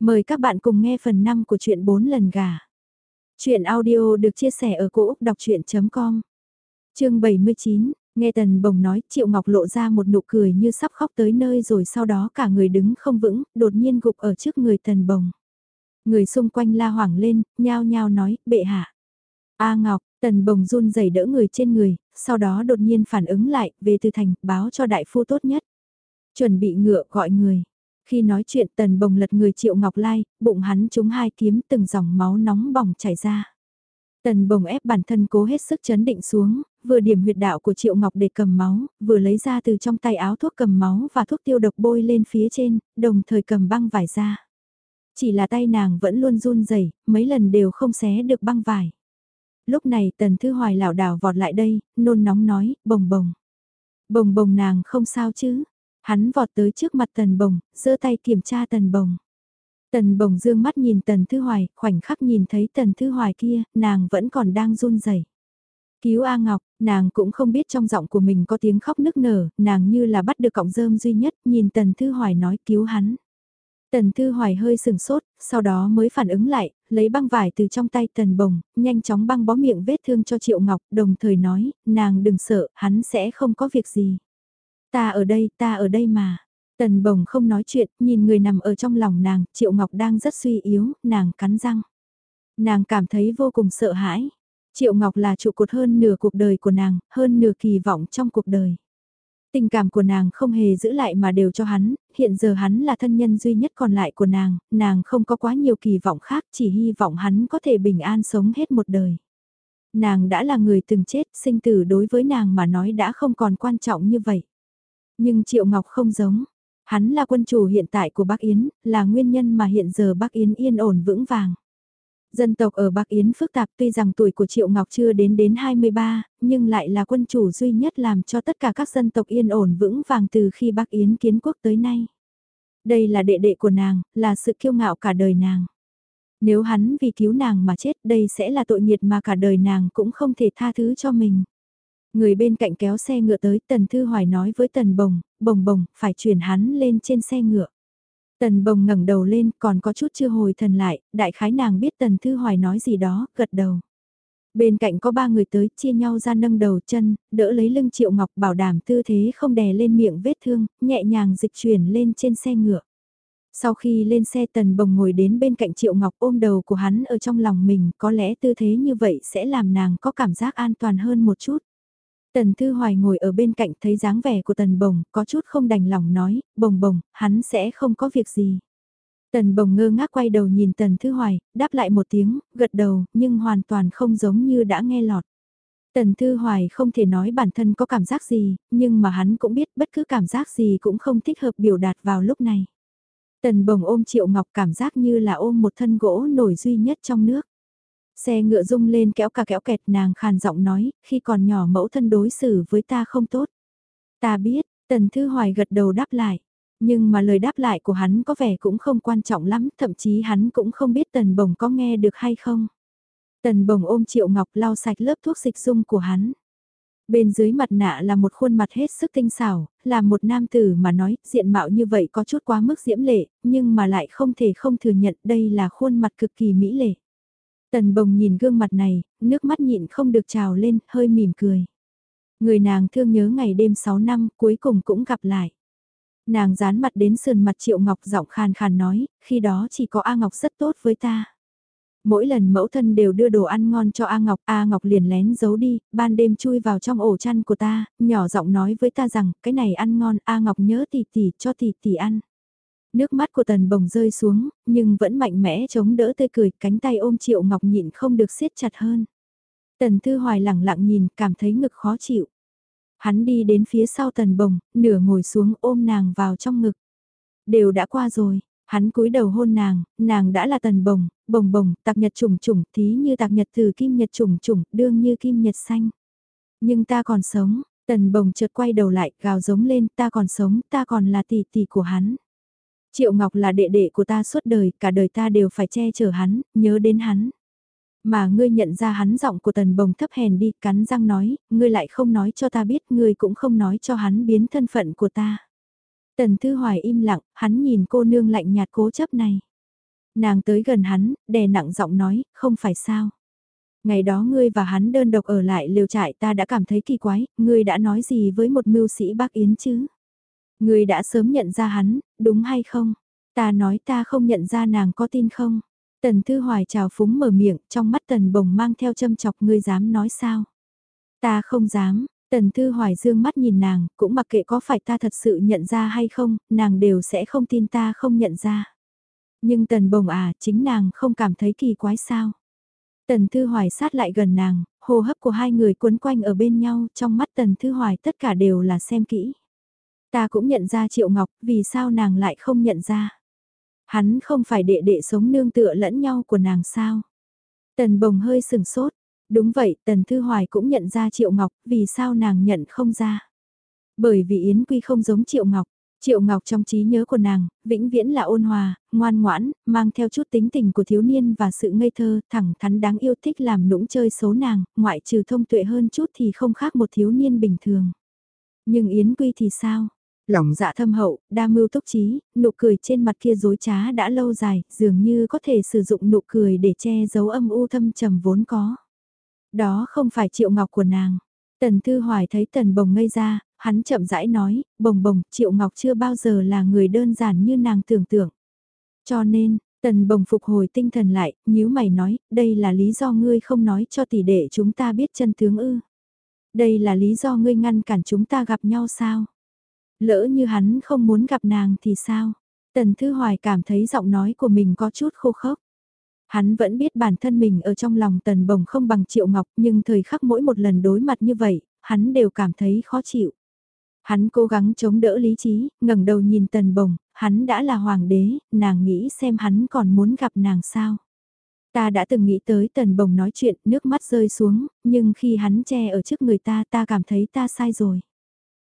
Mời các bạn cùng nghe phần 5 của truyện 4 lần gà. Chuyện audio được chia sẻ ở cỗ đọc chuyện.com Chương 79, nghe Tần Bồng nói Triệu Ngọc lộ ra một nụ cười như sắp khóc tới nơi rồi sau đó cả người đứng không vững, đột nhiên gục ở trước người Tần Bồng. Người xung quanh la hoảng lên, nhao nhao nói, bệ hạ. A Ngọc, Tần Bồng run rẩy đỡ người trên người, sau đó đột nhiên phản ứng lại, về từ thành, báo cho đại phu tốt nhất. Chuẩn bị ngựa gọi người. Khi nói chuyện tần bồng lật người triệu ngọc lai, bụng hắn trúng hai kiếm từng dòng máu nóng bỏng chảy ra. Tần bồng ép bản thân cố hết sức chấn định xuống, vừa điểm huyệt đạo của triệu ngọc để cầm máu, vừa lấy ra từ trong tay áo thuốc cầm máu và thuốc tiêu độc bôi lên phía trên, đồng thời cầm băng vải ra. Chỉ là tay nàng vẫn luôn run rẩy mấy lần đều không xé được băng vải. Lúc này tần thư hoài lảo đảo vọt lại đây, nôn nóng nói, bồng bồng. Bồng bồng nàng không sao chứ, Hắn vọt tới trước mặt tần bồng, giơ tay kiểm tra tần bồng. Tần bồng dương mắt nhìn tần thư hoài, khoảnh khắc nhìn thấy tần thư hoài kia, nàng vẫn còn đang run rẩy. Cứu A Ngọc, nàng cũng không biết trong giọng của mình có tiếng khóc nức nở, nàng như là bắt được cọng rơm duy nhất, nhìn tần thư hoài nói cứu hắn. Tần Thư Hoài hơi sừng sốt, sau đó mới phản ứng lại, lấy băng vải từ trong tay Tần Bồng, nhanh chóng băng bó miệng vết thương cho Triệu Ngọc, đồng thời nói, nàng đừng sợ, hắn sẽ không có việc gì. Ta ở đây, ta ở đây mà. Tần bồng không nói chuyện, nhìn người nằm ở trong lòng nàng, Triệu Ngọc đang rất suy yếu, nàng cắn răng. Nàng cảm thấy vô cùng sợ hãi. Triệu Ngọc là trụ cột hơn nửa cuộc đời của nàng, hơn nửa kỳ vọng trong cuộc đời. Tình cảm của nàng không hề giữ lại mà đều cho hắn, hiện giờ hắn là thân nhân duy nhất còn lại của nàng, nàng không có quá nhiều kỳ vọng khác, chỉ hy vọng hắn có thể bình an sống hết một đời. Nàng đã là người từng chết, sinh tử đối với nàng mà nói đã không còn quan trọng như vậy. Nhưng Triệu Ngọc không giống. Hắn là quân chủ hiện tại của Bắc Yến, là nguyên nhân mà hiện giờ Bắc Yến yên ổn vững vàng. Dân tộc ở Bắc Yến phức tạp tuy rằng tuổi của Triệu Ngọc chưa đến đến 23, nhưng lại là quân chủ duy nhất làm cho tất cả các dân tộc yên ổn vững vàng từ khi Bắc Yến kiến quốc tới nay. Đây là đệ đệ của nàng, là sự kiêu ngạo cả đời nàng. Nếu hắn vì cứu nàng mà chết đây sẽ là tội nghiệt mà cả đời nàng cũng không thể tha thứ cho mình. Người bên cạnh kéo xe ngựa tới, Tần Thư Hoài nói với Tần Bồng, Bồng Bồng, phải chuyển hắn lên trên xe ngựa. Tần Bồng ngẩng đầu lên, còn có chút chưa hồi thần lại, đại khái nàng biết Tần Thư Hoài nói gì đó, gật đầu. Bên cạnh có ba người tới, chia nhau ra nâng đầu chân, đỡ lấy lưng Triệu Ngọc bảo đảm tư thế không đè lên miệng vết thương, nhẹ nhàng dịch chuyển lên trên xe ngựa. Sau khi lên xe Tần Bồng ngồi đến bên cạnh Triệu Ngọc ôm đầu của hắn ở trong lòng mình, có lẽ tư thế như vậy sẽ làm nàng có cảm giác an toàn hơn một chút. Tần Thư Hoài ngồi ở bên cạnh thấy dáng vẻ của Tần Bồng, có chút không đành lòng nói, bồng bồng, hắn sẽ không có việc gì. Tần Bồng ngơ ngác quay đầu nhìn Tần Thư Hoài, đáp lại một tiếng, gật đầu, nhưng hoàn toàn không giống như đã nghe lọt. Tần Thư Hoài không thể nói bản thân có cảm giác gì, nhưng mà hắn cũng biết bất cứ cảm giác gì cũng không thích hợp biểu đạt vào lúc này. Tần Bồng ôm Triệu Ngọc cảm giác như là ôm một thân gỗ nổi duy nhất trong nước. Xe ngựa rung lên kéo cả kéo kẹt nàng khàn giọng nói, khi còn nhỏ mẫu thân đối xử với ta không tốt. Ta biết, Tần Thư Hoài gật đầu đáp lại. Nhưng mà lời đáp lại của hắn có vẻ cũng không quan trọng lắm, thậm chí hắn cũng không biết Tần Bồng có nghe được hay không. Tần Bồng ôm Triệu Ngọc lau sạch lớp thuốc dịch dung của hắn. Bên dưới mặt nạ là một khuôn mặt hết sức tinh xảo, là một nam tử mà nói diện mạo như vậy có chút quá mức diễm lệ, nhưng mà lại không thể không thừa nhận đây là khuôn mặt cực kỳ mỹ lệ. Tần bồng nhìn gương mặt này, nước mắt nhịn không được trào lên, hơi mỉm cười. Người nàng thương nhớ ngày đêm 6 năm, cuối cùng cũng gặp lại. Nàng dán mặt đến sườn mặt Triệu Ngọc giọng khàn khàn nói, khi đó chỉ có A Ngọc rất tốt với ta. Mỗi lần mẫu thân đều đưa đồ ăn ngon cho A Ngọc, A Ngọc liền lén giấu đi, ban đêm chui vào trong ổ chăn của ta, nhỏ giọng nói với ta rằng, cái này ăn ngon, A Ngọc nhớ tỷ tỷ cho tỷ tỷ ăn. Nước mắt của tần bồng rơi xuống, nhưng vẫn mạnh mẽ chống đỡ tươi cười, cánh tay ôm triệu ngọc nhịn không được siết chặt hơn. Tần Thư Hoài lẳng lặng nhìn, cảm thấy ngực khó chịu. Hắn đi đến phía sau tần bồng, nửa ngồi xuống ôm nàng vào trong ngực. Đều đã qua rồi, hắn cúi đầu hôn nàng, nàng đã là tần bồng, bồng bồng, tạc nhật trùng trùng, thí như tạc nhật từ kim nhật trùng trùng, đương như kim nhật xanh. Nhưng ta còn sống, tần bồng chợt quay đầu lại, gào giống lên, ta còn sống, ta còn là tỷ tỷ của hắn. Triệu Ngọc là đệ đệ của ta suốt đời, cả đời ta đều phải che chở hắn, nhớ đến hắn. Mà ngươi nhận ra hắn giọng của tần bồng thấp hèn đi, cắn răng nói, ngươi lại không nói cho ta biết, ngươi cũng không nói cho hắn biến thân phận của ta. Tần Thư Hoài im lặng, hắn nhìn cô nương lạnh nhạt cố chấp này. Nàng tới gần hắn, đè nặng giọng nói, không phải sao. Ngày đó ngươi và hắn đơn độc ở lại liều trại ta đã cảm thấy kỳ quái, ngươi đã nói gì với một mưu sĩ bác Yến chứ? Ngươi đã sớm nhận ra hắn, đúng hay không? Ta nói ta không nhận ra nàng có tin không? Tần Thư Hoài chào phúng mở miệng, trong mắt Tần Bồng mang theo châm chọc ngươi dám nói sao? Ta không dám, Tần Thư Hoài dương mắt nhìn nàng, cũng mặc kệ có phải ta thật sự nhận ra hay không, nàng đều sẽ không tin ta không nhận ra. Nhưng Tần Bồng à, chính nàng không cảm thấy kỳ quái sao? Tần Thư Hoài sát lại gần nàng, hô hấp của hai người quấn quanh ở bên nhau, trong mắt Tần Thư Hoài tất cả đều là xem kỹ. Ta cũng nhận ra Triệu Ngọc, vì sao nàng lại không nhận ra? Hắn không phải đệ đệ sống nương tựa lẫn nhau của nàng sao? Tần Bồng hơi sừng sốt, đúng vậy, Tần Thư Hoài cũng nhận ra Triệu Ngọc, vì sao nàng nhận không ra? Bởi vì Yến Quy không giống Triệu Ngọc, Triệu Ngọc trong trí nhớ của nàng, vĩnh viễn là ôn hòa, ngoan ngoãn, mang theo chút tính tình của thiếu niên và sự ngây thơ, thẳng thắn đáng yêu thích làm nũng chơi xấu nàng, ngoại trừ thông tuệ hơn chút thì không khác một thiếu niên bình thường. Nhưng Yến Quy thì sao? Lòng dạ thâm hậu, đa mưu túc trí, nụ cười trên mặt kia dối trá đã lâu dài, dường như có thể sử dụng nụ cười để che giấu âm u thâm trầm vốn có. Đó không phải Triệu Ngọc của nàng. Tần Thư Hoài thấy Tần Bồng ngây ra, hắn chậm rãi nói, bồng bồng, Triệu Ngọc chưa bao giờ là người đơn giản như nàng tưởng tượng. Cho nên, Tần bồng phục hồi tinh thần lại, nhíu mày nói, đây là lý do ngươi không nói cho tỷ đệ chúng ta biết chân tướng ư. Đây là lý do ngươi ngăn cản chúng ta gặp nhau sao? Lỡ như hắn không muốn gặp nàng thì sao? Tần Thư Hoài cảm thấy giọng nói của mình có chút khô khốc. Hắn vẫn biết bản thân mình ở trong lòng Tần Bồng không bằng Triệu Ngọc nhưng thời khắc mỗi một lần đối mặt như vậy, hắn đều cảm thấy khó chịu. Hắn cố gắng chống đỡ lý trí, ngẩng đầu nhìn tần bồng, hắn đã là hoàng đế, nàng nghĩ xem hắn còn muốn gặp nàng sao. Ta đã từng nghĩ tới tần bồng nói chuyện, nước mắt rơi xuống, nhưng khi hắn che ở trước người ta ta cảm thấy ta sai rồi.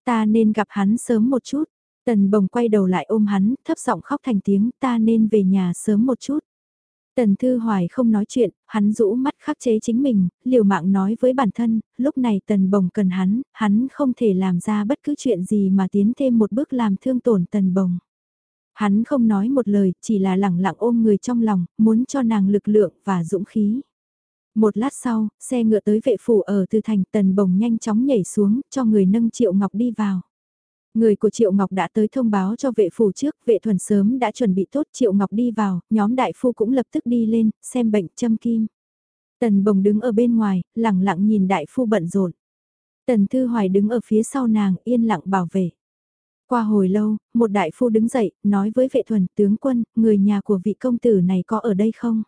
Ta nên gặp hắn sớm một chút. Tần bồng quay đầu lại ôm hắn, thấp giọng khóc thành tiếng, ta nên về nhà sớm một chút. Tần Thư Hoài không nói chuyện, hắn rũ mắt khắc chế chính mình, liều mạng nói với bản thân, lúc này Tần Bồng cần hắn, hắn không thể làm ra bất cứ chuyện gì mà tiến thêm một bước làm thương tổn Tần Bồng. Hắn không nói một lời, chỉ là lẳng lặng ôm người trong lòng, muốn cho nàng lực lượng và dũng khí. Một lát sau, xe ngựa tới vệ phủ ở từ thành Tần Bồng nhanh chóng nhảy xuống, cho người nâng Triệu Ngọc đi vào. Người của Triệu Ngọc đã tới thông báo cho vệ phủ trước, vệ thuần sớm đã chuẩn bị tốt Triệu Ngọc đi vào, nhóm đại phu cũng lập tức đi lên, xem bệnh châm kim. Tần bồng đứng ở bên ngoài, lặng lặng nhìn đại phu bận rộn. Tần Thư Hoài đứng ở phía sau nàng, yên lặng bảo vệ. Qua hồi lâu, một đại phu đứng dậy, nói với vệ thuần, tướng quân, người nhà của vị công tử này có ở đây không?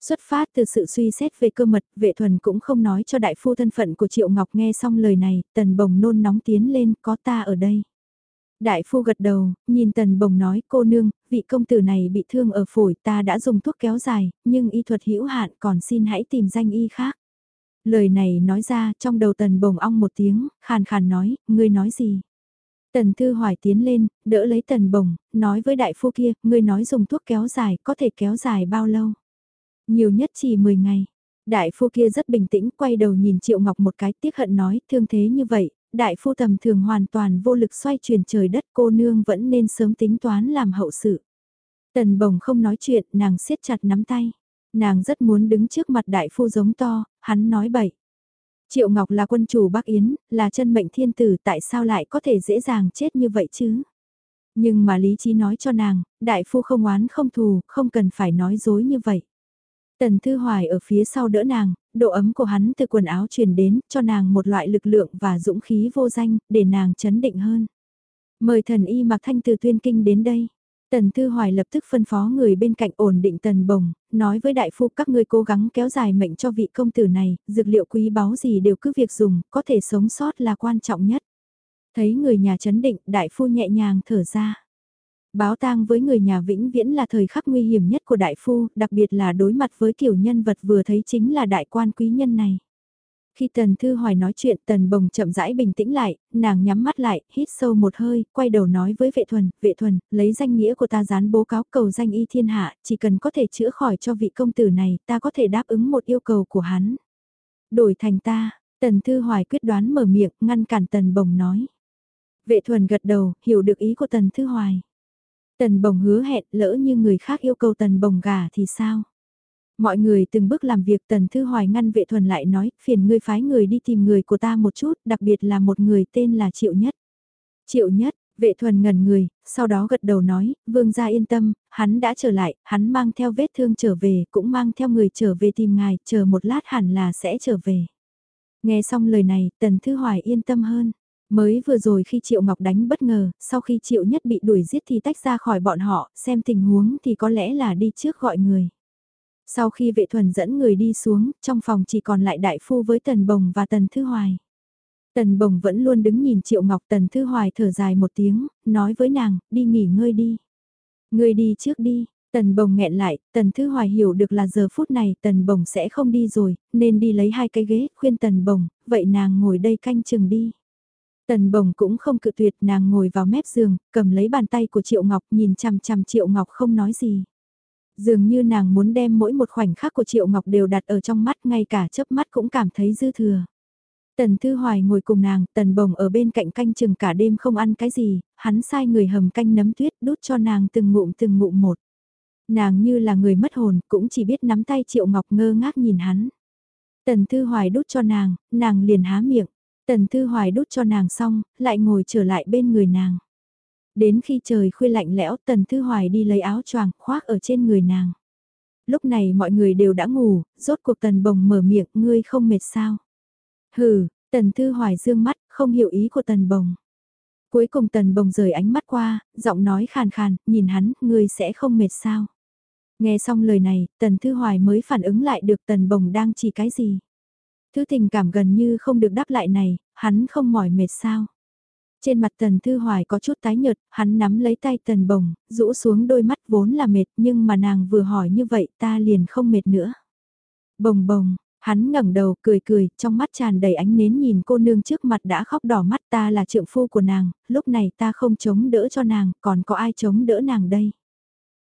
Xuất phát từ sự suy xét về cơ mật, vệ thuần cũng không nói cho đại phu thân phận của Triệu Ngọc nghe xong lời này, tần bồng nôn nóng tiến lên, có ta ở đây. Đại phu gật đầu, nhìn tần bồng nói cô nương, vị công tử này bị thương ở phổi ta đã dùng thuốc kéo dài, nhưng y thuật hữu hạn còn xin hãy tìm danh y khác. Lời này nói ra trong đầu tần bồng ong một tiếng, khàn khàn nói, ngươi nói gì? Tần Thư Hoài tiến lên, đỡ lấy tần bồng, nói với đại phu kia, ngươi nói dùng thuốc kéo dài, có thể kéo dài bao lâu? Nhiều nhất chỉ 10 ngày. Đại phu kia rất bình tĩnh, quay đầu nhìn Triệu Ngọc một cái tiếc hận nói, thương thế như vậy, đại phu tầm thường hoàn toàn vô lực xoay chuyển trời đất cô nương vẫn nên sớm tính toán làm hậu sự. Tần bồng không nói chuyện, nàng siết chặt nắm tay. Nàng rất muốn đứng trước mặt đại phu giống to, hắn nói bậy. Triệu Ngọc là quân chủ Bắc Yến, là chân mệnh thiên tử tại sao lại có thể dễ dàng chết như vậy chứ? Nhưng mà lý trí nói cho nàng, đại phu không oán không thù, không cần phải nói dối như vậy. Tần Thư Hoài ở phía sau đỡ nàng, độ ấm của hắn từ quần áo truyền đến, cho nàng một loại lực lượng và dũng khí vô danh, để nàng chấn định hơn. Mời thần y mặc thanh từ tuyên kinh đến đây. Tần Thư Hoài lập tức phân phó người bên cạnh ổn định tần bồng, nói với đại phu các ngươi cố gắng kéo dài mệnh cho vị công tử này, dược liệu quý báu gì đều cứ việc dùng, có thể sống sót là quan trọng nhất. Thấy người nhà chấn định, đại phu nhẹ nhàng thở ra. Báo tang với người nhà vĩnh viễn là thời khắc nguy hiểm nhất của đại phu, đặc biệt là đối mặt với kiểu nhân vật vừa thấy chính là đại quan quý nhân này. Khi Tần Thư Hoài nói chuyện Tần Bồng chậm rãi bình tĩnh lại, nàng nhắm mắt lại, hít sâu một hơi, quay đầu nói với vệ thuần, vệ thuần, lấy danh nghĩa của ta dán bố cáo cầu danh y thiên hạ, chỉ cần có thể chữa khỏi cho vị công tử này, ta có thể đáp ứng một yêu cầu của hắn. Đổi thành ta, Tần Thư Hoài quyết đoán mở miệng, ngăn cản Tần Bồng nói. Vệ thuần gật đầu, hiểu được ý của Tần Thư Hoài. Tần bồng hứa hẹn lỡ như người khác yêu cầu tần bồng gà thì sao? Mọi người từng bước làm việc tần thư hoài ngăn vệ thuần lại nói phiền ngươi phái người đi tìm người của ta một chút đặc biệt là một người tên là Triệu Nhất. Triệu Nhất, vệ thuần ngẩn người, sau đó gật đầu nói, vương gia yên tâm, hắn đã trở lại, hắn mang theo vết thương trở về, cũng mang theo người trở về tìm ngài, chờ một lát hẳn là sẽ trở về. Nghe xong lời này, tần thư hoài yên tâm hơn. Mới vừa rồi khi Triệu Ngọc đánh bất ngờ, sau khi Triệu Nhất bị đuổi giết thì tách ra khỏi bọn họ, xem tình huống thì có lẽ là đi trước gọi người. Sau khi vệ thuần dẫn người đi xuống, trong phòng chỉ còn lại đại phu với Tần Bồng và Tần Thư Hoài. Tần Bồng vẫn luôn đứng nhìn Triệu Ngọc Tần Thư Hoài thở dài một tiếng, nói với nàng, đi nghỉ ngơi đi. Ngươi đi trước đi, Tần Bồng nghẹn lại, Tần Thư Hoài hiểu được là giờ phút này Tần Bồng sẽ không đi rồi, nên đi lấy hai cái ghế, khuyên Tần Bồng, vậy nàng ngồi đây canh chừng đi. Tần bồng cũng không cự tuyệt nàng ngồi vào mép giường, cầm lấy bàn tay của Triệu Ngọc nhìn chằm chằm Triệu Ngọc không nói gì. Dường như nàng muốn đem mỗi một khoảnh khắc của Triệu Ngọc đều đặt ở trong mắt ngay cả chớp mắt cũng cảm thấy dư thừa. Tần Thư Hoài ngồi cùng nàng, Tần Bồng ở bên cạnh canh chừng cả đêm không ăn cái gì, hắn sai người hầm canh nấm tuyết đút cho nàng từng ngụm từng ngụm một. Nàng như là người mất hồn, cũng chỉ biết nắm tay Triệu Ngọc ngơ ngác nhìn hắn. Tần Thư Hoài đút cho nàng, nàng liền há miệng. Tần Thư Hoài đút cho nàng xong, lại ngồi trở lại bên người nàng. Đến khi trời khuya lạnh lẽo Tần Thư Hoài đi lấy áo choàng khoác ở trên người nàng. Lúc này mọi người đều đã ngủ, rốt cuộc Tần Bồng mở miệng, ngươi không mệt sao? Hừ, Tần Thư Hoài dương mắt, không hiểu ý của Tần Bồng. Cuối cùng Tần Bồng rời ánh mắt qua, giọng nói khàn khàn, nhìn hắn, ngươi sẽ không mệt sao? Nghe xong lời này, Tần Thư Hoài mới phản ứng lại được Tần Bồng đang chỉ cái gì. Thứ tình cảm gần như không được đáp lại này, hắn không mỏi mệt sao. Trên mặt Tần Thư Hoài có chút tái nhợt, hắn nắm lấy tay Tần Bồng, rũ xuống đôi mắt vốn là mệt nhưng mà nàng vừa hỏi như vậy ta liền không mệt nữa. Bồng bồng, hắn ngẩng đầu cười cười, trong mắt tràn đầy ánh nến nhìn cô nương trước mặt đã khóc đỏ mắt ta là trượng phu của nàng, lúc này ta không chống đỡ cho nàng, còn có ai chống đỡ nàng đây.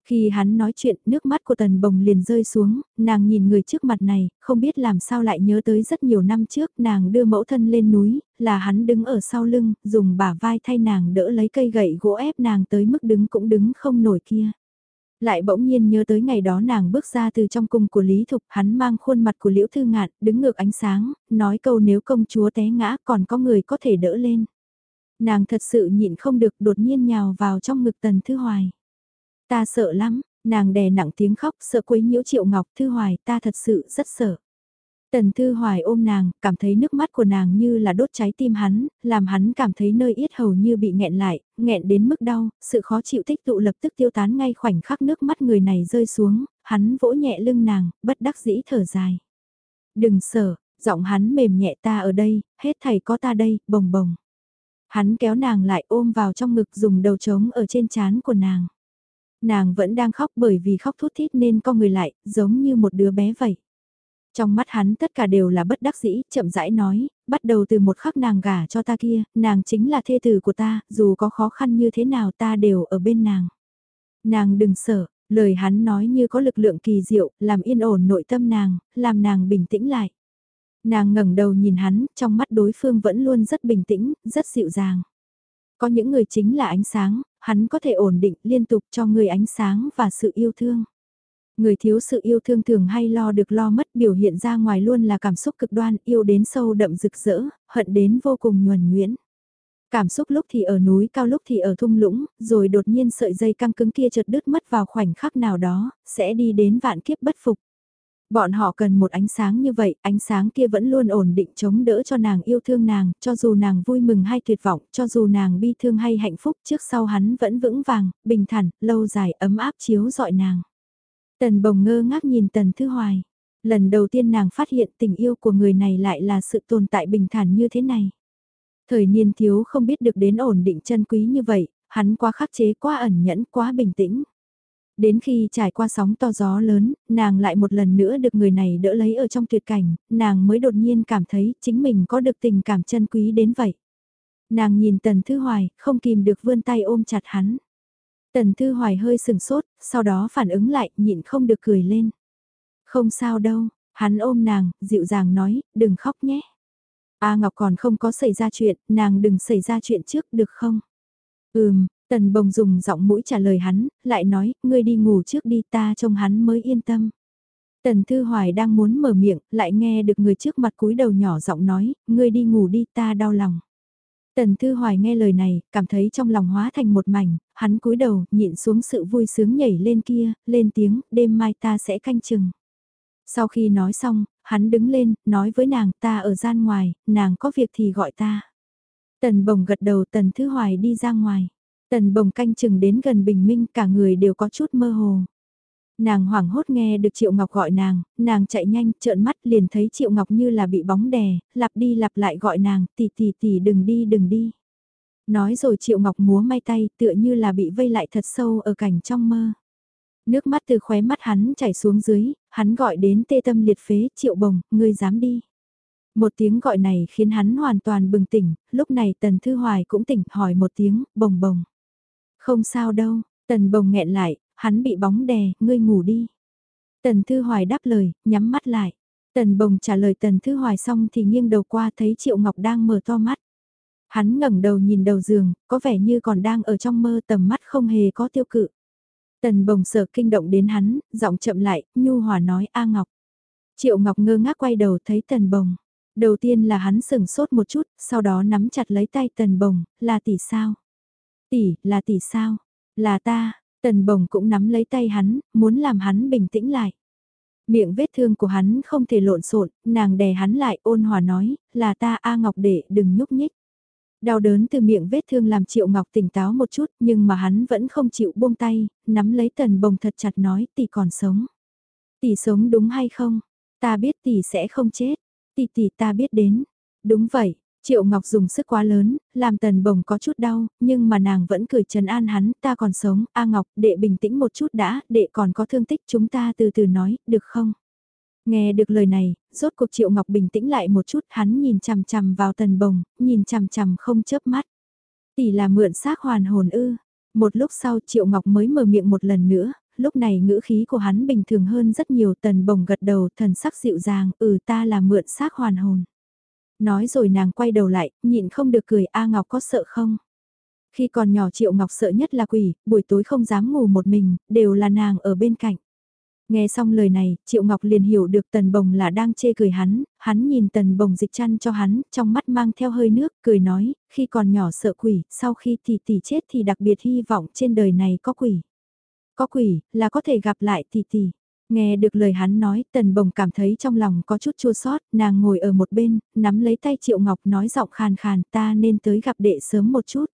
Khi hắn nói chuyện, nước mắt của tần bồng liền rơi xuống, nàng nhìn người trước mặt này, không biết làm sao lại nhớ tới rất nhiều năm trước, nàng đưa mẫu thân lên núi, là hắn đứng ở sau lưng, dùng bả vai thay nàng đỡ lấy cây gậy gỗ ép nàng tới mức đứng cũng đứng không nổi kia. Lại bỗng nhiên nhớ tới ngày đó nàng bước ra từ trong cung của Lý Thục, hắn mang khuôn mặt của Liễu Thư Ngạn, đứng ngược ánh sáng, nói câu nếu công chúa té ngã còn có người có thể đỡ lên. Nàng thật sự nhịn không được đột nhiên nhào vào trong ngực Tần Thư Hoài. Ta sợ lắm, nàng đè nặng tiếng khóc sợ quấy nhiễu triệu ngọc thư hoài ta thật sự rất sợ. Tần Thư Hoài ôm nàng, cảm thấy nước mắt của nàng như là đốt cháy tim hắn, làm hắn cảm thấy nơi yết hầu như bị nghẹn lại, nghẹn đến mức đau, sự khó chịu tích tụ lập tức tiêu tán ngay khoảnh khắc nước mắt người này rơi xuống, hắn vỗ nhẹ lưng nàng, bất đắc dĩ thở dài. Đừng sợ, giọng hắn mềm nhẹ ta ở đây, hết thầy có ta đây, bồng bồng. Hắn kéo nàng lại ôm vào trong ngực dùng đầu trống ở trên chán của nàng. Nàng vẫn đang khóc bởi vì khóc thút thít nên co người lại, giống như một đứa bé vậy. Trong mắt hắn tất cả đều là bất đắc dĩ, chậm rãi nói, bắt đầu từ một khắc nàng gả cho ta kia, nàng chính là thê tử của ta, dù có khó khăn như thế nào ta đều ở bên nàng. Nàng đừng sợ, lời hắn nói như có lực lượng kỳ diệu, làm yên ổn nội tâm nàng, làm nàng bình tĩnh lại. Nàng ngẩng đầu nhìn hắn, trong mắt đối phương vẫn luôn rất bình tĩnh, rất dịu dàng. Có những người chính là ánh sáng, hắn có thể ổn định liên tục cho người ánh sáng và sự yêu thương. Người thiếu sự yêu thương thường hay lo được lo mất biểu hiện ra ngoài luôn là cảm xúc cực đoan yêu đến sâu đậm rực rỡ, hận đến vô cùng nhuần nguyễn. Cảm xúc lúc thì ở núi cao lúc thì ở thung lũng, rồi đột nhiên sợi dây căng cứng kia chợt đứt mất vào khoảnh khắc nào đó, sẽ đi đến vạn kiếp bất phục. Bọn họ cần một ánh sáng như vậy, ánh sáng kia vẫn luôn ổn định chống đỡ cho nàng yêu thương nàng, cho dù nàng vui mừng hay tuyệt vọng, cho dù nàng bi thương hay hạnh phúc trước sau hắn vẫn vững vàng, bình thản, lâu dài, ấm áp chiếu dọi nàng. Tần bồng ngơ ngác nhìn tần thư hoài. Lần đầu tiên nàng phát hiện tình yêu của người này lại là sự tồn tại bình thản như thế này. Thời niên thiếu không biết được đến ổn định chân quý như vậy, hắn quá khắc chế quá ẩn nhẫn quá bình tĩnh. Đến khi trải qua sóng to gió lớn, nàng lại một lần nữa được người này đỡ lấy ở trong tuyệt cảnh, nàng mới đột nhiên cảm thấy chính mình có được tình cảm chân quý đến vậy. Nàng nhìn Tần Thư Hoài, không kìm được vươn tay ôm chặt hắn. Tần Thư Hoài hơi sừng sốt, sau đó phản ứng lại, nhịn không được cười lên. Không sao đâu, hắn ôm nàng, dịu dàng nói, đừng khóc nhé. A Ngọc còn không có xảy ra chuyện, nàng đừng xảy ra chuyện trước được không? Ừm, Tần bồng dùng giọng mũi trả lời hắn, lại nói, ngươi đi ngủ trước đi ta trông hắn mới yên tâm. Tần Thư Hoài đang muốn mở miệng, lại nghe được người trước mặt cúi đầu nhỏ giọng nói, ngươi đi ngủ đi ta đau lòng. Tần Thư Hoài nghe lời này, cảm thấy trong lòng hóa thành một mảnh, hắn cúi đầu, nhịn xuống sự vui sướng nhảy lên kia, lên tiếng, đêm mai ta sẽ canh chừng. Sau khi nói xong, hắn đứng lên, nói với nàng ta ở gian ngoài, nàng có việc thì gọi ta. Tần bồng gật đầu tần Thư Hoài đi ra ngoài. Tần bồng canh chừng đến gần bình minh cả người đều có chút mơ hồ. Nàng hoảng hốt nghe được Triệu Ngọc gọi nàng, nàng chạy nhanh, trợn mắt liền thấy Triệu Ngọc như là bị bóng đè, lặp đi lặp lại gọi nàng, tỷ tỷ tỷ đừng đi đừng đi. Nói rồi Triệu Ngọc múa may tay tựa như là bị vây lại thật sâu ở cảnh trong mơ. Nước mắt từ khóe mắt hắn chảy xuống dưới, hắn gọi đến tê tâm liệt phế, Triệu Bồng, ngươi dám đi. Một tiếng gọi này khiến hắn hoàn toàn bừng tỉnh, lúc này Tần Thư Hoài cũng tỉnh hỏi một tiếng, bồng bồng. Không sao đâu, Tần bồng nghẹn lại, hắn bị bóng đè, ngươi ngủ đi. Tần Thư Hoài đáp lời, nhắm mắt lại. Tần Bồng trả lời Tần Thư Hoài xong thì nghiêng đầu qua thấy Triệu Ngọc đang mở to mắt. Hắn ngẩng đầu nhìn đầu giường, có vẻ như còn đang ở trong mơ tầm mắt không hề có tiêu cự. Tần Bồng sợ kinh động đến hắn, giọng chậm lại, nhu hòa nói A Ngọc. Triệu Ngọc ngơ ngác quay đầu thấy Tần Bồng. Đầu tiên là hắn sừng sốt một chút, sau đó nắm chặt lấy tay Tần Bồng, là tỷ sao? Tỷ, là tỷ sao? Là ta, Tần bồng cũng nắm lấy tay hắn, muốn làm hắn bình tĩnh lại. Miệng vết thương của hắn không thể lộn xộn, nàng đè hắn lại ôn hòa nói, là ta A Ngọc để đừng nhúc nhích. Đau đớn từ miệng vết thương làm Triệu Ngọc tỉnh táo một chút nhưng mà hắn vẫn không chịu buông tay, nắm lấy tần bồng thật chặt nói tỷ còn sống. Tỷ sống đúng hay không? Ta biết tỷ sẽ không chết. Tỷ tỷ ta biết đến. Đúng vậy, Triệu Ngọc dùng sức quá lớn, làm tần bồng có chút đau, nhưng mà nàng vẫn cười trấn an hắn, ta còn sống, A Ngọc, đệ bình tĩnh một chút đã, đệ còn có thương tích chúng ta từ từ nói, được không? Nghe được lời này, rốt cuộc Triệu Ngọc bình tĩnh lại một chút, hắn nhìn chằm chằm vào tần bồng, nhìn chằm chằm không chớp mắt. Tỷ là mượn xác hoàn hồn ư. Một lúc sau Triệu Ngọc mới mở miệng một lần nữa, lúc này ngữ khí của hắn bình thường hơn rất nhiều tần bồng gật đầu thần sắc dịu dàng, ừ ta là mượn xác hoàn hồn. Nói rồi nàng quay đầu lại, nhịn không được cười A Ngọc có sợ không? Khi còn nhỏ Triệu Ngọc sợ nhất là quỷ, buổi tối không dám ngủ một mình, đều là nàng ở bên cạnh. Nghe xong lời này, Triệu Ngọc liền hiểu được Tần Bồng là đang chê cười hắn, hắn nhìn Tần Bồng dịch chăn cho hắn, trong mắt mang theo hơi nước, cười nói, khi còn nhỏ sợ quỷ, sau khi tỷ tỷ chết thì đặc biệt hy vọng trên đời này có quỷ. Có quỷ, là có thể gặp lại tỷ tỷ. Nghe được lời hắn nói, tần bồng cảm thấy trong lòng có chút chua sót, nàng ngồi ở một bên, nắm lấy tay Triệu Ngọc nói giọng khàn khàn ta nên tới gặp đệ sớm một chút.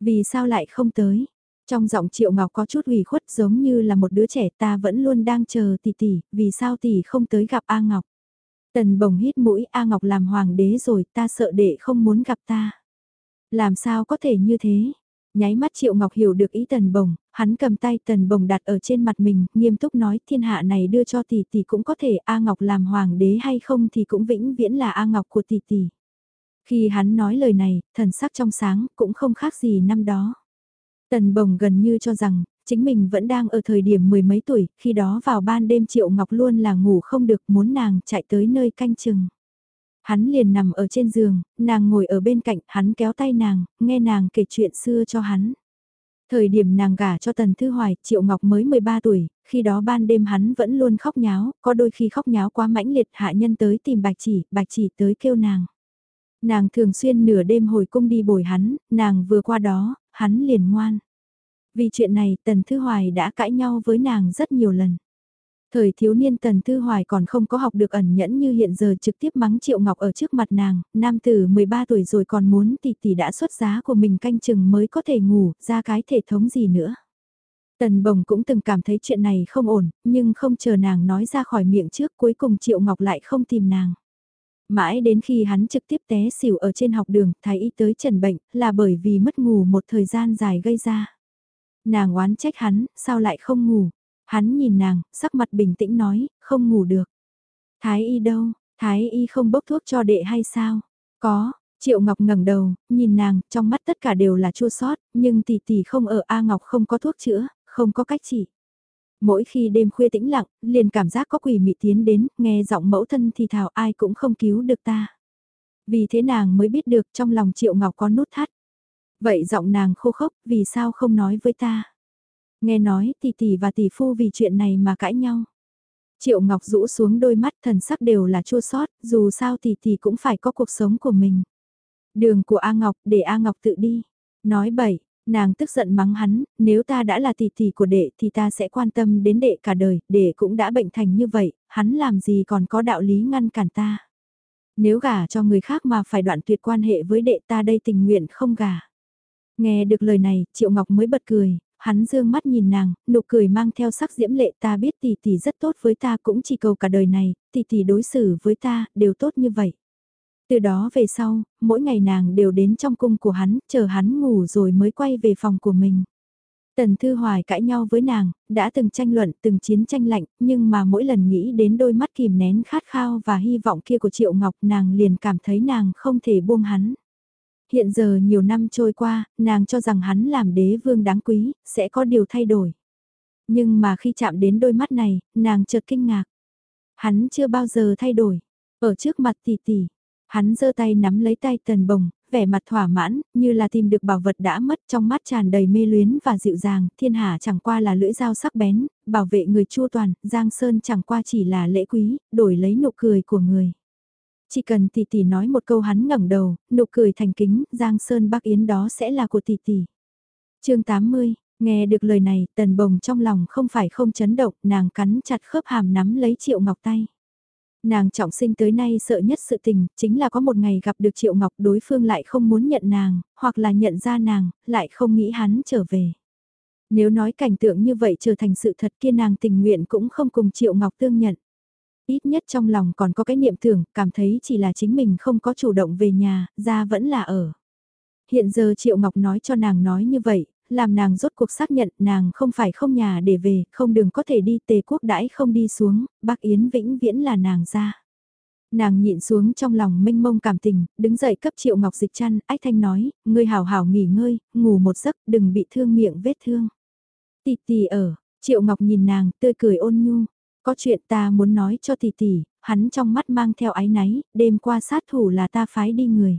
Vì sao lại không tới? Trong giọng Triệu Ngọc có chút ủy khuất giống như là một đứa trẻ ta vẫn luôn đang chờ tỷ tỷ, vì sao tỷ không tới gặp A Ngọc? Tần bồng hít mũi A Ngọc làm hoàng đế rồi ta sợ đệ không muốn gặp ta. Làm sao có thể như thế? Nháy mắt Triệu Ngọc hiểu được ý Tần Bồng, hắn cầm tay Tần Bồng đặt ở trên mặt mình, nghiêm túc nói thiên hạ này đưa cho tỷ tỷ cũng có thể A Ngọc làm hoàng đế hay không thì cũng vĩnh viễn là A Ngọc của tỷ tỷ. Khi hắn nói lời này, thần sắc trong sáng cũng không khác gì năm đó. Tần Bồng gần như cho rằng, chính mình vẫn đang ở thời điểm mười mấy tuổi, khi đó vào ban đêm Triệu Ngọc luôn là ngủ không được muốn nàng chạy tới nơi canh chừng. Hắn liền nằm ở trên giường, nàng ngồi ở bên cạnh, hắn kéo tay nàng, nghe nàng kể chuyện xưa cho hắn. Thời điểm nàng gả cho Tần Thư Hoài, Triệu Ngọc mới 13 tuổi, khi đó ban đêm hắn vẫn luôn khóc nháo, có đôi khi khóc nháo quá mãnh liệt hạ nhân tới tìm bạch chỉ, bạch chỉ tới kêu nàng. Nàng thường xuyên nửa đêm hồi cung đi bồi hắn, nàng vừa qua đó, hắn liền ngoan. Vì chuyện này Tần Thư Hoài đã cãi nhau với nàng rất nhiều lần. Thời thiếu niên Tần Thư Hoài còn không có học được ẩn nhẫn như hiện giờ trực tiếp mắng Triệu Ngọc ở trước mặt nàng, nam tử 13 tuổi rồi còn muốn tỷ tỷ đã xuất giá của mình canh chừng mới có thể ngủ, ra cái thể thống gì nữa. Tần Bồng cũng từng cảm thấy chuyện này không ổn, nhưng không chờ nàng nói ra khỏi miệng trước cuối cùng Triệu Ngọc lại không tìm nàng. Mãi đến khi hắn trực tiếp té xỉu ở trên học đường, thái y tới trần bệnh, là bởi vì mất ngủ một thời gian dài gây ra. Nàng oán trách hắn, sao lại không ngủ, Hắn nhìn nàng, sắc mặt bình tĩnh nói, không ngủ được. Thái y đâu, thái y không bốc thuốc cho đệ hay sao? Có, Triệu Ngọc ngẩng đầu, nhìn nàng, trong mắt tất cả đều là chua sót, nhưng tỷ tỷ không ở A Ngọc không có thuốc chữa, không có cách trị. Mỗi khi đêm khuya tĩnh lặng, liền cảm giác có quỷ mị tiến đến, nghe giọng mẫu thân thì thảo ai cũng không cứu được ta. Vì thế nàng mới biết được trong lòng Triệu Ngọc có nút thắt. Vậy giọng nàng khô khốc, vì sao không nói với ta? Nghe nói tỷ tỷ và tỷ phu vì chuyện này mà cãi nhau. Triệu Ngọc rũ xuống đôi mắt thần sắc đều là chua sót, dù sao tỷ tỷ cũng phải có cuộc sống của mình. Đường của A Ngọc để A Ngọc tự đi. Nói bậy, nàng tức giận mắng hắn, nếu ta đã là tỷ tỷ của đệ thì ta sẽ quan tâm đến đệ cả đời, đệ cũng đã bệnh thành như vậy, hắn làm gì còn có đạo lý ngăn cản ta. Nếu gả cho người khác mà phải đoạn tuyệt quan hệ với đệ ta đây tình nguyện không gả. Nghe được lời này, Triệu Ngọc mới bật cười, hắn dương mắt nhìn nàng, nụ cười mang theo sắc diễm lệ ta biết tỷ tỷ rất tốt với ta cũng chỉ cầu cả đời này, tỷ tỷ đối xử với ta, đều tốt như vậy. Từ đó về sau, mỗi ngày nàng đều đến trong cung của hắn, chờ hắn ngủ rồi mới quay về phòng của mình. Tần Thư Hoài cãi nhau với nàng, đã từng tranh luận, từng chiến tranh lạnh, nhưng mà mỗi lần nghĩ đến đôi mắt kìm nén khát khao và hy vọng kia của Triệu Ngọc nàng liền cảm thấy nàng không thể buông hắn. Hiện giờ nhiều năm trôi qua, nàng cho rằng hắn làm đế vương đáng quý, sẽ có điều thay đổi. Nhưng mà khi chạm đến đôi mắt này, nàng chợt kinh ngạc. Hắn chưa bao giờ thay đổi. Ở trước mặt tỷ tỷ, hắn giơ tay nắm lấy tay tần bồng, vẻ mặt thỏa mãn, như là tìm được bảo vật đã mất trong mắt tràn đầy mê luyến và dịu dàng, thiên hạ chẳng qua là lưỡi dao sắc bén, bảo vệ người chua toàn, Giang Sơn chẳng qua chỉ là lễ quý, đổi lấy nụ cười của người. Chỉ cần tỷ tỷ nói một câu hắn ngẩng đầu, nụ cười thành kính, Giang Sơn Bắc Yến đó sẽ là của tỷ tỷ. chương 80, nghe được lời này, tần bồng trong lòng không phải không chấn động, nàng cắn chặt khớp hàm nắm lấy Triệu Ngọc tay. Nàng trọng sinh tới nay sợ nhất sự tình, chính là có một ngày gặp được Triệu Ngọc đối phương lại không muốn nhận nàng, hoặc là nhận ra nàng, lại không nghĩ hắn trở về. Nếu nói cảnh tượng như vậy trở thành sự thật kia nàng tình nguyện cũng không cùng Triệu Ngọc tương nhận. Ít nhất trong lòng còn có cái niệm tưởng, cảm thấy chỉ là chính mình không có chủ động về nhà, ra vẫn là ở. Hiện giờ Triệu Ngọc nói cho nàng nói như vậy, làm nàng rốt cuộc xác nhận nàng không phải không nhà để về, không đường có thể đi tề quốc đãi không đi xuống, bác Yến vĩnh viễn là nàng ra. Nàng nhịn xuống trong lòng mênh mông cảm tình, đứng dậy cấp Triệu Ngọc dịch chăn, ách thanh nói, ngươi hảo hảo nghỉ ngơi, ngủ một giấc, đừng bị thương miệng vết thương. Tì tì ở, Triệu Ngọc nhìn nàng, tươi cười ôn nhu, có chuyện ta muốn nói cho tỷ tỷ, hắn trong mắt mang theo ái náy, đêm qua sát thủ là ta phái đi người.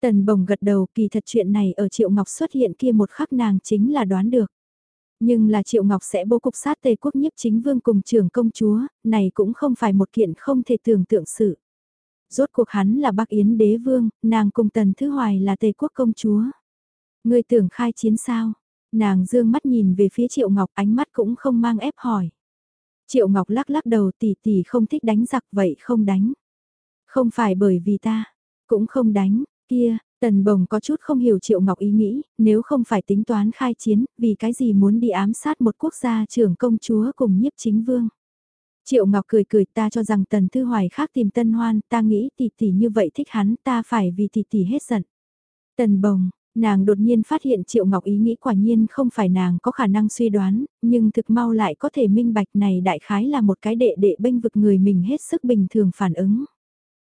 Tần bồng gật đầu kỳ thật chuyện này ở Triệu Ngọc xuất hiện kia một khắc nàng chính là đoán được. Nhưng là Triệu Ngọc sẽ bố cục sát tề quốc nhiếp chính vương cùng trưởng công chúa, này cũng không phải một kiện không thể tưởng tượng sự. Rốt cuộc hắn là bác Yến đế vương, nàng cùng Tần Thứ Hoài là tề quốc công chúa. Người tưởng khai chiến sao? Nàng dương mắt nhìn về phía Triệu Ngọc ánh mắt cũng không mang ép hỏi. Triệu Ngọc lắc lắc đầu tỷ tỷ không thích đánh giặc vậy không đánh. Không phải bởi vì ta, cũng không đánh, kia, Tần Bồng có chút không hiểu Triệu Ngọc ý nghĩ, nếu không phải tính toán khai chiến, vì cái gì muốn đi ám sát một quốc gia trưởng công chúa cùng nhiếp chính vương. Triệu Ngọc cười cười ta cho rằng Tần Thư Hoài khác tìm Tân Hoan, ta nghĩ tỷ tỷ như vậy thích hắn ta phải vì tỷ tỷ hết giận. Tần Bồng, Nàng đột nhiên phát hiện Triệu Ngọc ý nghĩ quả nhiên không phải nàng có khả năng suy đoán, nhưng thực mau lại có thể minh bạch này đại khái là một cái đệ đệ bênh vực người mình hết sức bình thường phản ứng.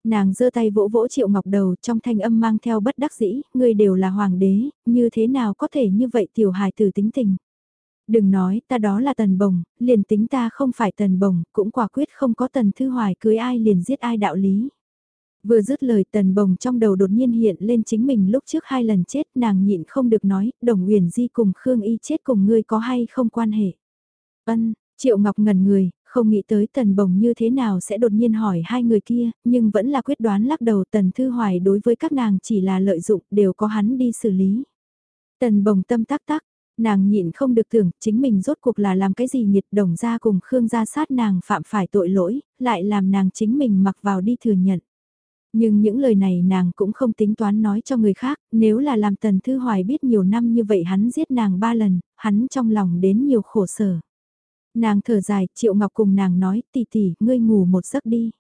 Nàng giơ tay vỗ vỗ Triệu Ngọc đầu trong thanh âm mang theo bất đắc dĩ, người đều là hoàng đế, như thế nào có thể như vậy tiểu hài tử tính tình. Đừng nói ta đó là tần bồng, liền tính ta không phải tần bồng, cũng quả quyết không có tần thư hoài cưới ai liền giết ai đạo lý. Vừa dứt lời tần bồng trong đầu đột nhiên hiện lên chính mình lúc trước hai lần chết nàng nhịn không được nói, đồng huyền di cùng Khương Y chết cùng ngươi có hay không quan hệ. Ân, Triệu Ngọc ngần người, không nghĩ tới tần bồng như thế nào sẽ đột nhiên hỏi hai người kia, nhưng vẫn là quyết đoán lắc đầu tần thư hoài đối với các nàng chỉ là lợi dụng đều có hắn đi xử lý. Tần bồng tâm tắc tắc, nàng nhịn không được tưởng chính mình rốt cuộc là làm cái gì nhiệt đồng ra cùng Khương gia sát nàng phạm phải tội lỗi, lại làm nàng chính mình mặc vào đi thừa nhận. Nhưng những lời này nàng cũng không tính toán nói cho người khác, nếu là làm Tần Thư Hoài biết nhiều năm như vậy hắn giết nàng ba lần, hắn trong lòng đến nhiều khổ sở. Nàng thở dài, Triệu Ngọc cùng nàng nói, tỷ tỷ, ngươi ngủ một giấc đi.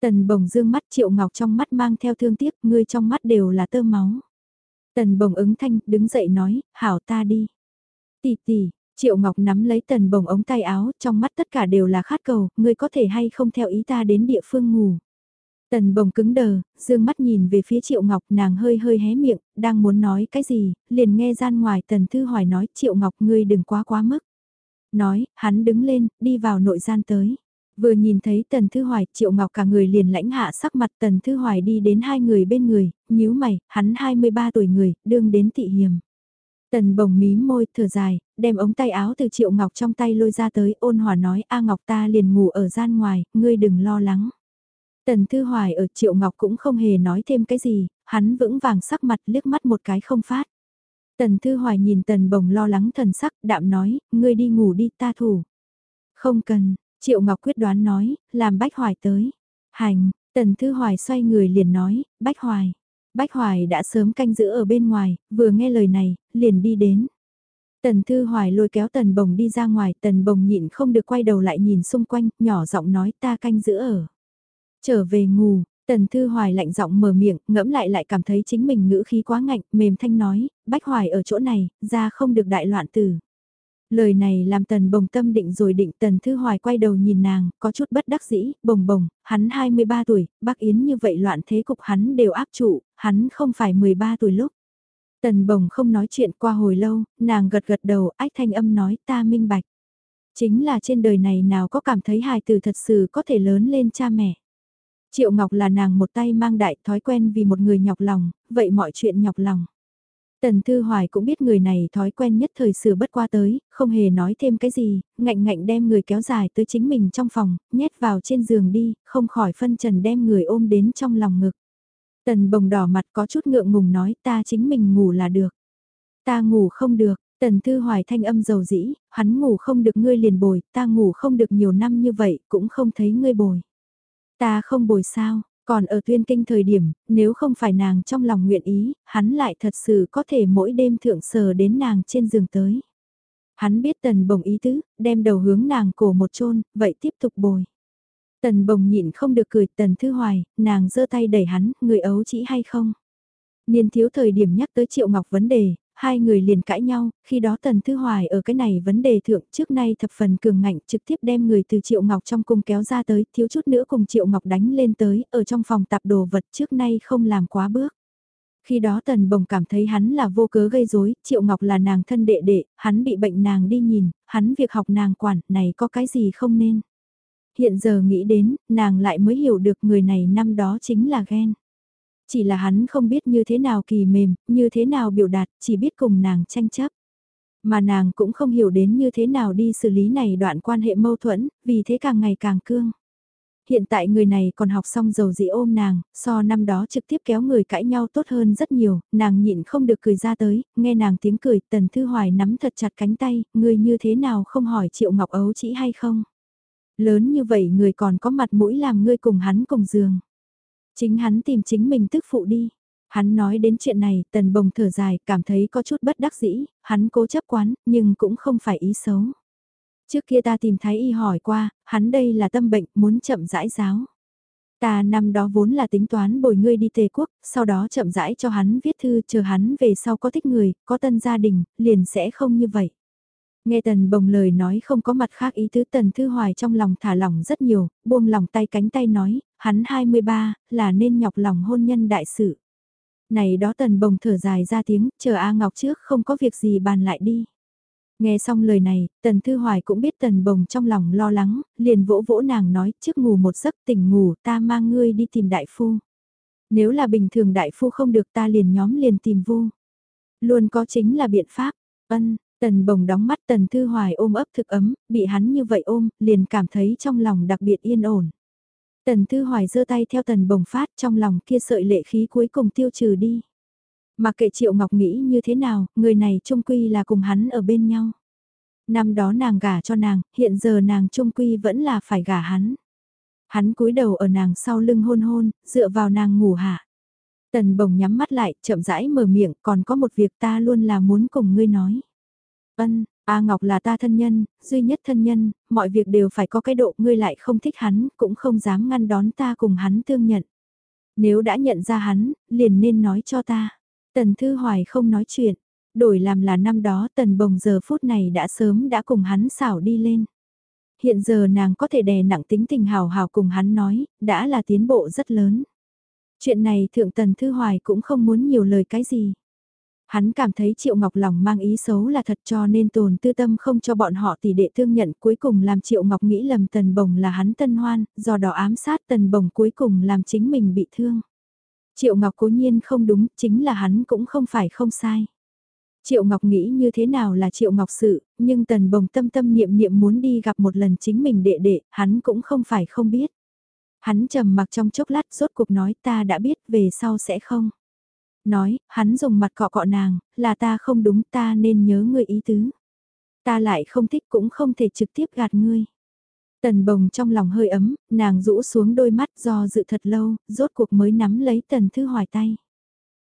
Tần bồng dương mắt Triệu Ngọc trong mắt mang theo thương tiếc, ngươi trong mắt đều là tơ máu. Tần bồng ứng thanh, đứng dậy nói, hảo ta đi. Tỷ tỷ, Triệu Ngọc nắm lấy tần bồng ống tay áo, trong mắt tất cả đều là khát cầu, ngươi có thể hay không theo ý ta đến địa phương ngủ. Tần bồng cứng đờ, dương mắt nhìn về phía Triệu Ngọc nàng hơi hơi hé miệng, đang muốn nói cái gì, liền nghe gian ngoài Tần Thư Hoài nói Triệu Ngọc ngươi đừng quá quá mức. Nói, hắn đứng lên, đi vào nội gian tới. Vừa nhìn thấy Tần Thư Hoài, Triệu Ngọc cả người liền lãnh hạ sắc mặt Tần Thư Hoài đi đến hai người bên người, nhíu mày, hắn 23 tuổi người, đương đến tị hiểm. Tần bồng mí môi, thở dài, đem ống tay áo từ Triệu Ngọc trong tay lôi ra tới, ôn hòa nói, A Ngọc ta liền ngủ ở gian ngoài, ngươi đừng lo lắng. Tần Thư Hoài ở Triệu Ngọc cũng không hề nói thêm cái gì, hắn vững vàng sắc mặt liếc mắt một cái không phát. Tần Thư Hoài nhìn Tần Bồng lo lắng thần sắc, đạm nói, ngươi đi ngủ đi ta thủ. Không cần, Triệu Ngọc quyết đoán nói, làm Bách Hoài tới. Hành, Tần Thư Hoài xoay người liền nói, Bách Hoài. Bách Hoài đã sớm canh giữ ở bên ngoài, vừa nghe lời này, liền đi đến. Tần Thư Hoài lôi kéo Tần Bồng đi ra ngoài, Tần Bồng nhịn không được quay đầu lại nhìn xung quanh, nhỏ giọng nói ta canh giữ ở. Trở về ngủ, Tần Thư Hoài lạnh giọng mở miệng, ngẫm lại lại cảm thấy chính mình ngữ khí quá ngạnh, mềm thanh nói, Bách Hoài ở chỗ này, ra không được đại loạn tử. Lời này làm tần bồng tâm định rồi định tần thư hoài quay đầu nhìn nàng, có chút bất đắc dĩ, bồng bồng, hắn 23 tuổi, bác Yến như vậy loạn thế cục hắn đều áp trụ, hắn không phải 13 tuổi lúc. Tần bồng không nói chuyện qua hồi lâu, nàng gật gật đầu, ách thanh âm nói ta minh bạch. Chính là trên đời này nào có cảm thấy hài từ thật sự có thể lớn lên cha mẹ. Triệu Ngọc là nàng một tay mang đại thói quen vì một người nhọc lòng, vậy mọi chuyện nhọc lòng. Tần Thư Hoài cũng biết người này thói quen nhất thời sửa bất qua tới, không hề nói thêm cái gì, ngạnh ngạnh đem người kéo dài tới chính mình trong phòng, nhét vào trên giường đi, không khỏi phân trần đem người ôm đến trong lòng ngực. Tần bồng đỏ mặt có chút ngượng ngùng nói ta chính mình ngủ là được. Ta ngủ không được, Tần Thư Hoài thanh âm dầu dĩ, hắn ngủ không được ngươi liền bồi, ta ngủ không được nhiều năm như vậy, cũng không thấy ngươi bồi. Ta không bồi sao, còn ở tuyên kinh thời điểm, nếu không phải nàng trong lòng nguyện ý, hắn lại thật sự có thể mỗi đêm thượng sờ đến nàng trên giường tới. Hắn biết tần bồng ý tứ, đem đầu hướng nàng cổ một chôn vậy tiếp tục bồi. Tần bồng nhịn không được cười tần thư hoài, nàng giơ tay đẩy hắn, người ấu chỉ hay không? Niên thiếu thời điểm nhắc tới Triệu Ngọc vấn đề, hai người liền cãi nhau, khi đó Tần Thư Hoài ở cái này vấn đề thượng trước nay thập phần cường ngạnh trực tiếp đem người từ Triệu Ngọc trong cung kéo ra tới, thiếu chút nữa cùng Triệu Ngọc đánh lên tới, ở trong phòng tạp đồ vật trước nay không làm quá bước. Khi đó Tần Bồng cảm thấy hắn là vô cớ gây rối, Triệu Ngọc là nàng thân đệ đệ, hắn bị bệnh nàng đi nhìn, hắn việc học nàng quản, này có cái gì không nên. Hiện giờ nghĩ đến, nàng lại mới hiểu được người này năm đó chính là ghen. Chỉ là hắn không biết như thế nào kỳ mềm, như thế nào biểu đạt, chỉ biết cùng nàng tranh chấp. Mà nàng cũng không hiểu đến như thế nào đi xử lý này đoạn quan hệ mâu thuẫn, vì thế càng ngày càng cương. Hiện tại người này còn học xong dầu dị ôm nàng, so năm đó trực tiếp kéo người cãi nhau tốt hơn rất nhiều, nàng nhịn không được cười ra tới, nghe nàng tiếng cười, tần thư hoài nắm thật chặt cánh tay, người như thế nào không hỏi triệu ngọc ấu chỉ hay không. Lớn như vậy người còn có mặt mũi làm ngươi cùng hắn cùng giường. Chính hắn tìm chính mình tức phụ đi. Hắn nói đến chuyện này, tần bồng thở dài, cảm thấy có chút bất đắc dĩ, hắn cố chấp quán, nhưng cũng không phải ý xấu. Trước kia ta tìm thái y hỏi qua, hắn đây là tâm bệnh, muốn chậm rãi giáo. Ta năm đó vốn là tính toán bồi ngươi đi tề quốc, sau đó chậm rãi cho hắn viết thư chờ hắn về sau có thích người, có tân gia đình, liền sẽ không như vậy. Nghe tần bồng lời nói không có mặt khác ý tứ tần thư hoài trong lòng thả lỏng rất nhiều, buông lòng tay cánh tay nói, hắn 23, là nên nhọc lòng hôn nhân đại sự. Này đó tần bồng thở dài ra tiếng, chờ A Ngọc trước không có việc gì bàn lại đi. Nghe xong lời này, tần thư hoài cũng biết tần bồng trong lòng lo lắng, liền vỗ vỗ nàng nói trước ngủ một giấc tỉnh ngủ ta mang ngươi đi tìm đại phu. Nếu là bình thường đại phu không được ta liền nhóm liền tìm vu. Luôn có chính là biện pháp, ân, Tần bồng đóng mắt tần thư hoài ôm ấp thực ấm, bị hắn như vậy ôm, liền cảm thấy trong lòng đặc biệt yên ổn. Tần thư hoài giơ tay theo tần bồng phát trong lòng kia sợi lệ khí cuối cùng tiêu trừ đi. Mà kệ triệu ngọc nghĩ như thế nào, người này trung quy là cùng hắn ở bên nhau. Năm đó nàng gả cho nàng, hiện giờ nàng trung quy vẫn là phải gả hắn. Hắn cúi đầu ở nàng sau lưng hôn hôn, dựa vào nàng ngủ hạ. Tần bồng nhắm mắt lại, chậm rãi mở miệng, còn có một việc ta luôn là muốn cùng ngươi nói. Ân, A Ngọc là ta thân nhân, duy nhất thân nhân, mọi việc đều phải có cái độ ngươi lại không thích hắn, cũng không dám ngăn đón ta cùng hắn tương nhận. Nếu đã nhận ra hắn, liền nên nói cho ta. Tần Thư Hoài không nói chuyện, đổi làm là năm đó Tần Bồng giờ phút này đã sớm đã cùng hắn xảo đi lên. Hiện giờ nàng có thể đè nặng tính tình hào hào cùng hắn nói, đã là tiến bộ rất lớn. Chuyện này Thượng Tần Thư Hoài cũng không muốn nhiều lời cái gì. Hắn cảm thấy Triệu Ngọc lòng mang ý xấu là thật cho nên tồn tư tâm không cho bọn họ tỷ đệ thương nhận cuối cùng làm Triệu Ngọc nghĩ lầm Tần Bồng là hắn tân hoan, do đó ám sát Tần Bồng cuối cùng làm chính mình bị thương. Triệu Ngọc cố nhiên không đúng, chính là hắn cũng không phải không sai. Triệu Ngọc nghĩ như thế nào là Triệu Ngọc sự, nhưng Tần Bồng tâm tâm niệm niệm muốn đi gặp một lần chính mình đệ đệ, hắn cũng không phải không biết. Hắn trầm mặc trong chốc lát rốt cuộc nói ta đã biết về sau sẽ không. Nói, hắn dùng mặt cọ cọ nàng, là ta không đúng ta nên nhớ ngươi ý tứ. Ta lại không thích cũng không thể trực tiếp gạt ngươi. Tần bồng trong lòng hơi ấm, nàng rũ xuống đôi mắt do dự thật lâu, rốt cuộc mới nắm lấy tần thư hoài tay.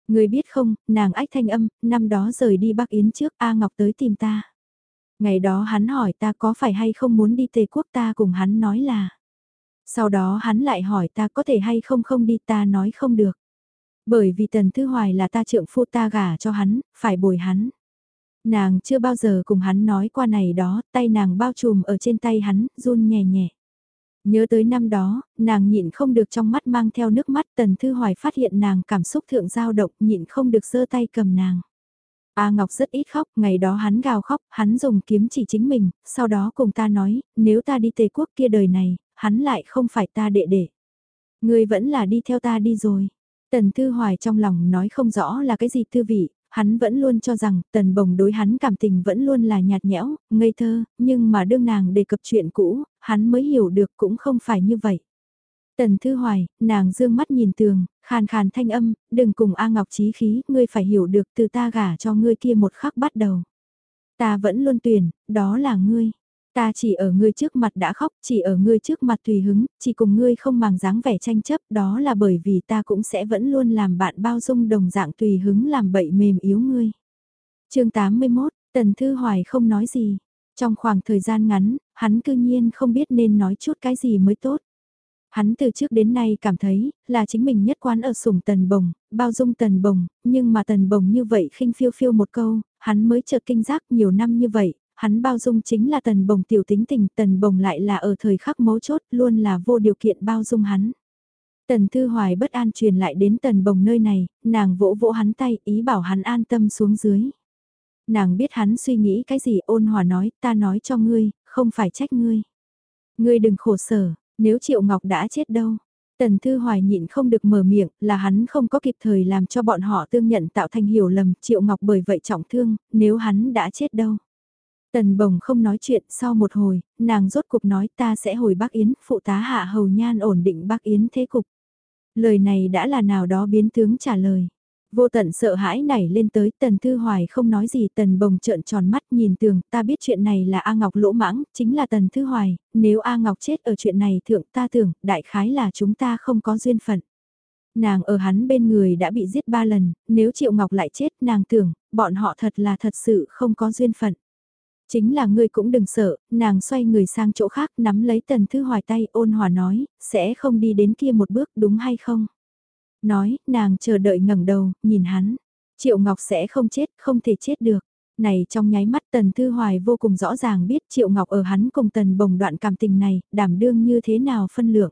Người biết không, nàng ách thanh âm, năm đó rời đi Bắc Yến trước A Ngọc tới tìm ta. Ngày đó hắn hỏi ta có phải hay không muốn đi tây Quốc ta cùng hắn nói là. Sau đó hắn lại hỏi ta có thể hay không không đi ta nói không được. Bởi vì Tần Thư Hoài là ta trượng phu ta gả cho hắn, phải bồi hắn. Nàng chưa bao giờ cùng hắn nói qua này đó, tay nàng bao trùm ở trên tay hắn, run nhẹ nhẹ. Nhớ tới năm đó, nàng nhịn không được trong mắt mang theo nước mắt Tần Thư Hoài phát hiện nàng cảm xúc thượng dao động nhịn không được giơ tay cầm nàng. A Ngọc rất ít khóc, ngày đó hắn gào khóc, hắn dùng kiếm chỉ chính mình, sau đó cùng ta nói, nếu ta đi tây Quốc kia đời này, hắn lại không phải ta đệ đệ. Ngươi vẫn là đi theo ta đi rồi. Tần Thư Hoài trong lòng nói không rõ là cái gì thư vị, hắn vẫn luôn cho rằng tần bồng đối hắn cảm tình vẫn luôn là nhạt nhẽo, ngây thơ, nhưng mà đương nàng đề cập chuyện cũ, hắn mới hiểu được cũng không phải như vậy. Tần Thư Hoài, nàng dương mắt nhìn tường, khàn khàn thanh âm, đừng cùng A Ngọc trí khí, ngươi phải hiểu được từ ta gả cho ngươi kia một khắc bắt đầu. Ta vẫn luôn tuyển, đó là ngươi. Ta chỉ ở ngươi trước mặt đã khóc, chỉ ở ngươi trước mặt tùy hứng, chỉ cùng ngươi không màng dáng vẻ tranh chấp, đó là bởi vì ta cũng sẽ vẫn luôn làm bạn bao dung đồng dạng tùy hứng làm bậy mềm yếu ngươi. chương 81, Tần Thư Hoài không nói gì. Trong khoảng thời gian ngắn, hắn cư nhiên không biết nên nói chút cái gì mới tốt. Hắn từ trước đến nay cảm thấy, là chính mình nhất quán ở sủng tần bồng, bao dung tần bồng, nhưng mà tần bồng như vậy khinh phiêu phiêu một câu, hắn mới chợt kinh giác nhiều năm như vậy, hắn bao dung chính là tần bồng tiểu tính tình, tần bồng lại là ở thời khắc mấu chốt, luôn là vô điều kiện bao dung hắn. Tần Thư Hoài bất an truyền lại đến tần bồng nơi này, nàng vỗ vỗ hắn tay, ý bảo hắn an tâm xuống dưới. Nàng biết hắn suy nghĩ cái gì ôn hòa nói, ta nói cho ngươi, không phải trách ngươi. Ngươi đừng khổ sở, nếu Triệu Ngọc đã chết đâu. Tần Thư Hoài nhịn không được mở miệng, là hắn không có kịp thời làm cho bọn họ tương nhận tạo thành hiểu lầm, Triệu Ngọc bởi vậy trọng thương, nếu hắn đã chết đâu. Tần bồng không nói chuyện sau một hồi, nàng rốt cuộc nói ta sẽ hồi bác Yến, phụ tá hạ hầu nhan ổn định bác Yến thế cục. Lời này đã là nào đó biến tướng trả lời. Vô tận sợ hãi nảy lên tới tần thư hoài không nói gì tần bồng trợn tròn mắt nhìn tường ta biết chuyện này là A Ngọc lỗ mãng, chính là tần thư hoài, nếu A Ngọc chết ở chuyện này thượng ta tưởng đại khái là chúng ta không có duyên phận. Nàng ở hắn bên người đã bị giết ba lần, nếu Triệu Ngọc lại chết nàng tưởng, bọn họ thật là thật sự không có duyên phận. Chính là ngươi cũng đừng sợ, nàng xoay người sang chỗ khác nắm lấy tần thư hoài tay ôn hòa nói, sẽ không đi đến kia một bước đúng hay không? Nói, nàng chờ đợi ngẩng đầu, nhìn hắn. Triệu Ngọc sẽ không chết, không thể chết được. Này trong nháy mắt Tần Thư Hoài vô cùng rõ ràng biết Triệu Ngọc ở hắn cùng Tần bồng đoạn cảm tình này, đảm đương như thế nào phân lượng.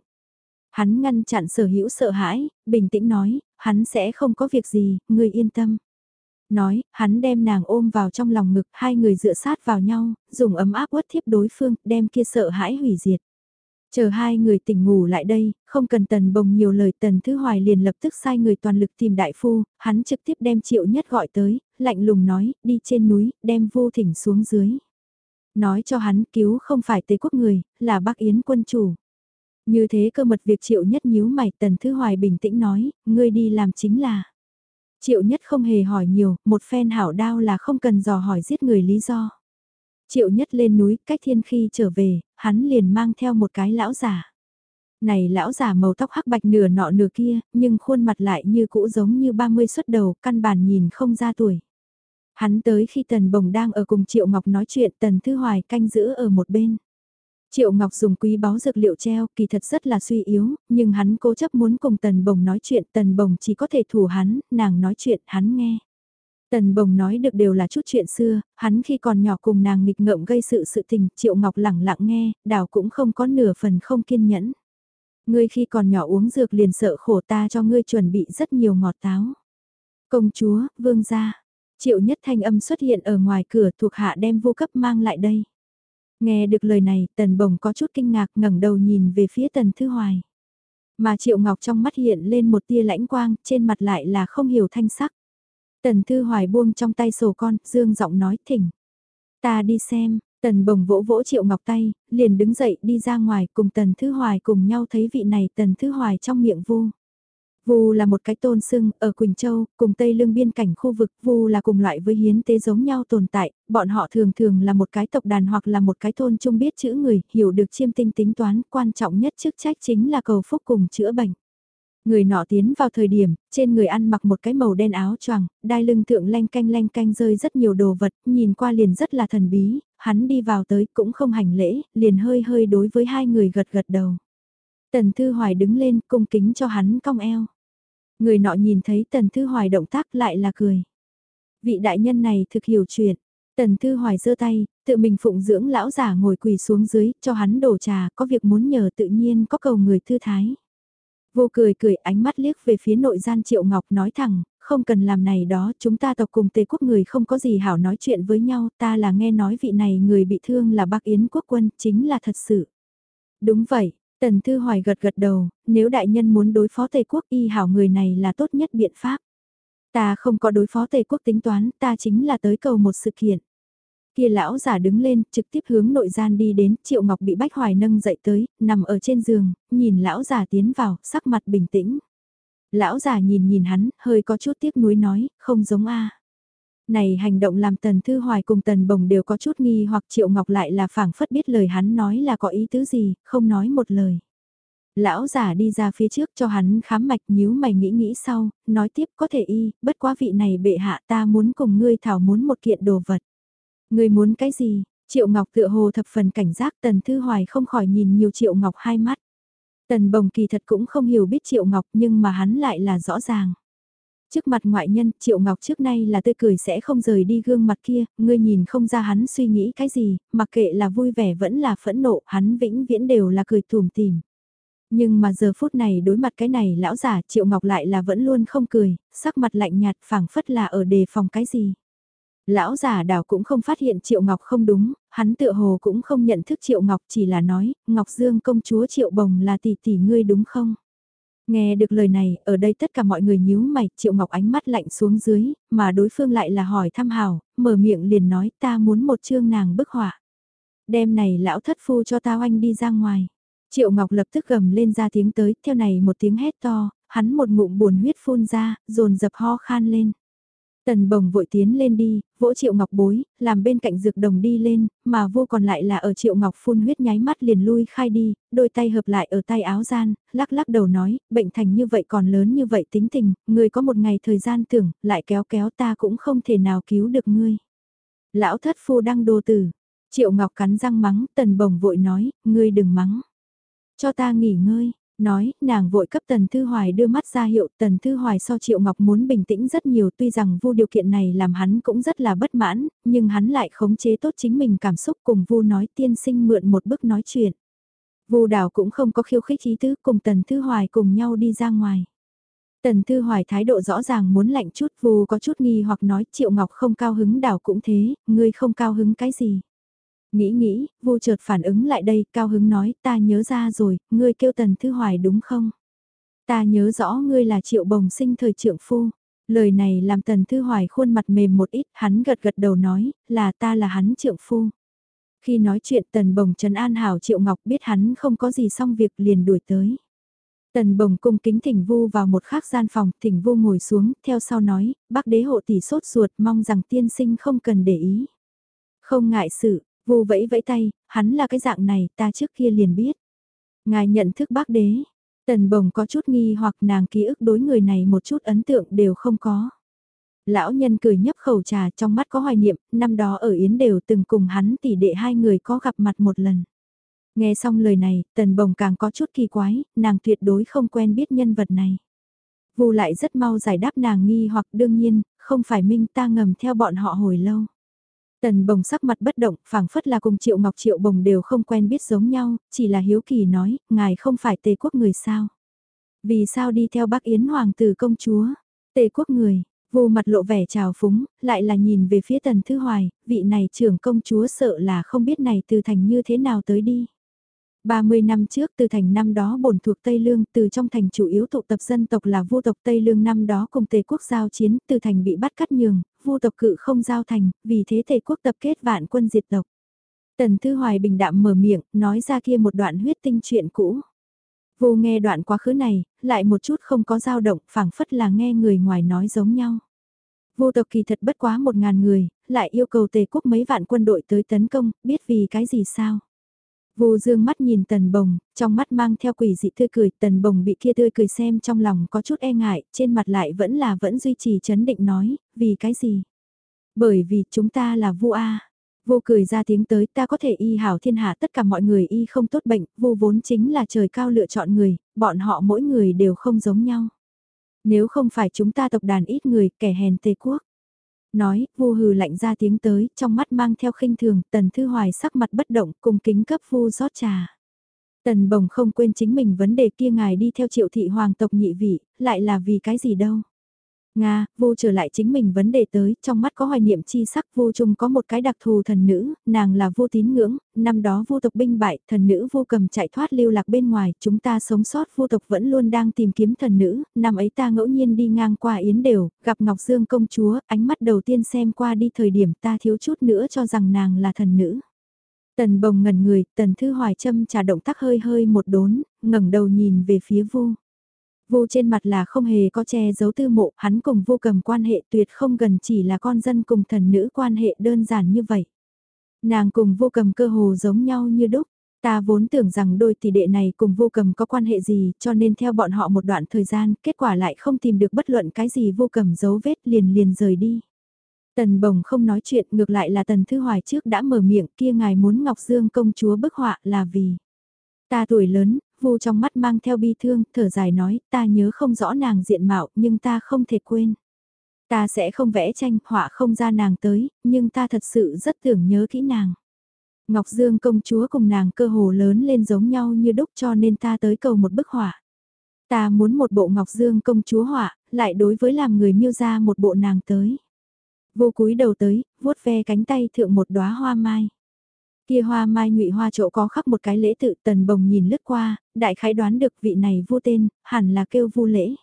Hắn ngăn chặn sở hữu sợ hãi, bình tĩnh nói, hắn sẽ không có việc gì, người yên tâm nói, hắn đem nàng ôm vào trong lòng ngực, hai người dựa sát vào nhau, dùng ấm áp uất thiếp đối phương, đem kia sợ hãi hủy diệt. Chờ hai người tỉnh ngủ lại đây, không cần tần bồng nhiều lời tần thứ hoài liền lập tức sai người toàn lực tìm đại phu, hắn trực tiếp đem triệu nhất gọi tới, lạnh lùng nói, đi trên núi, đem vô thỉnh xuống dưới. Nói cho hắn cứu không phải tế quốc người, là bác Yến quân chủ. Như thế cơ mật việc triệu nhất nhíu mày tần thứ hoài bình tĩnh nói, ngươi đi làm chính là. Triệu nhất không hề hỏi nhiều, một phen hảo đao là không cần dò hỏi giết người lý do. Triệu nhất lên núi, cách thiên khi trở về, hắn liền mang theo một cái lão giả. Này lão giả màu tóc hắc bạch nửa nọ nửa kia, nhưng khuôn mặt lại như cũ giống như 30 xuất đầu, căn bản nhìn không ra tuổi. Hắn tới khi Tần Bồng đang ở cùng Triệu Ngọc nói chuyện Tần Thư Hoài canh giữ ở một bên. Triệu Ngọc dùng quý báu dược liệu treo, kỳ thật rất là suy yếu, nhưng hắn cố chấp muốn cùng Tần Bồng nói chuyện, Tần Bồng chỉ có thể thủ hắn, nàng nói chuyện, hắn nghe. Tần Bồng nói được đều là chút chuyện xưa, hắn khi còn nhỏ cùng nàng nghịch ngợm gây sự sự tình, Triệu Ngọc lẳng lặng nghe, đào cũng không có nửa phần không kiên nhẫn. Ngươi khi còn nhỏ uống dược liền sợ khổ ta cho ngươi chuẩn bị rất nhiều ngọt táo. Công chúa, vương gia, Triệu nhất thanh âm xuất hiện ở ngoài cửa thuộc hạ đem vô cấp mang lại đây. Nghe được lời này, tần bồng có chút kinh ngạc ngẩng đầu nhìn về phía tần thư hoài. Mà triệu ngọc trong mắt hiện lên một tia lãnh quang, trên mặt lại là không hiểu thanh sắc. Tần thư hoài buông trong tay sổ con, dương giọng nói thỉnh. Ta đi xem, tần bồng vỗ vỗ triệu ngọc tay, liền đứng dậy đi ra ngoài cùng tần thư hoài cùng nhau thấy vị này tần thư hoài trong miệng vu. Vu là một cái tôn sưng, ở Quỳnh Châu, cùng Tây Lương biên cảnh khu vực, Vu là cùng loại với hiến tế giống nhau tồn tại, bọn họ thường thường là một cái tộc đàn hoặc là một cái thôn chung biết chữ người, hiểu được chiêm tinh tính toán, quan trọng nhất chức trách chính là cầu phúc cùng chữa bệnh. Người nọ tiến vào thời điểm, trên người ăn mặc một cái màu đen áo choàng, đai lưng thượng lanh canh lanh canh rơi rất nhiều đồ vật, nhìn qua liền rất là thần bí, hắn đi vào tới cũng không hành lễ, liền hơi hơi đối với hai người gật gật đầu. Tần Thư Hoài đứng lên cung kính cho hắn cong eo. Người nọ nhìn thấy Tần Thư Hoài động tác lại là cười. Vị đại nhân này thực hiểu chuyện. Tần Thư Hoài giơ tay, tự mình phụng dưỡng lão giả ngồi quỳ xuống dưới, cho hắn đổ trà, có việc muốn nhờ tự nhiên có cầu người thư thái. Vô cười cười ánh mắt liếc về phía nội gian Triệu Ngọc nói thẳng, không cần làm này đó, chúng ta tộc cùng tề quốc người không có gì hảo nói chuyện với nhau, ta là nghe nói vị này người bị thương là bác Yến quốc quân, chính là thật sự. Đúng vậy, Tần Thư Hoài gật gật đầu, nếu đại nhân muốn đối phó Tây Quốc y hảo người này là tốt nhất biện pháp. Ta không có đối phó Tây Quốc tính toán, ta chính là tới cầu một sự kiện. Kia lão giả đứng lên, trực tiếp hướng nội gian đi đến, Triệu Ngọc bị Bách Hoài nâng dậy tới, nằm ở trên giường, nhìn lão giả tiến vào, sắc mặt bình tĩnh. Lão giả nhìn nhìn hắn, hơi có chút tiếc nuối nói, không giống a. Này hành động làm Tần Thư Hoài cùng Tần Bồng đều có chút nghi hoặc Triệu Ngọc lại là phảng phất biết lời hắn nói là có ý tứ gì, không nói một lời. Lão giả đi ra phía trước cho hắn khám mạch nhíu mày nghĩ nghĩ sau, nói tiếp có thể y, bất quá vị này bệ hạ ta muốn cùng ngươi thảo muốn một kiện đồ vật. Ngươi muốn cái gì? Triệu Ngọc tựa hồ thập phần cảnh giác Tần Thư Hoài không khỏi nhìn nhiều Triệu Ngọc hai mắt. Tần Bồng kỳ thật cũng không hiểu biết Triệu Ngọc nhưng mà hắn lại là rõ ràng. Trước mặt ngoại nhân, Triệu Ngọc trước nay là tươi cười sẽ không rời đi gương mặt kia, ngươi nhìn không ra hắn suy nghĩ cái gì, mặc kệ là vui vẻ vẫn là phẫn nộ, hắn vĩnh viễn đều là cười thùm tìm. Nhưng mà giờ phút này đối mặt cái này lão giả Triệu Ngọc lại là vẫn luôn không cười, sắc mặt lạnh nhạt phảng phất là ở đề phòng cái gì. Lão giả đảo cũng không phát hiện Triệu Ngọc không đúng, hắn tựa hồ cũng không nhận thức Triệu Ngọc chỉ là nói, Ngọc Dương công chúa Triệu Bồng là tỷ tỷ ngươi đúng không? Nghe được lời này, ở đây tất cả mọi người nhíu mày, Triệu Ngọc ánh mắt lạnh xuống dưới, mà đối phương lại là hỏi thăm hào, mở miệng liền nói ta muốn một chương nàng bức họa. Đêm này lão thất phu cho tao anh đi ra ngoài. Triệu Ngọc lập tức gầm lên ra tiếng tới, theo này một tiếng hét to, hắn một ngụm buồn huyết phun ra, dồn dập ho khan lên. Tần bồng vội tiến lên đi, vỗ triệu ngọc bối, làm bên cạnh dược đồng đi lên, mà vô còn lại là ở triệu ngọc phun huyết nháy mắt liền lui khai đi, đôi tay hợp lại ở tay áo gian, lắc lắc đầu nói, bệnh thành như vậy còn lớn như vậy tính tình, người có một ngày thời gian tưởng, lại kéo kéo ta cũng không thể nào cứu được ngươi. Lão thất phu đăng đồ tử, triệu ngọc cắn răng mắng, tần bồng vội nói, ngươi đừng mắng. Cho ta nghỉ ngơi, Nói, nàng vội cấp Tần Thư Hoài đưa mắt ra hiệu Tần Thư Hoài so Triệu Ngọc muốn bình tĩnh rất nhiều tuy rằng vu điều kiện này làm hắn cũng rất là bất mãn, nhưng hắn lại khống chế tốt chính mình cảm xúc cùng vu nói tiên sinh mượn một bức nói chuyện. Vu đảo cũng không có khiêu khích ý tứ cùng Tần Thư Hoài cùng nhau đi ra ngoài. Tần Thư Hoài thái độ rõ ràng muốn lạnh chút vu có chút nghi hoặc nói Triệu Ngọc không cao hứng đảo cũng thế, ngươi không cao hứng cái gì. Nghĩ nghĩ, vô chợt phản ứng lại đây, cao hứng nói, ta nhớ ra rồi, ngươi kêu tần thư hoài đúng không? Ta nhớ rõ ngươi là triệu bồng sinh thời trượng phu. Lời này làm tần thư hoài khuôn mặt mềm một ít, hắn gật gật đầu nói, là ta là hắn trượng phu. Khi nói chuyện tần bồng trần an hảo triệu ngọc biết hắn không có gì xong việc liền đuổi tới. Tần bồng cung kính thỉnh vu vào một khác gian phòng, thỉnh vu ngồi xuống, theo sau nói, bác đế hộ tỷ sốt ruột mong rằng tiên sinh không cần để ý. Không ngại sự, Vô vẫy vẫy tay, hắn là cái dạng này, ta trước kia liền biết. Ngài nhận thức bác đế. Tần bồng có chút nghi hoặc nàng ký ức đối người này một chút ấn tượng đều không có. Lão nhân cười nhấp khẩu trà trong mắt có hoài niệm, năm đó ở Yến đều từng cùng hắn tỷ đệ hai người có gặp mặt một lần. Nghe xong lời này, tần bồng càng có chút kỳ quái, nàng tuyệt đối không quen biết nhân vật này. Vu lại rất mau giải đáp nàng nghi hoặc đương nhiên, không phải minh ta ngầm theo bọn họ hồi lâu. Tần bồng sắc mặt bất động, phảng phất là cùng triệu ngọc triệu bồng đều không quen biết giống nhau, chỉ là hiếu kỳ nói, ngài không phải tề quốc người sao. Vì sao đi theo bác Yến Hoàng tử công chúa, tề quốc người, Vô mặt lộ vẻ trào phúng, lại là nhìn về phía Tần Thư Hoài, vị này trưởng công chúa sợ là không biết này từ thành như thế nào tới đi. 30 năm trước từ thành năm đó bổn thuộc Tây Lương, từ trong thành chủ yếu tụ tập dân tộc là vua tộc Tây Lương năm đó cùng tề quốc giao chiến, từ thành bị bắt cắt nhường, vua tộc cự không giao thành, vì thế tề quốc tập kết vạn quân diệt tộc. Tần Thư Hoài bình đạm mở miệng, nói ra kia một đoạn huyết tinh chuyện cũ. Vô nghe đoạn quá khứ này, lại một chút không có dao động, phảng phất là nghe người ngoài nói giống nhau. Vô tộc kỳ thật bất quá một ngàn người, lại yêu cầu tề quốc mấy vạn quân đội tới tấn công, biết vì cái gì sao? Vô dương mắt nhìn tần bồng, trong mắt mang theo quỷ dị tươi cười, tần bồng bị kia tươi cười xem trong lòng có chút e ngại, trên mặt lại vẫn là vẫn duy trì chấn định nói, vì cái gì? Bởi vì chúng ta là vua A. Vô cười ra tiếng tới ta có thể y hảo thiên hạ tất cả mọi người y không tốt bệnh, vô vốn chính là trời cao lựa chọn người, bọn họ mỗi người đều không giống nhau. Nếu không phải chúng ta tộc đàn ít người, kẻ hèn tề quốc. Nói, vu hừ lạnh ra tiếng tới, trong mắt mang theo khinh thường, tần thư hoài sắc mặt bất động, cùng kính cấp vu rót trà. Tần bồng không quên chính mình vấn đề kia ngài đi theo triệu thị hoàng tộc nhị vị, lại là vì cái gì đâu. Nga, vô trở lại chính mình vấn đề tới, trong mắt có hoài niệm chi sắc vô trung có một cái đặc thù thần nữ, nàng là vô tín ngưỡng, năm đó vô tộc binh bại, thần nữ vô cầm chạy thoát lưu lạc bên ngoài, chúng ta sống sót vô tộc vẫn luôn đang tìm kiếm thần nữ, năm ấy ta ngẫu nhiên đi ngang qua Yến Đều, gặp Ngọc Dương công chúa, ánh mắt đầu tiên xem qua đi thời điểm ta thiếu chút nữa cho rằng nàng là thần nữ. Tần bồng ngẩn người, tần thư hoài châm trà động tác hơi hơi một đốn, ngẩng đầu nhìn về phía vô. Vô trên mặt là không hề có che giấu tư mộ, hắn cùng vô cầm quan hệ tuyệt không gần chỉ là con dân cùng thần nữ quan hệ đơn giản như vậy. Nàng cùng vô cầm cơ hồ giống nhau như đúc. Ta vốn tưởng rằng đôi tỷ đệ này cùng vô cầm có quan hệ gì cho nên theo bọn họ một đoạn thời gian, kết quả lại không tìm được bất luận cái gì vô cầm dấu vết liền liền rời đi. Tần bồng không nói chuyện ngược lại là tần thư hoài trước đã mở miệng kia ngài muốn Ngọc Dương công chúa bức họa là vì. Ta tuổi lớn, vu trong mắt mang theo bi thương, thở dài nói, ta nhớ không rõ nàng diện mạo, nhưng ta không thể quên. Ta sẽ không vẽ tranh, họa không ra nàng tới, nhưng ta thật sự rất tưởng nhớ kỹ nàng. Ngọc Dương công chúa cùng nàng cơ hồ lớn lên giống nhau như đúc cho nên ta tới cầu một bức họa. Ta muốn một bộ Ngọc Dương công chúa họa, lại đối với làm người miêu ra một bộ nàng tới. Vô cúi đầu tới, vuốt ve cánh tay thượng một đóa hoa mai. Kia hoa mai ngụy hoa chỗ có khắc một cái lễ tự tần bồng nhìn lướt qua, đại khái đoán được vị này vô tên, hẳn là kêu vu lễ.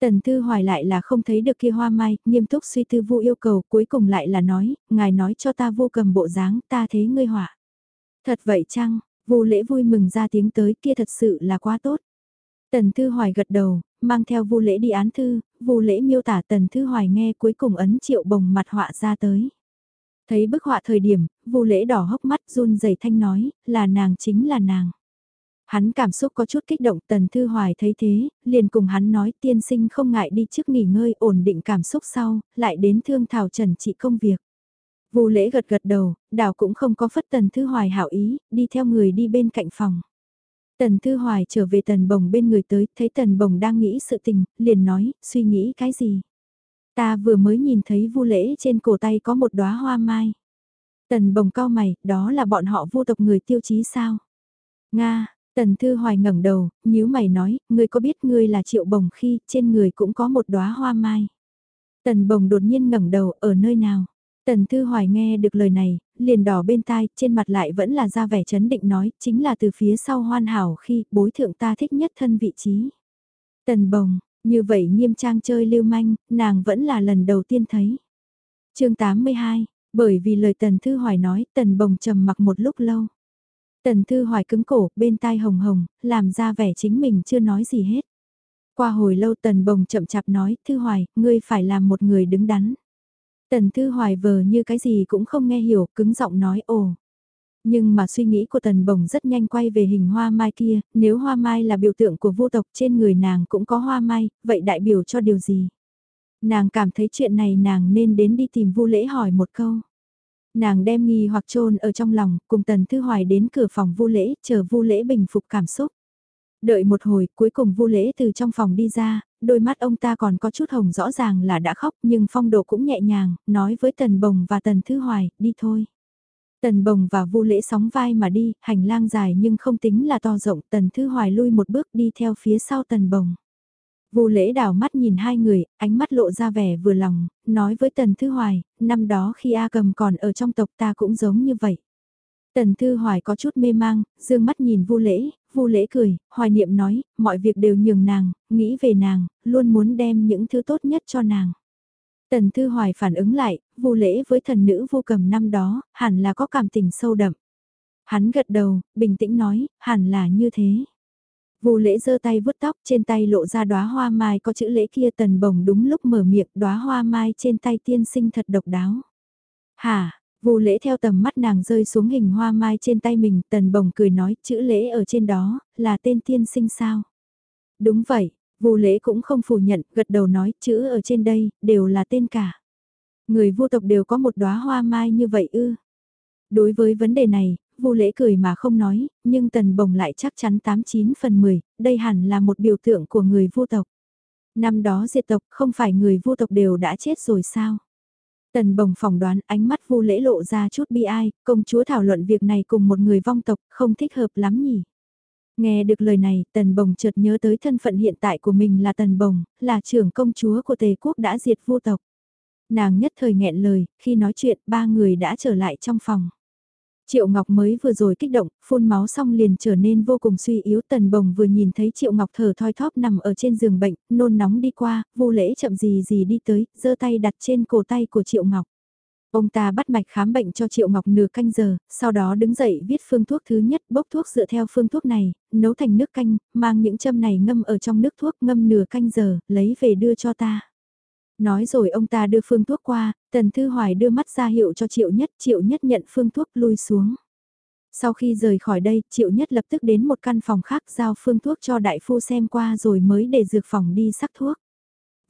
Tần thư Hoài lại là không thấy được kia hoa mai, nghiêm túc suy tư vu yêu cầu, cuối cùng lại là nói, ngài nói cho ta vô cầm bộ dáng, ta thế ngươi họa. Thật vậy chăng, vu lễ vui mừng ra tiếng tới kia thật sự là quá tốt. Tần thư Hoài gật đầu, mang theo vu lễ đi án thư, vu lễ miêu tả Tần thư Hoài nghe cuối cùng ấn triệu bồng mặt họa ra tới. Thấy bức họa thời điểm, vu lễ đỏ hốc mắt run rẩy thanh nói, là nàng chính là nàng. Hắn cảm xúc có chút kích động tần thư hoài thấy thế, liền cùng hắn nói tiên sinh không ngại đi trước nghỉ ngơi ổn định cảm xúc sau, lại đến thương thảo trần trị công việc. Vu lễ gật gật đầu, đào cũng không có phất tần thư hoài hảo ý, đi theo người đi bên cạnh phòng. Tần thư hoài trở về tần bồng bên người tới, thấy tần bồng đang nghĩ sự tình, liền nói, suy nghĩ cái gì. Ta vừa mới nhìn thấy vu lễ trên cổ tay có một đóa hoa mai. Tần bồng cao mày, đó là bọn họ vô tộc người tiêu chí sao? Nga, tần thư hoài ngẩng đầu, nhíu mày nói, ngươi có biết ngươi là triệu bồng khi trên người cũng có một đóa hoa mai. Tần bồng đột nhiên ngẩng đầu, ở nơi nào? Tần Thư Hoài nghe được lời này, liền đỏ bên tai, trên mặt lại vẫn là ra vẻ chấn định nói, chính là từ phía sau hoan hảo khi bối thượng ta thích nhất thân vị trí. Tần Bồng, như vậy nghiêm trang chơi lưu manh, nàng vẫn là lần đầu tiên thấy. chương 82, bởi vì lời Tần Thư Hoài nói, Tần Bồng trầm mặc một lúc lâu. Tần Thư Hoài cứng cổ, bên tai hồng hồng, làm ra vẻ chính mình chưa nói gì hết. Qua hồi lâu Tần Bồng chậm chạp nói, Thư Hoài, ngươi phải làm một người đứng đắn. Tần Thư Hoài vờ như cái gì cũng không nghe hiểu, cứng giọng nói ồ. Nhưng mà suy nghĩ của Tần Bồng rất nhanh quay về hình hoa mai kia, nếu hoa mai là biểu tượng của vô tộc trên người nàng cũng có hoa mai, vậy đại biểu cho điều gì? Nàng cảm thấy chuyện này nàng nên đến đi tìm vu lễ hỏi một câu. Nàng đem nghi hoặc trôn ở trong lòng, cùng Tần Thư Hoài đến cửa phòng vu lễ, chờ vu lễ bình phục cảm xúc. Đợi một hồi, cuối cùng vu lễ từ trong phòng đi ra, đôi mắt ông ta còn có chút hồng rõ ràng là đã khóc nhưng phong độ cũng nhẹ nhàng, nói với Tần Bồng và Tần Thư Hoài, đi thôi. Tần Bồng và Vu Lễ sóng vai mà đi, hành lang dài nhưng không tính là to rộng, Tần Thư Hoài lui một bước đi theo phía sau Tần Bồng. Vu lễ đảo mắt nhìn hai người, ánh mắt lộ ra vẻ vừa lòng, nói với Tần Thư Hoài, năm đó khi A cầm còn ở trong tộc ta cũng giống như vậy. Tần Thư Hoài có chút mê mang, dương mắt nhìn Vu lễ, Vu lễ cười, hoài niệm nói, mọi việc đều nhường nàng, nghĩ về nàng, luôn muốn đem những thứ tốt nhất cho nàng. Tần Thư Hoài phản ứng lại, Vu lễ với thần nữ vô cầm năm đó, hẳn là có cảm tình sâu đậm. Hắn gật đầu, bình tĩnh nói, hẳn là như thế. Vu lễ giơ tay vuốt tóc, trên tay lộ ra đóa hoa mai có chữ lễ kia tần bồng đúng lúc mở miệng, đóa hoa mai trên tay tiên sinh thật độc đáo. Hả, Vu lễ theo tầm mắt nàng rơi xuống hình hoa mai trên tay mình, tần bồng cười nói, chữ lễ ở trên đó, là tên tiên sinh sao? Đúng vậy, Vu lễ cũng không phủ nhận, gật đầu nói, chữ ở trên đây, đều là tên cả. Người vô tộc đều có một đóa hoa mai như vậy ư? Đối với vấn đề này, Vu lễ cười mà không nói, nhưng tần bồng lại chắc chắn 89 phần 10, đây hẳn là một biểu tượng của người vô tộc. Năm đó diệt tộc không phải người vô tộc đều đã chết rồi sao? Tần bồng phỏng đoán ánh mắt Vu lễ lộ ra chút bi ai, công chúa thảo luận việc này cùng một người vong tộc không thích hợp lắm nhỉ. Nghe được lời này, Tần Bồng chợt nhớ tới thân phận hiện tại của mình là Tần Bồng, là trưởng công chúa của Tề quốc đã diệt vô tộc. Nàng nhất thời nghẹn lời, khi nói chuyện ba người đã trở lại trong phòng. Triệu Ngọc mới vừa rồi kích động, phun máu xong liền trở nên vô cùng suy yếu. Tần Bồng vừa nhìn thấy Triệu Ngọc thở thoi thóp nằm ở trên giường bệnh, nôn nóng đi qua, vô lễ chậm gì gì đi tới, giơ tay đặt trên cổ tay của Triệu Ngọc. Ông ta bắt mạch khám bệnh cho Triệu Ngọc nửa canh giờ, sau đó đứng dậy viết phương thuốc thứ nhất, bốc thuốc dựa theo phương thuốc này, nấu thành nước canh, mang những châm này ngâm ở trong nước thuốc ngâm nửa canh giờ, lấy về đưa cho ta. Nói rồi ông ta đưa phương thuốc qua, Tần Thư Hoài đưa mắt ra hiệu cho Triệu Nhất, Triệu Nhất nhận phương thuốc lui xuống. Sau khi rời khỏi đây, Triệu Nhất lập tức đến một căn phòng khác giao phương thuốc cho đại phu xem qua rồi mới để dược phòng đi sắc thuốc.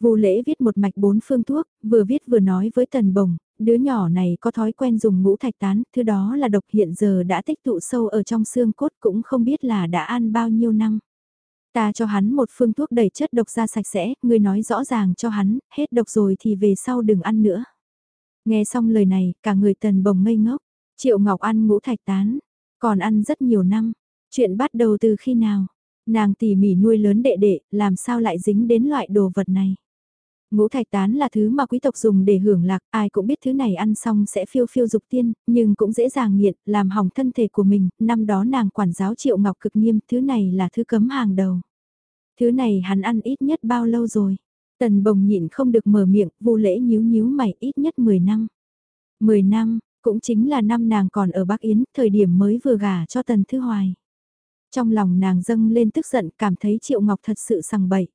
Vu lễ viết một mạch bốn phương thuốc, vừa viết vừa nói với Tần Bồng, đứa nhỏ này có thói quen dùng ngũ thạch tán, thứ đó là độc hiện giờ đã tích tụ sâu ở trong xương cốt cũng không biết là đã ăn bao nhiêu năm. Ta cho hắn một phương thuốc đầy chất độc ra sạch sẽ, ngươi nói rõ ràng cho hắn, hết độc rồi thì về sau đừng ăn nữa. Nghe xong lời này, cả người tần bồng ngây ngốc, triệu ngọc ăn ngũ thạch tán, còn ăn rất nhiều năm, chuyện bắt đầu từ khi nào, nàng tỉ mỉ nuôi lớn đệ đệ, làm sao lại dính đến loại đồ vật này. Ngũ thạch tán là thứ mà quý tộc dùng để hưởng lạc, ai cũng biết thứ này ăn xong sẽ phiêu phiêu dục tiên, nhưng cũng dễ dàng nghiện, làm hỏng thân thể của mình, năm đó nàng quản giáo triệu ngọc cực nghiêm, thứ này là thứ cấm hàng đầu. Thứ này hắn ăn ít nhất bao lâu rồi? Tần bồng nhịn không được mở miệng, vô lễ nhíu nhíu mày ít nhất 10 năm. 10 năm, cũng chính là năm nàng còn ở Bắc Yến, thời điểm mới vừa gả cho Tần Thư Hoài. Trong lòng nàng dâng lên tức giận, cảm thấy Triệu Ngọc thật sự sằng bậy.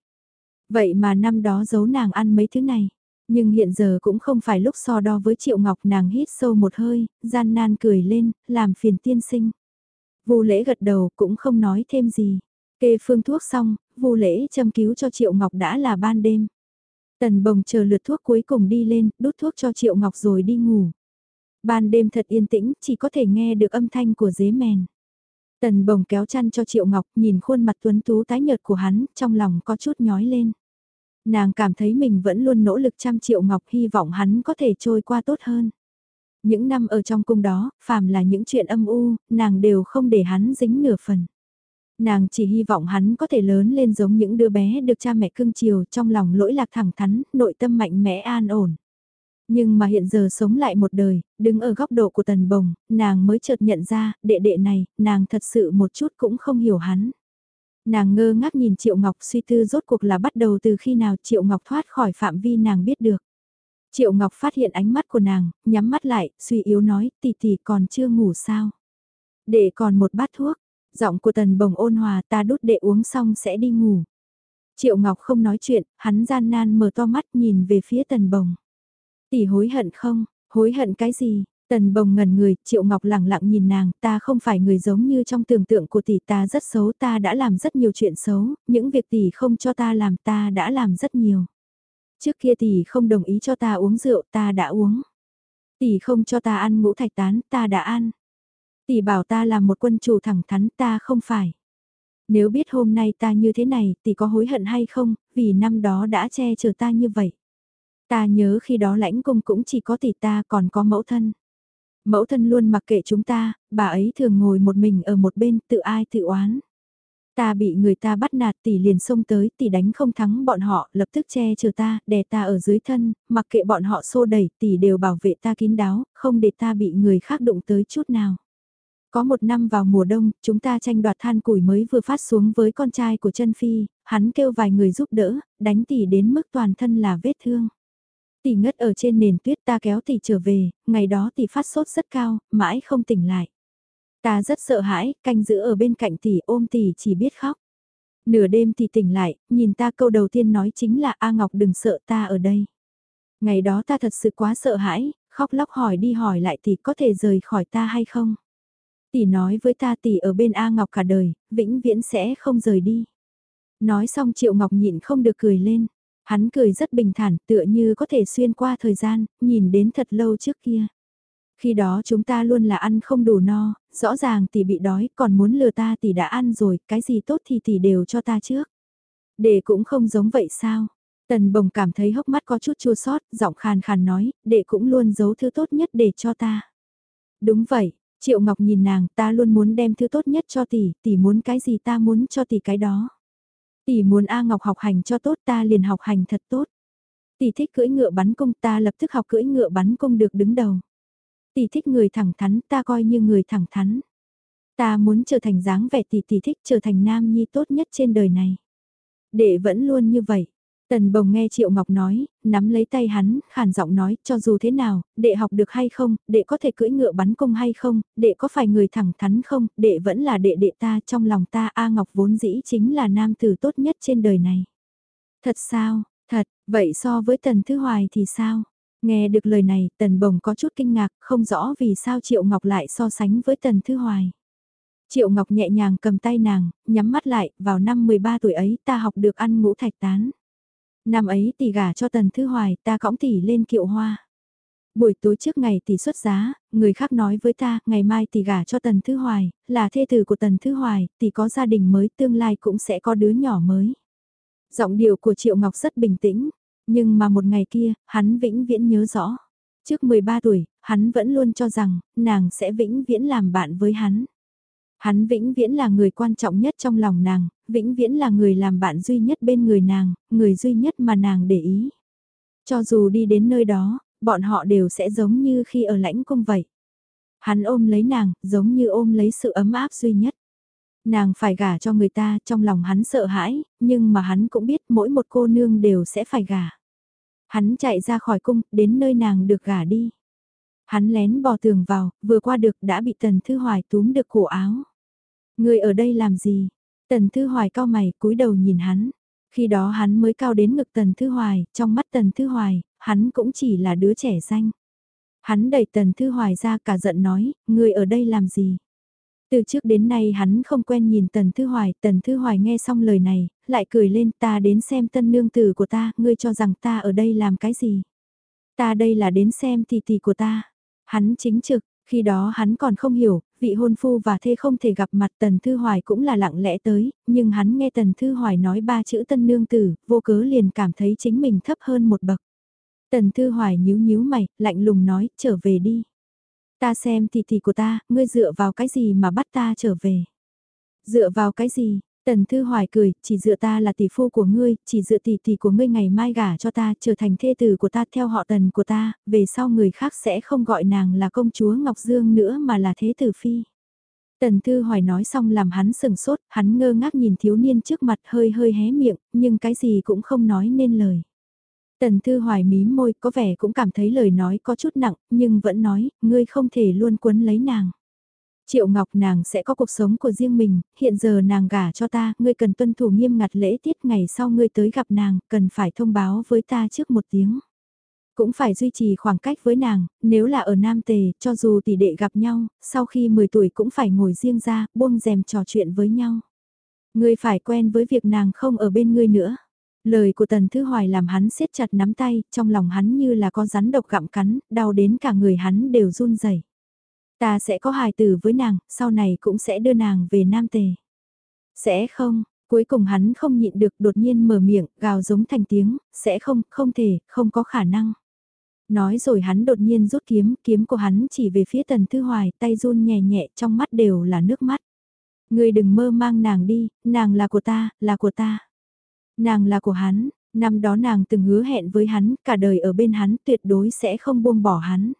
Vậy mà năm đó giấu nàng ăn mấy thứ này. Nhưng hiện giờ cũng không phải lúc so đo với Triệu Ngọc nàng hít sâu một hơi, gian nan cười lên, làm phiền tiên sinh. Vu lễ gật đầu cũng không nói thêm gì. Kê phương thuốc xong, vu lễ châm cứu cho Triệu Ngọc đã là ban đêm. Tần bồng chờ lượt thuốc cuối cùng đi lên, đút thuốc cho Triệu Ngọc rồi đi ngủ. Ban đêm thật yên tĩnh, chỉ có thể nghe được âm thanh của dế mèn. Tần bồng kéo chăn cho Triệu Ngọc, nhìn khuôn mặt tuấn tú tái nhợt của hắn, trong lòng có chút nhói lên. Nàng cảm thấy mình vẫn luôn nỗ lực trăm triệu ngọc hy vọng hắn có thể trôi qua tốt hơn. Những năm ở trong cung đó, phàm là những chuyện âm u, nàng đều không để hắn dính nửa phần. Nàng chỉ hy vọng hắn có thể lớn lên giống những đứa bé được cha mẹ cưng chiều trong lòng lỗi lạc thẳng thắn, nội tâm mạnh mẽ an ổn. Nhưng mà hiện giờ sống lại một đời, đứng ở góc độ của tần bồng, nàng mới chợt nhận ra, đệ đệ này, nàng thật sự một chút cũng không hiểu hắn. Nàng ngơ ngác nhìn Triệu Ngọc suy tư rốt cuộc là bắt đầu từ khi nào Triệu Ngọc thoát khỏi phạm vi nàng biết được. Triệu Ngọc phát hiện ánh mắt của nàng, nhắm mắt lại, suy yếu nói, tỷ tỷ còn chưa ngủ sao. Để còn một bát thuốc, giọng của tần bồng ôn hòa ta đút để uống xong sẽ đi ngủ. Triệu Ngọc không nói chuyện, hắn gian nan mở to mắt nhìn về phía tần bồng. Tỷ hối hận không, hối hận cái gì, Tần bồng ngần người, Triệu Ngọc lặng lặng nhìn nàng, ta không phải người giống như trong tưởng tượng của tỷ ta rất xấu, ta đã làm rất nhiều chuyện xấu, những việc tỷ không cho ta làm ta đã làm rất nhiều. Trước kia tỷ không đồng ý cho ta uống rượu, ta đã uống. Tỷ không cho ta ăn ngũ thạch tán, ta đã ăn. Tỷ bảo ta là một quân chủ thẳng thắn, ta không phải. Nếu biết hôm nay ta như thế này, tỷ có hối hận hay không, vì năm đó đã che chở ta như vậy. Ta nhớ khi đó lãnh cung cũng chỉ có tỷ ta còn có mẫu thân. Mẫu thân luôn mặc kệ chúng ta, bà ấy thường ngồi một mình ở một bên tự ai tự oán. Ta bị người ta bắt nạt tỷ liền xông tới tỷ đánh không thắng bọn họ lập tức che chở ta, đè ta ở dưới thân, mặc kệ bọn họ xô đẩy tỷ đều bảo vệ ta kín đáo, không để ta bị người khác đụng tới chút nào. Có một năm vào mùa đông, chúng ta tranh đoạt than củi mới vừa phát xuống với con trai của chân phi, hắn kêu vài người giúp đỡ, đánh tỷ đến mức toàn thân là vết thương. Tỷ ngất ở trên nền tuyết ta kéo tỷ trở về, ngày đó tỷ phát sốt rất cao, mãi không tỉnh lại. Ta rất sợ hãi, canh giữ ở bên cạnh tỷ ôm tỷ chỉ biết khóc. Nửa đêm tỷ tỉnh lại, nhìn ta câu đầu tiên nói chính là A Ngọc đừng sợ ta ở đây. Ngày đó ta thật sự quá sợ hãi, khóc lóc hỏi đi hỏi lại tỷ có thể rời khỏi ta hay không. Tỷ nói với ta tỷ ở bên A Ngọc cả đời, vĩnh viễn sẽ không rời đi. Nói xong Triệu Ngọc nhịn không được cười lên. Hắn cười rất bình thản tựa như có thể xuyên qua thời gian, nhìn đến thật lâu trước kia. Khi đó chúng ta luôn là ăn không đủ no, rõ ràng tỷ bị đói còn muốn lừa ta tỷ đã ăn rồi, cái gì tốt thì tỷ đều cho ta trước. Đệ cũng không giống vậy sao? Tần bồng cảm thấy hốc mắt có chút chua sót, giọng khàn khàn nói, đệ cũng luôn giấu thứ tốt nhất để cho ta. Đúng vậy, Triệu Ngọc nhìn nàng, ta luôn muốn đem thứ tốt nhất cho tỷ, tỷ muốn cái gì ta muốn cho tỷ cái đó. Tỷ muốn A Ngọc học hành cho tốt, ta liền học hành thật tốt. Tỷ thích cưỡi ngựa bắn cung, ta lập tức học cưỡi ngựa bắn cung được đứng đầu. Tỷ thích người thẳng thắn, ta coi như người thẳng thắn. Ta muốn trở thành dáng vẻ tỷ tỷ thích trở thành nam nhi tốt nhất trên đời này. Đệ vẫn luôn như vậy. Tần bồng nghe Triệu Ngọc nói, nắm lấy tay hắn, khàn giọng nói, cho dù thế nào, đệ học được hay không, đệ có thể cưỡi ngựa bắn cung hay không, đệ có phải người thẳng thắn không, đệ vẫn là đệ đệ ta trong lòng ta A Ngọc vốn dĩ chính là nam tử tốt nhất trên đời này. Thật sao, thật, vậy so với Tần Thứ Hoài thì sao? Nghe được lời này, Tần Bồng có chút kinh ngạc, không rõ vì sao Triệu Ngọc lại so sánh với Tần Thứ Hoài. Triệu Ngọc nhẹ nhàng cầm tay nàng, nhắm mắt lại, vào năm 13 tuổi ấy ta học được ăn ngũ thạch tán. Năm ấy tỷ gả cho Tần Thư Hoài, ta cõng tỷ lên kiệu hoa. Buổi tối trước ngày tỷ xuất giá, người khác nói với ta, ngày mai tỷ gả cho Tần Thư Hoài, là thê tử của Tần Thư Hoài, tỷ có gia đình mới, tương lai cũng sẽ có đứa nhỏ mới. Giọng điệu của Triệu Ngọc rất bình tĩnh, nhưng mà một ngày kia, hắn vĩnh viễn nhớ rõ. Trước 13 tuổi, hắn vẫn luôn cho rằng, nàng sẽ vĩnh viễn làm bạn với hắn. Hắn vĩnh viễn là người quan trọng nhất trong lòng nàng, vĩnh viễn là người làm bạn duy nhất bên người nàng, người duy nhất mà nàng để ý. Cho dù đi đến nơi đó, bọn họ đều sẽ giống như khi ở lãnh cung vậy. Hắn ôm lấy nàng, giống như ôm lấy sự ấm áp duy nhất. Nàng phải gả cho người ta, trong lòng hắn sợ hãi, nhưng mà hắn cũng biết mỗi một cô nương đều sẽ phải gả. Hắn chạy ra khỏi cung, đến nơi nàng được gả đi. Hắn lén bò tường vào, vừa qua được đã bị Tần Thư Hoài túm được cổ áo. Người ở đây làm gì? Tần Thư Hoài cao mày, cúi đầu nhìn hắn. Khi đó hắn mới cao đến ngực Tần Thư Hoài, trong mắt Tần Thư Hoài, hắn cũng chỉ là đứa trẻ danh. Hắn đẩy Tần Thư Hoài ra cả giận nói, người ở đây làm gì? Từ trước đến nay hắn không quen nhìn Tần Thư Hoài, Tần Thư Hoài nghe xong lời này, lại cười lên ta đến xem tân nương tử của ta, ngươi cho rằng ta ở đây làm cái gì? Ta đây là đến xem tỷ tỷ của ta. Hắn chính trực, khi đó hắn còn không hiểu, vị hôn phu và thê không thể gặp mặt Tần Thư Hoài cũng là lặng lẽ tới, nhưng hắn nghe Tần Thư Hoài nói ba chữ tân nương tử, vô cớ liền cảm thấy chính mình thấp hơn một bậc. Tần Thư Hoài nhíu nhíu mày, lạnh lùng nói, trở về đi. Ta xem tỷ tỷ của ta, ngươi dựa vào cái gì mà bắt ta trở về. Dựa vào cái gì, Tần Thư Hoài cười, chỉ dựa ta là tỷ phu của ngươi, chỉ dựa tỷ tỷ của ngươi ngày mai gả cho ta, trở thành thê tử của ta theo họ tần của ta, về sau người khác sẽ không gọi nàng là công chúa Ngọc Dương nữa mà là thế tử phi. Tần Thư Hoài nói xong làm hắn sừng sốt, hắn ngơ ngác nhìn thiếu niên trước mặt hơi hơi hé miệng, nhưng cái gì cũng không nói nên lời. Tần Thư Hoài mím môi, có vẻ cũng cảm thấy lời nói có chút nặng, nhưng vẫn nói, ngươi không thể luôn quấn lấy nàng. Triệu Ngọc nàng sẽ có cuộc sống của riêng mình, hiện giờ nàng gả cho ta, ngươi cần tuân thủ nghiêm ngặt lễ tiết ngày sau ngươi tới gặp nàng, cần phải thông báo với ta trước một tiếng. Cũng phải duy trì khoảng cách với nàng, nếu là ở Nam Tề, cho dù tỷ đệ gặp nhau, sau khi 10 tuổi cũng phải ngồi riêng ra, buông rèm trò chuyện với nhau. Ngươi phải quen với việc nàng không ở bên ngươi nữa. Lời của Tần Thứ Hoài làm hắn siết chặt nắm tay, trong lòng hắn như là có rắn độc gặm cắn, đau đến cả người hắn đều run rẩy. Ta sẽ có hài tử với nàng, sau này cũng sẽ đưa nàng về Nam Tề. Sẽ không, cuối cùng hắn không nhịn được đột nhiên mở miệng, gào giống thành tiếng, sẽ không, không thể, không có khả năng. Nói rồi hắn đột nhiên rút kiếm, kiếm của hắn chỉ về phía Tần Thư Hoài, tay run nhẹ nhẹ trong mắt đều là nước mắt. người đừng mơ mang nàng đi, nàng là của ta, là của ta. Nàng là của hắn, năm đó nàng từng hứa hẹn với hắn, cả đời ở bên hắn tuyệt đối sẽ không buông bỏ hắn.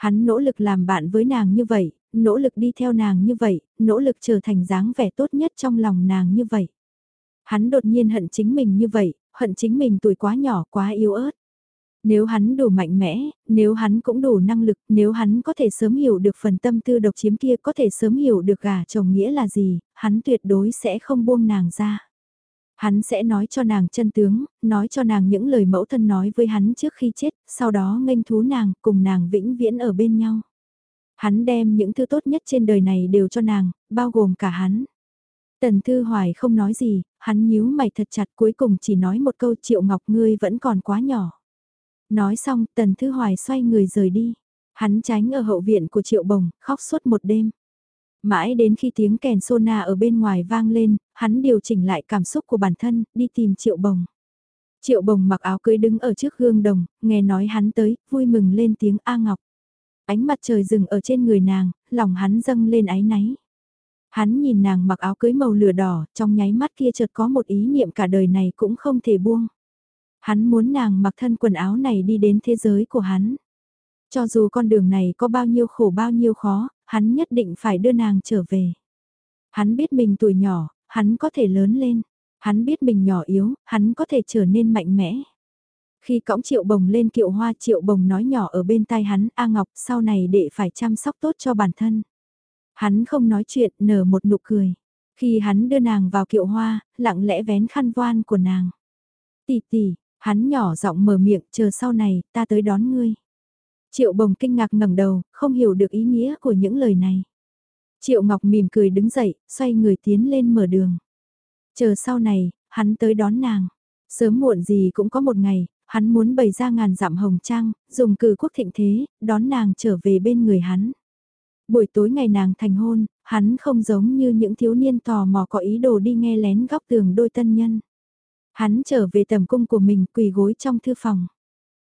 Hắn nỗ lực làm bạn với nàng như vậy, nỗ lực đi theo nàng như vậy, nỗ lực trở thành dáng vẻ tốt nhất trong lòng nàng như vậy. Hắn đột nhiên hận chính mình như vậy, hận chính mình tuổi quá nhỏ quá yếu ớt. Nếu hắn đủ mạnh mẽ, nếu hắn cũng đủ năng lực, nếu hắn có thể sớm hiểu được phần tâm tư độc chiếm kia có thể sớm hiểu được gả chồng nghĩa là gì, hắn tuyệt đối sẽ không buông nàng ra. Hắn sẽ nói cho nàng chân tướng, nói cho nàng những lời mẫu thân nói với hắn trước khi chết, sau đó nghênh thú nàng, cùng nàng vĩnh viễn ở bên nhau. Hắn đem những thứ tốt nhất trên đời này đều cho nàng, bao gồm cả hắn. Tần Thư Hoài không nói gì, hắn nhíu mày thật chặt cuối cùng chỉ nói một câu Triệu Ngọc ngươi vẫn còn quá nhỏ. Nói xong, Tần Thư Hoài xoay người rời đi. Hắn tránh ở hậu viện của Triệu Bồng, khóc suốt một đêm. Mãi đến khi tiếng kèn sona ở bên ngoài vang lên, hắn điều chỉnh lại cảm xúc của bản thân, đi tìm Triệu Bồng. Triệu Bồng mặc áo cưới đứng ở trước gương đồng, nghe nói hắn tới, vui mừng lên tiếng A Ngọc. Ánh mặt trời rừng ở trên người nàng, lòng hắn dâng lên áy náy. Hắn nhìn nàng mặc áo cưới màu lửa đỏ, trong nháy mắt kia chợt có một ý niệm cả đời này cũng không thể buông. Hắn muốn nàng mặc thân quần áo này đi đến thế giới của hắn. Cho dù con đường này có bao nhiêu khổ bao nhiêu khó, hắn nhất định phải đưa nàng trở về. Hắn biết mình tuổi nhỏ, hắn có thể lớn lên. Hắn biết mình nhỏ yếu, hắn có thể trở nên mạnh mẽ. Khi cõng triệu bồng lên kiệu hoa triệu bồng nói nhỏ ở bên tai hắn, A Ngọc sau này đệ phải chăm sóc tốt cho bản thân. Hắn không nói chuyện, nở một nụ cười. Khi hắn đưa nàng vào kiệu hoa, lặng lẽ vén khăn voan của nàng. Tỷ tỷ, hắn nhỏ giọng mở miệng, chờ sau này, ta tới đón ngươi. Triệu bồng kinh ngạc ngẩng đầu, không hiểu được ý nghĩa của những lời này. Triệu Ngọc mỉm cười đứng dậy, xoay người tiến lên mở đường. Chờ sau này, hắn tới đón nàng. Sớm muộn gì cũng có một ngày, hắn muốn bày ra ngàn dặm hồng trang, dùng cử quốc thịnh thế, đón nàng trở về bên người hắn. Buổi tối ngày nàng thành hôn, hắn không giống như những thiếu niên tò mò có ý đồ đi nghe lén góc tường đôi tân nhân. Hắn trở về tầm cung của mình quỳ gối trong thư phòng.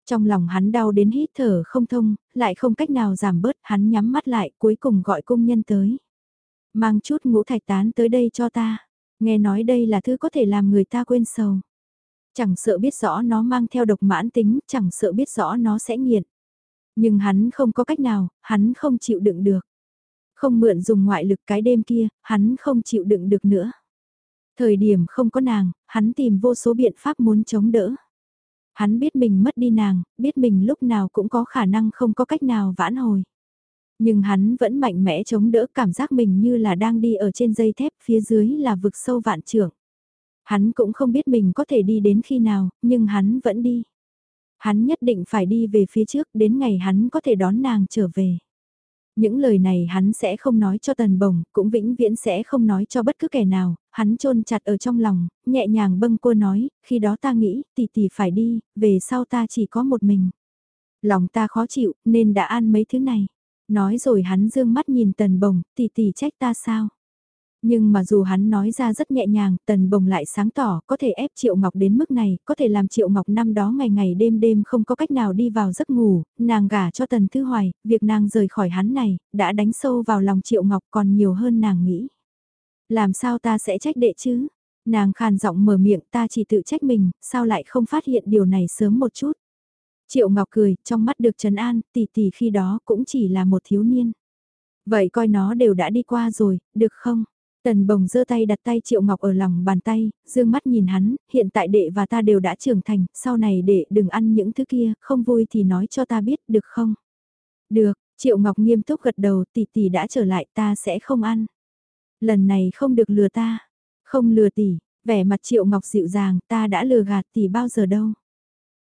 Trong lòng hắn đau đến hít thở không thông, lại không cách nào giảm bớt, hắn nhắm mắt lại cuối cùng gọi công nhân tới. Mang chút ngũ thạch tán tới đây cho ta, nghe nói đây là thứ có thể làm người ta quên sầu. Chẳng sợ biết rõ nó mang theo độc mãn tính, chẳng sợ biết rõ nó sẽ nghiện. Nhưng hắn không có cách nào, hắn không chịu đựng được. Không mượn dùng ngoại lực cái đêm kia, hắn không chịu đựng được nữa. Thời điểm không có nàng, hắn tìm vô số biện pháp muốn chống đỡ. Hắn biết mình mất đi nàng, biết mình lúc nào cũng có khả năng không có cách nào vãn hồi. Nhưng hắn vẫn mạnh mẽ chống đỡ cảm giác mình như là đang đi ở trên dây thép phía dưới là vực sâu vạn trưởng. Hắn cũng không biết mình có thể đi đến khi nào, nhưng hắn vẫn đi. Hắn nhất định phải đi về phía trước đến ngày hắn có thể đón nàng trở về. Những lời này hắn sẽ không nói cho tần bồng, cũng vĩnh viễn sẽ không nói cho bất cứ kẻ nào, hắn chôn chặt ở trong lòng, nhẹ nhàng bâng cô nói, khi đó ta nghĩ, tỷ tỷ phải đi, về sau ta chỉ có một mình. Lòng ta khó chịu, nên đã ăn mấy thứ này. Nói rồi hắn dương mắt nhìn tần bồng, tỷ tỷ trách ta sao? Nhưng mà dù hắn nói ra rất nhẹ nhàng, tần bồng lại sáng tỏ, có thể ép Triệu Ngọc đến mức này, có thể làm Triệu Ngọc năm đó ngày ngày đêm đêm không có cách nào đi vào giấc ngủ, nàng gả cho tần Thư Hoài, việc nàng rời khỏi hắn này, đã đánh sâu vào lòng Triệu Ngọc còn nhiều hơn nàng nghĩ. Làm sao ta sẽ trách đệ chứ? Nàng khàn giọng mở miệng ta chỉ tự trách mình, sao lại không phát hiện điều này sớm một chút? Triệu Ngọc cười, trong mắt được trấn an, tỷ tỷ khi đó cũng chỉ là một thiếu niên. Vậy coi nó đều đã đi qua rồi, được không? Tần bồng giơ tay đặt tay Triệu Ngọc ở lòng bàn tay, dương mắt nhìn hắn, hiện tại đệ và ta đều đã trưởng thành, sau này đệ đừng ăn những thứ kia, không vui thì nói cho ta biết, được không? Được, Triệu Ngọc nghiêm túc gật đầu, tỷ tỷ đã trở lại ta sẽ không ăn. Lần này không được lừa ta, không lừa tỷ, vẻ mặt Triệu Ngọc dịu dàng, ta đã lừa gạt tỷ bao giờ đâu.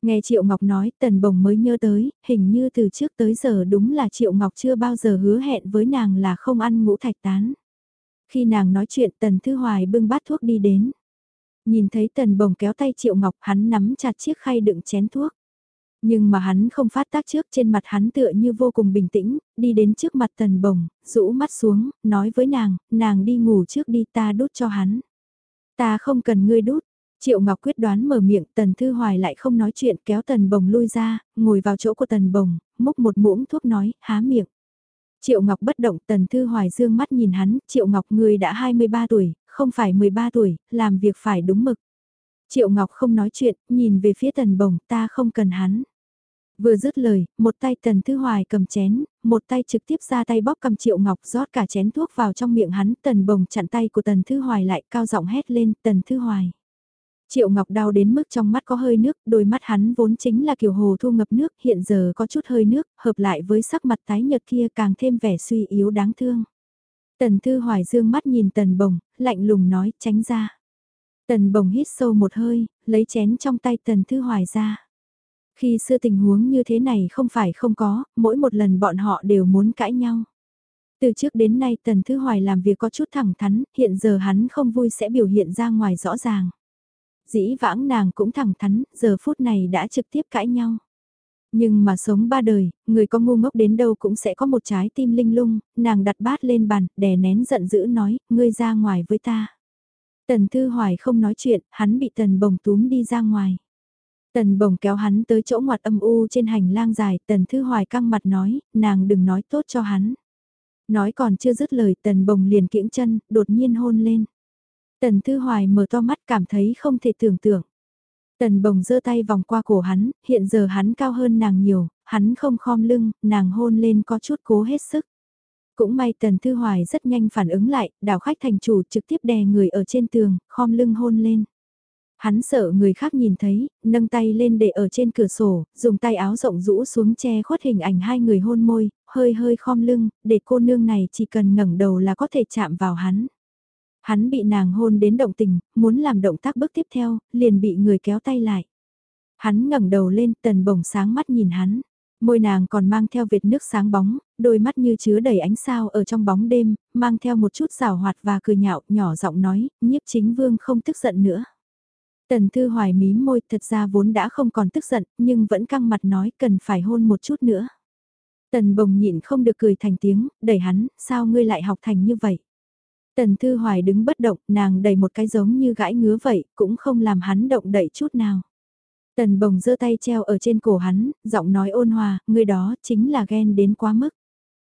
Nghe Triệu Ngọc nói, Tần Bồng mới nhớ tới, hình như từ trước tới giờ đúng là Triệu Ngọc chưa bao giờ hứa hẹn với nàng là không ăn ngũ thạch tán. Khi nàng nói chuyện Tần Thư Hoài bưng bát thuốc đi đến. Nhìn thấy Tần Bồng kéo tay Triệu Ngọc hắn nắm chặt chiếc khay đựng chén thuốc. Nhưng mà hắn không phát tác trước trên mặt hắn tựa như vô cùng bình tĩnh, đi đến trước mặt Tần Bồng, rũ mắt xuống, nói với nàng, nàng đi ngủ trước đi ta đút cho hắn. Ta không cần ngươi đút. Triệu Ngọc quyết đoán mở miệng, Tần Thư Hoài lại không nói chuyện kéo Tần Bồng lui ra, ngồi vào chỗ của Tần Bồng, múc một muỗng thuốc nói, há miệng. Triệu Ngọc bất động, Tần Thư Hoài dương mắt nhìn hắn, Triệu Ngọc người đã 23 tuổi, không phải 13 tuổi, làm việc phải đúng mực. Triệu Ngọc không nói chuyện, nhìn về phía Tần Bồng, ta không cần hắn. Vừa dứt lời, một tay Tần Thư Hoài cầm chén, một tay trực tiếp ra tay bóp cầm Triệu Ngọc rót cả chén thuốc vào trong miệng hắn, Tần Bồng chặn tay của Tần Thư Hoài lại cao giọng hét lên, Tần Thư Hoài. Triệu Ngọc đau đến mức trong mắt có hơi nước, đôi mắt hắn vốn chính là kiểu hồ thu ngập nước, hiện giờ có chút hơi nước, hợp lại với sắc mặt tái nhợt kia càng thêm vẻ suy yếu đáng thương. Tần Thư Hoài dương mắt nhìn Tần Bồng, lạnh lùng nói, tránh ra. Tần Bồng hít sâu một hơi, lấy chén trong tay Tần Thư Hoài ra. Khi xưa tình huống như thế này không phải không có, mỗi một lần bọn họ đều muốn cãi nhau. Từ trước đến nay Tần Thư Hoài làm việc có chút thẳng thắn, hiện giờ hắn không vui sẽ biểu hiện ra ngoài rõ ràng. Dĩ vãng nàng cũng thẳng thắn, giờ phút này đã trực tiếp cãi nhau. Nhưng mà sống ba đời, người có ngu ngốc đến đâu cũng sẽ có một trái tim linh lung, nàng đặt bát lên bàn, đè nén giận dữ nói, ngươi ra ngoài với ta. Tần Thư Hoài không nói chuyện, hắn bị Tần Bồng túm đi ra ngoài. Tần Bồng kéo hắn tới chỗ ngoặt âm u trên hành lang dài, Tần Thư Hoài căng mặt nói, nàng đừng nói tốt cho hắn. Nói còn chưa dứt lời Tần Bồng liền kiễng chân, đột nhiên hôn lên. Tần Thư Hoài mở to mắt cảm thấy không thể tưởng tượng. Tần Bồng giơ tay vòng qua cổ hắn, hiện giờ hắn cao hơn nàng nhiều, hắn không khom lưng, nàng hôn lên có chút cố hết sức. Cũng may Tần Thư Hoài rất nhanh phản ứng lại, đảo khách thành chủ trực tiếp đè người ở trên tường, khom lưng hôn lên. Hắn sợ người khác nhìn thấy, nâng tay lên để ở trên cửa sổ, dùng tay áo rộng rũ xuống che khuất hình ảnh hai người hôn môi, hơi hơi khom lưng, để cô nương này chỉ cần ngẩng đầu là có thể chạm vào hắn. Hắn bị nàng hôn đến động tình, muốn làm động tác bước tiếp theo, liền bị người kéo tay lại. Hắn ngẩng đầu lên, tần bồng sáng mắt nhìn hắn. Môi nàng còn mang theo vệt nước sáng bóng, đôi mắt như chứa đầy ánh sao ở trong bóng đêm, mang theo một chút rào hoạt và cười nhạo, nhỏ giọng nói, nhiếp chính vương không tức giận nữa. Tần Thư Hoài mí môi thật ra vốn đã không còn tức giận, nhưng vẫn căng mặt nói cần phải hôn một chút nữa. Tần bồng nhịn không được cười thành tiếng, đẩy hắn, sao ngươi lại học thành như vậy? Tần Thư Hoài đứng bất động, nàng đầy một cái giống như gãi ngứa vậy, cũng không làm hắn động đậy chút nào. Tần bồng giơ tay treo ở trên cổ hắn, giọng nói ôn hòa, ngươi đó chính là ghen đến quá mức.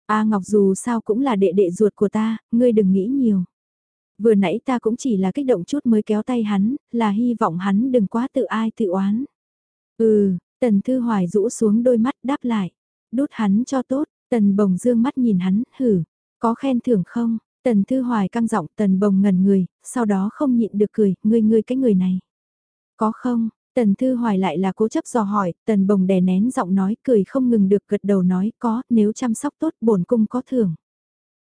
A Ngọc dù sao cũng là đệ đệ ruột của ta, ngươi đừng nghĩ nhiều. Vừa nãy ta cũng chỉ là kích động chút mới kéo tay hắn, là hy vọng hắn đừng quá tự ai tự oán. Ừ, Tần Thư Hoài rũ xuống đôi mắt đáp lại. Đút hắn cho tốt, Tần Bồng dương mắt nhìn hắn, hử, có khen thưởng không? Tần Thư Hoài căng giọng Tần Bồng ngẩn người, sau đó không nhịn được cười, ngươi ngươi cái người này. Có không? Tần Thư Hoài lại là cố chấp dò hỏi, Tần Bồng đè nén giọng nói cười không ngừng được gật đầu nói có, nếu chăm sóc tốt bổn cung có thưởng.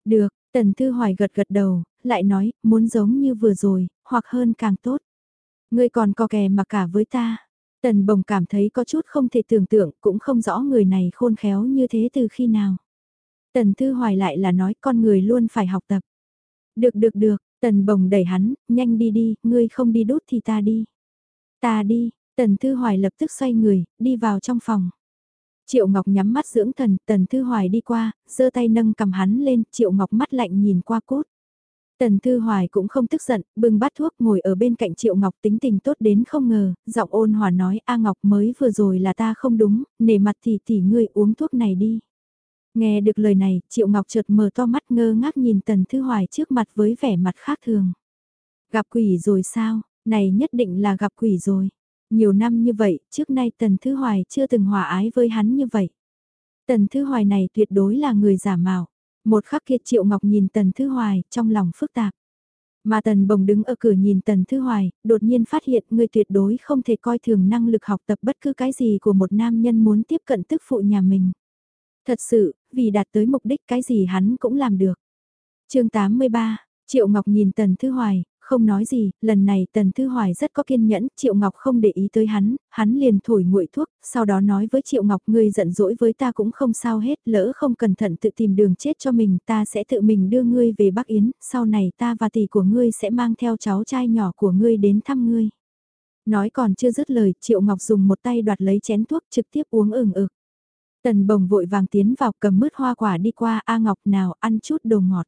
Được, Tần Thư Hoài gật gật đầu, lại nói, muốn giống như vừa rồi, hoặc hơn càng tốt. Ngươi còn có kè mà cả với ta. Tần Bồng cảm thấy có chút không thể tưởng tượng, cũng không rõ người này khôn khéo như thế từ khi nào. Tần Thư Hoài lại là nói con người luôn phải học tập. Được được được, Tần Bồng đẩy hắn, nhanh đi đi, ngươi không đi đốt thì ta đi. Ta đi, Tần Thư Hoài lập tức xoay người, đi vào trong phòng. Triệu Ngọc nhắm mắt dưỡng thần, Tần Thư Hoài đi qua, giơ tay nâng cầm hắn lên, Triệu Ngọc mắt lạnh nhìn qua cốt. Tần Thư Hoài cũng không tức giận, bưng bát thuốc ngồi ở bên cạnh Triệu Ngọc tính tình tốt đến không ngờ, giọng ôn hòa nói A Ngọc mới vừa rồi là ta không đúng, nể mặt thì tỷ ngươi uống thuốc này đi. Nghe được lời này, Triệu Ngọc chợt mở to mắt ngơ ngác nhìn Tần Thư Hoài trước mặt với vẻ mặt khác thường. Gặp quỷ rồi sao, này nhất định là gặp quỷ rồi. Nhiều năm như vậy, trước nay Tần Thư Hoài chưa từng hòa ái với hắn như vậy. Tần Thư Hoài này tuyệt đối là người giả mạo. Một khắc kia Triệu Ngọc nhìn Tần Thư Hoài, trong lòng phức tạp. Mà Tần Bồng đứng ở cửa nhìn Tần Thư Hoài, đột nhiên phát hiện người tuyệt đối không thể coi thường năng lực học tập bất cứ cái gì của một nam nhân muốn tiếp cận tức phụ nhà mình. Thật sự, vì đạt tới mục đích cái gì hắn cũng làm được. chương 83, Triệu Ngọc nhìn Tần Thư Hoài, không nói gì, lần này Tần Thư Hoài rất có kiên nhẫn, Triệu Ngọc không để ý tới hắn, hắn liền thổi nguội thuốc, sau đó nói với Triệu Ngọc ngươi giận dỗi với ta cũng không sao hết, lỡ không cẩn thận tự tìm đường chết cho mình, ta sẽ tự mình đưa ngươi về Bắc Yến, sau này ta và tỷ của ngươi sẽ mang theo cháu trai nhỏ của ngươi đến thăm ngươi. Nói còn chưa dứt lời, Triệu Ngọc dùng một tay đoạt lấy chén thuốc trực tiếp uống ừng ực. Tần bồng vội vàng tiến vào cầm mứt hoa quả đi qua A Ngọc nào ăn chút đồ ngọt.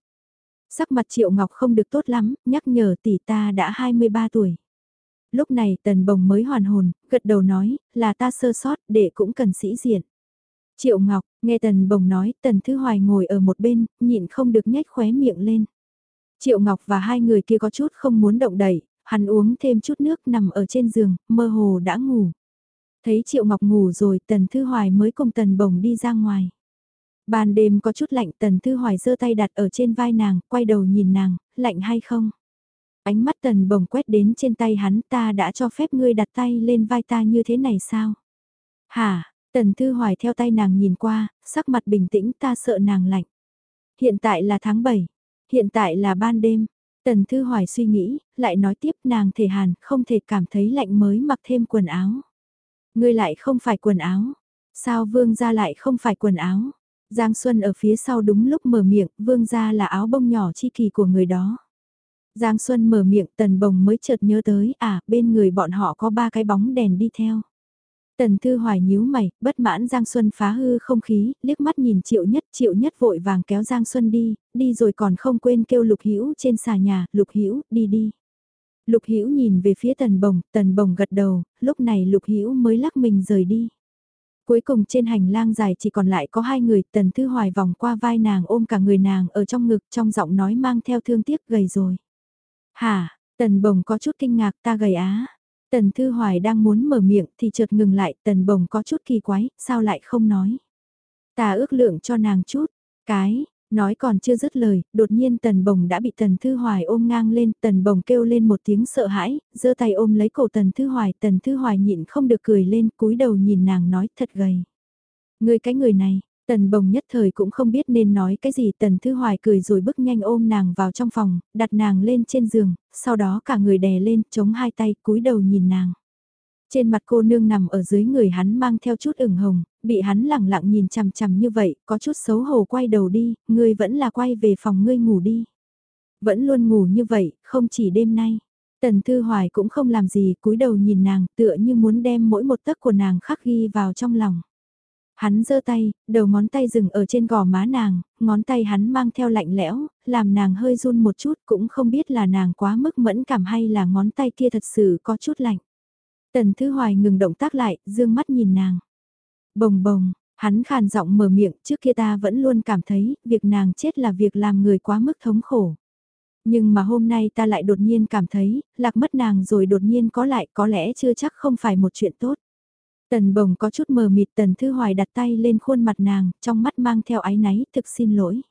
Sắc mặt Triệu Ngọc không được tốt lắm, nhắc nhở tỷ ta đã 23 tuổi. Lúc này tần bồng mới hoàn hồn, gật đầu nói, là ta sơ sót, để cũng cần sĩ diện. Triệu Ngọc, nghe Tần Bồng nói, Tần Thư Hoài ngồi ở một bên, nhịn không được nhếch khóe miệng lên. Triệu Ngọc và hai người kia có chút không muốn động đẩy, hắn uống thêm chút nước nằm ở trên giường, mơ hồ đã ngủ. Thấy Triệu Ngọc ngủ rồi, Tần Thư Hoài mới cùng Tần Bồng đi ra ngoài. Ban đêm có chút lạnh, Tần Thư Hoài giơ tay đặt ở trên vai nàng, quay đầu nhìn nàng, lạnh hay không? Ánh mắt Tần Bồng quét đến trên tay hắn ta đã cho phép ngươi đặt tay lên vai ta như thế này sao? Hả, Tần Thư Hoài theo tay nàng nhìn qua, sắc mặt bình tĩnh ta sợ nàng lạnh. Hiện tại là tháng 7, hiện tại là ban đêm. Tần Thư Hoài suy nghĩ, lại nói tiếp nàng thể hàn, không thể cảm thấy lạnh mới mặc thêm quần áo. Ngươi lại không phải quần áo. Sao vương gia lại không phải quần áo? Giang Xuân ở phía sau đúng lúc mở miệng, vương gia là áo bông nhỏ chi kỳ của người đó. Giang Xuân mở miệng tần bồng mới chợt nhớ tới, à, bên người bọn họ có ba cái bóng đèn đi theo. Tần Thư Hoài nhíu mày, bất mãn Giang Xuân phá hư không khí, liếc mắt nhìn Triệu Nhất, Triệu Nhất vội vàng kéo Giang Xuân đi, đi rồi còn không quên kêu Lục Hữu trên xà nhà, Lục Hữu đi đi. Lục Hữu nhìn về phía Tần Bồng, Tần Bồng gật đầu, lúc này Lục Hữu mới lắc mình rời đi. Cuối cùng trên hành lang dài chỉ còn lại có hai người, Tần Thư Hoài vòng qua vai nàng ôm cả người nàng ở trong ngực trong giọng nói mang theo thương tiếc gầy rồi. Hả, Tần Bồng có chút kinh ngạc ta gầy á. Tần Thư Hoài đang muốn mở miệng thì chợt ngừng lại, Tần Bồng có chút kỳ quái, sao lại không nói. Ta ước lượng cho nàng chút, cái, nói còn chưa dứt lời, đột nhiên Tần Bồng đã bị Tần Thư Hoài ôm ngang lên, Tần Bồng kêu lên một tiếng sợ hãi, giơ tay ôm lấy cổ Tần Thư Hoài, Tần Thư Hoài nhịn không được cười lên, cúi đầu nhìn nàng nói thật gầy. Người cái người này, Tần bồng nhất thời cũng không biết nên nói cái gì tần thư hoài cười rồi bước nhanh ôm nàng vào trong phòng, đặt nàng lên trên giường, sau đó cả người đè lên, chống hai tay, cúi đầu nhìn nàng. Trên mặt cô nương nằm ở dưới người hắn mang theo chút ửng hồng, bị hắn lẳng lặng nhìn chằm chằm như vậy, có chút xấu hổ quay đầu đi, ngươi vẫn là quay về phòng ngươi ngủ đi. Vẫn luôn ngủ như vậy, không chỉ đêm nay. Tần Thư Hoài cũng không làm gì, cúi đầu nhìn nàng, tựa như muốn đem mỗi một tấc của nàng khắc ghi vào trong lòng. Hắn giơ tay, đầu ngón tay dừng ở trên gò má nàng, ngón tay hắn mang theo lạnh lẽo, làm nàng hơi run một chút cũng không biết là nàng quá mức mẫn cảm hay là ngón tay kia thật sự có chút lạnh. Tần Thứ Hoài ngừng động tác lại, dương mắt nhìn nàng. Bồng bồng, hắn khàn giọng mở miệng, trước kia ta vẫn luôn cảm thấy, việc nàng chết là việc làm người quá mức thống khổ. Nhưng mà hôm nay ta lại đột nhiên cảm thấy, lạc mất nàng rồi đột nhiên có lại có lẽ chưa chắc không phải một chuyện tốt. Tần bồng có chút mờ mịt tần thư hoài đặt tay lên khuôn mặt nàng, trong mắt mang theo ái náy, thực xin lỗi.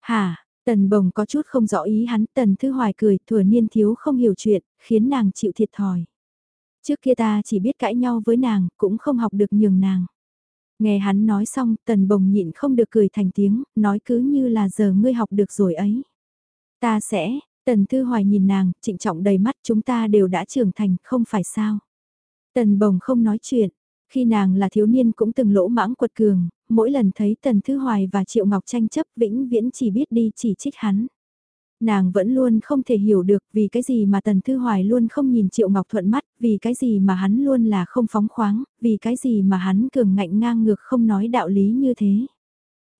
Hả, tần bồng có chút không rõ ý hắn, tần thư hoài cười, thừa niên thiếu không hiểu chuyện, khiến nàng chịu thiệt thòi. Trước kia ta chỉ biết cãi nhau với nàng, cũng không học được nhường nàng. Nghe hắn nói xong, tần bồng nhịn không được cười thành tiếng, nói cứ như là giờ ngươi học được rồi ấy. Ta sẽ, tần thư hoài nhìn nàng, trịnh trọng đầy mắt chúng ta đều đã trưởng thành, không phải sao. Tần bồng không nói chuyện, khi nàng là thiếu niên cũng từng lỗ mãng quật cường, mỗi lần thấy Tần Thư Hoài và Triệu Ngọc tranh chấp vĩnh viễn chỉ biết đi chỉ trích hắn. Nàng vẫn luôn không thể hiểu được vì cái gì mà Tần Thư Hoài luôn không nhìn Triệu Ngọc thuận mắt, vì cái gì mà hắn luôn là không phóng khoáng, vì cái gì mà hắn cường ngạnh ngang ngược không nói đạo lý như thế.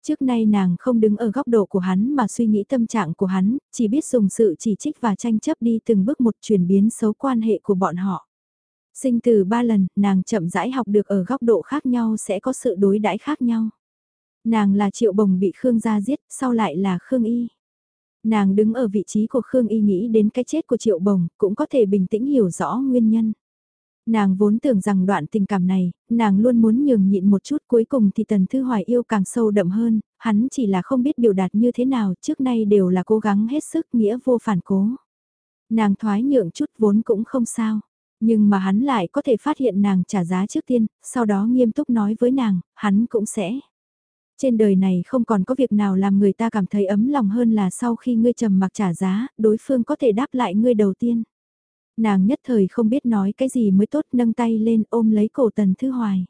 Trước nay nàng không đứng ở góc độ của hắn mà suy nghĩ tâm trạng của hắn, chỉ biết dùng sự chỉ trích và tranh chấp đi từng bước một chuyển biến xấu quan hệ của bọn họ. Sinh từ ba lần, nàng chậm rãi học được ở góc độ khác nhau sẽ có sự đối đãi khác nhau. Nàng là Triệu Bồng bị Khương gia giết, sau lại là Khương Y. Nàng đứng ở vị trí của Khương Y nghĩ đến cái chết của Triệu Bồng, cũng có thể bình tĩnh hiểu rõ nguyên nhân. Nàng vốn tưởng rằng đoạn tình cảm này, nàng luôn muốn nhường nhịn một chút cuối cùng thì Tần Thư Hoài yêu càng sâu đậm hơn, hắn chỉ là không biết biểu đạt như thế nào trước nay đều là cố gắng hết sức nghĩa vô phản cố. Nàng thoái nhượng chút vốn cũng không sao. Nhưng mà hắn lại có thể phát hiện nàng trả giá trước tiên, sau đó nghiêm túc nói với nàng, hắn cũng sẽ. Trên đời này không còn có việc nào làm người ta cảm thấy ấm lòng hơn là sau khi ngươi trầm mặc trả giá, đối phương có thể đáp lại ngươi đầu tiên. Nàng nhất thời không biết nói cái gì mới tốt nâng tay lên ôm lấy cổ Tần Thư Hoài.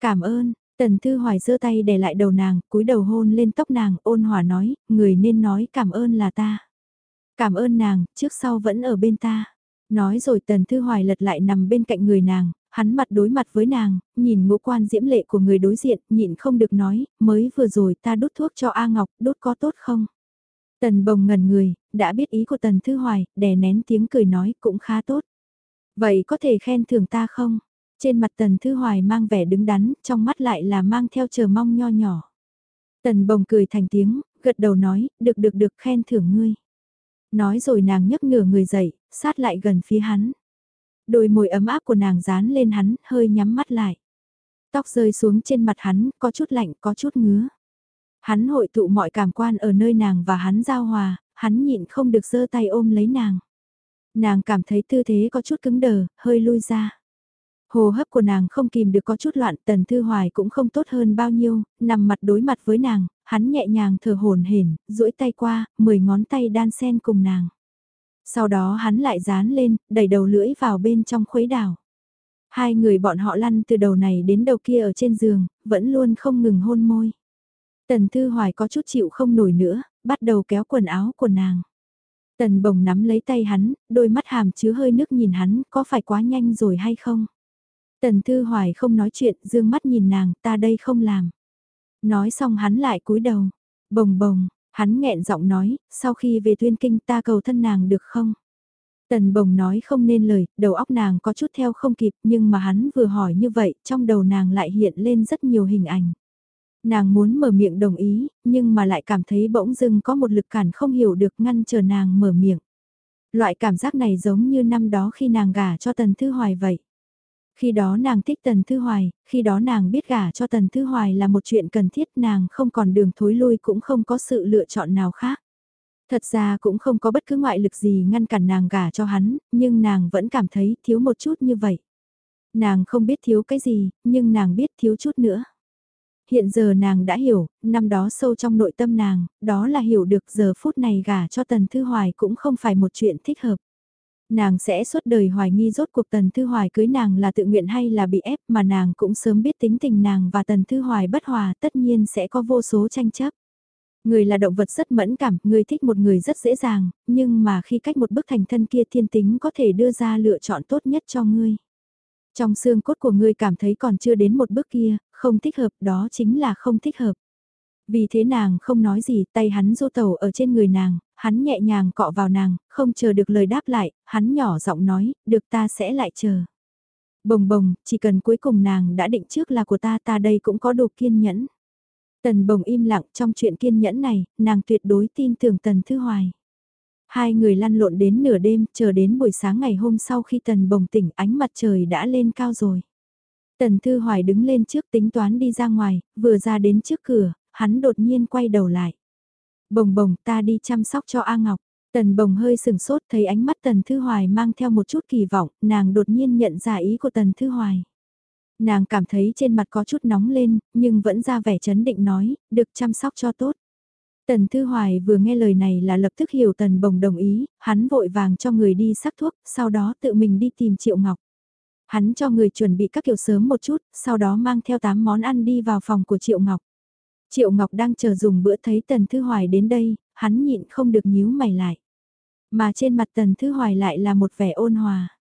Cảm ơn, Tần Thư Hoài giơ tay để lại đầu nàng, cúi đầu hôn lên tóc nàng, ôn hòa nói, người nên nói cảm ơn là ta. Cảm ơn nàng, trước sau vẫn ở bên ta. Nói rồi Tần Thư Hoài lật lại nằm bên cạnh người nàng, hắn mặt đối mặt với nàng, nhìn ngũ quan diễm lệ của người đối diện, nhịn không được nói, mới vừa rồi ta đút thuốc cho A Ngọc, đút có tốt không? Tần bồng ngẩn người, đã biết ý của Tần Thư Hoài, đè nén tiếng cười nói cũng khá tốt. Vậy có thể khen thưởng ta không? Trên mặt Tần Thư Hoài mang vẻ đứng đắn, trong mắt lại là mang theo chờ mong nho nhỏ. Tần bồng cười thành tiếng, gật đầu nói, được được được khen thưởng ngươi. Nói rồi nàng nhấc nửa người dậy, sát lại gần phía hắn. Đôi môi ấm áp của nàng dán lên hắn, hơi nhắm mắt lại. Tóc rơi xuống trên mặt hắn, có chút lạnh, có chút ngứa. Hắn hội tụ mọi cảm quan ở nơi nàng và hắn giao hòa, hắn nhịn không được giơ tay ôm lấy nàng. Nàng cảm thấy tư thế có chút cứng đờ, hơi lui ra. Hồ hấp của nàng không kìm được có chút loạn, tần thư hoài cũng không tốt hơn bao nhiêu, nằm mặt đối mặt với nàng, hắn nhẹ nhàng thở hồn hển, duỗi tay qua, mười ngón tay đan sen cùng nàng. Sau đó hắn lại dán lên, đẩy đầu lưỡi vào bên trong khuấy đảo. Hai người bọn họ lăn từ đầu này đến đầu kia ở trên giường, vẫn luôn không ngừng hôn môi. Tần Thư Hoài có chút chịu không nổi nữa, bắt đầu kéo quần áo của nàng. Tần bồng nắm lấy tay hắn, đôi mắt hàm chứa hơi nước nhìn hắn, có phải quá nhanh rồi hay không? Tần Thư Hoài không nói chuyện, dương mắt nhìn nàng, ta đây không làm. Nói xong hắn lại cúi đầu, bồng bồng, hắn nghẹn giọng nói, sau khi về tuyên kinh ta cầu thân nàng được không? Tần bồng nói không nên lời, đầu óc nàng có chút theo không kịp nhưng mà hắn vừa hỏi như vậy, trong đầu nàng lại hiện lên rất nhiều hình ảnh. Nàng muốn mở miệng đồng ý, nhưng mà lại cảm thấy bỗng dưng có một lực cản không hiểu được ngăn chờ nàng mở miệng. Loại cảm giác này giống như năm đó khi nàng gả cho Tần Thư Hoài vậy. Khi đó nàng thích Tần Thư Hoài, khi đó nàng biết gả cho Tần Thư Hoài là một chuyện cần thiết nàng không còn đường thối lui cũng không có sự lựa chọn nào khác. Thật ra cũng không có bất cứ ngoại lực gì ngăn cản nàng gả cho hắn, nhưng nàng vẫn cảm thấy thiếu một chút như vậy. Nàng không biết thiếu cái gì, nhưng nàng biết thiếu chút nữa. Hiện giờ nàng đã hiểu, năm đó sâu trong nội tâm nàng, đó là hiểu được giờ phút này gả cho Tần Thư Hoài cũng không phải một chuyện thích hợp. Nàng sẽ suốt đời hoài nghi rốt cuộc Tần Thư Hoài cưới nàng là tự nguyện hay là bị ép mà nàng cũng sớm biết tính tình nàng và Tần Thư Hoài bất hòa tất nhiên sẽ có vô số tranh chấp. Người là động vật rất mẫn cảm, người thích một người rất dễ dàng, nhưng mà khi cách một bức thành thân kia thiên tính có thể đưa ra lựa chọn tốt nhất cho ngươi. Trong xương cốt của ngươi cảm thấy còn chưa đến một bước kia, không thích hợp đó chính là không thích hợp. Vì thế nàng không nói gì, tay hắn du tẩu ở trên người nàng, hắn nhẹ nhàng cọ vào nàng, không chờ được lời đáp lại, hắn nhỏ giọng nói, được ta sẽ lại chờ. Bồng bồng, chỉ cần cuối cùng nàng đã định trước là của ta ta đây cũng có đủ kiên nhẫn. Tần bồng im lặng trong chuyện kiên nhẫn này, nàng tuyệt đối tin tưởng Tần Thư Hoài. Hai người lăn lộn đến nửa đêm, chờ đến buổi sáng ngày hôm sau khi Tần bồng tỉnh ánh mặt trời đã lên cao rồi. Tần Thư Hoài đứng lên trước tính toán đi ra ngoài, vừa ra đến trước cửa, hắn đột nhiên quay đầu lại. Bồng bồng ta đi chăm sóc cho A Ngọc. Tần bồng hơi sừng sốt thấy ánh mắt Tần Thư Hoài mang theo một chút kỳ vọng, nàng đột nhiên nhận ra ý của Tần Thư Hoài. Nàng cảm thấy trên mặt có chút nóng lên, nhưng vẫn ra vẻ chấn định nói, được chăm sóc cho tốt. Tần Thư Hoài vừa nghe lời này là lập tức hiểu Tần Bồng đồng ý, hắn vội vàng cho người đi sắc thuốc, sau đó tự mình đi tìm Triệu Ngọc. Hắn cho người chuẩn bị các kiểu sớm một chút, sau đó mang theo 8 món ăn đi vào phòng của Triệu Ngọc. Triệu Ngọc đang chờ dùng bữa thấy Tần Thư Hoài đến đây, hắn nhịn không được nhíu mày lại. Mà trên mặt Tần Thư Hoài lại là một vẻ ôn hòa.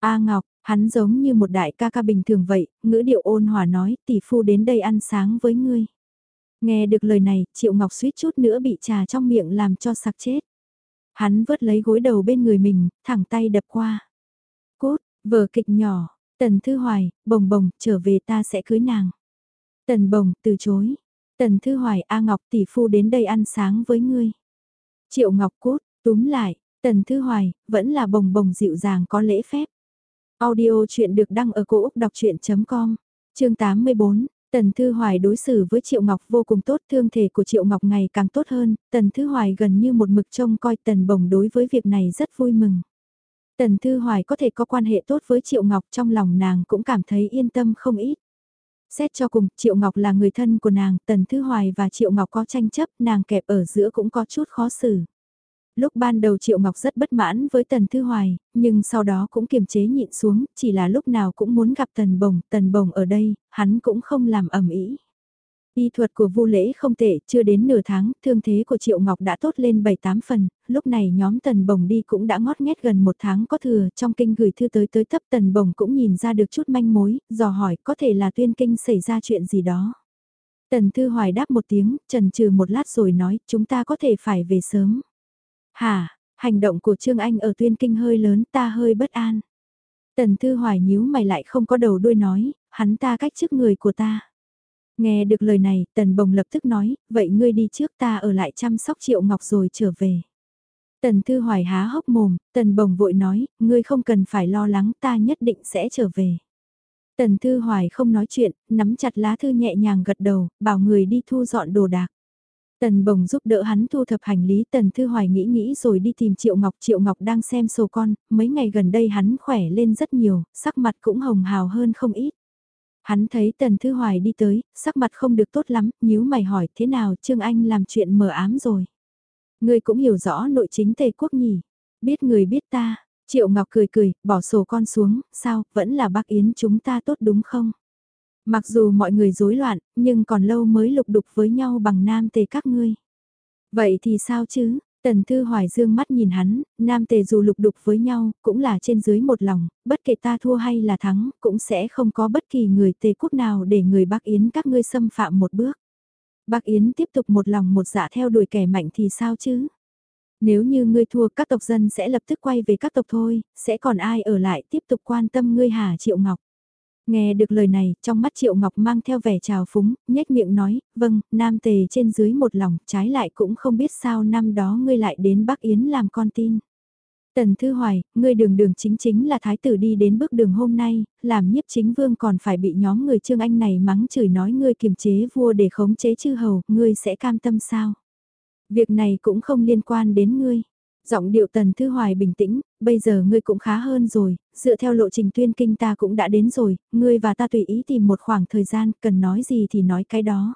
A Ngọc, hắn giống như một đại ca ca bình thường vậy, ngữ điệu ôn hòa nói tỷ phu đến đây ăn sáng với ngươi. Nghe được lời này, Triệu Ngọc suýt chút nữa bị trà trong miệng làm cho sặc chết. Hắn vớt lấy gối đầu bên người mình, thẳng tay đập qua. Cốt, vở kịch nhỏ, Tần Thư Hoài, bồng bồng, trở về ta sẽ cưới nàng. Tần bồng, từ chối. Tần Thư Hoài, A Ngọc tỷ phu đến đây ăn sáng với ngươi. Triệu Ngọc cút, túm lại, Tần Thư Hoài, vẫn là bồng bồng dịu dàng có lễ phép. Audio chuyện được đăng ở cổ Úc đọc chuyện.com, chương 84. Tần Thư Hoài đối xử với Triệu Ngọc vô cùng tốt, thương thể của Triệu Ngọc ngày càng tốt hơn, Tần Thư Hoài gần như một mực trông coi Tần Bồng đối với việc này rất vui mừng. Tần Thư Hoài có thể có quan hệ tốt với Triệu Ngọc trong lòng nàng cũng cảm thấy yên tâm không ít. Xét cho cùng, Triệu Ngọc là người thân của nàng, Tần Thư Hoài và Triệu Ngọc có tranh chấp, nàng kẹp ở giữa cũng có chút khó xử. Lúc ban đầu Triệu Ngọc rất bất mãn với Tần Thư Hoài, nhưng sau đó cũng kiềm chế nhịn xuống, chỉ là lúc nào cũng muốn gặp Tần Bồng, Tần Bồng ở đây, hắn cũng không làm ẩm ý. Y thuật của Vu Lễ không tệ, chưa đến nửa tháng, thương thế của Triệu Ngọc đã tốt lên 7-8 phần, lúc này nhóm Tần Bồng đi cũng đã ngót nghét gần một tháng có thừa, trong kinh gửi thư tới tới thấp Tần Bồng cũng nhìn ra được chút manh mối, dò hỏi có thể là tuyên kinh xảy ra chuyện gì đó. Tần Thư Hoài đáp một tiếng, trần trừ một lát rồi nói, chúng ta có thể phải về sớm. Hả, hành động của Trương Anh ở tuyên kinh hơi lớn ta hơi bất an. Tần Thư Hoài nhíu mày lại không có đầu đuôi nói, hắn ta cách trước người của ta. Nghe được lời này, Tần Bồng lập tức nói, vậy ngươi đi trước ta ở lại chăm sóc Triệu Ngọc rồi trở về. Tần Thư Hoài há hốc mồm, Tần Bồng vội nói, ngươi không cần phải lo lắng ta nhất định sẽ trở về. Tần Thư Hoài không nói chuyện, nắm chặt lá thư nhẹ nhàng gật đầu, bảo người đi thu dọn đồ đạc. Tần Bồng giúp đỡ hắn thu thập hành lý Tần Thư Hoài nghĩ nghĩ rồi đi tìm Triệu Ngọc. Triệu Ngọc đang xem sổ con, mấy ngày gần đây hắn khỏe lên rất nhiều, sắc mặt cũng hồng hào hơn không ít. Hắn thấy Tần Thư Hoài đi tới, sắc mặt không được tốt lắm, nhíu mày hỏi thế nào Trương Anh làm chuyện mờ ám rồi. Người cũng hiểu rõ nội chính Tề Quốc nhỉ, biết người biết ta, Triệu Ngọc cười cười, bỏ sổ con xuống, sao, vẫn là bác Yến chúng ta tốt đúng không? Mặc dù mọi người rối loạn, nhưng còn lâu mới lục đục với nhau bằng nam tề các ngươi. Vậy thì sao chứ? Tần Thư Hoài dương mắt nhìn hắn, nam tề dù lục đục với nhau, cũng là trên dưới một lòng, bất kể ta thua hay là thắng, cũng sẽ không có bất kỳ người tề quốc nào để người Bắc Yến các ngươi xâm phạm một bước. Bắc Yến tiếp tục một lòng một dạ theo đuổi kẻ mạnh thì sao chứ? Nếu như ngươi thua các tộc dân sẽ lập tức quay về các tộc thôi, sẽ còn ai ở lại tiếp tục quan tâm ngươi hả Triệu Ngọc? Nghe được lời này, trong mắt Triệu Ngọc mang theo vẻ trào phúng, nhếch miệng nói, vâng, nam tề trên dưới một lòng, trái lại cũng không biết sao năm đó ngươi lại đến Bắc Yến làm con tin. Tần Thư Hoài, ngươi đường đường chính chính là thái tử đi đến bước đường hôm nay, làm nhiếp chính vương còn phải bị nhóm người Trương Anh này mắng chửi nói ngươi kiềm chế vua để khống chế chư hầu, ngươi sẽ cam tâm sao? Việc này cũng không liên quan đến ngươi. Giọng điệu Tần Thư Hoài bình tĩnh, bây giờ ngươi cũng khá hơn rồi, dựa theo lộ trình tuyên kinh ta cũng đã đến rồi, ngươi và ta tùy ý tìm một khoảng thời gian, cần nói gì thì nói cái đó.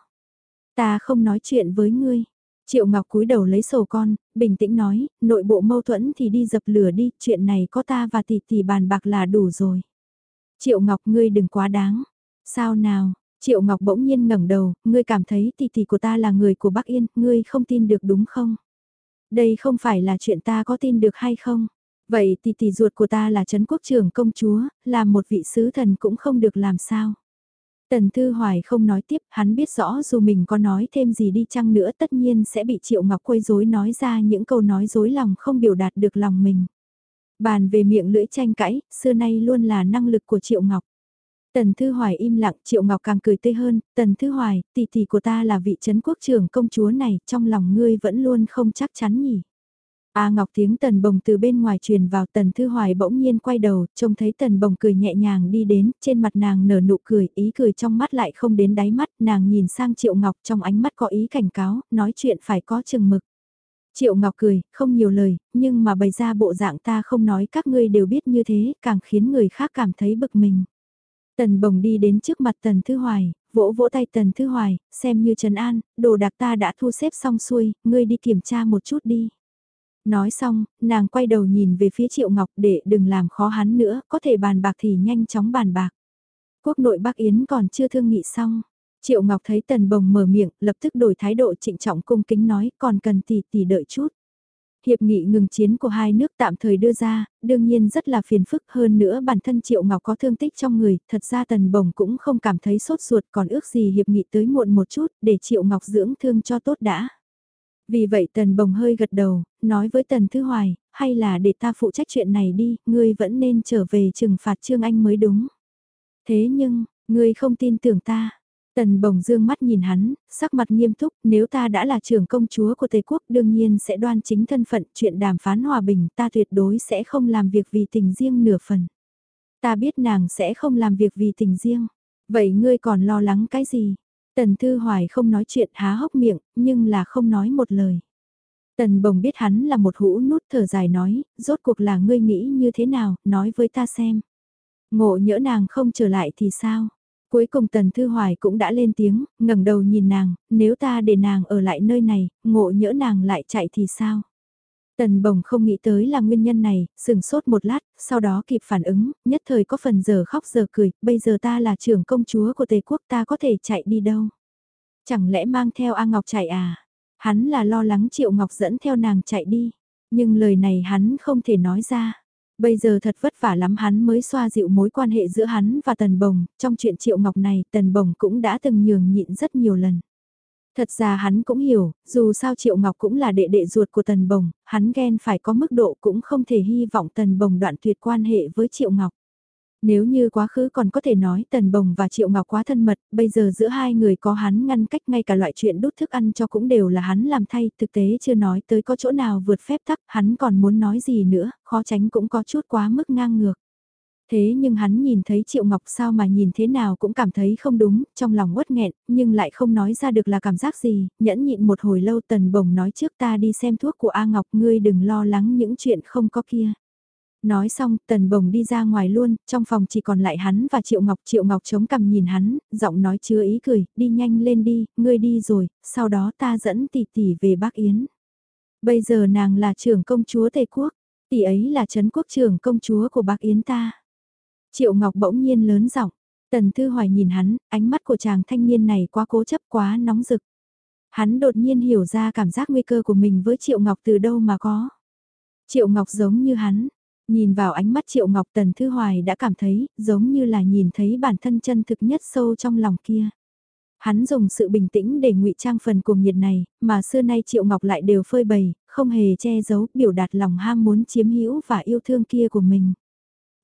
Ta không nói chuyện với ngươi. Triệu Ngọc cúi đầu lấy sổ con, bình tĩnh nói, nội bộ mâu thuẫn thì đi dập lửa đi, chuyện này có ta và tỷ tỷ bàn bạc là đủ rồi. Triệu Ngọc ngươi đừng quá đáng. Sao nào, Triệu Ngọc bỗng nhiên ngẩng đầu, ngươi cảm thấy tỷ tỷ của ta là người của Bắc Yên, ngươi không tin được đúng không? Đây không phải là chuyện ta có tin được hay không? Vậy tỷ tỷ ruột của ta là Trấn Quốc trưởng công chúa, là một vị sứ thần cũng không được làm sao? Tần Thư Hoài không nói tiếp, hắn biết rõ dù mình có nói thêm gì đi chăng nữa tất nhiên sẽ bị Triệu Ngọc quấy rối nói ra những câu nói dối lòng không biểu đạt được lòng mình. Bàn về miệng lưỡi tranh cãi, xưa nay luôn là năng lực của Triệu Ngọc. Tần Thư Hoài im lặng, Triệu Ngọc càng cười tươi hơn, Tần Thư Hoài, tỷ tỷ của ta là vị trấn quốc trưởng công chúa này, trong lòng ngươi vẫn luôn không chắc chắn nhỉ. A Ngọc tiếng Tần Bồng từ bên ngoài truyền vào Tần Thư Hoài bỗng nhiên quay đầu, trông thấy Tần Bồng cười nhẹ nhàng đi đến, trên mặt nàng nở nụ cười, ý cười trong mắt lại không đến đáy mắt, nàng nhìn sang Triệu Ngọc trong ánh mắt có ý cảnh cáo, nói chuyện phải có chừng mực. Triệu Ngọc cười, không nhiều lời, nhưng mà bày ra bộ dạng ta không nói các ngươi đều biết như thế, càng khiến người khác cảm thấy bực mình. Tần bồng đi đến trước mặt Tần Thư Hoài, vỗ vỗ tay Tần Thư Hoài, xem như Trần An, đồ đạc ta đã thu xếp xong xuôi, ngươi đi kiểm tra một chút đi. Nói xong, nàng quay đầu nhìn về phía Triệu Ngọc để đừng làm khó hắn nữa, có thể bàn bạc thì nhanh chóng bàn bạc. Quốc nội Bắc Yến còn chưa thương nghị xong. Triệu Ngọc thấy Tần Bồng mở miệng, lập tức đổi thái độ trịnh trọng cung kính nói còn cần tỷ tỷ đợi chút. Hiệp nghị ngừng chiến của hai nước tạm thời đưa ra, đương nhiên rất là phiền phức hơn nữa bản thân Triệu Ngọc có thương tích trong người, thật ra Tần Bồng cũng không cảm thấy sốt ruột còn ước gì hiệp nghị tới muộn một chút để Triệu Ngọc dưỡng thương cho tốt đã. Vì vậy Tần Bồng hơi gật đầu, nói với Tần Thư Hoài, hay là để ta phụ trách chuyện này đi, ngươi vẫn nên trở về trừng phạt Trương Anh mới đúng. Thế nhưng, ngươi không tin tưởng ta, Tần bồng dương mắt nhìn hắn, sắc mặt nghiêm túc, nếu ta đã là trưởng công chúa của Tây Quốc đương nhiên sẽ đoan chính thân phận chuyện đàm phán hòa bình ta tuyệt đối sẽ không làm việc vì tình riêng nửa phần. Ta biết nàng sẽ không làm việc vì tình riêng. Vậy ngươi còn lo lắng cái gì? Tần Thư Hoài không nói chuyện há hốc miệng, nhưng là không nói một lời. Tần bồng biết hắn là một hũ nút thở dài nói, rốt cuộc là ngươi nghĩ như thế nào, nói với ta xem. Ngộ nhỡ nàng không trở lại thì sao? Cuối cùng Tần Thư Hoài cũng đã lên tiếng, ngẩng đầu nhìn nàng, nếu ta để nàng ở lại nơi này, ngộ nhỡ nàng lại chạy thì sao? Tần Bồng không nghĩ tới là nguyên nhân này, sừng sốt một lát, sau đó kịp phản ứng, nhất thời có phần giờ khóc giờ cười, bây giờ ta là trưởng công chúa của Tề Quốc ta có thể chạy đi đâu? Chẳng lẽ mang theo A Ngọc chạy à? Hắn là lo lắng Triệu Ngọc dẫn theo nàng chạy đi, nhưng lời này hắn không thể nói ra. Bây giờ thật vất vả lắm hắn mới xoa dịu mối quan hệ giữa hắn và Tần Bồng, trong chuyện Triệu Ngọc này Tần Bồng cũng đã từng nhường nhịn rất nhiều lần. Thật ra hắn cũng hiểu, dù sao Triệu Ngọc cũng là đệ đệ ruột của Tần Bồng, hắn ghen phải có mức độ cũng không thể hy vọng Tần Bồng đoạn tuyệt quan hệ với Triệu Ngọc. Nếu như quá khứ còn có thể nói Tần Bồng và Triệu Ngọc quá thân mật, bây giờ giữa hai người có hắn ngăn cách ngay cả loại chuyện đút thức ăn cho cũng đều là hắn làm thay, thực tế chưa nói tới có chỗ nào vượt phép tắc, hắn còn muốn nói gì nữa, khó tránh cũng có chút quá mức ngang ngược. Thế nhưng hắn nhìn thấy Triệu Ngọc sao mà nhìn thế nào cũng cảm thấy không đúng, trong lòng uất nghẹn, nhưng lại không nói ra được là cảm giác gì, nhẫn nhịn một hồi lâu Tần Bồng nói trước ta đi xem thuốc của A Ngọc ngươi đừng lo lắng những chuyện không có kia. Nói xong, tần bồng đi ra ngoài luôn, trong phòng chỉ còn lại hắn và Triệu Ngọc. Triệu Ngọc chống cằm nhìn hắn, giọng nói chứa ý cười, đi nhanh lên đi, ngươi đi rồi, sau đó ta dẫn tỷ tỷ về Bắc Yến. Bây giờ nàng là trưởng công chúa Tây Quốc, tỷ ấy là Trấn quốc trưởng công chúa của Bắc Yến ta. Triệu Ngọc bỗng nhiên lớn giọng, Tần Thư Hoài nhìn hắn, ánh mắt của chàng thanh niên này quá cố chấp quá nóng rực. Hắn đột nhiên hiểu ra cảm giác nguy cơ của mình với Triệu Ngọc từ đâu mà có. Triệu Ngọc giống như hắn, Nhìn vào ánh mắt Triệu Ngọc Tần Thư Hoài đã cảm thấy giống như là nhìn thấy bản thân chân thực nhất sâu trong lòng kia. Hắn dùng sự bình tĩnh để ngụy trang phần cuồng nhiệt này, mà xưa nay Triệu Ngọc lại đều phơi bày, không hề che giấu, biểu đạt lòng ham muốn chiếm hữu và yêu thương kia của mình.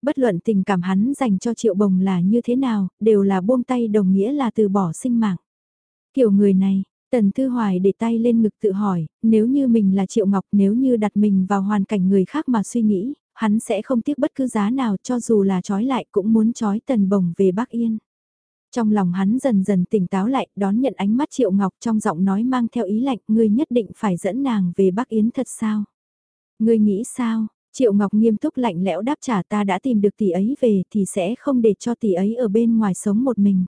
Bất luận tình cảm hắn dành cho Triệu Bồng là như thế nào, đều là buông tay đồng nghĩa là từ bỏ sinh mạng. Kiểu người này, Tần Thư Hoài để tay lên ngực tự hỏi, nếu như mình là Triệu Ngọc, nếu như đặt mình vào hoàn cảnh người khác mà suy nghĩ, hắn sẽ không tiếc bất cứ giá nào cho dù là trói lại cũng muốn trói tần bồng về Bắc Yên. Trong lòng hắn dần dần tỉnh táo lại, đón nhận ánh mắt Triệu Ngọc trong giọng nói mang theo ý lạnh, ngươi nhất định phải dẫn nàng về Bắc Yến thật sao? Ngươi nghĩ sao? Triệu Ngọc nghiêm túc lạnh lẽo đáp trả ta đã tìm được tỷ ấy về thì sẽ không để cho tỷ ấy ở bên ngoài sống một mình.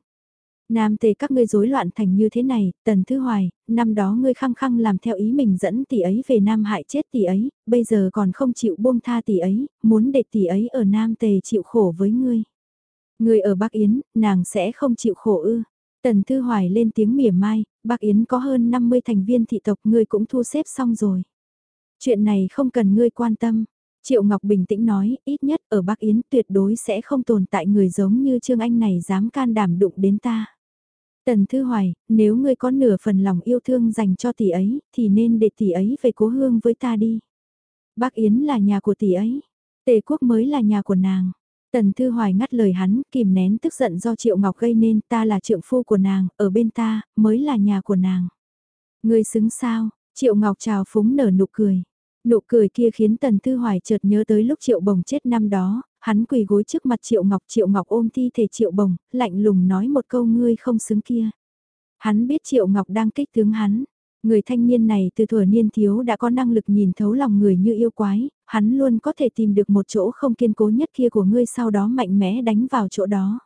Nam tề các ngươi rối loạn thành như thế này, tần thứ hoài, năm đó ngươi khăng khăng làm theo ý mình dẫn tỷ ấy về Nam hại chết tỷ ấy, bây giờ còn không chịu buông tha tỷ ấy, muốn để tỷ ấy ở Nam tề chịu khổ với ngươi. Ngươi ở Bắc Yến, nàng sẽ không chịu khổ ư. Tần Thư Hoài lên tiếng mỉa mai, Bắc Yến có hơn 50 thành viên thị tộc ngươi cũng thu xếp xong rồi. Chuyện này không cần ngươi quan tâm. Triệu Ngọc bình tĩnh nói, ít nhất ở Bắc Yến tuyệt đối sẽ không tồn tại người giống như Trương Anh này dám can đảm đụng đến ta. Tần Thư Hoài, nếu ngươi có nửa phần lòng yêu thương dành cho tỷ ấy, thì nên để tỷ ấy về cố hương với ta đi. Bác Yến là nhà của tỷ ấy, Tề Quốc mới là nhà của nàng. Tần Thư Hoài ngắt lời hắn, kìm nén tức giận do Triệu Ngọc gây nên ta là trượng phu của nàng, ở bên ta, mới là nhà của nàng. Ngươi xứng sao, Triệu Ngọc trào phúng nở nụ cười. Nụ cười kia khiến Tần Thư Hoài chợt nhớ tới lúc Triệu Bồng chết năm đó, hắn quỳ gối trước mặt Triệu Ngọc, Triệu Ngọc ôm thi thể Triệu Bồng, lạnh lùng nói một câu ngươi không xứng kia. Hắn biết Triệu Ngọc đang kích tướng hắn. Người thanh niên này từ thuở niên thiếu đã có năng lực nhìn thấu lòng người như yêu quái, hắn luôn có thể tìm được một chỗ không kiên cố nhất kia của ngươi sau đó mạnh mẽ đánh vào chỗ đó.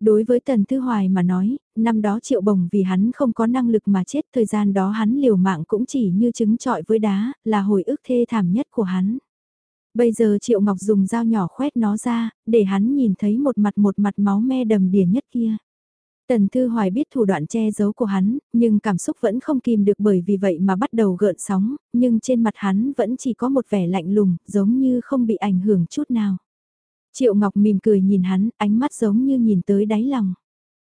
Đối với Tần Thư Hoài mà nói, năm đó Triệu Bồng vì hắn không có năng lực mà chết thời gian đó hắn liều mạng cũng chỉ như trứng trọi với đá, là hồi ức thê thảm nhất của hắn. Bây giờ Triệu Ngọc dùng dao nhỏ khoét nó ra, để hắn nhìn thấy một mặt một mặt máu me đầm đìa nhất kia. Tần Thư Hoài biết thủ đoạn che giấu của hắn, nhưng cảm xúc vẫn không kìm được bởi vì vậy mà bắt đầu gợn sóng, nhưng trên mặt hắn vẫn chỉ có một vẻ lạnh lùng, giống như không bị ảnh hưởng chút nào. Triệu Ngọc mỉm cười nhìn hắn, ánh mắt giống như nhìn tới đáy lòng.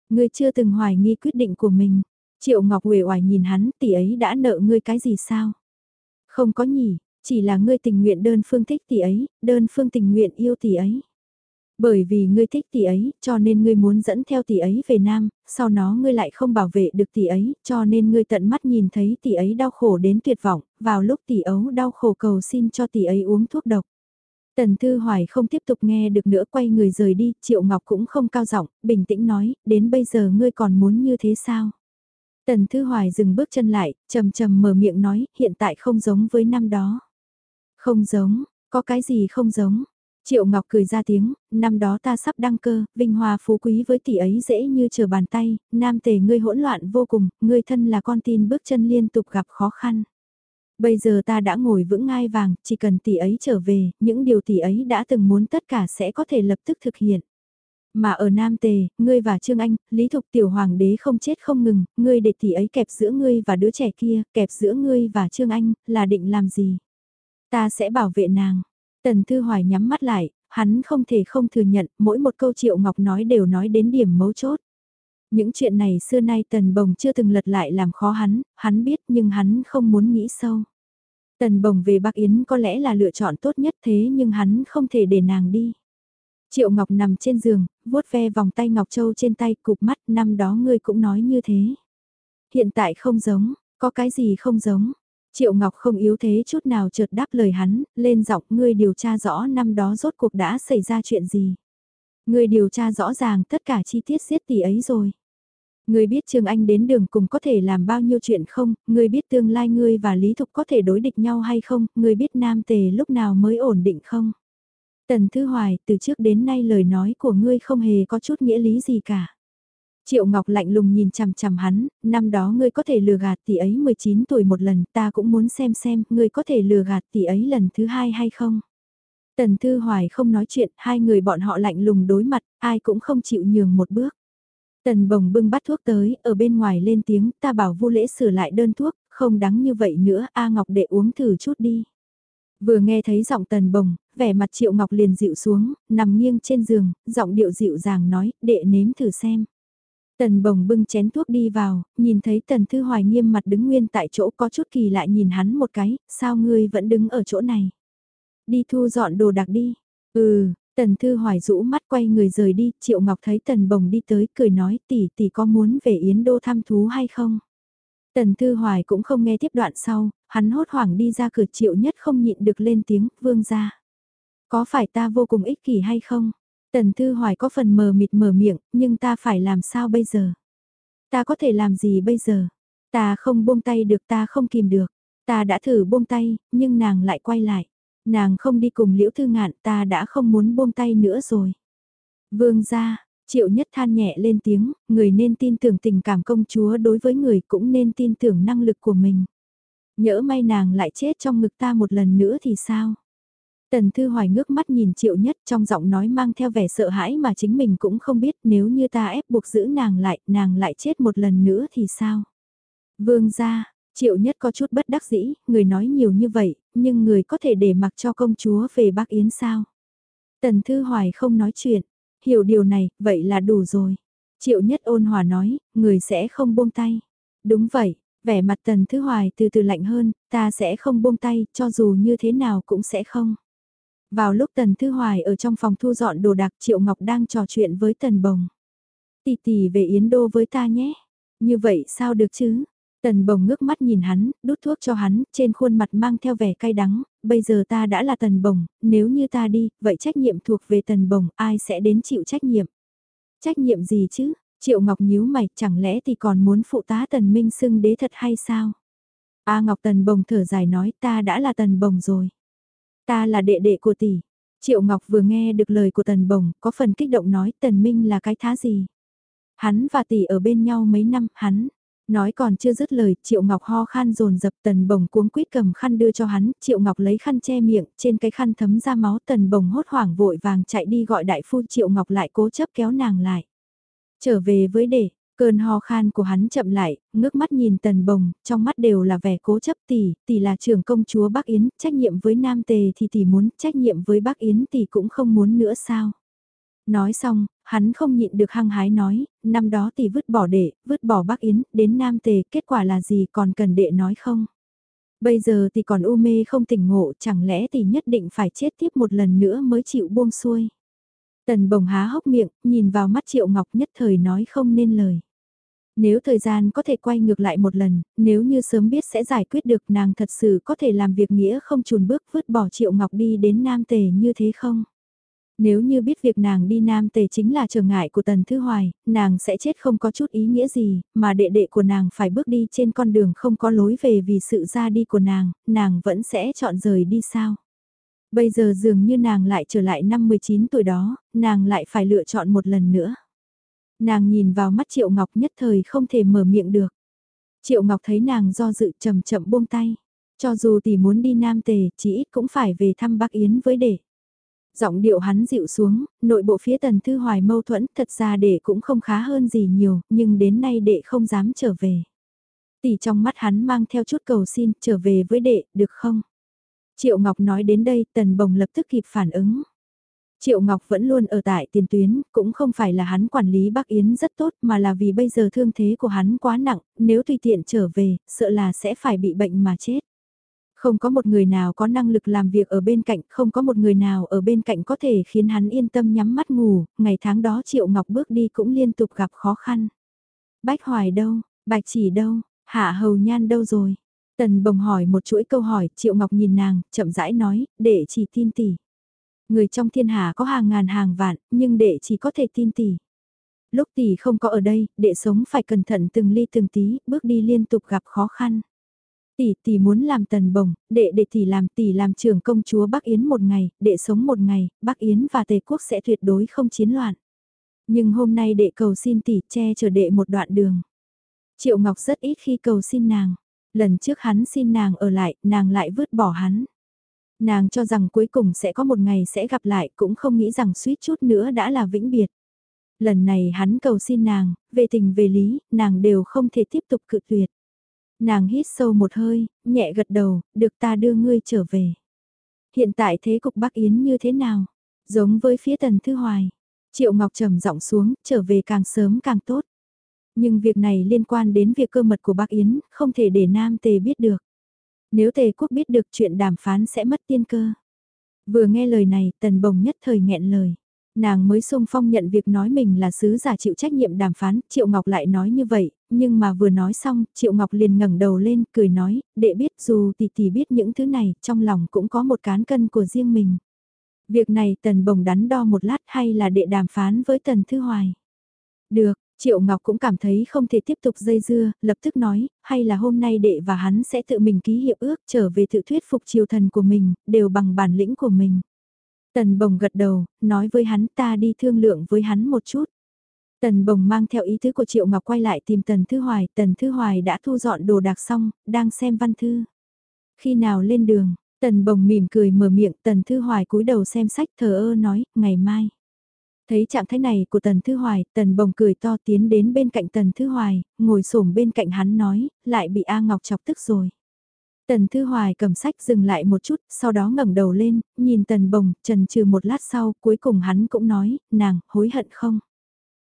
Ngươi chưa từng hoài nghi quyết định của mình. Triệu Ngọc uể oải nhìn hắn, tỷ ấy đã nợ ngươi cái gì sao? Không có nhỉ, chỉ là ngươi tình nguyện đơn phương thích tỷ ấy, đơn phương tình nguyện yêu tỷ ấy. Bởi vì ngươi thích tỷ ấy, cho nên ngươi muốn dẫn theo tỷ ấy về Nam, sau đó ngươi lại không bảo vệ được tỷ ấy, cho nên ngươi tận mắt nhìn thấy tỷ ấy đau khổ đến tuyệt vọng, vào lúc tỷ ấu đau khổ cầu xin cho tỷ ấy uống thuốc độc. Tần Thư Hoài không tiếp tục nghe được nữa quay người rời đi, Triệu Ngọc cũng không cao giọng, bình tĩnh nói, đến bây giờ ngươi còn muốn như thế sao? Tần Thư Hoài dừng bước chân lại, trầm trầm mở miệng nói, hiện tại không giống với năm đó. Không giống, có cái gì không giống? Triệu Ngọc cười ra tiếng, năm đó ta sắp đăng cơ, vinh hoa phú quý với tỷ ấy dễ như chờ bàn tay, nam tề ngươi hỗn loạn vô cùng, ngươi thân là con tin bước chân liên tục gặp khó khăn. Bây giờ ta đã ngồi vững ngai vàng, chỉ cần tỷ ấy trở về, những điều tỷ ấy đã từng muốn tất cả sẽ có thể lập tức thực hiện. Mà ở Nam Tề, ngươi và Trương Anh, Lý Thục Tiểu Hoàng đế không chết không ngừng, ngươi để tỷ ấy kẹp giữa ngươi và đứa trẻ kia, kẹp giữa ngươi và Trương Anh, là định làm gì? Ta sẽ bảo vệ nàng. Tần Thư Hoài nhắm mắt lại, hắn không thể không thừa nhận, mỗi một câu Triệu Ngọc nói đều nói đến điểm mấu chốt. Những chuyện này xưa nay Tần Bồng chưa từng lật lại làm khó hắn, hắn biết nhưng hắn không muốn nghĩ sâu. Tần Bồng về Bắc Yến có lẽ là lựa chọn tốt nhất thế nhưng hắn không thể để nàng đi. Triệu Ngọc nằm trên giường, vuốt ve vòng tay Ngọc Châu trên tay cụp mắt năm đó ngươi cũng nói như thế. Hiện tại không giống, có cái gì không giống. Triệu Ngọc không yếu thế chút nào chợt đáp lời hắn, lên giọng ngươi điều tra rõ năm đó rốt cuộc đã xảy ra chuyện gì. Ngươi điều tra rõ ràng tất cả chi tiết giết tỷ ấy rồi. Ngươi biết Trương Anh đến đường cùng có thể làm bao nhiêu chuyện không, ngươi biết tương lai ngươi và Lý Thục có thể đối địch nhau hay không, ngươi biết Nam Tề lúc nào mới ổn định không. Tần Thư Hoài, từ trước đến nay lời nói của ngươi không hề có chút nghĩa lý gì cả. Triệu Ngọc lạnh lùng nhìn chằm chằm hắn, năm đó ngươi có thể lừa gạt tỷ ấy 19 tuổi một lần, ta cũng muốn xem xem ngươi có thể lừa gạt tỷ ấy lần thứ hai hay không. Tần Thư Hoài không nói chuyện, hai người bọn họ lạnh lùng đối mặt, ai cũng không chịu nhường một bước. Tần bồng bưng bắt thuốc tới, ở bên ngoài lên tiếng, ta bảo Vu lễ sửa lại đơn thuốc, không đắng như vậy nữa, A Ngọc đệ uống thử chút đi. Vừa nghe thấy giọng tần bồng, vẻ mặt triệu ngọc liền dịu xuống, nằm nghiêng trên giường, giọng điệu dịu dàng nói, đệ nếm thử xem. Tần bồng bưng chén thuốc đi vào, nhìn thấy tần thư hoài nghiêm mặt đứng nguyên tại chỗ có chút kỳ lại nhìn hắn một cái, sao ngươi vẫn đứng ở chỗ này. Đi thu dọn đồ đạc đi. Ừ, tần thư hoài rũ mắt quay người rời đi, triệu ngọc thấy tần bồng đi tới cười nói tỷ tỷ có muốn về Yến Đô thăm thú hay không. Tần Thư Hoài cũng không nghe tiếp đoạn sau, hắn hốt hoảng đi ra cửa triệu nhất không nhịn được lên tiếng, vương ra. Có phải ta vô cùng ích kỷ hay không? Tần Thư Hoài có phần mờ mịt mở miệng, nhưng ta phải làm sao bây giờ? Ta có thể làm gì bây giờ? Ta không buông tay được ta không kìm được. Ta đã thử buông tay, nhưng nàng lại quay lại. Nàng không đi cùng liễu thư ngạn ta đã không muốn buông tay nữa rồi. Vương ra, triệu nhất than nhẹ lên tiếng, người nên tin tưởng tình cảm công chúa đối với người cũng nên tin tưởng năng lực của mình. Nhỡ may nàng lại chết trong ngực ta một lần nữa thì sao? Tần Thư Hoài ngước mắt nhìn triệu nhất trong giọng nói mang theo vẻ sợ hãi mà chính mình cũng không biết nếu như ta ép buộc giữ nàng lại, nàng lại chết một lần nữa thì sao? Vương gia, triệu nhất có chút bất đắc dĩ, người nói nhiều như vậy, nhưng người có thể để mặc cho công chúa về Bắc Yến sao? Tần Thư Hoài không nói chuyện, hiểu điều này, vậy là đủ rồi. Triệu nhất ôn hòa nói, người sẽ không buông tay. Đúng vậy, vẻ mặt Tần Thư Hoài từ từ lạnh hơn, ta sẽ không buông tay, cho dù như thế nào cũng sẽ không. Vào lúc Tần Thư Hoài ở trong phòng thu dọn đồ đạc Triệu Ngọc đang trò chuyện với Tần Bồng. Tỷ tỷ về Yến Đô với ta nhé. Như vậy sao được chứ? Tần Bồng ngước mắt nhìn hắn, đút thuốc cho hắn, trên khuôn mặt mang theo vẻ cay đắng, bây giờ ta đã là Tần Bồng, nếu như ta đi, vậy trách nhiệm thuộc về Tần Bồng, ai sẽ đến chịu trách nhiệm? Trách nhiệm gì chứ? Triệu Ngọc nhíu mày, chẳng lẽ thì còn muốn phụ tá Tần Minh xưng đế thật hay sao? A Ngọc Tần Bồng thở dài nói ta đã là Tần Bồng rồi. Ta là đệ đệ của tỷ. Triệu Ngọc vừa nghe được lời của Tần Bồng, có phần kích động nói Tần Minh là cái thá gì. Hắn và tỷ ở bên nhau mấy năm, hắn. Nói còn chưa dứt lời, Triệu Ngọc ho khan dồn dập Tần Bồng cuống quýt cầm khăn đưa cho hắn, Triệu Ngọc lấy khăn che miệng, trên cái khăn thấm ra máu Tần Bồng hốt hoảng vội vàng chạy đi gọi đại phu Triệu Ngọc lại cố chấp kéo nàng lại. Trở về với đệ, Cơn ho khan của hắn chậm lại, ngước mắt nhìn tần bồng, trong mắt đều là vẻ cố chấp tỷ, tỷ là trưởng công chúa Bắc Yến, trách nhiệm với Nam Tề thì tỷ muốn, trách nhiệm với Bắc Yến tỷ cũng không muốn nữa sao. Nói xong, hắn không nhịn được hăng hái nói, năm đó tỷ vứt bỏ đệ, vứt bỏ bác Yến, đến Nam Tề, kết quả là gì còn cần đệ nói không? Bây giờ tỷ còn u mê không tỉnh ngộ, chẳng lẽ tỷ nhất định phải chết tiếp một lần nữa mới chịu buông xuôi? Tần bồng há hốc miệng, nhìn vào mắt Triệu Ngọc nhất thời nói không nên lời. Nếu thời gian có thể quay ngược lại một lần, nếu như sớm biết sẽ giải quyết được nàng thật sự có thể làm việc nghĩa không chùn bước vứt bỏ Triệu Ngọc đi đến Nam Tề như thế không? Nếu như biết việc nàng đi Nam Tề chính là trở ngại của Tần Thư Hoài, nàng sẽ chết không có chút ý nghĩa gì, mà đệ đệ của nàng phải bước đi trên con đường không có lối về vì sự ra đi của nàng, nàng vẫn sẽ chọn rời đi sao? Bây giờ dường như nàng lại trở lại năm 19 tuổi đó, nàng lại phải lựa chọn một lần nữa. Nàng nhìn vào mắt Triệu Ngọc nhất thời không thể mở miệng được. Triệu Ngọc thấy nàng do dự chậm chậm buông tay. Cho dù tỷ muốn đi Nam Tề, chỉ ít cũng phải về thăm bác Yến với đệ. Giọng điệu hắn dịu xuống, nội bộ phía tần thư hoài mâu thuẫn, thật ra đệ cũng không khá hơn gì nhiều, nhưng đến nay đệ không dám trở về. Tỷ trong mắt hắn mang theo chút cầu xin, trở về với đệ, được không? Triệu Ngọc nói đến đây, tần bồng lập tức kịp phản ứng. Triệu Ngọc vẫn luôn ở tại tiền tuyến, cũng không phải là hắn quản lý Bắc Yến rất tốt mà là vì bây giờ thương thế của hắn quá nặng, nếu tùy tiện trở về, sợ là sẽ phải bị bệnh mà chết. Không có một người nào có năng lực làm việc ở bên cạnh, không có một người nào ở bên cạnh có thể khiến hắn yên tâm nhắm mắt ngủ, ngày tháng đó Triệu Ngọc bước đi cũng liên tục gặp khó khăn. Bách Hoài đâu, Bạch Chỉ đâu, Hạ Hầu Nhan đâu rồi? Tần Bồng hỏi một chuỗi câu hỏi, Triệu Ngọc nhìn nàng, chậm rãi nói, để chỉ tin tỷ. Người trong thiên hạ có hàng ngàn hàng vạn, nhưng đệ chỉ có thể tin tỷ. Lúc tỷ không có ở đây, đệ sống phải cẩn thận từng ly từng tí, bước đi liên tục gặp khó khăn. Tỷ tỷ muốn làm tần bồng, đệ đệ tỷ làm tỷ làm trưởng công chúa Bắc Yến một ngày, đệ sống một ngày, Bắc Yến và Tề quốc sẽ tuyệt đối không chiến loạn. Nhưng hôm nay đệ cầu xin tỷ che chở đệ một đoạn đường. Triệu Ngọc rất ít khi cầu xin nàng. Lần trước hắn xin nàng ở lại, nàng lại vứt bỏ hắn. Nàng cho rằng cuối cùng sẽ có một ngày sẽ gặp lại cũng không nghĩ rằng suýt chút nữa đã là vĩnh biệt. Lần này hắn cầu xin nàng, về tình về lý, nàng đều không thể tiếp tục cự tuyệt. Nàng hít sâu một hơi, nhẹ gật đầu, được ta đưa ngươi trở về. Hiện tại thế cục Bắc Yến như thế nào? Giống với phía Tần Thư Hoài. Triệu Ngọc trầm giọng xuống, trở về càng sớm càng tốt. Nhưng việc này liên quan đến việc cơ mật của Bắc Yến, không thể để Nam Tề biết được. Nếu Tề quốc biết được chuyện đàm phán sẽ mất tiên cơ. Vừa nghe lời này, Tần Bồng nhất thời nghẹn lời. Nàng mới xung phong nhận việc nói mình là sứ giả chịu trách nhiệm đàm phán, Triệu Ngọc lại nói như vậy, nhưng mà vừa nói xong, Triệu Ngọc liền ngẩng đầu lên, cười nói, đệ biết dù tỷ tỷ biết những thứ này, trong lòng cũng có một cán cân của riêng mình. Việc này Tần Bồng đắn đo một lát hay là đệ đàm phán với Tần Thư Hoài? Được, Triệu Ngọc cũng cảm thấy không thể tiếp tục dây dưa, lập tức nói, hay là hôm nay đệ và hắn sẽ tự mình ký hiệp ước trở về tự thuyết phục triều thần của mình, đều bằng bản lĩnh của mình. Tần Bồng gật đầu, nói với hắn ta đi thương lượng với hắn một chút. Tần Bồng mang theo ý tứ của Triệu Ngọc quay lại tìm Tần Thư Hoài, Tần Thư Hoài đã thu dọn đồ đạc xong, đang xem văn thư. Khi nào lên đường, Tần Bồng mỉm cười mở miệng, Tần Thư Hoài cúi đầu xem sách thờ ơ nói, ngày mai. Thấy trạng thái này của Tần Thư Hoài, Tần Bồng cười to tiến đến bên cạnh Tần Thư Hoài, ngồi sổm bên cạnh hắn nói, lại bị A Ngọc chọc tức rồi. Tần Thư Hoài cầm sách dừng lại một chút, sau đó ngẩng đầu lên, nhìn Tần Bồng, trần trừ một lát sau, cuối cùng hắn cũng nói, nàng, hối hận không?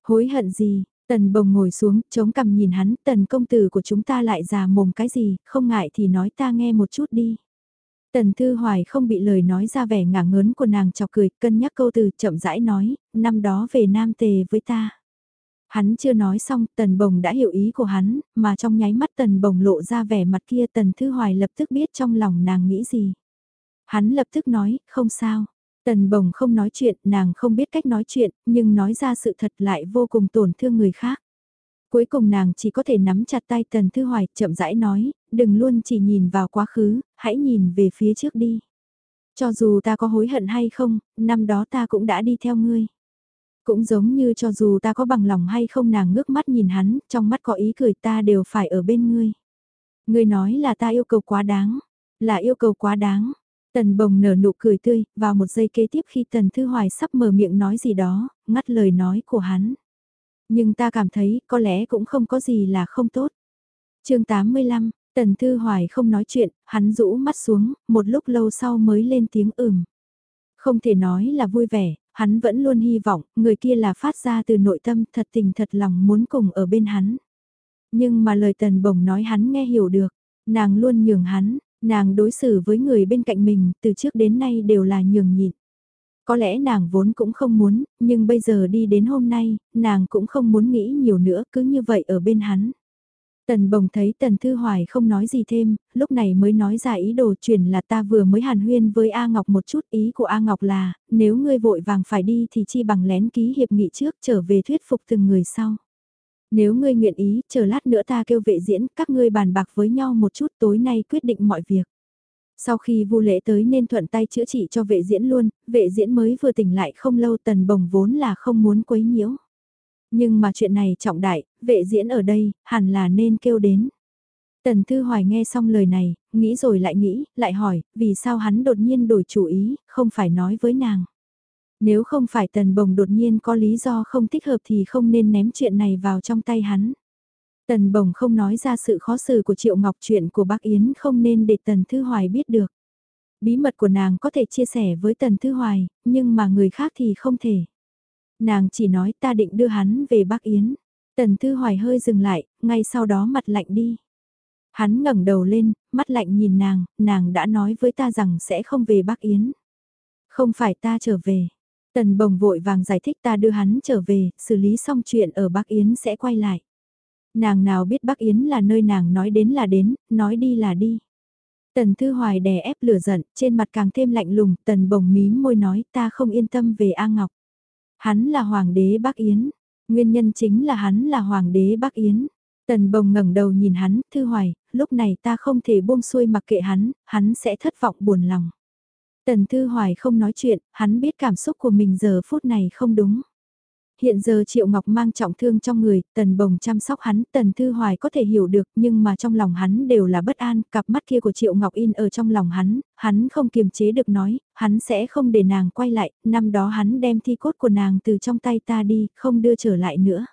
Hối hận gì? Tần Bồng ngồi xuống, chống cằm nhìn hắn, Tần công tử của chúng ta lại già mồm cái gì, không ngại thì nói ta nghe một chút đi. Tần Thư Hoài không bị lời nói ra vẻ ngả ngớn của nàng chọc cười, cân nhắc câu từ chậm rãi nói, năm đó về Nam Tề với ta. Hắn chưa nói xong, Tần Bồng đã hiểu ý của hắn, mà trong nháy mắt Tần Bồng lộ ra vẻ mặt kia Tần Thư Hoài lập tức biết trong lòng nàng nghĩ gì. Hắn lập tức nói, không sao. Tần Bồng không nói chuyện, nàng không biết cách nói chuyện, nhưng nói ra sự thật lại vô cùng tổn thương người khác. Cuối cùng nàng chỉ có thể nắm chặt tay Tần Thư Hoài, chậm rãi nói, đừng luôn chỉ nhìn vào quá khứ, hãy nhìn về phía trước đi. Cho dù ta có hối hận hay không, năm đó ta cũng đã đi theo ngươi. Cũng giống như cho dù ta có bằng lòng hay không nàng ngước mắt nhìn hắn, trong mắt có ý cười ta đều phải ở bên ngươi. Ngươi nói là ta yêu cầu quá đáng, là yêu cầu quá đáng. Tần bồng nở nụ cười tươi, vào một giây kế tiếp khi Tần Thư Hoài sắp mở miệng nói gì đó, ngắt lời nói của hắn. Nhưng ta cảm thấy có lẽ cũng không có gì là không tốt. chương 85, Tần Thư Hoài không nói chuyện, hắn rũ mắt xuống, một lúc lâu sau mới lên tiếng ừm. Không thể nói là vui vẻ, hắn vẫn luôn hy vọng, người kia là phát ra từ nội tâm thật tình thật lòng muốn cùng ở bên hắn. Nhưng mà lời tần bồng nói hắn nghe hiểu được, nàng luôn nhường hắn, nàng đối xử với người bên cạnh mình từ trước đến nay đều là nhường nhịn. Có lẽ nàng vốn cũng không muốn, nhưng bây giờ đi đến hôm nay, nàng cũng không muốn nghĩ nhiều nữa cứ như vậy ở bên hắn. Tần bồng thấy Tần Thư Hoài không nói gì thêm, lúc này mới nói ra ý đồ truyền là ta vừa mới hàn huyên với A Ngọc một chút ý của A Ngọc là, nếu ngươi vội vàng phải đi thì chi bằng lén ký hiệp nghị trước trở về thuyết phục từng người sau. Nếu ngươi nguyện ý, chờ lát nữa ta kêu vệ diễn, các ngươi bàn bạc với nhau một chút tối nay quyết định mọi việc. Sau khi vu lễ tới nên thuận tay chữa trị cho vệ diễn luôn, vệ diễn mới vừa tỉnh lại không lâu tần bồng vốn là không muốn quấy nhiễu. Nhưng mà chuyện này trọng đại, vệ diễn ở đây, hẳn là nên kêu đến. Tần Thư Hoài nghe xong lời này, nghĩ rồi lại nghĩ, lại hỏi, vì sao hắn đột nhiên đổi chủ ý, không phải nói với nàng. Nếu không phải Tần Bồng đột nhiên có lý do không thích hợp thì không nên ném chuyện này vào trong tay hắn. Tần Bồng không nói ra sự khó xử của Triệu Ngọc chuyện của bác Yến không nên để Tần Thư Hoài biết được. Bí mật của nàng có thể chia sẻ với Tần Thư Hoài, nhưng mà người khác thì không thể. Nàng chỉ nói ta định đưa hắn về bác Yến. Tần Thư Hoài hơi dừng lại, ngay sau đó mặt lạnh đi. Hắn ngẩng đầu lên, mắt lạnh nhìn nàng, nàng đã nói với ta rằng sẽ không về Bắc Yến. Không phải ta trở về. Tần bồng vội vàng giải thích ta đưa hắn trở về, xử lý xong chuyện ở Bắc Yến sẽ quay lại. Nàng nào biết Bắc Yến là nơi nàng nói đến là đến, nói đi là đi. Tần Thư Hoài đè ép lửa giận, trên mặt càng thêm lạnh lùng, tần bồng mím môi nói ta không yên tâm về A Ngọc. Hắn là hoàng đế Bắc Yến, nguyên nhân chính là hắn là hoàng đế Bắc Yến. Tần bồng ngẩng đầu nhìn hắn, Thư Hoài, lúc này ta không thể buông xuôi mặc kệ hắn, hắn sẽ thất vọng buồn lòng. Tần Thư Hoài không nói chuyện, hắn biết cảm xúc của mình giờ phút này không đúng. Hiện giờ Triệu Ngọc mang trọng thương trong người, Tần Bồng chăm sóc hắn, Tần Thư Hoài có thể hiểu được nhưng mà trong lòng hắn đều là bất an, cặp mắt kia của Triệu Ngọc in ở trong lòng hắn, hắn không kiềm chế được nói, hắn sẽ không để nàng quay lại, năm đó hắn đem thi cốt của nàng từ trong tay ta đi, không đưa trở lại nữa.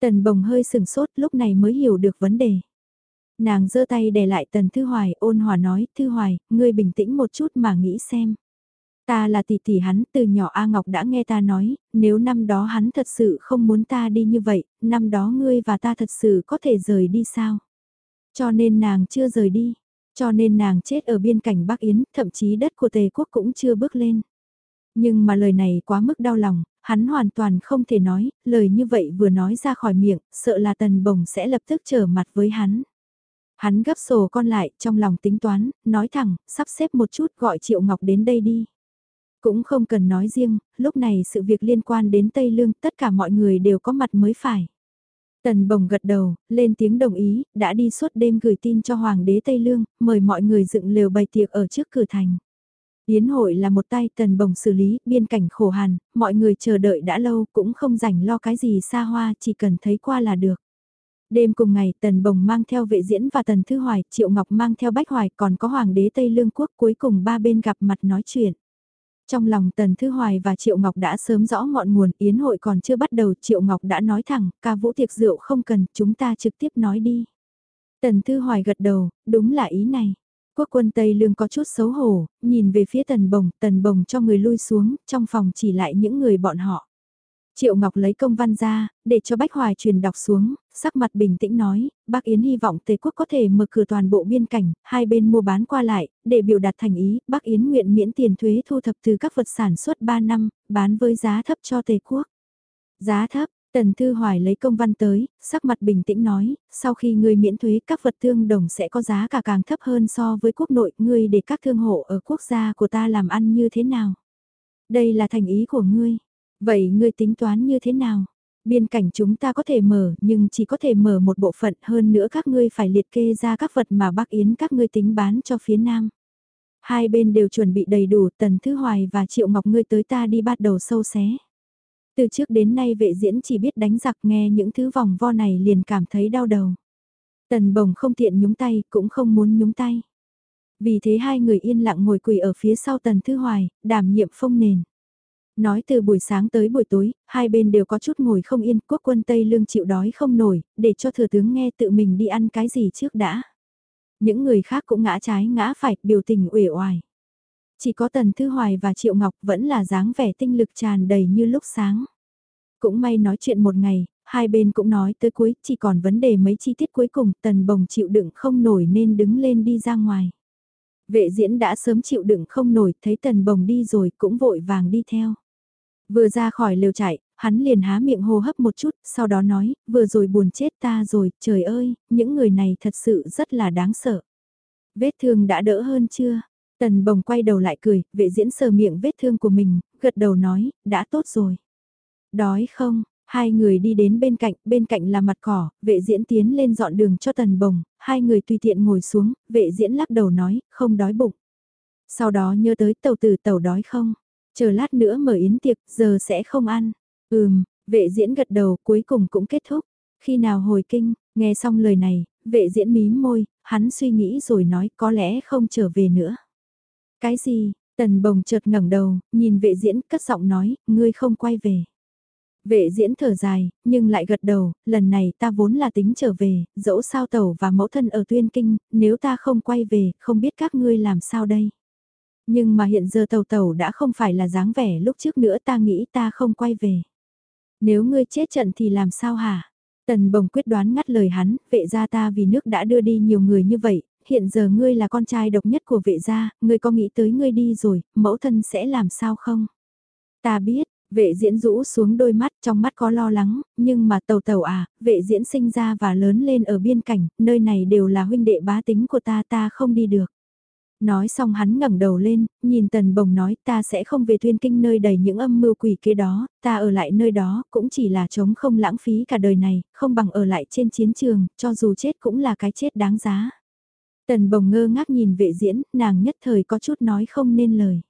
Tần Bồng hơi sừng sốt lúc này mới hiểu được vấn đề. Nàng giơ tay để lại Tần Thư Hoài ôn hòa nói, Thư Hoài, ngươi bình tĩnh một chút mà nghĩ xem. Ta là tỷ tỷ hắn, từ nhỏ A Ngọc đã nghe ta nói, nếu năm đó hắn thật sự không muốn ta đi như vậy, năm đó ngươi và ta thật sự có thể rời đi sao? Cho nên nàng chưa rời đi, cho nên nàng chết ở biên cảnh Bắc Yến, thậm chí đất của Tề quốc cũng chưa bước lên. Nhưng mà lời này quá mức đau lòng, hắn hoàn toàn không thể nói, lời như vậy vừa nói ra khỏi miệng, sợ là tần bồng sẽ lập tức trở mặt với hắn. Hắn gấp sổ con lại, trong lòng tính toán, nói thẳng, sắp xếp một chút gọi Triệu Ngọc đến đây đi. Cũng không cần nói riêng, lúc này sự việc liên quan đến Tây Lương tất cả mọi người đều có mặt mới phải. Tần bồng gật đầu, lên tiếng đồng ý, đã đi suốt đêm gửi tin cho Hoàng đế Tây Lương, mời mọi người dựng lều bày tiệc ở trước cửa thành. Yến hội là một tay tần bồng xử lý, biên cảnh khổ hàn, mọi người chờ đợi đã lâu cũng không rảnh lo cái gì xa hoa, chỉ cần thấy qua là được. Đêm cùng ngày Tần Bồng mang theo vệ diễn và Tần Thư Hoài, Triệu Ngọc mang theo Bách Hoài còn có Hoàng đế Tây Lương Quốc cuối cùng ba bên gặp mặt nói chuyện. Trong lòng Tần Thư Hoài và Triệu Ngọc đã sớm rõ ngọn nguồn yến hội còn chưa bắt đầu Triệu Ngọc đã nói thẳng ca vũ tiệc rượu không cần chúng ta trực tiếp nói đi. Tần Thư Hoài gật đầu, đúng là ý này. Quốc quân Tây Lương có chút xấu hổ, nhìn về phía Tần Bồng, Tần Bồng cho người lui xuống, trong phòng chỉ lại những người bọn họ. Triệu Ngọc lấy công văn ra, để cho Bách Hoài truyền đọc xuống, sắc mặt bình tĩnh nói, bác Yến hy vọng Tề quốc có thể mở cửa toàn bộ biên cảnh, hai bên mua bán qua lại, để biểu đạt thành ý, bác Yến nguyện miễn tiền thuế thu thập từ các vật sản xuất 3 năm, bán với giá thấp cho Tề quốc. Giá thấp, Tần Thư Hoài lấy công văn tới, sắc mặt bình tĩnh nói, sau khi ngươi miễn thuế các vật tương đồng sẽ có giá cả càng thấp hơn so với quốc nội, ngươi để các thương hộ ở quốc gia của ta làm ăn như thế nào? Đây là thành ý của ngươi. Vậy ngươi tính toán như thế nào? Biên cảnh chúng ta có thể mở nhưng chỉ có thể mở một bộ phận hơn nữa các ngươi phải liệt kê ra các vật mà bác Yến các ngươi tính bán cho phía Nam. Hai bên đều chuẩn bị đầy đủ Tần Thứ Hoài và Triệu Ngọc ngươi tới ta đi bắt đầu sâu xé. Từ trước đến nay vệ diễn chỉ biết đánh giặc nghe những thứ vòng vo này liền cảm thấy đau đầu. Tần bồng không tiện nhúng tay cũng không muốn nhúng tay. Vì thế hai người yên lặng ngồi quỳ ở phía sau Tần Thư Hoài, đảm nhiệm phong nền. Nói từ buổi sáng tới buổi tối, hai bên đều có chút ngồi không yên, quốc quân Tây Lương chịu đói không nổi, để cho thừa tướng nghe tự mình đi ăn cái gì trước đã. Những người khác cũng ngã trái ngã phải, biểu tình uể oải. Chỉ có Tần Thư Hoài và Triệu Ngọc vẫn là dáng vẻ tinh lực tràn đầy như lúc sáng. Cũng may nói chuyện một ngày, hai bên cũng nói tới cuối, chỉ còn vấn đề mấy chi tiết cuối cùng, Tần Bồng chịu đựng không nổi nên đứng lên đi ra ngoài. Vệ diễn đã sớm chịu đựng không nổi, thấy Tần Bồng đi rồi cũng vội vàng đi theo. Vừa ra khỏi lều chạy, hắn liền há miệng hô hấp một chút, sau đó nói, vừa rồi buồn chết ta rồi, trời ơi, những người này thật sự rất là đáng sợ. Vết thương đã đỡ hơn chưa? Tần bồng quay đầu lại cười, vệ diễn sờ miệng vết thương của mình, gật đầu nói, đã tốt rồi. Đói không? Hai người đi đến bên cạnh, bên cạnh là mặt cỏ, vệ diễn tiến lên dọn đường cho tần bồng, hai người tùy tiện ngồi xuống, vệ diễn lắc đầu nói, không đói bụng. Sau đó nhớ tới tàu tử tàu đói không? Chờ lát nữa mở yến tiệc, giờ sẽ không ăn. Ừm, vệ diễn gật đầu cuối cùng cũng kết thúc. Khi nào hồi kinh, nghe xong lời này, vệ diễn mím môi, hắn suy nghĩ rồi nói có lẽ không trở về nữa. Cái gì, tần bồng chợt ngẩng đầu, nhìn vệ diễn cất giọng nói, ngươi không quay về. Vệ diễn thở dài, nhưng lại gật đầu, lần này ta vốn là tính trở về, dẫu sao tẩu và mẫu thân ở tuyên kinh, nếu ta không quay về, không biết các ngươi làm sao đây. Nhưng mà hiện giờ tàu tàu đã không phải là dáng vẻ lúc trước nữa ta nghĩ ta không quay về. Nếu ngươi chết trận thì làm sao hả? Tần bồng quyết đoán ngắt lời hắn, vệ gia ta vì nước đã đưa đi nhiều người như vậy, hiện giờ ngươi là con trai độc nhất của vệ gia, ngươi có nghĩ tới ngươi đi rồi, mẫu thân sẽ làm sao không? Ta biết, vệ diễn rũ xuống đôi mắt trong mắt có lo lắng, nhưng mà tàu tàu à, vệ diễn sinh ra và lớn lên ở biên cảnh, nơi này đều là huynh đệ bá tính của ta ta không đi được. Nói xong hắn ngẩng đầu lên, nhìn tần bồng nói ta sẽ không về tuyên kinh nơi đầy những âm mưu quỷ kế đó, ta ở lại nơi đó cũng chỉ là chống không lãng phí cả đời này, không bằng ở lại trên chiến trường, cho dù chết cũng là cái chết đáng giá. Tần bồng ngơ ngác nhìn vệ diễn, nàng nhất thời có chút nói không nên lời.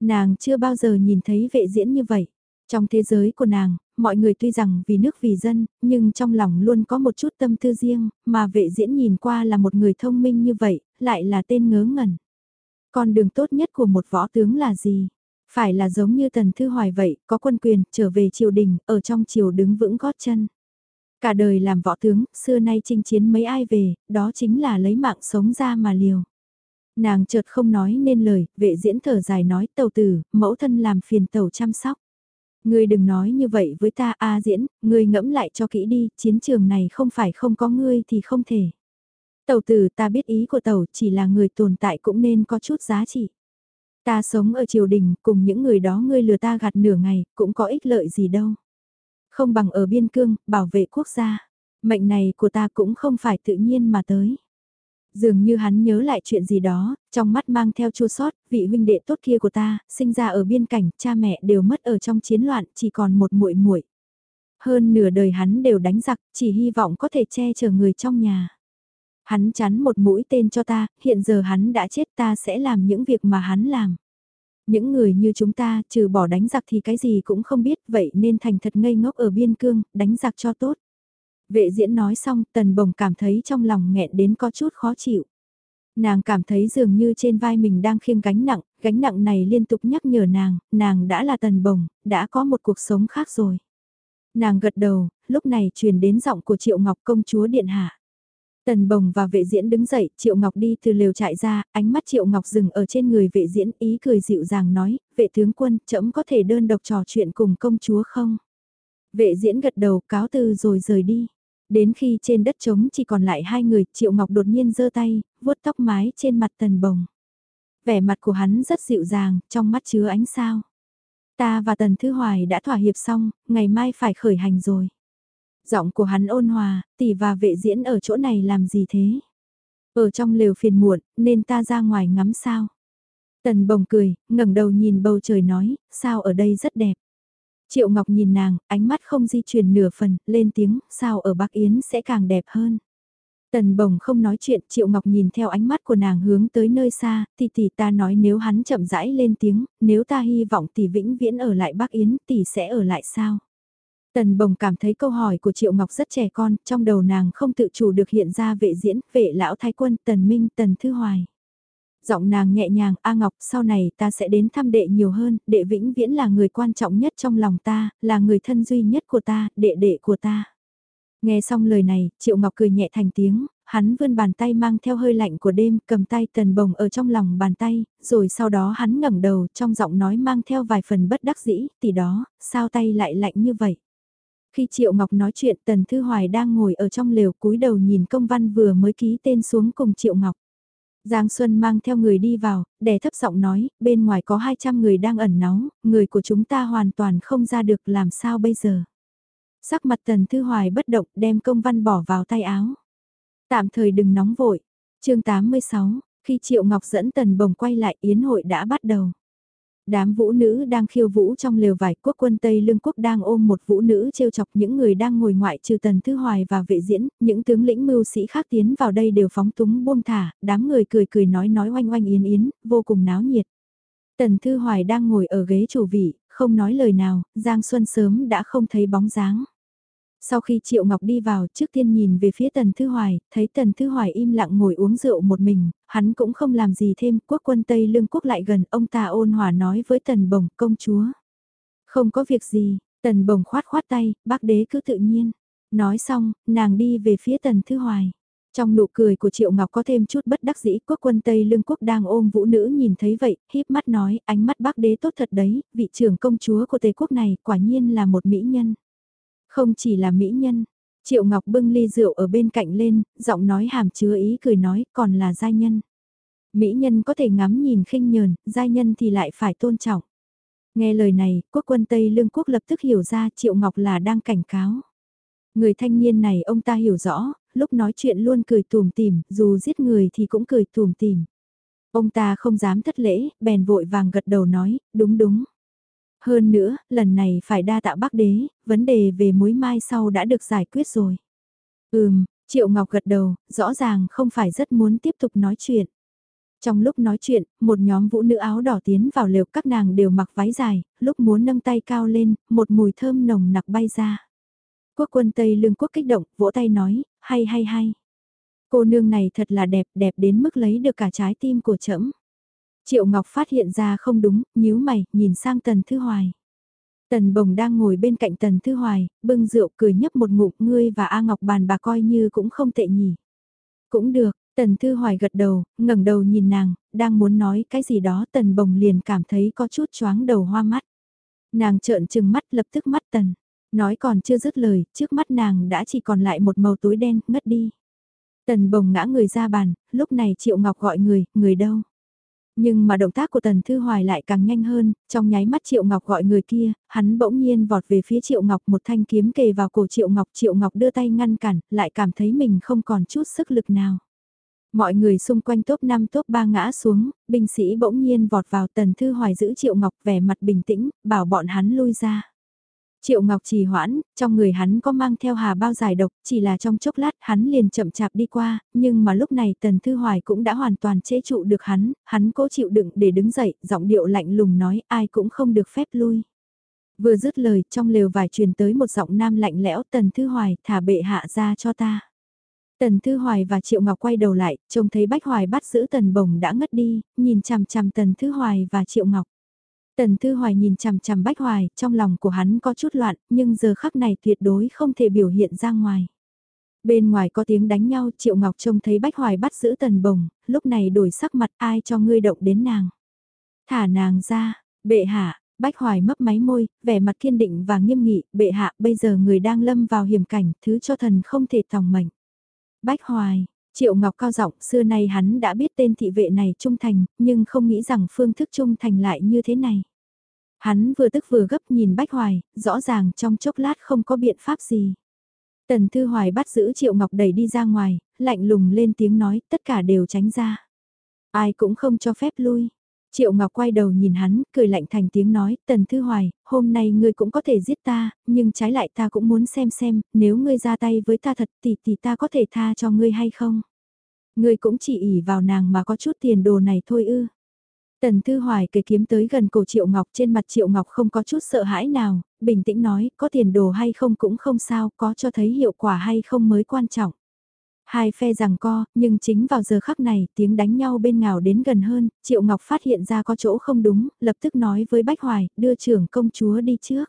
Nàng chưa bao giờ nhìn thấy vệ diễn như vậy. Trong thế giới của nàng, mọi người tuy rằng vì nước vì dân, nhưng trong lòng luôn có một chút tâm tư riêng, mà vệ diễn nhìn qua là một người thông minh như vậy, lại là tên ngớ ngẩn. Con đường tốt nhất của một võ tướng là gì? Phải là giống như Tần Thư Hoài vậy, có quân quyền, trở về triều đình, ở trong triều đứng vững gót chân. Cả đời làm võ tướng, xưa nay chinh chiến mấy ai về, đó chính là lấy mạng sống ra mà liều. Nàng chợt không nói nên lời, vệ diễn thở dài nói tàu tử, mẫu thân làm phiền tàu chăm sóc. Ngươi đừng nói như vậy với ta A diễn, ngươi ngẫm lại cho kỹ đi, chiến trường này không phải không có ngươi thì không thể. Tàu tử ta biết ý của tàu chỉ là người tồn tại cũng nên có chút giá trị. Ta sống ở triều đình cùng những người đó ngươi lừa ta gạt nửa ngày cũng có ích lợi gì đâu. Không bằng ở biên cương, bảo vệ quốc gia. Mệnh này của ta cũng không phải tự nhiên mà tới. Dường như hắn nhớ lại chuyện gì đó, trong mắt mang theo chua sót, vị huynh đệ tốt kia của ta, sinh ra ở biên cảnh, cha mẹ đều mất ở trong chiến loạn, chỉ còn một muội muội. Hơn nửa đời hắn đều đánh giặc, chỉ hy vọng có thể che chở người trong nhà. Hắn chắn một mũi tên cho ta, hiện giờ hắn đã chết ta sẽ làm những việc mà hắn làm. Những người như chúng ta, trừ bỏ đánh giặc thì cái gì cũng không biết, vậy nên thành thật ngây ngốc ở biên cương, đánh giặc cho tốt. Vệ diễn nói xong, tần bồng cảm thấy trong lòng nghẹn đến có chút khó chịu. Nàng cảm thấy dường như trên vai mình đang khiêng gánh nặng, gánh nặng này liên tục nhắc nhở nàng, nàng đã là tần bồng, đã có một cuộc sống khác rồi. Nàng gật đầu, lúc này truyền đến giọng của Triệu Ngọc công chúa điện hạ. Tần bồng và vệ diễn đứng dậy, Triệu Ngọc đi từ lều trại ra, ánh mắt Triệu Ngọc dừng ở trên người vệ diễn, ý cười dịu dàng nói, vệ tướng quân, trẫm có thể đơn độc trò chuyện cùng công chúa không? Vệ diễn gật đầu cáo từ rồi rời đi. Đến khi trên đất trống chỉ còn lại hai người, Triệu Ngọc đột nhiên giơ tay, vuốt tóc mái trên mặt tần bồng. Vẻ mặt của hắn rất dịu dàng, trong mắt chứa ánh sao. Ta và Tần Thư Hoài đã thỏa hiệp xong, ngày mai phải khởi hành rồi. Giọng của hắn ôn hòa, tỷ và vệ diễn ở chỗ này làm gì thế? Ở trong lều phiền muộn, nên ta ra ngoài ngắm sao? Tần bồng cười, ngẩng đầu nhìn bầu trời nói, sao ở đây rất đẹp. Triệu Ngọc nhìn nàng, ánh mắt không di chuyển nửa phần, lên tiếng, sao ở Bắc Yến sẽ càng đẹp hơn. Tần bồng không nói chuyện, Triệu Ngọc nhìn theo ánh mắt của nàng hướng tới nơi xa, tỷ tỷ ta nói nếu hắn chậm rãi lên tiếng, nếu ta hy vọng tỷ vĩnh viễn ở lại Bắc Yến, tỷ sẽ ở lại sao? Tần bồng cảm thấy câu hỏi của Triệu Ngọc rất trẻ con, trong đầu nàng không tự chủ được hiện ra vệ diễn, vệ lão thái quân, tần minh, tần thư hoài. Giọng nàng nhẹ nhàng, A Ngọc, sau này ta sẽ đến thăm đệ nhiều hơn, đệ vĩnh viễn là người quan trọng nhất trong lòng ta, là người thân duy nhất của ta, đệ đệ của ta. Nghe xong lời này, Triệu Ngọc cười nhẹ thành tiếng, hắn vươn bàn tay mang theo hơi lạnh của đêm, cầm tay tần bồng ở trong lòng bàn tay, rồi sau đó hắn ngẩng đầu, trong giọng nói mang theo vài phần bất đắc dĩ, tỷ đó, sao tay lại lạnh như vậy. Khi Triệu Ngọc nói chuyện Tần Thư Hoài đang ngồi ở trong lều cúi đầu nhìn công văn vừa mới ký tên xuống cùng Triệu Ngọc. Giang Xuân mang theo người đi vào, đè thấp giọng nói, bên ngoài có 200 người đang ẩn náu, người của chúng ta hoàn toàn không ra được làm sao bây giờ. Sắc mặt Tần Thư Hoài bất động đem công văn bỏ vào tay áo. Tạm thời đừng nóng vội. chương 86, khi Triệu Ngọc dẫn Tần Bồng quay lại yến hội đã bắt đầu. Đám vũ nữ đang khiêu vũ trong lều vải quốc quân Tây Lương Quốc đang ôm một vũ nữ trêu chọc những người đang ngồi ngoại trừ Tần Thư Hoài và vệ diễn, những tướng lĩnh mưu sĩ khác tiến vào đây đều phóng túng buông thả, đám người cười cười nói nói oanh oanh yến yến, vô cùng náo nhiệt. Tần Thư Hoài đang ngồi ở ghế chủ vị, không nói lời nào, Giang Xuân sớm đã không thấy bóng dáng. Sau khi Triệu Ngọc đi vào, trước tiên nhìn về phía Tần Thư Hoài, thấy Tần Thư Hoài im lặng ngồi uống rượu một mình, hắn cũng không làm gì thêm, quốc quân Tây Lương quốc lại gần, ông ta ôn hòa nói với Tần Bồng, công chúa. Không có việc gì, Tần Bồng khoát khoát tay, bác đế cứ tự nhiên. Nói xong, nàng đi về phía Tần Thư Hoài. Trong nụ cười của Triệu Ngọc có thêm chút bất đắc dĩ, quốc quân Tây Lương quốc đang ôm vũ nữ nhìn thấy vậy, híp mắt nói, ánh mắt bác đế tốt thật đấy, vị trưởng công chúa của Tây quốc này quả nhiên là một mỹ nhân. Không chỉ là mỹ nhân, Triệu Ngọc bưng ly rượu ở bên cạnh lên, giọng nói hàm chứa ý cười nói còn là giai nhân. Mỹ nhân có thể ngắm nhìn khinh nhờn, giai nhân thì lại phải tôn trọng. Nghe lời này, quốc quân Tây Lương Quốc lập tức hiểu ra Triệu Ngọc là đang cảnh cáo. Người thanh niên này ông ta hiểu rõ, lúc nói chuyện luôn cười tùm tìm, dù giết người thì cũng cười tùm tìm. Ông ta không dám thất lễ, bèn vội vàng gật đầu nói, đúng đúng. Hơn nữa, lần này phải đa tạ bác đế, vấn đề về mối mai sau đã được giải quyết rồi. Ừm, Triệu Ngọc gật đầu, rõ ràng không phải rất muốn tiếp tục nói chuyện. Trong lúc nói chuyện, một nhóm vũ nữ áo đỏ tiến vào lều các nàng đều mặc váy dài, lúc muốn nâng tay cao lên, một mùi thơm nồng nặc bay ra. Quốc quân Tây Lương Quốc kích động, vỗ tay nói, hay hay hay. Cô nương này thật là đẹp, đẹp đến mức lấy được cả trái tim của trẫm. Triệu Ngọc phát hiện ra không đúng, nhíu mày, nhìn sang Tần Thư Hoài. Tần Bồng đang ngồi bên cạnh Tần Thư Hoài, bưng rượu cười nhấp một ngụm ngươi và A Ngọc bàn bà coi như cũng không tệ nhỉ. Cũng được, Tần Thư Hoài gật đầu, ngẩng đầu nhìn nàng, đang muốn nói cái gì đó Tần Bồng liền cảm thấy có chút choáng đầu hoa mắt. Nàng trợn trừng mắt lập tức mắt Tần. Nói còn chưa dứt lời, trước mắt nàng đã chỉ còn lại một màu tối đen, ngất đi. Tần Bồng ngã người ra bàn, lúc này Triệu Ngọc gọi người, người đâu? Nhưng mà động tác của Tần Thư Hoài lại càng nhanh hơn, trong nháy mắt Triệu Ngọc gọi người kia, hắn bỗng nhiên vọt về phía Triệu Ngọc một thanh kiếm kề vào cổ Triệu Ngọc. Triệu Ngọc đưa tay ngăn cản, lại cảm thấy mình không còn chút sức lực nào. Mọi người xung quanh top 5 top 3 ngã xuống, binh sĩ bỗng nhiên vọt vào Tần Thư Hoài giữ Triệu Ngọc vẻ mặt bình tĩnh, bảo bọn hắn lui ra. Triệu Ngọc trì hoãn, trong người hắn có mang theo hà bao giải độc, chỉ là trong chốc lát hắn liền chậm chạp đi qua, nhưng mà lúc này Tần Thư Hoài cũng đã hoàn toàn chế trụ được hắn, hắn cố chịu đựng để đứng dậy, giọng điệu lạnh lùng nói ai cũng không được phép lui. Vừa dứt lời, trong lều vải truyền tới một giọng nam lạnh lẽo Tần Thư Hoài thả bệ hạ ra cho ta. Tần Thư Hoài và Triệu Ngọc quay đầu lại, trông thấy Bách Hoài bắt giữ Tần Bồng đã ngất đi, nhìn chằm chằm Tần Thư Hoài và Triệu Ngọc. Tần Thư Hoài nhìn chằm chằm Bách Hoài, trong lòng của hắn có chút loạn, nhưng giờ khắc này tuyệt đối không thể biểu hiện ra ngoài. Bên ngoài có tiếng đánh nhau, Triệu Ngọc trông thấy Bách Hoài bắt giữ Tần Bồng, lúc này đổi sắc mặt ai cho ngươi động đến nàng. Thả nàng ra, bệ hạ, Bách Hoài mấp máy môi, vẻ mặt kiên định và nghiêm nghị, bệ hạ bây giờ người đang lâm vào hiểm cảnh, thứ cho thần không thể tòng mệnh. Bách Hoài, Triệu Ngọc cao giọng, xưa nay hắn đã biết tên thị vệ này trung thành, nhưng không nghĩ rằng phương thức trung thành lại như thế này. Hắn vừa tức vừa gấp nhìn Bách Hoài, rõ ràng trong chốc lát không có biện pháp gì. Tần Thư Hoài bắt giữ Triệu Ngọc đẩy đi ra ngoài, lạnh lùng lên tiếng nói, tất cả đều tránh ra. Ai cũng không cho phép lui. Triệu Ngọc quay đầu nhìn hắn, cười lạnh thành tiếng nói, Tần Thư Hoài, hôm nay ngươi cũng có thể giết ta, nhưng trái lại ta cũng muốn xem xem, nếu ngươi ra tay với ta thật thì thì ta có thể tha cho ngươi hay không? Ngươi cũng chỉ ỉ vào nàng mà có chút tiền đồ này thôi ư. Tần Thư Hoài cười kiếm tới gần cổ Triệu Ngọc trên mặt Triệu Ngọc không có chút sợ hãi nào, bình tĩnh nói, có tiền đồ hay không cũng không sao, có cho thấy hiệu quả hay không mới quan trọng. Hai phe rằng co, nhưng chính vào giờ khắc này, tiếng đánh nhau bên ngào đến gần hơn, Triệu Ngọc phát hiện ra có chỗ không đúng, lập tức nói với Bách Hoài, đưa trưởng công chúa đi trước.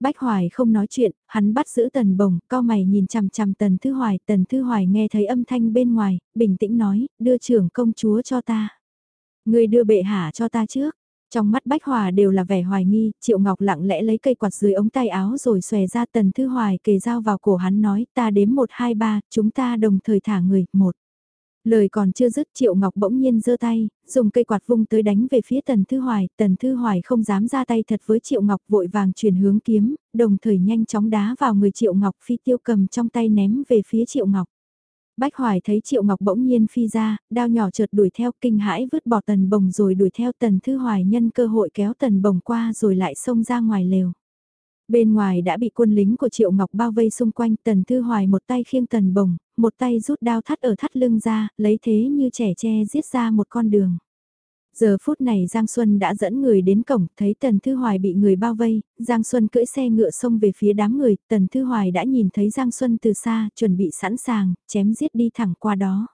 Bách Hoài không nói chuyện, hắn bắt giữ tần bồng, cao mày nhìn chằm chằm tần Thư Hoài, tần Thư Hoài nghe thấy âm thanh bên ngoài, bình tĩnh nói, đưa trưởng công chúa cho ta. Người đưa bệ hạ cho ta trước. Trong mắt Bách Hòa đều là vẻ hoài nghi, Triệu Ngọc lặng lẽ lấy cây quạt dưới ống tay áo rồi xòe ra tần thư hoài kề dao vào cổ hắn nói ta đếm 1 2 3, chúng ta đồng thời thả người, một. Lời còn chưa dứt Triệu Ngọc bỗng nhiên giơ tay, dùng cây quạt vung tới đánh về phía Tần Thư Hoài, Tần Thư Hoài không dám ra tay thật với Triệu Ngọc vội vàng chuyển hướng kiếm, đồng thời nhanh chóng đá vào người Triệu Ngọc phi tiêu cầm trong tay ném về phía Triệu Ngọc. Bách Hoài thấy Triệu Ngọc bỗng nhiên phi ra, đao nhỏ chợt đuổi theo kinh hãi vứt bỏ tần bồng rồi đuổi theo tần thư hoài nhân cơ hội kéo tần bồng qua rồi lại xông ra ngoài lều. Bên ngoài đã bị quân lính của Triệu Ngọc bao vây xung quanh tần thư hoài một tay khiêng tần bồng, một tay rút đao thắt ở thắt lưng ra, lấy thế như trẻ tre giết ra một con đường. Giờ phút này Giang Xuân đã dẫn người đến cổng, thấy Tần Thư Hoài bị người bao vây, Giang Xuân cưỡi xe ngựa xông về phía đám người, Tần Thư Hoài đã nhìn thấy Giang Xuân từ xa, chuẩn bị sẵn sàng, chém giết đi thẳng qua đó.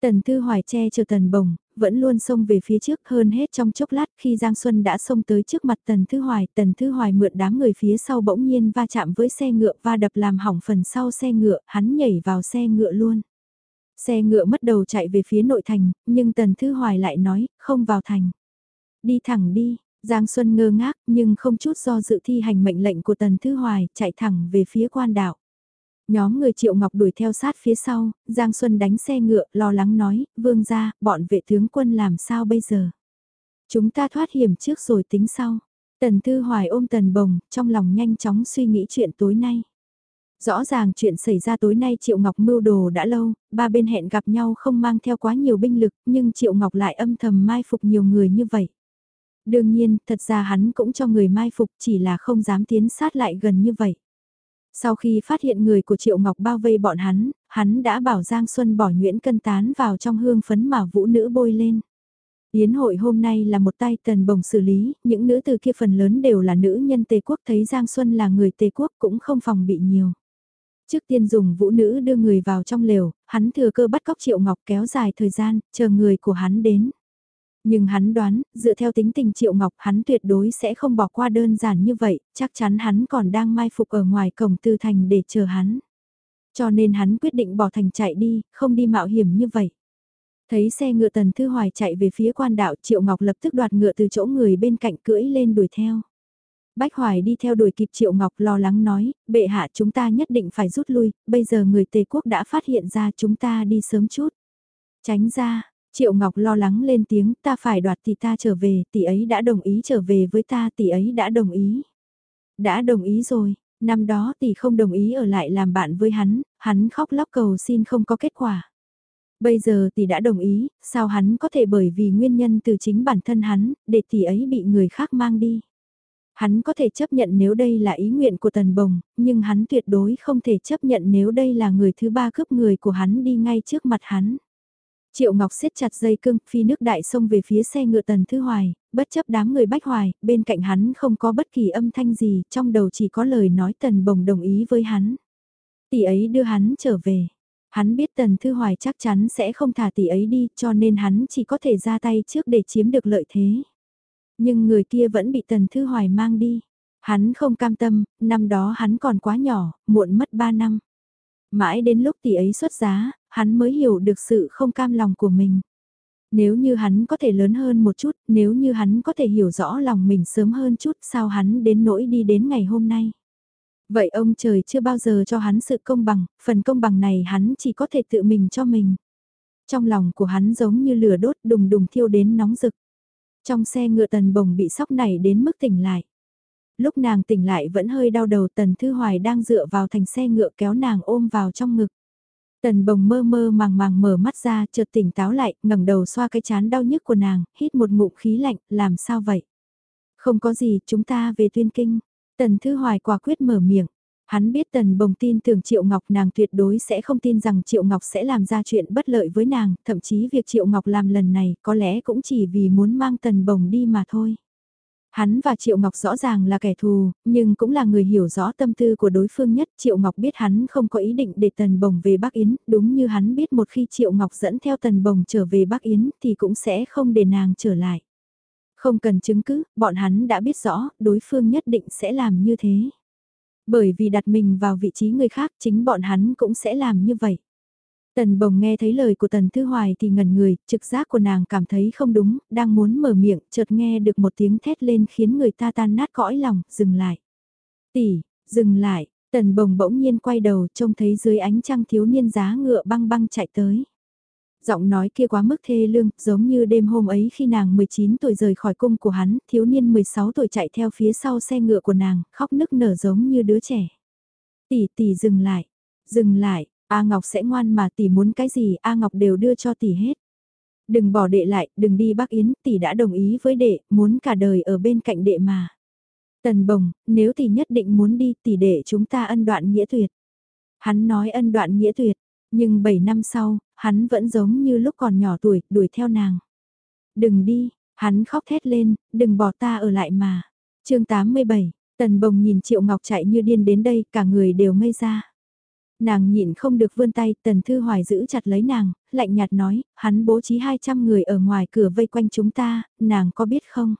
Tần Thư Hoài che chờ Tần Bồng, vẫn luôn xông về phía trước hơn hết trong chốc lát khi Giang Xuân đã xông tới trước mặt Tần Thư Hoài, Tần Thư Hoài mượn đám người phía sau bỗng nhiên va chạm với xe ngựa va đập làm hỏng phần sau xe ngựa, hắn nhảy vào xe ngựa luôn. Xe ngựa mất đầu chạy về phía nội thành, nhưng Tần Thư Hoài lại nói, không vào thành. Đi thẳng đi, Giang Xuân ngơ ngác nhưng không chút do dự thi hành mệnh lệnh của Tần Thư Hoài chạy thẳng về phía quan đạo. Nhóm người Triệu Ngọc đuổi theo sát phía sau, Giang Xuân đánh xe ngựa, lo lắng nói, vương ra, bọn vệ tướng quân làm sao bây giờ? Chúng ta thoát hiểm trước rồi tính sau. Tần Thư Hoài ôm Tần Bồng, trong lòng nhanh chóng suy nghĩ chuyện tối nay. Rõ ràng chuyện xảy ra tối nay Triệu Ngọc mưu đồ đã lâu, ba bên hẹn gặp nhau không mang theo quá nhiều binh lực, nhưng Triệu Ngọc lại âm thầm mai phục nhiều người như vậy. Đương nhiên, thật ra hắn cũng cho người mai phục chỉ là không dám tiến sát lại gần như vậy. Sau khi phát hiện người của Triệu Ngọc bao vây bọn hắn, hắn đã bảo Giang Xuân bỏ nguyễn cân tán vào trong hương phấn mà vũ nữ bôi lên. Yến hội hôm nay là một tay tần bồng xử lý, những nữ từ kia phần lớn đều là nữ nhân Tề Quốc thấy Giang Xuân là người Tề Quốc cũng không phòng bị nhiều. Trước tiên dùng vũ nữ đưa người vào trong lều, hắn thừa cơ bắt cóc Triệu Ngọc kéo dài thời gian, chờ người của hắn đến. Nhưng hắn đoán, dựa theo tính tình Triệu Ngọc hắn tuyệt đối sẽ không bỏ qua đơn giản như vậy, chắc chắn hắn còn đang mai phục ở ngoài cổng tư thành để chờ hắn. Cho nên hắn quyết định bỏ thành chạy đi, không đi mạo hiểm như vậy. Thấy xe ngựa Tần Thư Hoài chạy về phía quan đạo Triệu Ngọc lập tức đoạt ngựa từ chỗ người bên cạnh cưỡi lên đuổi theo. Bách Hoài đi theo đuổi kịp Triệu Ngọc lo lắng nói, bệ hạ chúng ta nhất định phải rút lui, bây giờ người Tề Quốc đã phát hiện ra chúng ta đi sớm chút. Tránh ra, Triệu Ngọc lo lắng lên tiếng, ta phải đoạt thì ta trở về, tỷ ấy đã đồng ý trở về với ta, tỷ ấy đã đồng ý. Đã đồng ý rồi, năm đó tỷ không đồng ý ở lại làm bạn với hắn, hắn khóc lóc cầu xin không có kết quả. Bây giờ tỷ đã đồng ý, sao hắn có thể bởi vì nguyên nhân từ chính bản thân hắn, để tỷ ấy bị người khác mang đi. Hắn có thể chấp nhận nếu đây là ý nguyện của Tần Bồng, nhưng hắn tuyệt đối không thể chấp nhận nếu đây là người thứ ba cướp người của hắn đi ngay trước mặt hắn. Triệu Ngọc siết chặt dây cưng, phi nước đại sông về phía xe ngựa Tần Thư Hoài, bất chấp đám người bách hoài, bên cạnh hắn không có bất kỳ âm thanh gì, trong đầu chỉ có lời nói Tần Bồng đồng ý với hắn. Tỷ ấy đưa hắn trở về. Hắn biết Tần Thư Hoài chắc chắn sẽ không thả tỷ ấy đi, cho nên hắn chỉ có thể ra tay trước để chiếm được lợi thế. Nhưng người kia vẫn bị Tần Thư Hoài mang đi. Hắn không cam tâm, năm đó hắn còn quá nhỏ, muộn mất 3 năm. Mãi đến lúc tỷ ấy xuất giá, hắn mới hiểu được sự không cam lòng của mình. Nếu như hắn có thể lớn hơn một chút, nếu như hắn có thể hiểu rõ lòng mình sớm hơn chút, sao hắn đến nỗi đi đến ngày hôm nay. Vậy ông trời chưa bao giờ cho hắn sự công bằng, phần công bằng này hắn chỉ có thể tự mình cho mình. Trong lòng của hắn giống như lửa đốt đùng đùng thiêu đến nóng rực. Trong xe ngựa tần bồng bị sóc này đến mức tỉnh lại. Lúc nàng tỉnh lại vẫn hơi đau đầu tần thư hoài đang dựa vào thành xe ngựa kéo nàng ôm vào trong ngực. Tần bồng mơ mơ màng màng mở mắt ra chợt tỉnh táo lại, ngẩng đầu xoa cái chán đau nhức của nàng, hít một ngụm khí lạnh, làm sao vậy? Không có gì, chúng ta về tuyên kinh. Tần Thư Hoài quả quyết mở miệng. Hắn biết Tần Bồng tin tưởng Triệu Ngọc nàng tuyệt đối sẽ không tin rằng Triệu Ngọc sẽ làm ra chuyện bất lợi với nàng, thậm chí việc Triệu Ngọc làm lần này có lẽ cũng chỉ vì muốn mang Tần Bồng đi mà thôi. Hắn và Triệu Ngọc rõ ràng là kẻ thù, nhưng cũng là người hiểu rõ tâm tư của đối phương nhất. Triệu Ngọc biết hắn không có ý định để Tần Bồng về Bắc Yến, đúng như hắn biết một khi Triệu Ngọc dẫn theo Tần Bồng trở về Bắc Yến thì cũng sẽ không để nàng trở lại. Không cần chứng cứ, bọn hắn đã biết rõ, đối phương nhất định sẽ làm như thế. Bởi vì đặt mình vào vị trí người khác chính bọn hắn cũng sẽ làm như vậy. Tần bồng nghe thấy lời của tần thư hoài thì ngẩn người, trực giác của nàng cảm thấy không đúng, đang muốn mở miệng, chợt nghe được một tiếng thét lên khiến người ta tan nát cõi lòng, dừng lại. Tỷ, dừng lại, tần bồng bỗng nhiên quay đầu trông thấy dưới ánh trăng thiếu niên giá ngựa băng băng chạy tới. Giọng nói kia quá mức thê lương, giống như đêm hôm ấy khi nàng 19 tuổi rời khỏi cung của hắn, thiếu niên 16 tuổi chạy theo phía sau xe ngựa của nàng, khóc nức nở giống như đứa trẻ. Tỷ tỷ dừng lại, dừng lại, A Ngọc sẽ ngoan mà tỷ muốn cái gì A Ngọc đều đưa cho tỷ hết. Đừng bỏ đệ lại, đừng đi bác Yến, tỷ đã đồng ý với đệ, muốn cả đời ở bên cạnh đệ mà. Tần bồng, nếu tỷ nhất định muốn đi tỷ đệ chúng ta ân đoạn nghĩa tuyệt. Hắn nói ân đoạn nghĩa tuyệt, nhưng 7 năm sau, hắn vẫn giống như lúc còn nhỏ tuổi, đuổi theo nàng. Đừng đi, hắn khóc thét lên, đừng bỏ ta ở lại mà. chương 87, Tần Bồng nhìn Triệu Ngọc chạy như điên đến đây, cả người đều ngây ra. Nàng nhịn không được vươn tay, Tần Thư Hoài giữ chặt lấy nàng, lạnh nhạt nói, hắn bố trí 200 người ở ngoài cửa vây quanh chúng ta, nàng có biết không?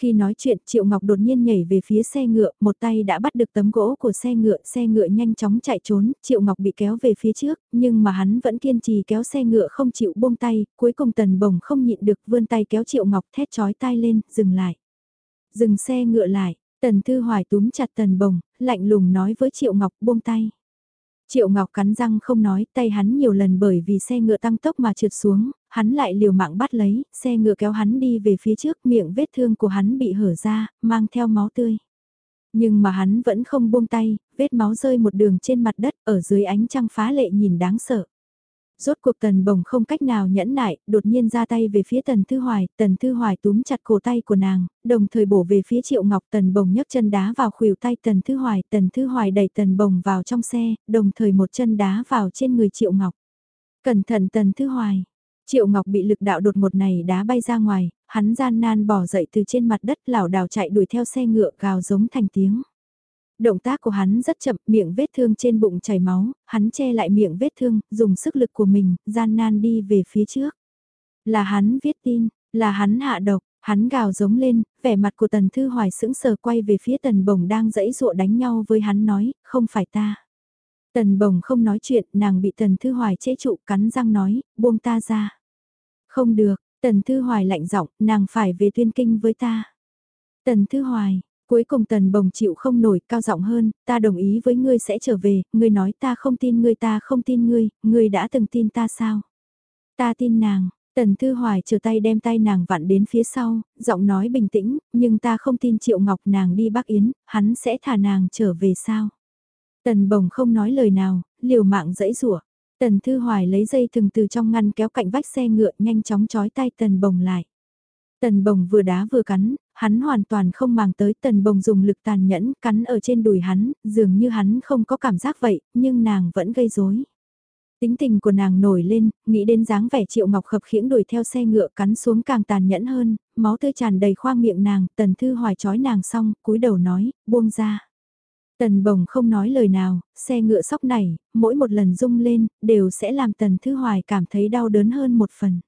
Khi nói chuyện Triệu Ngọc đột nhiên nhảy về phía xe ngựa, một tay đã bắt được tấm gỗ của xe ngựa, xe ngựa nhanh chóng chạy trốn, Triệu Ngọc bị kéo về phía trước, nhưng mà hắn vẫn kiên trì kéo xe ngựa không chịu buông tay, cuối cùng tần bồng không nhịn được vươn tay kéo Triệu Ngọc thét chói tai lên, dừng lại. Dừng xe ngựa lại, tần thư hoài túm chặt tần bồng, lạnh lùng nói với Triệu Ngọc buông tay. Triệu Ngọc cắn răng không nói, tay hắn nhiều lần bởi vì xe ngựa tăng tốc mà trượt xuống, hắn lại liều mạng bắt lấy, xe ngựa kéo hắn đi về phía trước, miệng vết thương của hắn bị hở ra, mang theo máu tươi. Nhưng mà hắn vẫn không buông tay, vết máu rơi một đường trên mặt đất ở dưới ánh trăng phá lệ nhìn đáng sợ. Rốt cuộc tần bồng không cách nào nhẫn nại, đột nhiên ra tay về phía tần thư hoài, tần thư hoài túm chặt cổ tay của nàng, đồng thời bổ về phía triệu ngọc tần bồng nhấc chân đá vào khuỷu tay tần thư hoài, tần thư hoài đẩy tần bồng vào trong xe, đồng thời một chân đá vào trên người triệu ngọc. Cẩn thận tần thư hoài, triệu ngọc bị lực đạo đột một này đá bay ra ngoài, hắn gian nan bỏ dậy từ trên mặt đất lảo đảo chạy đuổi theo xe ngựa gào giống thành tiếng. Động tác của hắn rất chậm, miệng vết thương trên bụng chảy máu, hắn che lại miệng vết thương, dùng sức lực của mình, gian nan đi về phía trước. Là hắn viết tin, là hắn hạ độc, hắn gào giống lên, vẻ mặt của tần thư hoài sững sờ quay về phía tần bồng đang dẫy dụa đánh nhau với hắn nói, không phải ta. Tần bồng không nói chuyện, nàng bị tần thư hoài chế trụ cắn răng nói, buông ta ra. Không được, tần thư hoài lạnh giọng, nàng phải về tuyên kinh với ta. Tần thư hoài, Cuối cùng tần bồng chịu không nổi, cao giọng hơn, ta đồng ý với ngươi sẽ trở về, ngươi nói ta không tin ngươi ta không tin ngươi, ngươi đã từng tin ta sao? Ta tin nàng, tần thư hoài trở tay đem tay nàng vặn đến phía sau, giọng nói bình tĩnh, nhưng ta không tin triệu ngọc nàng đi bắc Yến, hắn sẽ thả nàng trở về sao? Tần bồng không nói lời nào, liều mạng dẫy rủa Tần Thư Hoài lấy dây thừng từ trong ngăn kéo cạnh vách xe ngựa nhanh chóng chói tay Tần Bồng lại. Tần Bồng vừa đá vừa cắn, hắn hoàn toàn không màng tới tần bồng dùng lực tàn nhẫn cắn ở trên đùi hắn, dường như hắn không có cảm giác vậy, nhưng nàng vẫn gây rối. Tính tình của nàng nổi lên, nghĩ đến dáng vẻ triệu ngọc khập khiễng đuổi theo xe ngựa cắn xuống càng tàn nhẫn hơn, máu tươi tràn đầy khoang miệng nàng, tần thư hoài chói nàng xong, cúi đầu nói, buông ra. Tần bồng không nói lời nào, xe ngựa sóc này, mỗi một lần rung lên, đều sẽ làm tần thư hoài cảm thấy đau đớn hơn một phần.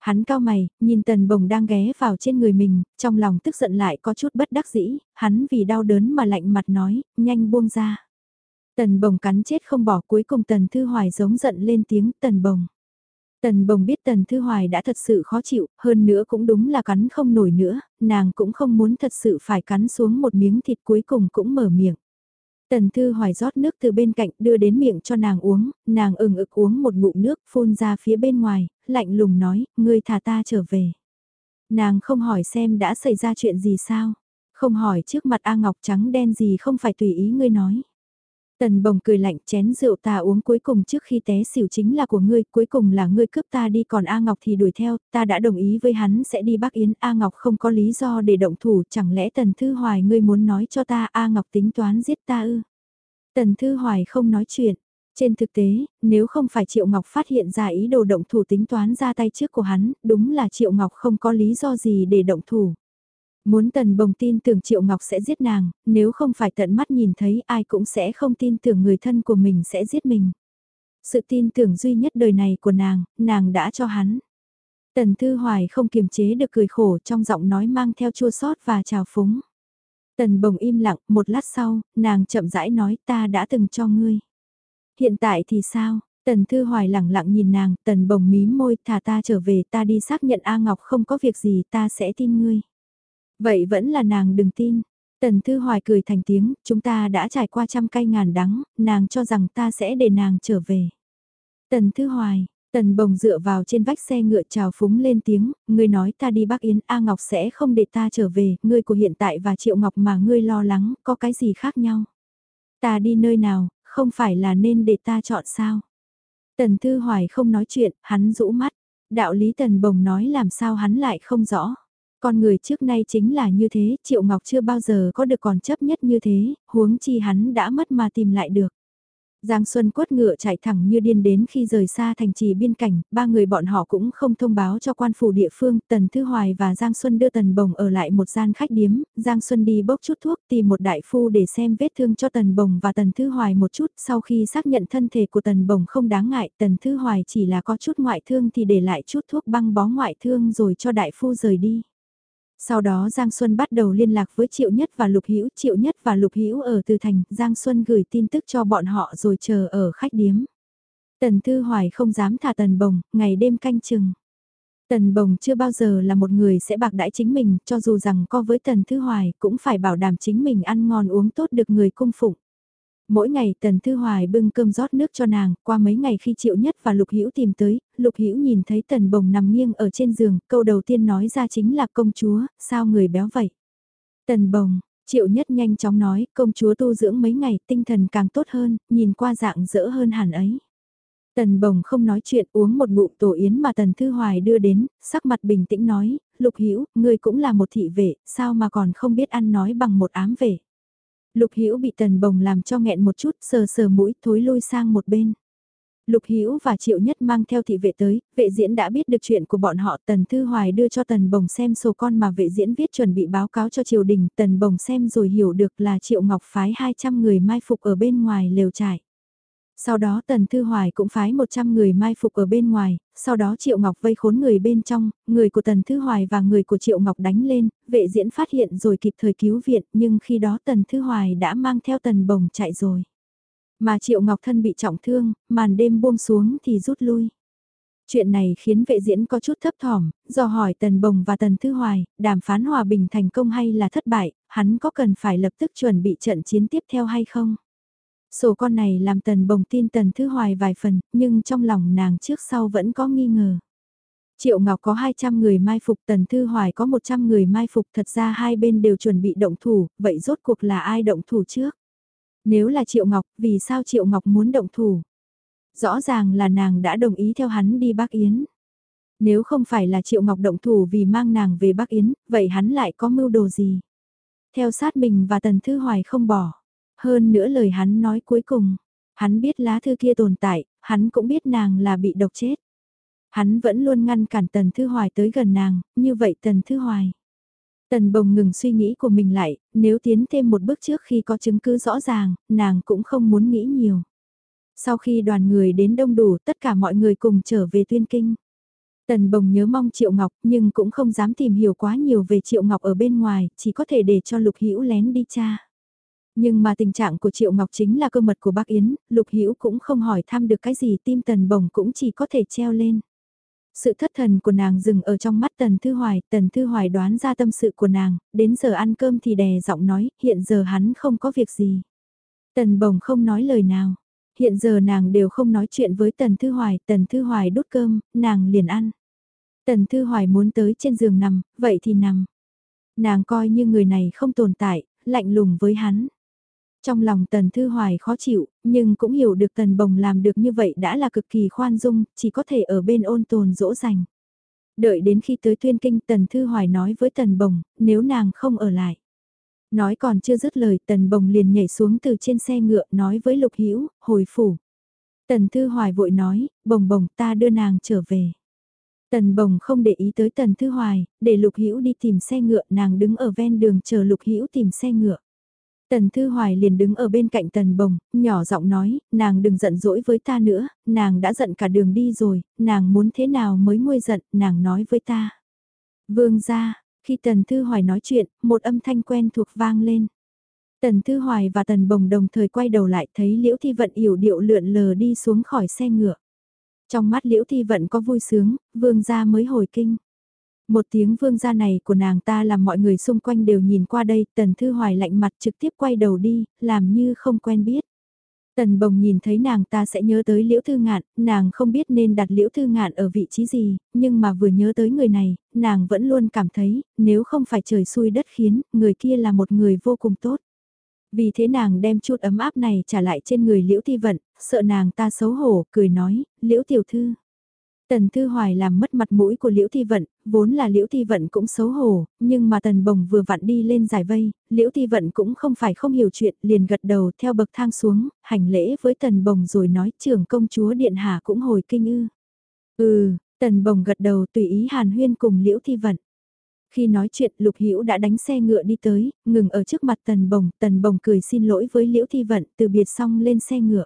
Hắn cao mày, nhìn tần bồng đang ghé vào trên người mình, trong lòng tức giận lại có chút bất đắc dĩ, hắn vì đau đớn mà lạnh mặt nói, nhanh buông ra. Tần bồng cắn chết không bỏ cuối cùng tần thư hoài giống giận lên tiếng tần bồng. Tần bồng biết tần thư hoài đã thật sự khó chịu, hơn nữa cũng đúng là cắn không nổi nữa, nàng cũng không muốn thật sự phải cắn xuống một miếng thịt cuối cùng cũng mở miệng. Tần Thư Hoài rót nước từ bên cạnh đưa đến miệng cho nàng uống, nàng ừng ực uống một ngụm nước phun ra phía bên ngoài, lạnh lùng nói, ngươi thả ta trở về. Nàng không hỏi xem đã xảy ra chuyện gì sao, không hỏi trước mặt A Ngọc trắng đen gì không phải tùy ý ngươi nói. Tần bồng cười lạnh chén rượu ta uống cuối cùng trước khi té xỉu chính là của ngươi, cuối cùng là ngươi cướp ta đi còn A Ngọc thì đuổi theo, ta đã đồng ý với hắn sẽ đi Bắc Yến, A Ngọc không có lý do để động thủ, chẳng lẽ Tần Thư Hoài ngươi muốn nói cho ta A Ngọc tính toán giết ta ư? Tần Thư Hoài không nói chuyện. Trên thực tế, nếu không phải Triệu Ngọc phát hiện ra ý đồ động thủ tính toán ra tay trước của hắn, đúng là Triệu Ngọc không có lý do gì để động thủ. Muốn tần bồng tin tưởng Triệu Ngọc sẽ giết nàng, nếu không phải tận mắt nhìn thấy ai cũng sẽ không tin tưởng người thân của mình sẽ giết mình. Sự tin tưởng duy nhất đời này của nàng, nàng đã cho hắn. Tần Thư Hoài không kiềm chế được cười khổ trong giọng nói mang theo chua sót và trào phúng. Tần bồng im lặng, một lát sau, nàng chậm rãi nói ta đã từng cho ngươi. Hiện tại thì sao? Tần Thư Hoài lặng lặng nhìn nàng, tần bồng mím môi, thả ta trở về ta đi xác nhận A Ngọc không có việc gì ta sẽ tin ngươi. Vậy vẫn là nàng đừng tin. Tần Thư Hoài cười thành tiếng, chúng ta đã trải qua trăm cây ngàn đắng, nàng cho rằng ta sẽ để nàng trở về. Tần Thư Hoài, Tần Bồng dựa vào trên vách xe ngựa trào phúng lên tiếng, ngươi nói ta đi Bắc Yến, A Ngọc sẽ không để ta trở về, ngươi của hiện tại và Triệu Ngọc mà ngươi lo lắng, có cái gì khác nhau? Ta đi nơi nào, không phải là nên để ta chọn sao? Tần Thư Hoài không nói chuyện, hắn rũ mắt. Đạo lý Tần Bồng nói làm sao hắn lại không rõ. Con người trước nay chính là như thế, Triệu Ngọc chưa bao giờ có được còn chấp nhất như thế, huống chi hắn đã mất mà tìm lại được. Giang Xuân quất ngựa chạy thẳng như điên đến khi rời xa thành trì biên cảnh, ba người bọn họ cũng không thông báo cho quan phủ địa phương, Tần Thư Hoài và Giang Xuân đưa Tần Bồng ở lại một gian khách điếm, Giang Xuân đi bốc chút thuốc tìm một đại phu để xem vết thương cho Tần Bồng và Tần Thư Hoài một chút, sau khi xác nhận thân thể của Tần Bồng không đáng ngại, Tần Thư Hoài chỉ là có chút ngoại thương thì để lại chút thuốc băng bó ngoại thương rồi cho đại phu rời đi. Sau đó Giang Xuân bắt đầu liên lạc với Triệu Nhất và Lục Hữu, Triệu Nhất và Lục Hữu ở Từ Thành, Giang Xuân gửi tin tức cho bọn họ rồi chờ ở khách điếm. Tần Thư Hoài không dám thả Tần Bồng, ngày đêm canh chừng. Tần Bồng chưa bao giờ là một người sẽ bạc đãi chính mình, cho dù rằng co với Tần Thư Hoài cũng phải bảo đảm chính mình ăn ngon uống tốt được người cung phụng. Mỗi ngày Tần Thư Hoài bưng cơm rót nước cho nàng, qua mấy ngày khi Triệu Nhất và Lục Hữu tìm tới, Lục Hữu nhìn thấy Tần Bồng nằm nghiêng ở trên giường, câu đầu tiên nói ra chính là công chúa, sao người béo vậy? Tần Bồng, Triệu Nhất nhanh chóng nói, công chúa tu dưỡng mấy ngày, tinh thần càng tốt hơn, nhìn qua dạng dỡ hơn hẳn ấy. Tần Bồng không nói chuyện uống một ngụm tổ yến mà Tần Thư Hoài đưa đến, sắc mặt bình tĩnh nói, Lục Hữu ngươi cũng là một thị vệ, sao mà còn không biết ăn nói bằng một ám vệ. Lục Hữu bị Tần Bồng làm cho nghẹn một chút, sờ sờ mũi, thối lui sang một bên. Lục Hữu và Triệu Nhất mang theo thị vệ tới, vệ diễn đã biết được chuyện của bọn họ, Tần Thư Hoài đưa cho Tần Bồng xem sổ con mà vệ diễn viết chuẩn bị báo cáo cho triều đình, Tần Bồng xem rồi hiểu được là Triệu Ngọc phái 200 người mai phục ở bên ngoài lều trại. Sau đó Tần Thư Hoài cũng phái 100 người mai phục ở bên ngoài, sau đó Triệu Ngọc vây khốn người bên trong, người của Tần Thư Hoài và người của Triệu Ngọc đánh lên, vệ diễn phát hiện rồi kịp thời cứu viện nhưng khi đó Tần Thư Hoài đã mang theo Tần Bồng chạy rồi. Mà Triệu Ngọc thân bị trọng thương, màn đêm buông xuống thì rút lui. Chuyện này khiến vệ diễn có chút thấp thỏm, do hỏi Tần Bồng và Tần Thư Hoài, đàm phán hòa bình thành công hay là thất bại, hắn có cần phải lập tức chuẩn bị trận chiến tiếp theo hay không? Sổ con này làm tần bồng tin tần thư hoài vài phần, nhưng trong lòng nàng trước sau vẫn có nghi ngờ. Triệu Ngọc có 200 người mai phục, Tần Thư Hoài có 100 người mai phục, thật ra hai bên đều chuẩn bị động thủ, vậy rốt cuộc là ai động thủ trước? Nếu là Triệu Ngọc, vì sao Triệu Ngọc muốn động thủ? Rõ ràng là nàng đã đồng ý theo hắn đi Bắc Yến. Nếu không phải là Triệu Ngọc động thủ vì mang nàng về Bắc Yến, vậy hắn lại có mưu đồ gì? Theo sát mình và Tần Thư Hoài không bỏ. Hơn nữa lời hắn nói cuối cùng, hắn biết lá thư kia tồn tại, hắn cũng biết nàng là bị độc chết. Hắn vẫn luôn ngăn cản Tần Thư Hoài tới gần nàng, như vậy Tần Thư Hoài. Tần Bồng ngừng suy nghĩ của mình lại, nếu tiến thêm một bước trước khi có chứng cứ rõ ràng, nàng cũng không muốn nghĩ nhiều. Sau khi đoàn người đến đông đủ, tất cả mọi người cùng trở về tuyên kinh. Tần Bồng nhớ mong Triệu Ngọc nhưng cũng không dám tìm hiểu quá nhiều về Triệu Ngọc ở bên ngoài, chỉ có thể để cho Lục Hữu lén đi cha. Nhưng mà tình trạng của Triệu Ngọc chính là cơ mật của bác Yến, Lục Hữu cũng không hỏi thăm được cái gì tim tần bồng cũng chỉ có thể treo lên. Sự thất thần của nàng dừng ở trong mắt Tần Thư Hoài, Tần Thư Hoài đoán ra tâm sự của nàng, đến giờ ăn cơm thì đè giọng nói, hiện giờ hắn không có việc gì. Tần Bồng không nói lời nào, hiện giờ nàng đều không nói chuyện với Tần Thư Hoài, Tần Thư Hoài đút cơm, nàng liền ăn. Tần Thư Hoài muốn tới trên giường nằm, vậy thì nằm. Nàng coi như người này không tồn tại, lạnh lùng với hắn. Trong lòng Tần Thư Hoài khó chịu, nhưng cũng hiểu được Tần Bồng làm được như vậy đã là cực kỳ khoan dung, chỉ có thể ở bên ôn tồn dỗ dành. Đợi đến khi tới tuyên kinh Tần Thư Hoài nói với Tần Bồng, nếu nàng không ở lại. Nói còn chưa dứt lời Tần Bồng liền nhảy xuống từ trên xe ngựa nói với Lục Hữu hồi phủ. Tần Thư Hoài vội nói, Bồng Bồng ta đưa nàng trở về. Tần Bồng không để ý tới Tần Thư Hoài, để Lục Hữu đi tìm xe ngựa, nàng đứng ở ven đường chờ Lục Hữu tìm xe ngựa. Tần Thư Hoài liền đứng ở bên cạnh Tần Bồng, nhỏ giọng nói, nàng đừng giận dỗi với ta nữa, nàng đã giận cả đường đi rồi, nàng muốn thế nào mới nguôi giận, nàng nói với ta. Vương ra, khi Tần Thư Hoài nói chuyện, một âm thanh quen thuộc vang lên. Tần Thư Hoài và Tần Bồng đồng thời quay đầu lại thấy Liễu Thi Vận yểu điệu lượn lờ đi xuống khỏi xe ngựa. Trong mắt Liễu Thi Vận có vui sướng, vương gia mới hồi kinh. Một tiếng vương gia này của nàng ta làm mọi người xung quanh đều nhìn qua đây, tần thư hoài lạnh mặt trực tiếp quay đầu đi, làm như không quen biết. Tần bồng nhìn thấy nàng ta sẽ nhớ tới liễu thư ngạn, nàng không biết nên đặt liễu thư ngạn ở vị trí gì, nhưng mà vừa nhớ tới người này, nàng vẫn luôn cảm thấy, nếu không phải trời xui đất khiến, người kia là một người vô cùng tốt. Vì thế nàng đem chút ấm áp này trả lại trên người liễu thi vận, sợ nàng ta xấu hổ, cười nói, liễu tiểu thư. Tần Thư Hoài làm mất mặt mũi của Liễu Thi Vận, vốn là Liễu Thi Vận cũng xấu hổ, nhưng mà Tần Bồng vừa vặn đi lên giải vây, Liễu Thi Vận cũng không phải không hiểu chuyện, liền gật đầu theo bậc thang xuống, hành lễ với Tần Bồng rồi nói trưởng công chúa Điện Hà cũng hồi kinh ư. Ừ, Tần Bồng gật đầu tùy ý Hàn Huyên cùng Liễu Thi Vận. Khi nói chuyện Lục Hữu đã đánh xe ngựa đi tới, ngừng ở trước mặt Tần Bồng, Tần Bồng cười xin lỗi với Liễu Thi Vận từ biệt xong lên xe ngựa.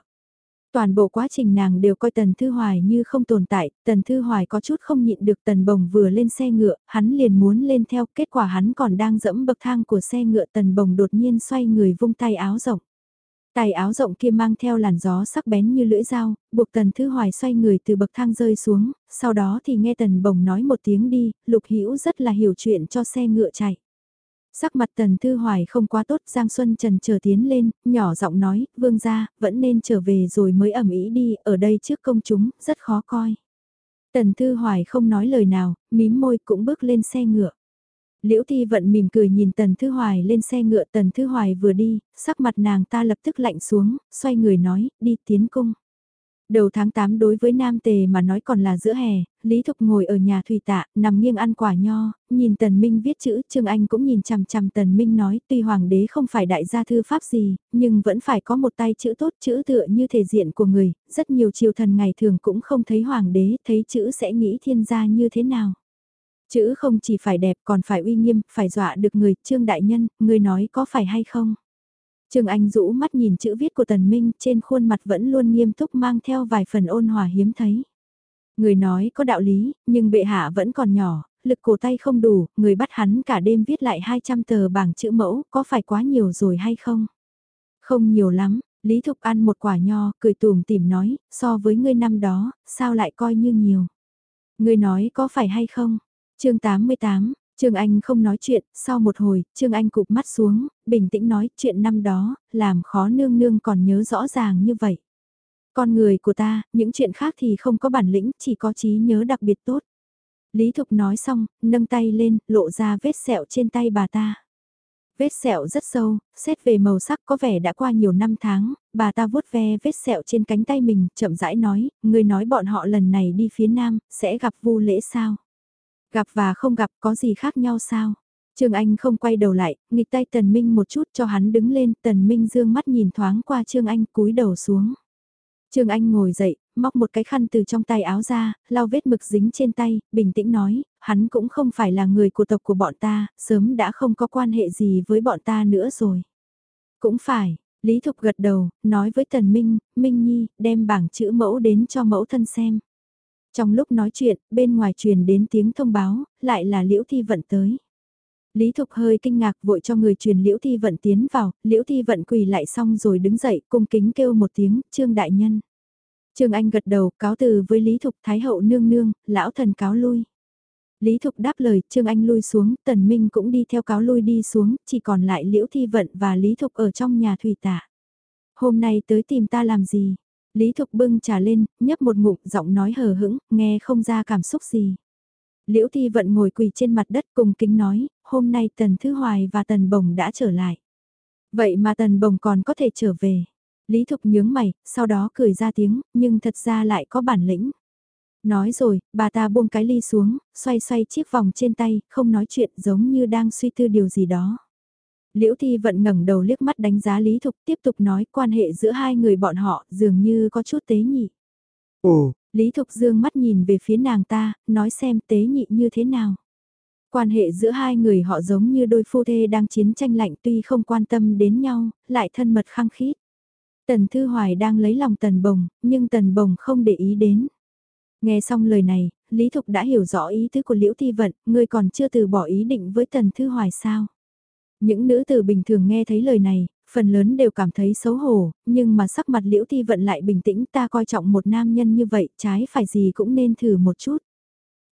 Toàn bộ quá trình nàng đều coi Tần Thư Hoài như không tồn tại, Tần Thư Hoài có chút không nhịn được Tần Bồng vừa lên xe ngựa, hắn liền muốn lên theo, kết quả hắn còn đang dẫm bậc thang của xe ngựa Tần Bồng đột nhiên xoay người vung tay áo rộng. Tay áo rộng kia mang theo làn gió sắc bén như lưỡi dao, buộc Tần Thư Hoài xoay người từ bậc thang rơi xuống, sau đó thì nghe Tần Bồng nói một tiếng đi, Lục Hữu rất là hiểu chuyện cho xe ngựa chạy. Sắc mặt Tần Thư Hoài không quá tốt, Giang Xuân Trần chờ tiến lên, nhỏ giọng nói, vương gia, vẫn nên trở về rồi mới ẩm ý đi, ở đây trước công chúng, rất khó coi. Tần Thư Hoài không nói lời nào, mím môi cũng bước lên xe ngựa. Liễu Thi Vận mỉm cười nhìn Tần Thư Hoài lên xe ngựa Tần Thư Hoài vừa đi, sắc mặt nàng ta lập tức lạnh xuống, xoay người nói, đi tiến cung. Đầu tháng 8 đối với Nam Tề mà nói còn là giữa hè, Lý Thục ngồi ở nhà thủy tạ, nằm nghiêng ăn quả nho, nhìn Tần Minh viết chữ, Trương Anh cũng nhìn chằm chằm Tần Minh nói, tuy Hoàng đế không phải đại gia thư pháp gì, nhưng vẫn phải có một tay chữ tốt, chữ tựa như thể diện của người, rất nhiều triều thần ngày thường cũng không thấy Hoàng đế, thấy chữ sẽ nghĩ thiên gia như thế nào. Chữ không chỉ phải đẹp còn phải uy nghiêm, phải dọa được người, Trương Đại Nhân, người nói có phải hay không? Trương Anh rũ mắt nhìn chữ viết của Tần Minh trên khuôn mặt vẫn luôn nghiêm túc mang theo vài phần ôn hòa hiếm thấy. Người nói có đạo lý, nhưng bệ hạ vẫn còn nhỏ, lực cổ tay không đủ, người bắt hắn cả đêm viết lại 200 tờ bảng chữ mẫu, có phải quá nhiều rồi hay không? Không nhiều lắm, Lý Thục ăn một quả nho, cười tùm tìm nói, so với ngươi năm đó, sao lại coi như nhiều? Ngươi nói có phải hay không? chương 88, Trương Anh không nói chuyện, sau một hồi, Trương Anh cụp mắt xuống, bình tĩnh nói chuyện năm đó, làm khó nương nương còn nhớ rõ ràng như vậy. Con người của ta, những chuyện khác thì không có bản lĩnh, chỉ có trí nhớ đặc biệt tốt. Lý Thục nói xong, nâng tay lên, lộ ra vết sẹo trên tay bà ta. Vết sẹo rất sâu, xét về màu sắc có vẻ đã qua nhiều năm tháng, bà ta vuốt ve vết sẹo trên cánh tay mình, chậm rãi nói, người nói bọn họ lần này đi phía nam, sẽ gặp vu lễ sao? Gặp và không gặp có gì khác nhau sao? Trương Anh không quay đầu lại, nghịch tay Tần Minh một chút cho hắn đứng lên, Tần Minh dương mắt nhìn thoáng qua Trương Anh cúi đầu xuống. Trương Anh ngồi dậy, móc một cái khăn từ trong tay áo ra, lau vết mực dính trên tay, bình tĩnh nói, hắn cũng không phải là người của tộc của bọn ta, sớm đã không có quan hệ gì với bọn ta nữa rồi. Cũng phải, Lý Thục gật đầu, nói với Tần Minh, Minh Nhi, đem bảng chữ mẫu đến cho mẫu thân xem. Trong lúc nói chuyện, bên ngoài truyền đến tiếng thông báo, lại là Liễu Thi Vận tới. Lý Thục hơi kinh ngạc vội cho người truyền Liễu Thi Vận tiến vào, Liễu Thi Vận quỳ lại xong rồi đứng dậy cung kính kêu một tiếng, Trương Đại Nhân. Trương Anh gật đầu cáo từ với Lý Thục Thái Hậu nương nương, lão thần cáo lui. Lý Thục đáp lời, Trương Anh lui xuống, Tần Minh cũng đi theo cáo lui đi xuống, chỉ còn lại Liễu Thi Vận và Lý Thục ở trong nhà thủy tạ. Hôm nay tới tìm ta làm gì? Lý Thục bưng trà lên, nhấp một ngụm giọng nói hờ hững, nghe không ra cảm xúc gì. Liễu Thi Vận ngồi quỳ trên mặt đất cùng kính nói, hôm nay Tần Thư Hoài và Tần Bồng đã trở lại. Vậy mà Tần Bồng còn có thể trở về. Lý Thục nhướng mày, sau đó cười ra tiếng, nhưng thật ra lại có bản lĩnh. Nói rồi, bà ta buông cái ly xuống, xoay xoay chiếc vòng trên tay, không nói chuyện giống như đang suy tư điều gì đó. Liễu Thi Vận ngẩng đầu liếc mắt đánh giá Lý Thục tiếp tục nói quan hệ giữa hai người bọn họ dường như có chút tế nhị. Ồ, Lý Thục dương mắt nhìn về phía nàng ta, nói xem tế nhị như thế nào. Quan hệ giữa hai người họ giống như đôi phu thê đang chiến tranh lạnh tuy không quan tâm đến nhau, lại thân mật khăng khít. Tần Thư Hoài đang lấy lòng Tần Bồng, nhưng Tần Bồng không để ý đến. Nghe xong lời này, Lý Thục đã hiểu rõ ý tứ của Liễu Thi Vận, ngươi còn chưa từ bỏ ý định với Tần Thư Hoài sao? Những nữ tử bình thường nghe thấy lời này, phần lớn đều cảm thấy xấu hổ, nhưng mà sắc mặt liễu thi vận lại bình tĩnh ta coi trọng một nam nhân như vậy, trái phải gì cũng nên thử một chút.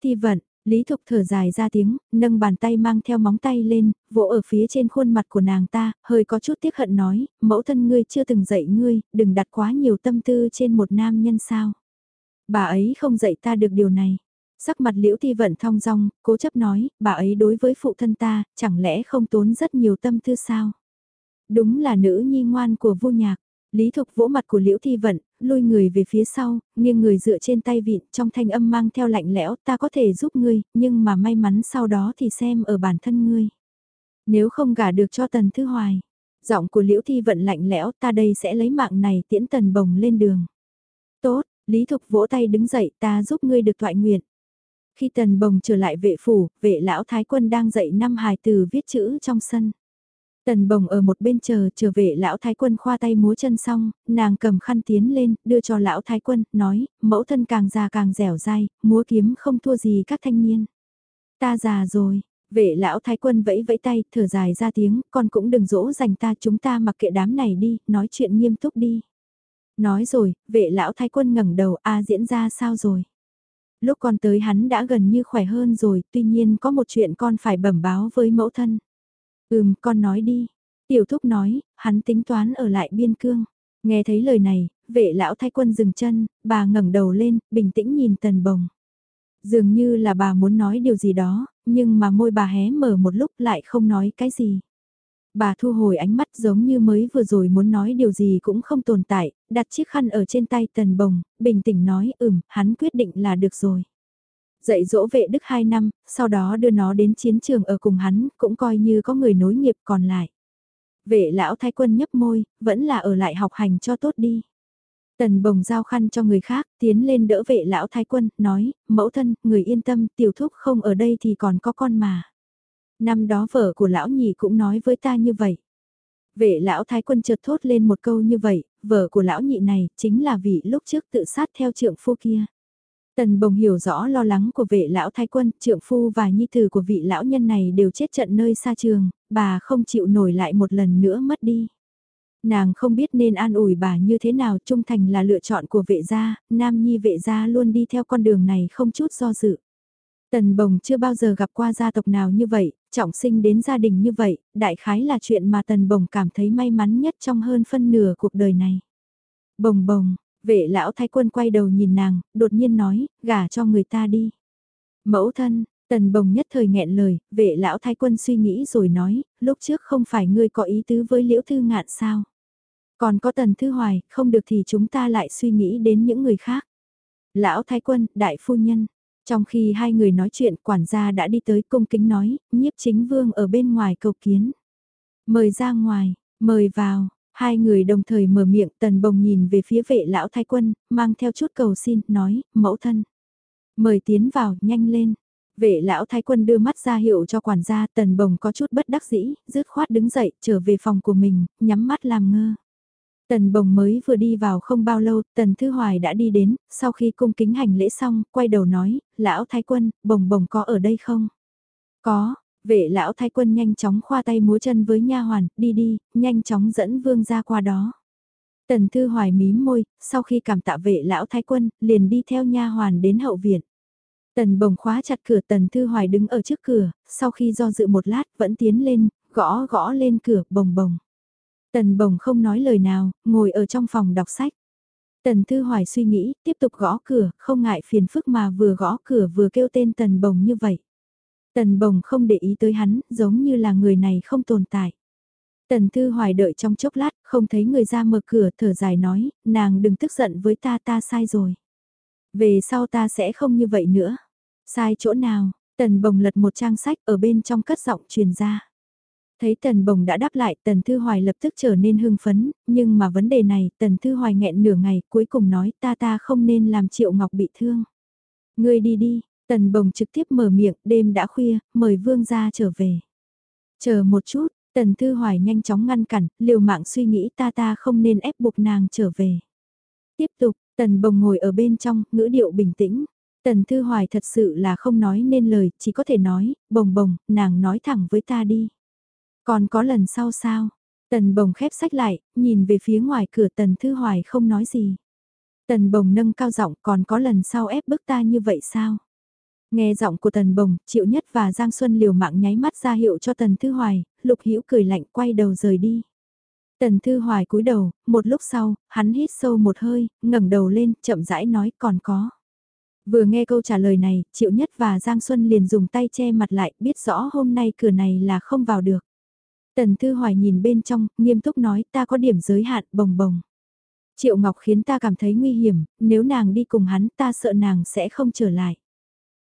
Thi vận, Lý Thục thở dài ra tiếng, nâng bàn tay mang theo móng tay lên, vỗ ở phía trên khuôn mặt của nàng ta, hơi có chút tiếc hận nói, mẫu thân ngươi chưa từng dạy ngươi, đừng đặt quá nhiều tâm tư trên một nam nhân sao. Bà ấy không dạy ta được điều này. Sắc mặt liễu thi vận thong dong, cố chấp nói, bà ấy đối với phụ thân ta, chẳng lẽ không tốn rất nhiều tâm tư sao? Đúng là nữ nhi ngoan của vô nhạc. Lý Thục vỗ mặt của Liễu Thi Vận, lùi người về phía sau, nghiêng người dựa trên tay vịn, trong thanh âm mang theo lạnh lẽo, ta có thể giúp ngươi, nhưng mà may mắn sau đó thì xem ở bản thân ngươi. Nếu không gả được cho Tần Thư Hoài, giọng của Liễu Thi Vận lạnh lẽo, ta đây sẽ lấy mạng này tiễn Tần Bồng lên đường. Tốt, Lý Thục vỗ tay đứng dậy, ta giúp ngươi được thoại nguyện. Khi tần bồng trở lại vệ phủ, vệ lão thái quân đang dạy năm hài từ viết chữ trong sân. Tần bồng ở một bên chờ, chờ vệ lão thái quân khoa tay múa chân xong, nàng cầm khăn tiến lên, đưa cho lão thái quân, nói, mẫu thân càng già càng dẻo dai, múa kiếm không thua gì các thanh niên. Ta già rồi, vệ lão thái quân vẫy vẫy tay, thở dài ra tiếng, con cũng đừng dỗ dành ta chúng ta mặc kệ đám này đi, nói chuyện nghiêm túc đi. Nói rồi, vệ lão thái quân ngẩng đầu, a diễn ra sao rồi? Lúc con tới hắn đã gần như khỏe hơn rồi, tuy nhiên có một chuyện con phải bẩm báo với mẫu thân. Ừm, con nói đi. Tiểu thúc nói, hắn tính toán ở lại biên cương. Nghe thấy lời này, vệ lão thay quân dừng chân, bà ngẩng đầu lên, bình tĩnh nhìn tần bồng. Dường như là bà muốn nói điều gì đó, nhưng mà môi bà hé mở một lúc lại không nói cái gì. Bà thu hồi ánh mắt giống như mới vừa rồi muốn nói điều gì cũng không tồn tại, đặt chiếc khăn ở trên tay tần bồng, bình tĩnh nói ừm, hắn quyết định là được rồi. Dạy dỗ vệ đức 2 năm, sau đó đưa nó đến chiến trường ở cùng hắn, cũng coi như có người nối nghiệp còn lại. Vệ lão thái quân nhấp môi, vẫn là ở lại học hành cho tốt đi. Tần bồng giao khăn cho người khác, tiến lên đỡ vệ lão thái quân, nói, mẫu thân, người yên tâm, tiểu thúc không ở đây thì còn có con mà. Năm đó vợ của lão nhị cũng nói với ta như vậy. Vệ lão thái quân chợt thốt lên một câu như vậy, vợ của lão nhị này chính là vị lúc trước tự sát theo trượng phu kia. Tần bồng hiểu rõ lo lắng của vệ lão thái quân, trượng phu và nhi tử của vị lão nhân này đều chết trận nơi xa trường, bà không chịu nổi lại một lần nữa mất đi. Nàng không biết nên an ủi bà như thế nào, trung thành là lựa chọn của vệ gia, nam nhi vệ gia luôn đi theo con đường này không chút do dự. Tần bồng chưa bao giờ gặp qua gia tộc nào như vậy, trọng sinh đến gia đình như vậy, đại khái là chuyện mà tần bồng cảm thấy may mắn nhất trong hơn phân nửa cuộc đời này. Bồng bồng, vệ lão thái quân quay đầu nhìn nàng, đột nhiên nói, gả cho người ta đi. Mẫu thân, tần bồng nhất thời nghẹn lời, vệ lão thái quân suy nghĩ rồi nói, lúc trước không phải ngươi có ý tứ với liễu thư ngạn sao. Còn có tần thư hoài, không được thì chúng ta lại suy nghĩ đến những người khác. Lão thái quân, đại phu nhân, trong khi hai người nói chuyện quản gia đã đi tới cung kính nói, nhiếp chính vương ở bên ngoài cầu kiến. Mời ra ngoài, mời vào, hai người đồng thời mở miệng tần bồng nhìn về phía vệ lão thái quân, mang theo chút cầu xin, nói, mẫu thân. Mời tiến vào, nhanh lên. Vệ lão thái quân đưa mắt ra hiệu cho quản gia tần bồng có chút bất đắc dĩ, dứt khoát đứng dậy, trở về phòng của mình, nhắm mắt làm ngơ. Tần bồng mới vừa đi vào không bao lâu, tần thư hoài đã đi đến, sau khi cung kính hành lễ xong, quay đầu nói, lão thái quân, bồng bồng có ở đây không? Có, vệ lão thái quân nhanh chóng khoa tay múa chân với nha hoàn, đi đi, nhanh chóng dẫn vương ra qua đó. Tần thư hoài mím môi, sau khi cảm tạ vệ lão thái quân, liền đi theo nha hoàn đến hậu viện. Tần bồng khóa chặt cửa tần thư hoài đứng ở trước cửa, sau khi do dự một lát vẫn tiến lên, gõ gõ lên cửa bồng bồng. Tần bồng không nói lời nào, ngồi ở trong phòng đọc sách. Tần Thư Hoài suy nghĩ, tiếp tục gõ cửa, không ngại phiền phức mà vừa gõ cửa vừa kêu tên Tần Bồng như vậy. Tần Bồng không để ý tới hắn, giống như là người này không tồn tại. Tần Thư Hoài đợi trong chốc lát, không thấy người ra mở cửa, thở dài nói, nàng đừng tức giận với ta ta sai rồi. Về sau ta sẽ không như vậy nữa. Sai chỗ nào, Tần Bồng lật một trang sách ở bên trong cất giọng truyền ra. Thấy Tần Bồng đã đáp lại, Tần Thư Hoài lập tức trở nên hưng phấn, nhưng mà vấn đề này, Tần Thư Hoài nghẹn nửa ngày, cuối cùng nói ta ta không nên làm Triệu Ngọc bị thương. Ngươi đi đi, Tần Bồng trực tiếp mở miệng, đêm đã khuya, mời Vương ra trở về. Chờ một chút, Tần Thư Hoài nhanh chóng ngăn cản, liều mạng suy nghĩ ta ta không nên ép buộc nàng trở về. Tiếp tục, Tần Bồng ngồi ở bên trong, ngữ điệu bình tĩnh. Tần Thư Hoài thật sự là không nói nên lời, chỉ có thể nói, bồng bồng, nàng nói thẳng với ta đi. Còn có lần sau sao? Tần bồng khép sách lại, nhìn về phía ngoài cửa tần thư hoài không nói gì. Tần bồng nâng cao giọng còn có lần sau ép bức ta như vậy sao? Nghe giọng của tần bồng, triệu nhất và Giang Xuân liều mạng nháy mắt ra hiệu cho tần thư hoài, lục hữu cười lạnh quay đầu rời đi. Tần thư hoài cúi đầu, một lúc sau, hắn hít sâu một hơi, ngẩng đầu lên, chậm rãi nói còn có. Vừa nghe câu trả lời này, Triệu Nhất và Giang Xuân liền dùng tay che mặt lại, biết rõ hôm nay cửa này là không vào được. Tần Thư Hoài nhìn bên trong, nghiêm túc nói ta có điểm giới hạn bồng bồng. Triệu Ngọc khiến ta cảm thấy nguy hiểm, nếu nàng đi cùng hắn ta sợ nàng sẽ không trở lại.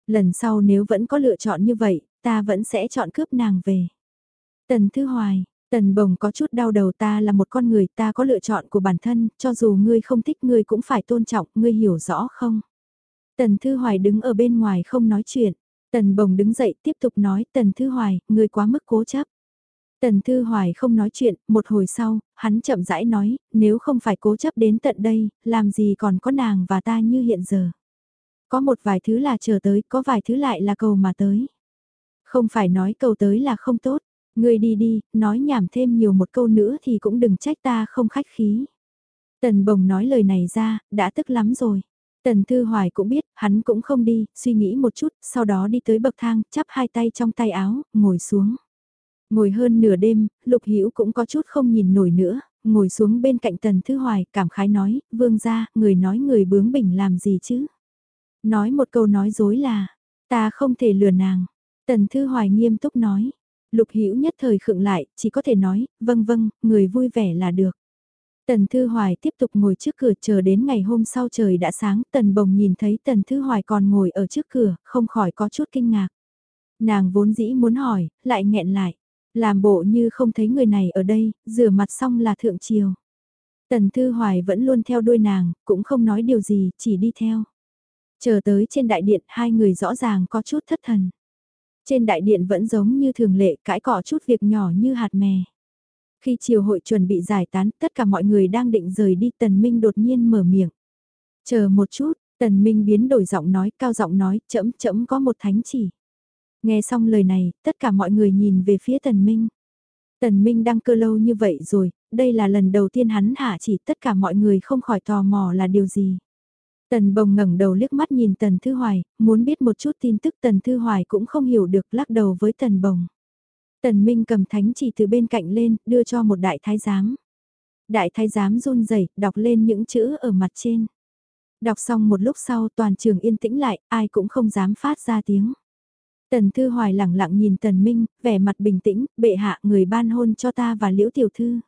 Lần sau nếu vẫn có lựa chọn như vậy, ta vẫn sẽ chọn cướp nàng về. Tần Thư Hoài, Tần Bồng có chút đau đầu ta là một con người ta có lựa chọn của bản thân, cho dù ngươi không thích ngươi cũng phải tôn trọng, ngươi hiểu rõ không? Tần Thư Hoài đứng ở bên ngoài không nói chuyện. Tần Bồng đứng dậy tiếp tục nói Tần Thư Hoài, ngươi quá mức cố chấp. Tần Thư Hoài không nói chuyện, một hồi sau, hắn chậm rãi nói, nếu không phải cố chấp đến tận đây, làm gì còn có nàng và ta như hiện giờ. Có một vài thứ là chờ tới, có vài thứ lại là cầu mà tới. Không phải nói cầu tới là không tốt, ngươi đi đi, nói nhảm thêm nhiều một câu nữa thì cũng đừng trách ta không khách khí. Tần Bồng nói lời này ra, đã tức lắm rồi. Tần Thư Hoài cũng biết, hắn cũng không đi, suy nghĩ một chút, sau đó đi tới bậc thang, chắp hai tay trong tay áo, ngồi xuống. Ngồi hơn nửa đêm, Lục Hữu cũng có chút không nhìn nổi nữa, ngồi xuống bên cạnh Tần Thư Hoài, cảm khái nói, vương gia, người nói người bướng bỉnh làm gì chứ? Nói một câu nói dối là, ta không thể lừa nàng. Tần Thư Hoài nghiêm túc nói, Lục Hữu nhất thời khựng lại, chỉ có thể nói, vâng vâng, người vui vẻ là được. Tần Thư Hoài tiếp tục ngồi trước cửa chờ đến ngày hôm sau trời đã sáng, Tần Bồng nhìn thấy Tần Thư Hoài còn ngồi ở trước cửa, không khỏi có chút kinh ngạc. Nàng vốn dĩ muốn hỏi, lại nghẹn lại. Làm bộ như không thấy người này ở đây, rửa mặt xong là thượng chiều Tần Thư Hoài vẫn luôn theo đuôi nàng, cũng không nói điều gì, chỉ đi theo. Chờ tới trên đại điện, hai người rõ ràng có chút thất thần. Trên đại điện vẫn giống như thường lệ, cãi cọ chút việc nhỏ như hạt mè. Khi chiều hội chuẩn bị giải tán, tất cả mọi người đang định rời đi, Tần Minh đột nhiên mở miệng. Chờ một chút, Tần Minh biến đổi giọng nói, cao giọng nói, chậm chậm có một thánh chỉ. Nghe xong lời này, tất cả mọi người nhìn về phía Tần Minh. Tần Minh đăng cơ lâu như vậy rồi, đây là lần đầu tiên hắn hạ chỉ tất cả mọi người không khỏi tò mò là điều gì. Tần bồng ngẩng đầu liếc mắt nhìn Tần Thư Hoài, muốn biết một chút tin tức Tần Thư Hoài cũng không hiểu được lắc đầu với Tần bồng. Tần Minh cầm thánh chỉ từ bên cạnh lên, đưa cho một đại thái giám. Đại thái giám run rẩy đọc lên những chữ ở mặt trên. Đọc xong một lúc sau toàn trường yên tĩnh lại, ai cũng không dám phát ra tiếng. Tần Thư Hoài lẳng lặng nhìn Tần Minh, vẻ mặt bình tĩnh, bệ hạ người ban hôn cho ta và liễu tiểu thư.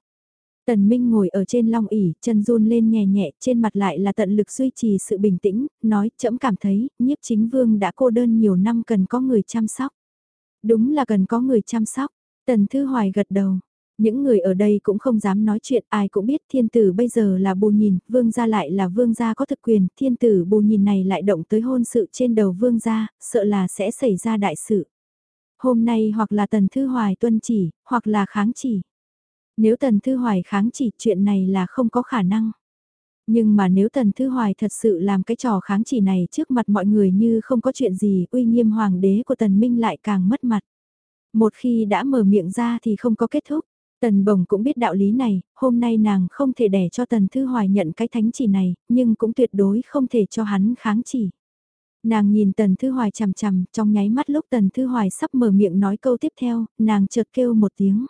Tần Minh ngồi ở trên long ỉ, chân run lên nhẹ nhẹ, trên mặt lại là tận lực duy trì sự bình tĩnh, nói, chậm cảm thấy, nhiếp chính vương đã cô đơn nhiều năm cần có người chăm sóc. Đúng là cần có người chăm sóc. Tần Thư Hoài gật đầu. Những người ở đây cũng không dám nói chuyện, ai cũng biết thiên tử bây giờ là bù nhìn, vương gia lại là vương gia có thực quyền, thiên tử bù nhìn này lại động tới hôn sự trên đầu vương gia, sợ là sẽ xảy ra đại sự. Hôm nay hoặc là Tần Thư Hoài tuân chỉ, hoặc là kháng chỉ. Nếu Tần Thư Hoài kháng chỉ chuyện này là không có khả năng. Nhưng mà nếu Tần Thư Hoài thật sự làm cái trò kháng chỉ này trước mặt mọi người như không có chuyện gì, uy nghiêm hoàng đế của Tần Minh lại càng mất mặt. Một khi đã mở miệng ra thì không có kết thúc. Tần Bồng cũng biết đạo lý này, hôm nay nàng không thể để cho Tần Thư Hoài nhận cái thánh chỉ này, nhưng cũng tuyệt đối không thể cho hắn kháng chỉ. Nàng nhìn Tần Thư Hoài chằm chằm, trong nháy mắt lúc Tần Thư Hoài sắp mở miệng nói câu tiếp theo, nàng chợt kêu một tiếng.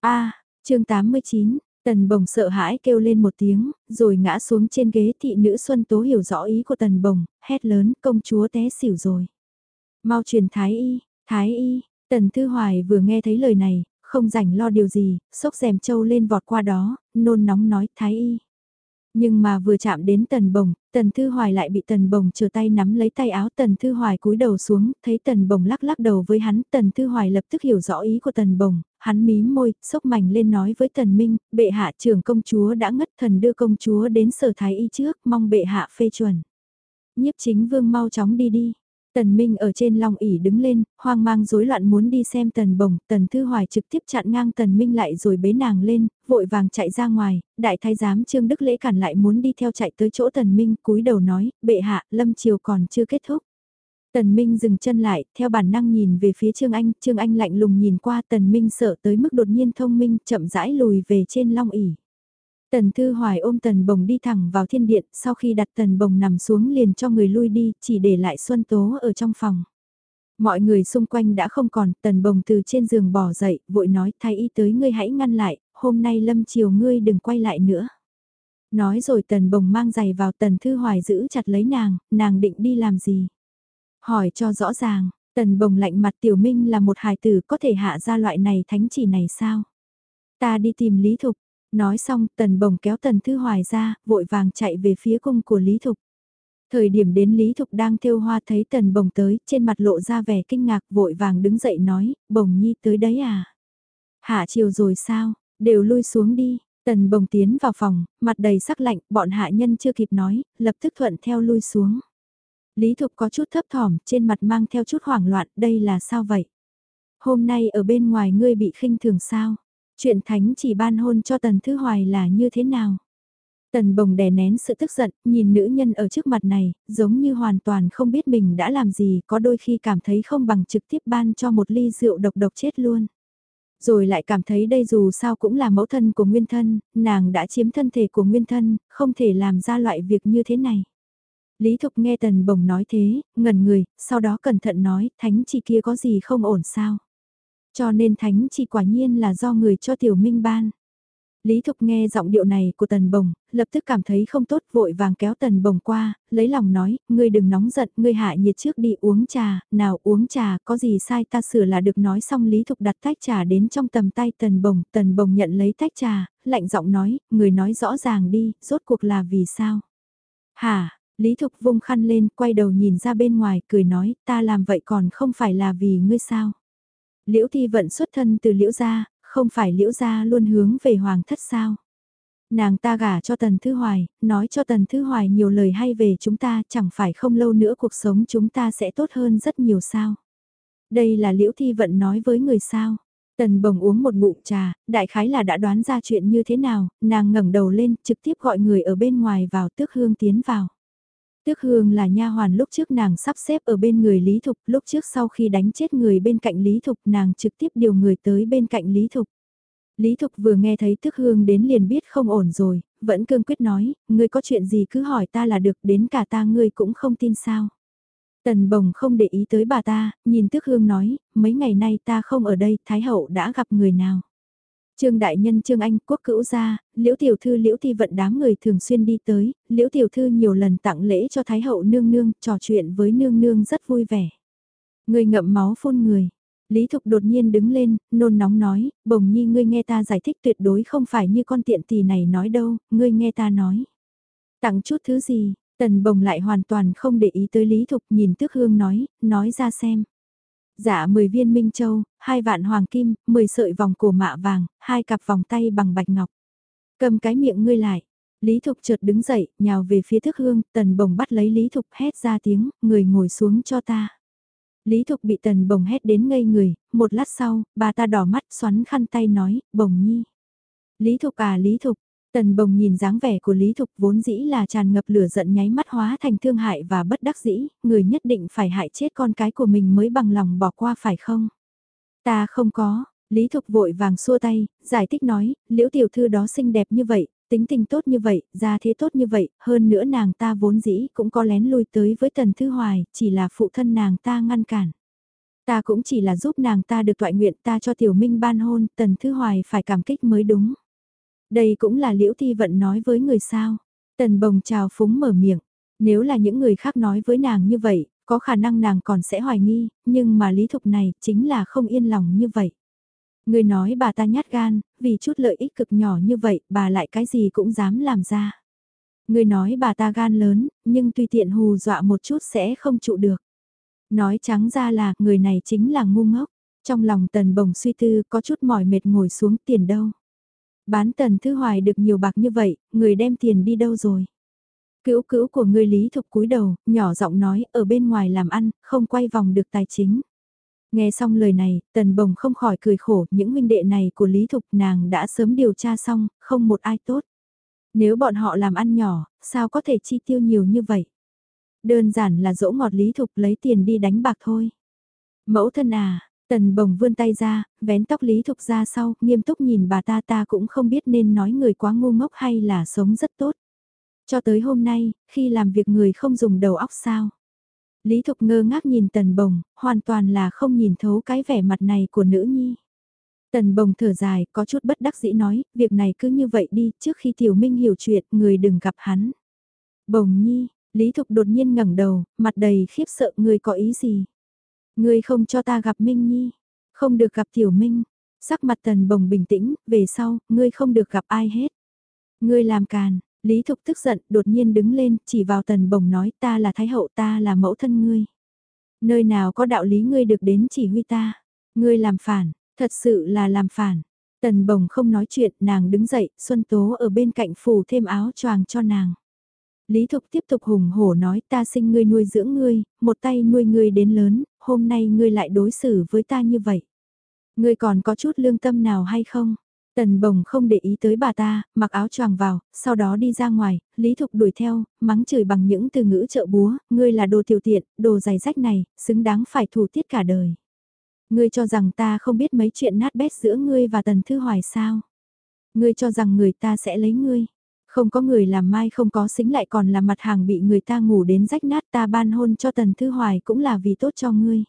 a chương 89, Tần Bồng sợ hãi kêu lên một tiếng, rồi ngã xuống trên ghế thị nữ Xuân Tố hiểu rõ ý của Tần Bồng, hét lớn công chúa té xỉu rồi. Mau truyền Thái Y, Thái Y, Tần Thư Hoài vừa nghe thấy lời này, không rảnh lo điều gì, xốc rèm châu lên vọt qua đó, nôn nóng nói Thái Y. Nhưng mà vừa chạm đến tần bồng, tần thư hoài lại bị tần bồng chờ tay nắm lấy tay áo tần thư hoài cúi đầu xuống, thấy tần bồng lắc lắc đầu với hắn, tần thư hoài lập tức hiểu rõ ý của tần bồng, hắn mí môi, sốc mảnh lên nói với tần minh, bệ hạ trưởng công chúa đã ngất thần đưa công chúa đến sở thái y trước, mong bệ hạ phê chuẩn. Nhiếp chính vương mau chóng đi đi. Tần Minh ở trên long ỉ đứng lên, hoang mang rối loạn muốn đi xem tần bồng, tần thư hoài trực tiếp chặn ngang tần Minh lại rồi bế nàng lên, vội vàng chạy ra ngoài, đại thái giám Trương Đức Lễ cản lại muốn đi theo chạy tới chỗ tần Minh, cúi đầu nói, bệ hạ, lâm chiều còn chưa kết thúc. Tần Minh dừng chân lại, theo bản năng nhìn về phía Trương Anh, Trương Anh lạnh lùng nhìn qua Tần Minh sợ tới mức đột nhiên thông minh, chậm rãi lùi về trên long ỉ. Tần Thư Hoài ôm Tần Bồng đi thẳng vào thiên điện, sau khi đặt Tần Bồng nằm xuống liền cho người lui đi, chỉ để lại Xuân Tố ở trong phòng. Mọi người xung quanh đã không còn, Tần Bồng từ trên giường bỏ dậy, vội nói thái y tới ngươi hãy ngăn lại, hôm nay lâm chiều ngươi đừng quay lại nữa. Nói rồi Tần Bồng mang giày vào Tần Thư Hoài giữ chặt lấy nàng, nàng định đi làm gì? Hỏi cho rõ ràng, Tần Bồng lạnh mặt Tiểu Minh là một hài tử có thể hạ ra loại này thánh chỉ này sao? Ta đi tìm Lý Thục, Nói xong, tần bồng kéo tần thư hoài ra, vội vàng chạy về phía cung của Lý Thục. Thời điểm đến Lý Thục đang thiêu hoa thấy tần bồng tới, trên mặt lộ ra vẻ kinh ngạc vội vàng đứng dậy nói, bồng nhi tới đấy à? Hạ chiều rồi sao, đều lui xuống đi, tần bồng tiến vào phòng, mặt đầy sắc lạnh, bọn hạ nhân chưa kịp nói, lập tức thuận theo lui xuống. Lý Thục có chút thấp thỏm, trên mặt mang theo chút hoảng loạn, đây là sao vậy? Hôm nay ở bên ngoài ngươi bị khinh thường sao? Chuyện thánh chỉ ban hôn cho Tần Thư Hoài là như thế nào? Tần bồng đè nén sự tức giận, nhìn nữ nhân ở trước mặt này, giống như hoàn toàn không biết mình đã làm gì, có đôi khi cảm thấy không bằng trực tiếp ban cho một ly rượu độc độc chết luôn. Rồi lại cảm thấy đây dù sao cũng là mẫu thân của nguyên thân, nàng đã chiếm thân thể của nguyên thân, không thể làm ra loại việc như thế này. Lý Thục nghe Tần Bồng nói thế, ngẩn người, sau đó cẩn thận nói, thánh chỉ kia có gì không ổn sao? Cho nên thánh chỉ quả nhiên là do người cho tiểu minh ban. Lý Thục nghe giọng điệu này của Tần Bồng, lập tức cảm thấy không tốt vội vàng kéo Tần Bồng qua, lấy lòng nói, ngươi đừng nóng giận, ngươi hạ nhiệt trước đi uống trà, nào uống trà, có gì sai ta sửa là được nói xong Lý Thục đặt tách trà đến trong tầm tay Tần Bồng, Tần Bồng nhận lấy tách trà, lạnh giọng nói, người nói rõ ràng đi, rốt cuộc là vì sao? Hả, Lý Thục vung khăn lên, quay đầu nhìn ra bên ngoài, cười nói, ta làm vậy còn không phải là vì ngươi sao? Liễu Thi Vận xuất thân từ Liễu gia, không phải liễu gia luôn hướng về hoàng thất sao. Nàng ta gả cho Tần Thư Hoài, nói cho Tần Thư Hoài nhiều lời hay về chúng ta chẳng phải không lâu nữa cuộc sống chúng ta sẽ tốt hơn rất nhiều sao. Đây là liễu thi vận nói với người sao. Tần bồng uống một ngụm trà, đại khái là đã đoán ra chuyện như thế nào, nàng ngẩng đầu lên, trực tiếp gọi người ở bên ngoài vào tước hương tiến vào. Tước Hương là nha hoàn lúc trước nàng sắp xếp ở bên người Lý Thục, lúc trước sau khi đánh chết người bên cạnh Lý Thục nàng trực tiếp điều người tới bên cạnh Lý Thục. Lý Thục vừa nghe thấy Tước Hương đến liền biết không ổn rồi, vẫn cương quyết nói, ngươi có chuyện gì cứ hỏi ta là được, đến cả ta ngươi cũng không tin sao. Tần bồng không để ý tới bà ta, nhìn Tước Hương nói, mấy ngày nay ta không ở đây, Thái Hậu đã gặp người nào. Trương đại nhân Trương Anh quốc cữu gia, Liễu tiểu thư Liễu Thi vận đám người thường xuyên đi tới, Liễu tiểu thư nhiều lần tặng lễ cho Thái hậu nương nương, trò chuyện với nương nương rất vui vẻ. Người ngậm máu phun người. Lý Thục đột nhiên đứng lên, nôn nóng nói, bồng nhi ngươi nghe ta giải thích tuyệt đối không phải như con tiện tỳ này nói đâu, ngươi nghe ta nói. Tặng chút thứ gì, tần bồng lại hoàn toàn không để ý tới Lý Thục nhìn tước hương nói, nói ra xem. Dạ 10 viên minh châu, hai vạn hoàng kim, 10 sợi vòng cổ mạ vàng, hai cặp vòng tay bằng bạch ngọc. Cầm cái miệng ngươi lại. Lý Thục chợt đứng dậy, nhào về phía thức hương, tần bồng bắt lấy Lý Thục hét ra tiếng, người ngồi xuống cho ta. Lý Thục bị tần bồng hét đến ngây người, một lát sau, bà ta đỏ mắt xoắn khăn tay nói, bồng nhi. Lý Thục à Lý Thục, Tần bồng nhìn dáng vẻ của Lý Thục vốn dĩ là tràn ngập lửa giận nháy mắt hóa thành thương hại và bất đắc dĩ, người nhất định phải hại chết con cái của mình mới bằng lòng bỏ qua phải không? Ta không có, Lý Thục vội vàng xua tay, giải thích nói, liễu tiểu thư đó xinh đẹp như vậy, tính tình tốt như vậy, ra thế tốt như vậy, hơn nữa nàng ta vốn dĩ cũng có lén lui tới với Tần Thư Hoài, chỉ là phụ thân nàng ta ngăn cản. Ta cũng chỉ là giúp nàng ta được toại nguyện ta cho Tiểu Minh ban hôn, Tần Thư Hoài phải cảm kích mới đúng. Đây cũng là liễu thi vận nói với người sao. Tần bồng trào phúng mở miệng. Nếu là những người khác nói với nàng như vậy, có khả năng nàng còn sẽ hoài nghi, nhưng mà lý thục này chính là không yên lòng như vậy. Người nói bà ta nhát gan, vì chút lợi ích cực nhỏ như vậy, bà lại cái gì cũng dám làm ra. Người nói bà ta gan lớn, nhưng tùy tiện hù dọa một chút sẽ không trụ được. Nói trắng ra là, người này chính là ngu ngốc. Trong lòng tần bồng suy tư có chút mỏi mệt ngồi xuống tiền đâu. Bán tần thư hoài được nhiều bạc như vậy, người đem tiền đi đâu rồi? Cữu cữu của người Lý Thục cúi đầu, nhỏ giọng nói, ở bên ngoài làm ăn, không quay vòng được tài chính. Nghe xong lời này, tần bồng không khỏi cười khổ, những huynh đệ này của Lý Thục nàng đã sớm điều tra xong, không một ai tốt. Nếu bọn họ làm ăn nhỏ, sao có thể chi tiêu nhiều như vậy? Đơn giản là dỗ ngọt Lý Thục lấy tiền đi đánh bạc thôi. Mẫu thân à, Tần bồng vươn tay ra, vén tóc Lý Thục ra sau, nghiêm túc nhìn bà ta ta cũng không biết nên nói người quá ngu ngốc hay là sống rất tốt. Cho tới hôm nay, khi làm việc người không dùng đầu óc sao. Lý Thục ngơ ngác nhìn tần bồng, hoàn toàn là không nhìn thấu cái vẻ mặt này của nữ nhi. Tần bồng thở dài, có chút bất đắc dĩ nói, việc này cứ như vậy đi, trước khi Tiểu Minh hiểu chuyện, người đừng gặp hắn. Bồng nhi, Lý Thục đột nhiên ngẩng đầu, mặt đầy khiếp sợ người có ý gì. Ngươi không cho ta gặp Minh Nhi, không được gặp Tiểu Minh. Sắc mặt tần bồng bình tĩnh, về sau, ngươi không được gặp ai hết. Ngươi làm càn, Lý Thục tức giận, đột nhiên đứng lên, chỉ vào tần bồng nói ta là thái hậu ta là mẫu thân ngươi. Nơi nào có đạo lý ngươi được đến chỉ huy ta. Ngươi làm phản, thật sự là làm phản. Tần bồng không nói chuyện, nàng đứng dậy, Xuân Tố ở bên cạnh phủ thêm áo choàng cho nàng. Lý Thục tiếp tục hùng hổ nói ta sinh ngươi nuôi dưỡng ngươi, một tay nuôi ngươi đến lớn, hôm nay ngươi lại đối xử với ta như vậy. Ngươi còn có chút lương tâm nào hay không? Tần bồng không để ý tới bà ta, mặc áo choàng vào, sau đó đi ra ngoài, Lý Thục đuổi theo, mắng chửi bằng những từ ngữ trợ búa, ngươi là đồ tiểu tiện, đồ giày rách này, xứng đáng phải thủ tiết cả đời. Ngươi cho rằng ta không biết mấy chuyện nát bét giữa ngươi và Tần Thư Hoài sao? Ngươi cho rằng người ta sẽ lấy ngươi. Không có người làm mai không có xính lại còn là mặt hàng bị người ta ngủ đến rách nát ta ban hôn cho Tần Thư Hoài cũng là vì tốt cho ngươi.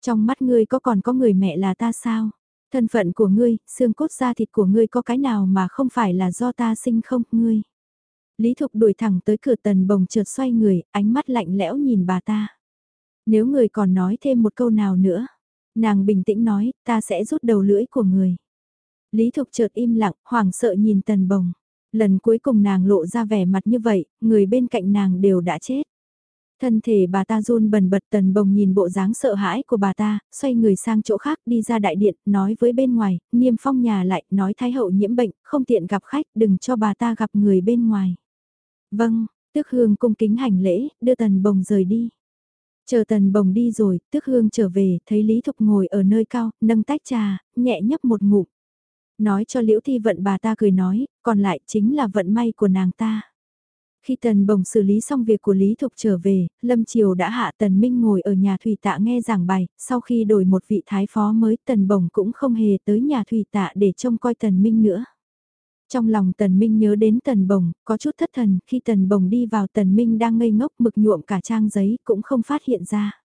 Trong mắt ngươi có còn có người mẹ là ta sao? Thân phận của ngươi, xương cốt da thịt của ngươi có cái nào mà không phải là do ta sinh không, ngươi? Lý Thục đuổi thẳng tới cửa tần bồng chợt xoay người, ánh mắt lạnh lẽo nhìn bà ta. Nếu người còn nói thêm một câu nào nữa, nàng bình tĩnh nói, ta sẽ rút đầu lưỡi của người. Lý Thục chợt im lặng, hoảng sợ nhìn tần bồng. Lần cuối cùng nàng lộ ra vẻ mặt như vậy, người bên cạnh nàng đều đã chết. Thân thể bà ta run bần bật tần bồng nhìn bộ dáng sợ hãi của bà ta, xoay người sang chỗ khác đi ra đại điện, nói với bên ngoài, niêm phong nhà lại, nói thái hậu nhiễm bệnh, không tiện gặp khách, đừng cho bà ta gặp người bên ngoài. Vâng, tước hương cung kính hành lễ, đưa tần bồng rời đi. Chờ tần bồng đi rồi, tước hương trở về, thấy Lý Thục ngồi ở nơi cao, nâng tách trà, nhẹ nhấp một ngụm. Nói cho Liễu Thi vận bà ta cười nói, còn lại chính là vận may của nàng ta. Khi Tần Bồng xử lý xong việc của Lý Thục trở về, Lâm Triều đã hạ Tần Minh ngồi ở nhà Thủy Tạ nghe giảng bài, sau khi đổi một vị thái phó mới Tần Bồng cũng không hề tới nhà Thủy Tạ để trông coi Tần Minh nữa. Trong lòng Tần Minh nhớ đến Tần Bồng, có chút thất thần, khi Tần Bồng đi vào Tần Minh đang ngây ngốc mực nhuộm cả trang giấy cũng không phát hiện ra.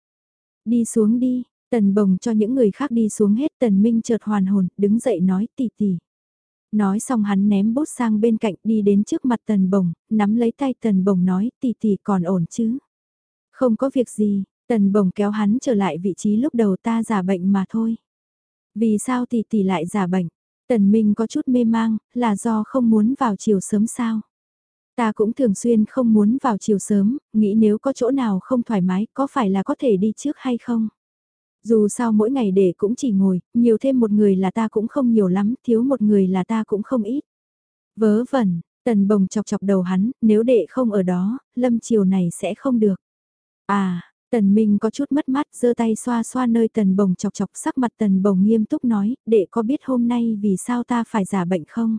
Đi xuống đi, Tần Bồng cho những người khác đi xuống hết Tần Minh chợt hoàn hồn, đứng dậy nói tỉ tỉ. Nói xong hắn ném bút sang bên cạnh đi đến trước mặt Tần Bồng, nắm lấy tay Tần Bồng nói tỉ tỉ còn ổn chứ. Không có việc gì, Tần Bồng kéo hắn trở lại vị trí lúc đầu ta giả bệnh mà thôi. Vì sao tỉ tỉ lại giả bệnh? Tần Minh có chút mê mang, là do không muốn vào chiều sớm sao? Ta cũng thường xuyên không muốn vào chiều sớm, nghĩ nếu có chỗ nào không thoải mái có phải là có thể đi trước hay không? Dù sao mỗi ngày để cũng chỉ ngồi, nhiều thêm một người là ta cũng không nhiều lắm, thiếu một người là ta cũng không ít. Vớ vẩn, tần bồng chọc chọc đầu hắn, nếu đệ không ở đó, lâm chiều này sẽ không được. À, tần minh có chút mất mát, giơ tay xoa xoa nơi tần bồng chọc chọc sắc mặt tần bồng nghiêm túc nói, đệ có biết hôm nay vì sao ta phải giả bệnh không?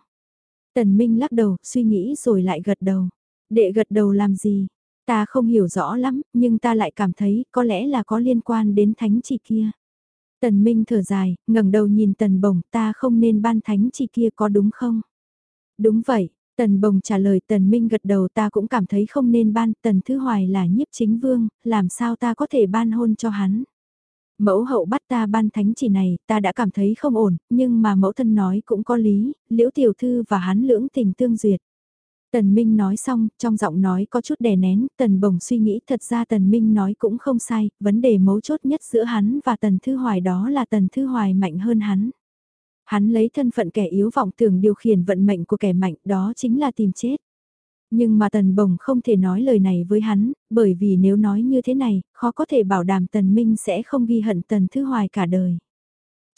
Tần minh lắc đầu, suy nghĩ rồi lại gật đầu. Đệ gật đầu làm gì? Ta không hiểu rõ lắm, nhưng ta lại cảm thấy có lẽ là có liên quan đến thánh chỉ kia. Tần Minh thở dài, ngẩng đầu nhìn Tần Bồng, ta không nên ban thánh chỉ kia có đúng không? Đúng vậy, Tần Bồng trả lời Tần Minh gật đầu ta cũng cảm thấy không nên ban, Tần Thứ Hoài là nhiếp chính vương, làm sao ta có thể ban hôn cho hắn? Mẫu hậu bắt ta ban thánh chỉ này, ta đã cảm thấy không ổn, nhưng mà mẫu thân nói cũng có lý, liễu tiểu thư và hắn lưỡng tình tương duyệt. Tần Minh nói xong, trong giọng nói có chút đè nén, Tần Bồng suy nghĩ thật ra Tần Minh nói cũng không sai, vấn đề mấu chốt nhất giữa hắn và Tần Thư Hoài đó là Tần Thư Hoài mạnh hơn hắn. Hắn lấy thân phận kẻ yếu vọng tưởng điều khiển vận mệnh của kẻ mạnh đó chính là tìm chết. Nhưng mà Tần Bồng không thể nói lời này với hắn, bởi vì nếu nói như thế này, khó có thể bảo đảm Tần Minh sẽ không ghi hận Tần Thư Hoài cả đời.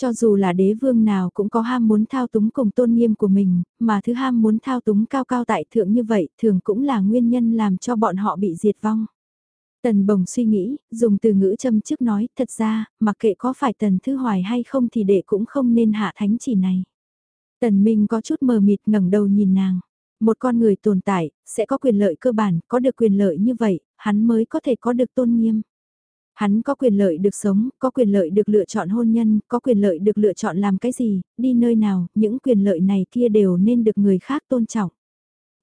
Cho dù là đế vương nào cũng có ham muốn thao túng cùng tôn nghiêm của mình, mà thứ ham muốn thao túng cao cao tại thượng như vậy thường cũng là nguyên nhân làm cho bọn họ bị diệt vong. Tần bồng suy nghĩ, dùng từ ngữ châm trước nói, thật ra, mặc kệ có phải tần thư hoài hay không thì đệ cũng không nên hạ thánh chỉ này. Tần Minh có chút mờ mịt ngẩng đầu nhìn nàng. Một con người tồn tại, sẽ có quyền lợi cơ bản, có được quyền lợi như vậy, hắn mới có thể có được tôn nghiêm. Hắn có quyền lợi được sống, có quyền lợi được lựa chọn hôn nhân, có quyền lợi được lựa chọn làm cái gì, đi nơi nào, những quyền lợi này kia đều nên được người khác tôn trọng.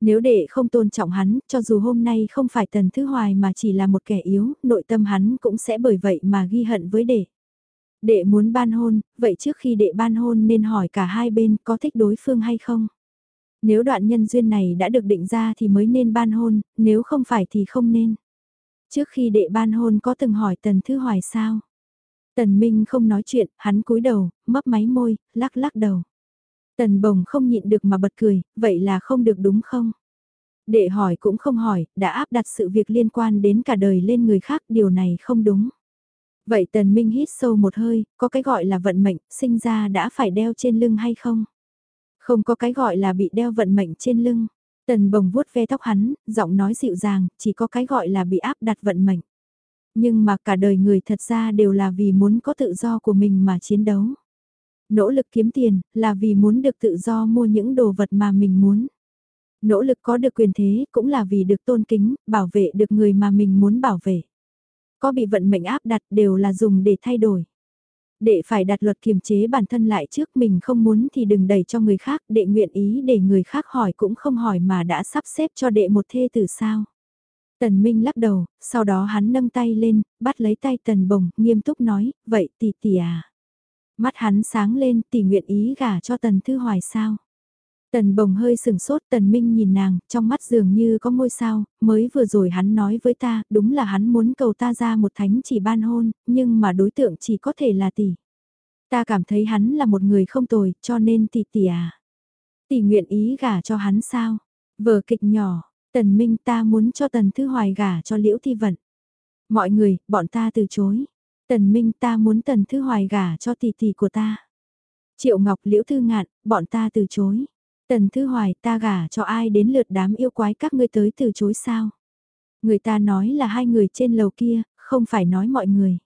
Nếu đệ không tôn trọng hắn, cho dù hôm nay không phải tần thứ hoài mà chỉ là một kẻ yếu, nội tâm hắn cũng sẽ bởi vậy mà ghi hận với đệ. Đệ muốn ban hôn, vậy trước khi đệ ban hôn nên hỏi cả hai bên có thích đối phương hay không? Nếu đoạn nhân duyên này đã được định ra thì mới nên ban hôn, nếu không phải thì không nên. Trước khi đệ ban hôn có từng hỏi Tần Thư Hoài sao? Tần Minh không nói chuyện, hắn cúi đầu, mấp máy môi, lắc lắc đầu. Tần Bồng không nhịn được mà bật cười, vậy là không được đúng không? Đệ hỏi cũng không hỏi, đã áp đặt sự việc liên quan đến cả đời lên người khác, điều này không đúng. Vậy Tần Minh hít sâu một hơi, có cái gọi là vận mệnh, sinh ra đã phải đeo trên lưng hay không? Không có cái gọi là bị đeo vận mệnh trên lưng. Tần bồng vuốt ve tóc hắn, giọng nói dịu dàng, chỉ có cái gọi là bị áp đặt vận mệnh. Nhưng mà cả đời người thật ra đều là vì muốn có tự do của mình mà chiến đấu. Nỗ lực kiếm tiền, là vì muốn được tự do mua những đồ vật mà mình muốn. Nỗ lực có được quyền thế, cũng là vì được tôn kính, bảo vệ được người mà mình muốn bảo vệ. Có bị vận mệnh áp đặt đều là dùng để thay đổi. Đệ phải đặt luật kiềm chế bản thân lại trước mình không muốn thì đừng đẩy cho người khác, đệ nguyện ý để người khác hỏi cũng không hỏi mà đã sắp xếp cho đệ một thê tử sao. Tần Minh lắc đầu, sau đó hắn nâng tay lên, bắt lấy tay Tần Bồng, nghiêm túc nói, vậy tỷ tỷ à. Mắt hắn sáng lên, tỷ nguyện ý gả cho Tần Thư Hoài sao. Tần Bồng hơi sừng sốt, Tần Minh nhìn nàng, trong mắt dường như có ngôi sao, mới vừa rồi hắn nói với ta, đúng là hắn muốn cầu ta ra một thánh chỉ ban hôn, nhưng mà đối tượng chỉ có thể là tỷ. Ta cảm thấy hắn là một người không tồi, cho nên tỷ tỷ à. Tỷ nguyện ý gả cho hắn sao? Vở kịch nhỏ, Tần Minh ta muốn cho Tần Thư Hoài gả cho Liễu Thi Vận. Mọi người, bọn ta từ chối. Tần Minh ta muốn Tần Thư Hoài gả cho tỷ tỷ của ta. Triệu Ngọc Liễu Thư Ngạn, bọn ta từ chối. Tần Thư Hoài ta gả cho ai đến lượt đám yêu quái các ngươi tới từ chối sao? Người ta nói là hai người trên lầu kia, không phải nói mọi người.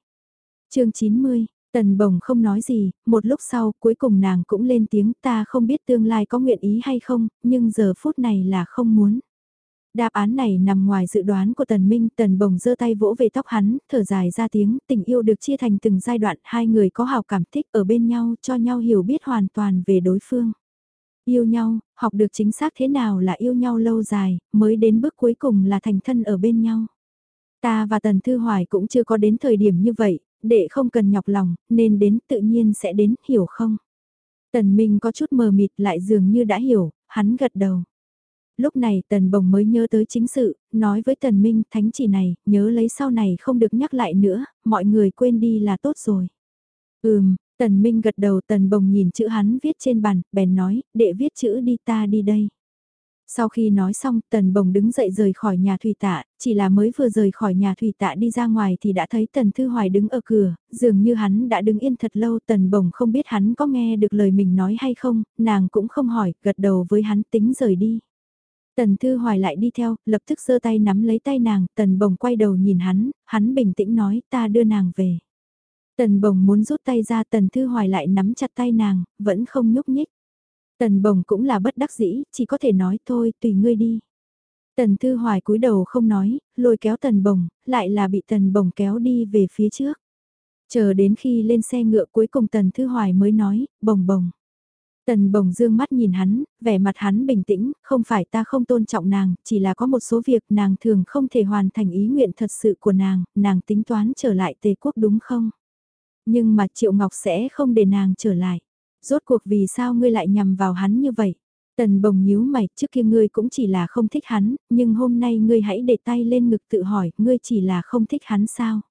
chương 90, Tần Bồng không nói gì, một lúc sau cuối cùng nàng cũng lên tiếng ta không biết tương lai có nguyện ý hay không, nhưng giờ phút này là không muốn. Đáp án này nằm ngoài dự đoán của Tần Minh, Tần Bồng giơ tay vỗ về tóc hắn, thở dài ra tiếng, tình yêu được chia thành từng giai đoạn, hai người có hào cảm thích ở bên nhau, cho nhau hiểu biết hoàn toàn về đối phương. Yêu nhau, học được chính xác thế nào là yêu nhau lâu dài, mới đến bước cuối cùng là thành thân ở bên nhau. Ta và Tần Thư Hoài cũng chưa có đến thời điểm như vậy, để không cần nhọc lòng, nên đến tự nhiên sẽ đến, hiểu không? Tần Minh có chút mờ mịt lại dường như đã hiểu, hắn gật đầu. Lúc này Tần Bồng mới nhớ tới chính sự, nói với Tần Minh thánh chỉ này, nhớ lấy sau này không được nhắc lại nữa, mọi người quên đi là tốt rồi. Ừm, Tần Minh gật đầu Tần Bồng nhìn chữ hắn viết trên bàn, bèn nói, đệ viết chữ đi ta đi đây. Sau khi nói xong, Tần Bồng đứng dậy rời khỏi nhà thủy tạ, chỉ là mới vừa rời khỏi nhà thủy tạ đi ra ngoài thì đã thấy Tần Thư Hoài đứng ở cửa, dường như hắn đã đứng yên thật lâu. Tần Bồng không biết hắn có nghe được lời mình nói hay không, nàng cũng không hỏi, gật đầu với hắn tính rời đi. Tần Thư Hoài lại đi theo, lập tức giơ tay nắm lấy tay nàng, Tần Bồng quay đầu nhìn hắn, hắn bình tĩnh nói ta đưa nàng về. Tần Bồng muốn rút tay ra Tần Thư Hoài lại nắm chặt tay nàng, vẫn không nhúc nhích. Tần Bồng cũng là bất đắc dĩ, chỉ có thể nói thôi tùy ngươi đi. Tần Thư Hoài cúi đầu không nói, lôi kéo Tần Bồng, lại là bị Tần Bồng kéo đi về phía trước. Chờ đến khi lên xe ngựa cuối cùng Tần Thư Hoài mới nói, bồng bồng. Tần bồng dương mắt nhìn hắn, vẻ mặt hắn bình tĩnh, không phải ta không tôn trọng nàng, chỉ là có một số việc nàng thường không thể hoàn thành ý nguyện thật sự của nàng, nàng tính toán trở lại tề quốc đúng không? Nhưng mà Triệu Ngọc sẽ không để nàng trở lại. Rốt cuộc vì sao ngươi lại nhằm vào hắn như vậy? Tần bồng nhíu mày, trước kia ngươi cũng chỉ là không thích hắn, nhưng hôm nay ngươi hãy để tay lên ngực tự hỏi, ngươi chỉ là không thích hắn sao?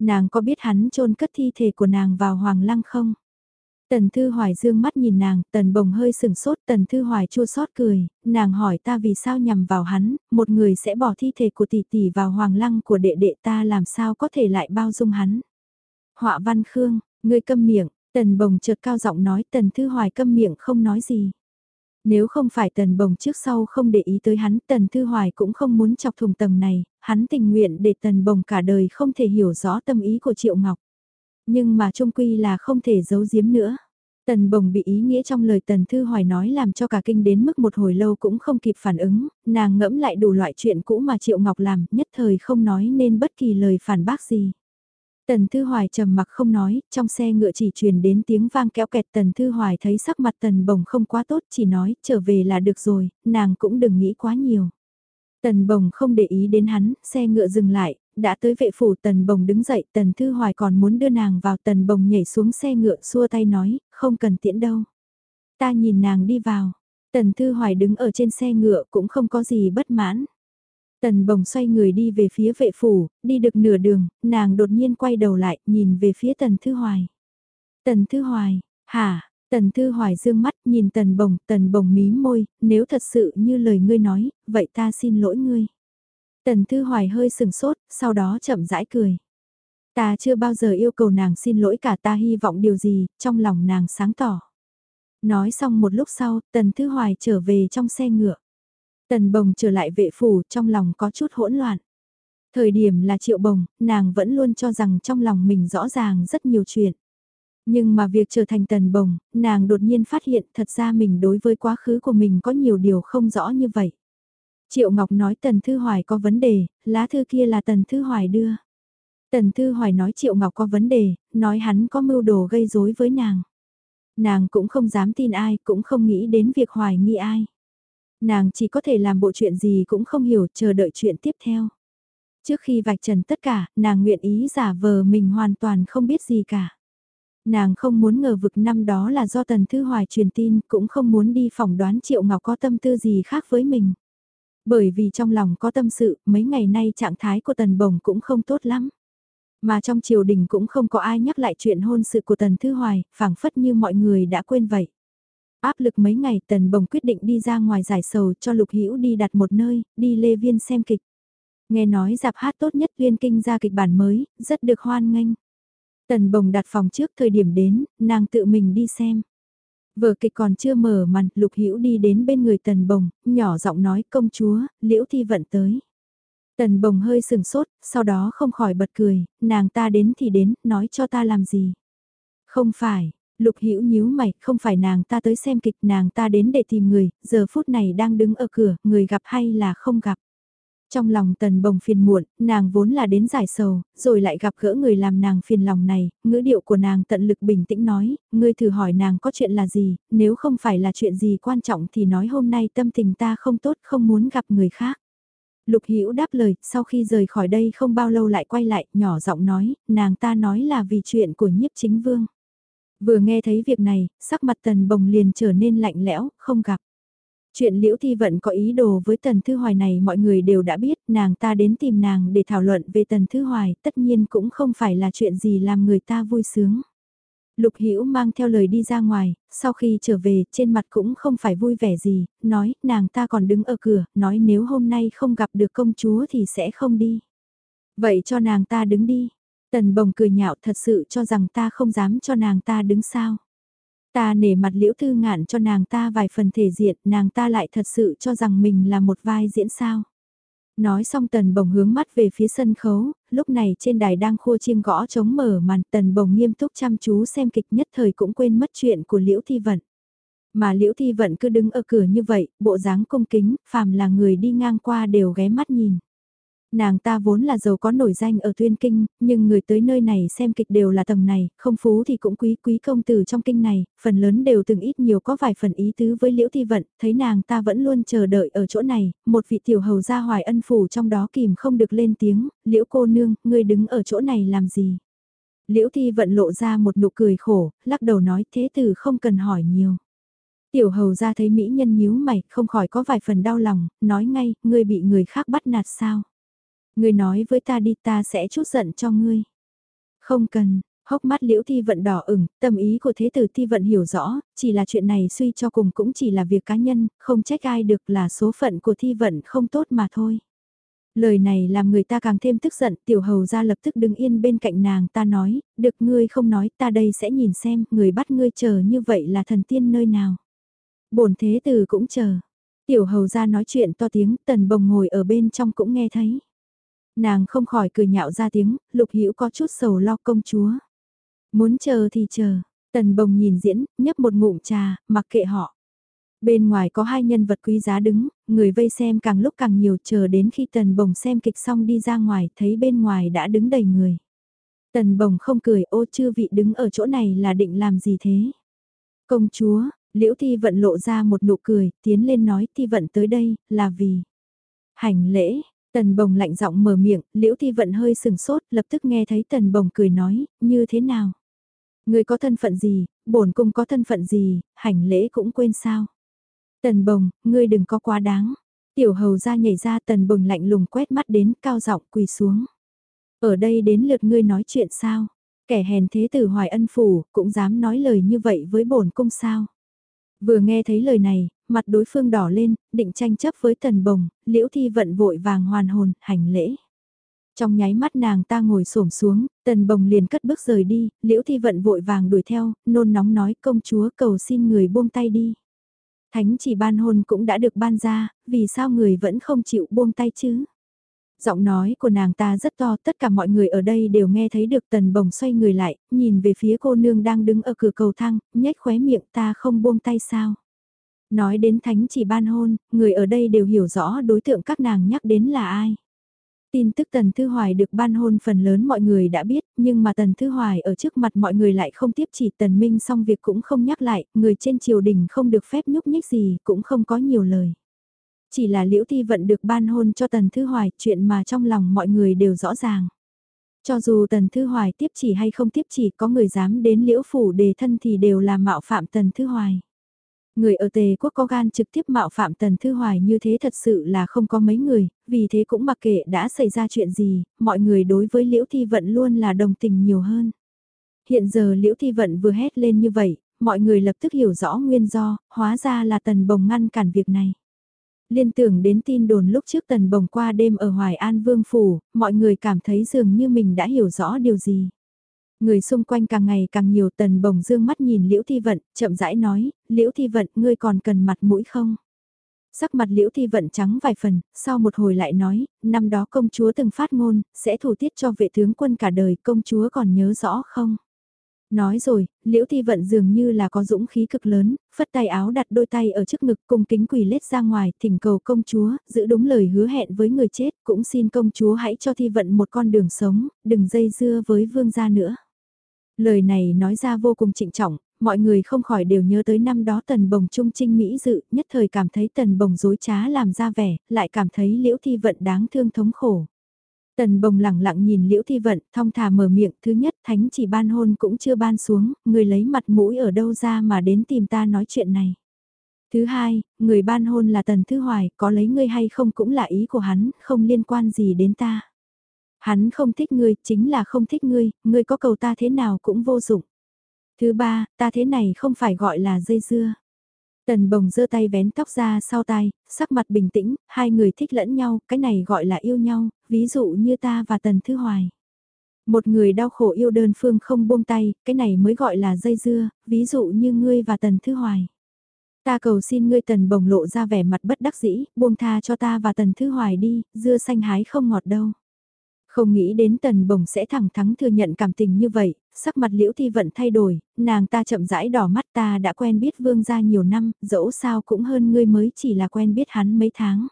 Nàng có biết hắn chôn cất thi thể của nàng vào hoàng lăng không? Tần Thư Hoài dương mắt nhìn nàng, tần bồng hơi sừng sốt, tần Thư Hoài chua xót cười, nàng hỏi ta vì sao nhằm vào hắn, một người sẽ bỏ thi thể của tỷ tỷ vào hoàng lăng của đệ đệ ta làm sao có thể lại bao dung hắn. Họa văn khương, ngươi câm miệng, tần bồng chợt cao giọng nói tần Thư Hoài câm miệng không nói gì. Nếu không phải tần bồng trước sau không để ý tới hắn, tần Thư Hoài cũng không muốn chọc thùng tầng này, hắn tình nguyện để tần bồng cả đời không thể hiểu rõ tâm ý của Triệu Ngọc. Nhưng mà trung quy là không thể giấu giếm nữa. Tần bồng bị ý nghĩa trong lời Tần Thư Hoài nói làm cho cả kinh đến mức một hồi lâu cũng không kịp phản ứng, nàng ngẫm lại đủ loại chuyện cũ mà Triệu Ngọc làm, nhất thời không nói nên bất kỳ lời phản bác gì. Tần Thư Hoài trầm mặc không nói, trong xe ngựa chỉ truyền đến tiếng vang kéo kẹt Tần Thư Hoài thấy sắc mặt Tần Bồng không quá tốt chỉ nói trở về là được rồi, nàng cũng đừng nghĩ quá nhiều. Tần Bồng không để ý đến hắn, xe ngựa dừng lại, đã tới vệ phủ Tần Bồng đứng dậy, Tần Thư Hoài còn muốn đưa nàng vào Tần Bồng nhảy xuống xe ngựa xua tay nói, không cần tiễn đâu. Ta nhìn nàng đi vào, Tần Thư Hoài đứng ở trên xe ngựa cũng không có gì bất mãn. Tần Bồng xoay người đi về phía vệ phủ, đi được nửa đường, nàng đột nhiên quay đầu lại, nhìn về phía Tần Thư Hoài. Tần Thư Hoài, hả, Tần Thư Hoài dương mắt nhìn Tần Bồng, Tần Bồng mí môi, nếu thật sự như lời ngươi nói, vậy ta xin lỗi ngươi. Tần Thư Hoài hơi sừng sốt, sau đó chậm rãi cười. Ta chưa bao giờ yêu cầu nàng xin lỗi cả ta hy vọng điều gì, trong lòng nàng sáng tỏ. Nói xong một lúc sau, Tần Thư Hoài trở về trong xe ngựa. Tần Bồng trở lại vệ phủ, trong lòng có chút hỗn loạn. Thời điểm là triệu bồng, nàng vẫn luôn cho rằng trong lòng mình rõ ràng rất nhiều chuyện. Nhưng mà việc trở thành tần bồng, nàng đột nhiên phát hiện thật ra mình đối với quá khứ của mình có nhiều điều không rõ như vậy. Triệu Ngọc nói Tần Thư Hoài có vấn đề, lá thư kia là Tần Thư Hoài đưa. Tần Thư Hoài nói Triệu Ngọc có vấn đề, nói hắn có mưu đồ gây rối với nàng. Nàng cũng không dám tin ai, cũng không nghĩ đến việc hoài nghi ai. Nàng chỉ có thể làm bộ chuyện gì cũng không hiểu, chờ đợi chuyện tiếp theo. Trước khi vạch trần tất cả, nàng nguyện ý giả vờ mình hoàn toàn không biết gì cả. Nàng không muốn ngờ vực năm đó là do Tần Thư Hoài truyền tin, cũng không muốn đi phỏng đoán Triệu Ngọc có tâm tư gì khác với mình. Bởi vì trong lòng có tâm sự, mấy ngày nay trạng thái của Tần Bồng cũng không tốt lắm. Mà trong triều đình cũng không có ai nhắc lại chuyện hôn sự của Tần Thư Hoài, phảng phất như mọi người đã quên vậy. Áp lực mấy ngày Tần Bồng quyết định đi ra ngoài giải sầu cho Lục Hữu đi đặt một nơi, đi Lê Viên xem kịch. Nghe nói dạp hát tốt nhất Viên Kinh ra kịch bản mới, rất được hoan nghênh. Tần Bồng đặt phòng trước thời điểm đến, nàng tự mình đi xem. Vở kịch còn chưa mở màn, Lục Hữu đi đến bên người Tần Bồng, nhỏ giọng nói công chúa, Liễu Thi vận tới. Tần Bồng hơi sừng sốt, sau đó không khỏi bật cười, nàng ta đến thì đến, nói cho ta làm gì. Không phải, Lục Hữu nhíu mày, không phải nàng ta tới xem kịch, nàng ta đến để tìm người, giờ phút này đang đứng ở cửa, người gặp hay là không gặp. Trong lòng tần bồng phiền muộn, nàng vốn là đến giải sầu, rồi lại gặp gỡ người làm nàng phiền lòng này, ngữ điệu của nàng tận lực bình tĩnh nói, ngươi thử hỏi nàng có chuyện là gì, nếu không phải là chuyện gì quan trọng thì nói hôm nay tâm tình ta không tốt không muốn gặp người khác. Lục Hữu đáp lời, sau khi rời khỏi đây không bao lâu lại quay lại, nhỏ giọng nói, nàng ta nói là vì chuyện của nhiếp chính vương. Vừa nghe thấy việc này, sắc mặt tần bồng liền trở nên lạnh lẽo, không gặp. Chuyện Liễu Thi Vận có ý đồ với Tần Thư Hoài này mọi người đều đã biết, nàng ta đến tìm nàng để thảo luận về Tần Thư Hoài, tất nhiên cũng không phải là chuyện gì làm người ta vui sướng. Lục Hữu mang theo lời đi ra ngoài, sau khi trở về, trên mặt cũng không phải vui vẻ gì, nói, nàng ta còn đứng ở cửa, nói nếu hôm nay không gặp được công chúa thì sẽ không đi. Vậy cho nàng ta đứng đi. Tần bồng cười nhạo thật sự cho rằng ta không dám cho nàng ta đứng sao. Ta nể mặt liễu thư ngạn cho nàng ta vài phần thể diện, nàng ta lại thật sự cho rằng mình là một vai diễn sao. Nói xong tần bồng hướng mắt về phía sân khấu, lúc này trên đài đang khua chiêng gõ chống mở màn tần bồng nghiêm túc chăm chú xem kịch nhất thời cũng quên mất chuyện của liễu thi vận. Mà liễu thi vận cứ đứng ở cửa như vậy, bộ dáng cung kính, phàm là người đi ngang qua đều ghé mắt nhìn. Nàng ta vốn là giàu có nổi danh ở tuyên kinh, nhưng người tới nơi này xem kịch đều là tầng này, không phú thì cũng quý quý công tử trong kinh này, phần lớn đều từng ít nhiều có vài phần ý tứ với liễu thi vận, thấy nàng ta vẫn luôn chờ đợi ở chỗ này, một vị tiểu hầu gia hoài ân phủ trong đó kìm không được lên tiếng, liễu cô nương, ngươi đứng ở chỗ này làm gì? Liễu thi vận lộ ra một nụ cười khổ, lắc đầu nói thế tử không cần hỏi nhiều. Tiểu hầu ra thấy mỹ nhân nhíu mày, không khỏi có vài phần đau lòng, nói ngay, ngươi bị người khác bắt nạt sao? Ngươi nói với ta đi ta sẽ chút giận cho ngươi. Không cần, hốc mắt liễu thi vận đỏ ửng, tâm ý của thế tử thi vận hiểu rõ, chỉ là chuyện này suy cho cùng cũng chỉ là việc cá nhân, không trách ai được là số phận của thi vận không tốt mà thôi. Lời này làm người ta càng thêm tức giận, tiểu hầu ra lập tức đứng yên bên cạnh nàng ta nói, được ngươi không nói ta đây sẽ nhìn xem, người bắt ngươi chờ như vậy là thần tiên nơi nào. bổn thế tử cũng chờ. Tiểu hầu ra nói chuyện to tiếng, tần bồng ngồi ở bên trong cũng nghe thấy. Nàng không khỏi cười nhạo ra tiếng, lục hữu có chút sầu lo công chúa. Muốn chờ thì chờ, tần bồng nhìn diễn, nhấp một ngụm trà, mặc kệ họ. Bên ngoài có hai nhân vật quý giá đứng, người vây xem càng lúc càng nhiều chờ đến khi tần bồng xem kịch xong đi ra ngoài thấy bên ngoài đã đứng đầy người. Tần bồng không cười ô chư vị đứng ở chỗ này là định làm gì thế? Công chúa, liễu thi vận lộ ra một nụ cười, tiến lên nói thi vận tới đây, là vì... Hành lễ, Tần bồng lạnh giọng mở miệng, liễu thi vận hơi sừng sốt, lập tức nghe thấy tần bồng cười nói, như thế nào? Người có thân phận gì, bổn cung có thân phận gì, hành lễ cũng quên sao? Tần bồng, ngươi đừng có quá đáng. Tiểu hầu ra nhảy ra tần bồng lạnh lùng quét mắt đến cao giọng quỳ xuống. Ở đây đến lượt ngươi nói chuyện sao? Kẻ hèn thế tử hoài ân phủ, cũng dám nói lời như vậy với bổn cung sao? Vừa nghe thấy lời này, mặt đối phương đỏ lên, định tranh chấp với tần bồng, liễu thi vận vội vàng hoàn hồn, hành lễ. Trong nháy mắt nàng ta ngồi xổm xuống, tần bồng liền cất bước rời đi, liễu thi vận vội vàng đuổi theo, nôn nóng nói công chúa cầu xin người buông tay đi. Thánh chỉ ban hôn cũng đã được ban ra, vì sao người vẫn không chịu buông tay chứ? Giọng nói của nàng ta rất to, tất cả mọi người ở đây đều nghe thấy được tần bồng xoay người lại, nhìn về phía cô nương đang đứng ở cửa cầu thang, nhếch khóe miệng ta không buông tay sao. Nói đến thánh chỉ ban hôn, người ở đây đều hiểu rõ đối tượng các nàng nhắc đến là ai. Tin tức Tần Thư Hoài được ban hôn phần lớn mọi người đã biết, nhưng mà Tần Thư Hoài ở trước mặt mọi người lại không tiếp chỉ Tần Minh xong việc cũng không nhắc lại, người trên triều đình không được phép nhúc nhích gì, cũng không có nhiều lời. Chỉ là Liễu Thi Vận được ban hôn cho Tần Thư Hoài, chuyện mà trong lòng mọi người đều rõ ràng. Cho dù Tần Thư Hoài tiếp chỉ hay không tiếp chỉ có người dám đến Liễu Phủ đề thân thì đều là mạo phạm Tần Thư Hoài. Người ở Tề quốc có gan trực tiếp mạo phạm Tần Thư Hoài như thế thật sự là không có mấy người, vì thế cũng mặc kệ đã xảy ra chuyện gì, mọi người đối với Liễu Thi Vận luôn là đồng tình nhiều hơn. Hiện giờ Liễu Thi Vận vừa hét lên như vậy, mọi người lập tức hiểu rõ nguyên do, hóa ra là Tần Bồng ngăn cản việc này. Liên tưởng đến tin đồn lúc trước Tần Bồng qua đêm ở Hoài An Vương Phủ, mọi người cảm thấy dường như mình đã hiểu rõ điều gì. Người xung quanh càng ngày càng nhiều tần bồng dương mắt nhìn Liễu Thi Vận, chậm rãi nói, Liễu Thi Vận, ngươi còn cần mặt mũi không? Sắc mặt Liễu Thi Vận trắng vài phần, sau một hồi lại nói, năm đó công chúa từng phát ngôn, sẽ thủ tiết cho vệ tướng quân cả đời, công chúa còn nhớ rõ không? Nói rồi, Liễu Thi Vận dường như là có dũng khí cực lớn, phất tay áo đặt đôi tay ở trước ngực cùng kính quỳ lết ra ngoài, thỉnh cầu công chúa, giữ đúng lời hứa hẹn với người chết, cũng xin công chúa hãy cho Thi Vận một con đường sống, đừng dây dưa với vương gia nữa. Lời này nói ra vô cùng trịnh trọng, mọi người không khỏi đều nhớ tới năm đó tần bồng trung trinh Mỹ dự, nhất thời cảm thấy tần bồng dối trá làm ra vẻ, lại cảm thấy liễu thi vận đáng thương thống khổ. Tần bồng lẳng lặng nhìn liễu thi vận, thong thả mở miệng, thứ nhất thánh chỉ ban hôn cũng chưa ban xuống, người lấy mặt mũi ở đâu ra mà đến tìm ta nói chuyện này. Thứ hai, người ban hôn là tần thứ hoài, có lấy ngươi hay không cũng là ý của hắn, không liên quan gì đến ta. Hắn không thích ngươi, chính là không thích ngươi, ngươi có cầu ta thế nào cũng vô dụng. Thứ ba, ta thế này không phải gọi là dây dưa. Tần bồng giơ tay vén tóc ra sau tai, sắc mặt bình tĩnh, hai người thích lẫn nhau, cái này gọi là yêu nhau, ví dụ như ta và Tần Thư Hoài. Một người đau khổ yêu đơn phương không buông tay, cái này mới gọi là dây dưa, ví dụ như ngươi và Tần Thư Hoài. Ta cầu xin ngươi Tần bồng lộ ra vẻ mặt bất đắc dĩ, buông tha cho ta và Tần Thư Hoài đi, dưa xanh hái không ngọt đâu. Không nghĩ đến tần bồng sẽ thẳng thắn thừa nhận cảm tình như vậy, sắc mặt liễu thi vận thay đổi, nàng ta chậm rãi đỏ mắt ta đã quen biết vương gia nhiều năm, dẫu sao cũng hơn ngươi mới chỉ là quen biết hắn mấy tháng.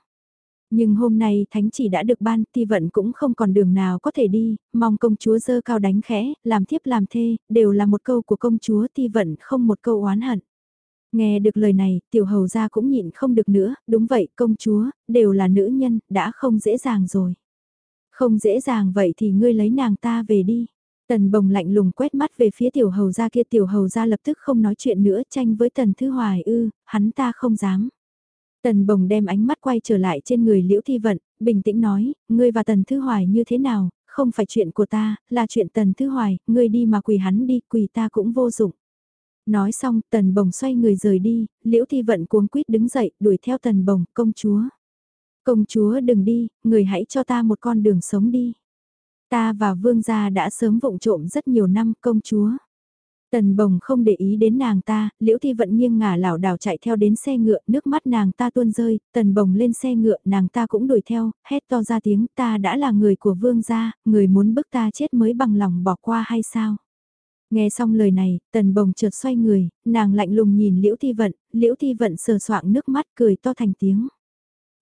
Nhưng hôm nay thánh chỉ đã được ban, thi vận cũng không còn đường nào có thể đi, mong công chúa dơ cao đánh khẽ, làm thiếp làm thê, đều là một câu của công chúa thi vận không một câu oán hận. Nghe được lời này, tiểu hầu gia cũng nhịn không được nữa, đúng vậy công chúa, đều là nữ nhân, đã không dễ dàng rồi. Không dễ dàng vậy thì ngươi lấy nàng ta về đi. Tần bồng lạnh lùng quét mắt về phía tiểu hầu gia kia tiểu hầu gia lập tức không nói chuyện nữa tranh với tần thư hoài ư, hắn ta không dám. Tần bồng đem ánh mắt quay trở lại trên người liễu thi vận, bình tĩnh nói, ngươi và tần thư hoài như thế nào, không phải chuyện của ta, là chuyện tần thư hoài, ngươi đi mà quỳ hắn đi, quỳ ta cũng vô dụng. Nói xong, tần bồng xoay người rời đi, liễu thi vận cuống quýt đứng dậy, đuổi theo tần bồng, công chúa. Công chúa đừng đi, người hãy cho ta một con đường sống đi. Ta và vương gia đã sớm vụng trộm rất nhiều năm công chúa. Tần bồng không để ý đến nàng ta, liễu thi vận nghiêng ngả lảo đảo chạy theo đến xe ngựa, nước mắt nàng ta tuôn rơi, tần bồng lên xe ngựa, nàng ta cũng đuổi theo, hét to ra tiếng ta đã là người của vương gia, người muốn bức ta chết mới bằng lòng bỏ qua hay sao? Nghe xong lời này, tần bồng chợt xoay người, nàng lạnh lùng nhìn liễu thi vận, liễu thi vận sờ soạng nước mắt cười to thành tiếng.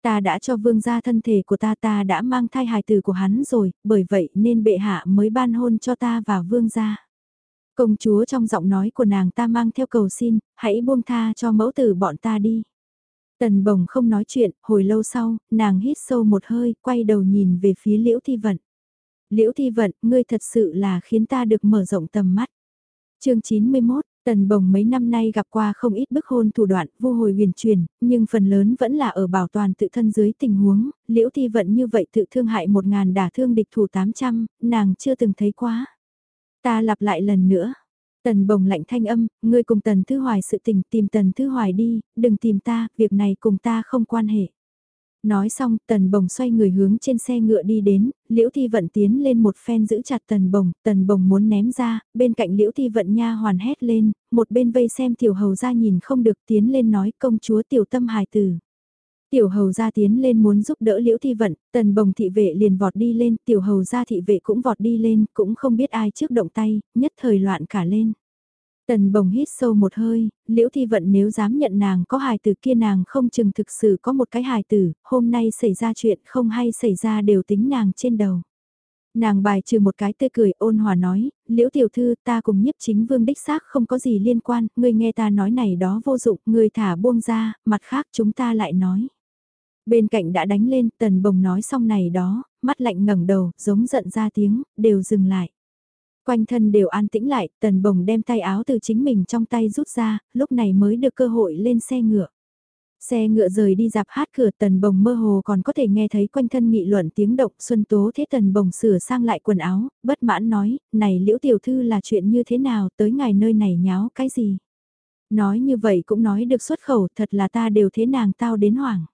Ta đã cho vương gia thân thể của ta ta đã mang thai hài tử của hắn rồi, bởi vậy nên bệ hạ mới ban hôn cho ta và vương gia. Công chúa trong giọng nói của nàng ta mang theo cầu xin, hãy buông tha cho mẫu tử bọn ta đi. Tần bồng không nói chuyện, hồi lâu sau, nàng hít sâu một hơi, quay đầu nhìn về phía liễu thi vận. Liễu thi vận, ngươi thật sự là khiến ta được mở rộng tầm mắt. chương 91, Tần bồng mấy năm nay gặp qua không ít bức hôn thủ đoạn vô hồi huyền truyền, nhưng phần lớn vẫn là ở bảo toàn tự thân dưới tình huống, liễu thi vận như vậy tự thương hại một ngàn đả thương địch thủ 800, nàng chưa từng thấy quá. Ta lặp lại lần nữa. Tần bồng lạnh thanh âm, ngươi cùng tần Thứ hoài sự tình tìm tần Thứ hoài đi, đừng tìm ta, việc này cùng ta không quan hệ. Nói xong, tần bồng xoay người hướng trên xe ngựa đi đến, liễu thi vận tiến lên một phen giữ chặt tần bồng, tần bồng muốn ném ra, bên cạnh liễu thi vận nha hoàn hét lên, một bên vây xem tiểu hầu ra nhìn không được tiến lên nói công chúa tiểu tâm hài tử. Tiểu hầu ra tiến lên muốn giúp đỡ liễu thi vận, tần bồng thị vệ liền vọt đi lên, tiểu hầu ra thị vệ cũng vọt đi lên, cũng không biết ai trước động tay, nhất thời loạn cả lên. Tần bồng hít sâu một hơi, liễu thi vận nếu dám nhận nàng có hài tử kia nàng không chừng thực sự có một cái hài tử, hôm nay xảy ra chuyện không hay xảy ra đều tính nàng trên đầu. Nàng bài trừ một cái tươi cười ôn hòa nói, liễu tiểu thư ta cùng nhiếp chính vương đích xác không có gì liên quan, ngươi nghe ta nói này đó vô dụng, ngươi thả buông ra, mặt khác chúng ta lại nói. Bên cạnh đã đánh lên, tần bồng nói xong này đó, mắt lạnh ngẩng đầu, giống giận ra tiếng, đều dừng lại. Quanh thân đều an tĩnh lại, tần bồng đem tay áo từ chính mình trong tay rút ra, lúc này mới được cơ hội lên xe ngựa. Xe ngựa rời đi dạp hát cửa tần bồng mơ hồ còn có thể nghe thấy quanh thân nghị luận tiếng động xuân tố thế tần bồng sửa sang lại quần áo, bất mãn nói, này liễu tiểu thư là chuyện như thế nào tới ngài nơi này nháo cái gì. Nói như vậy cũng nói được xuất khẩu thật là ta đều thế nàng tao đến hoảng.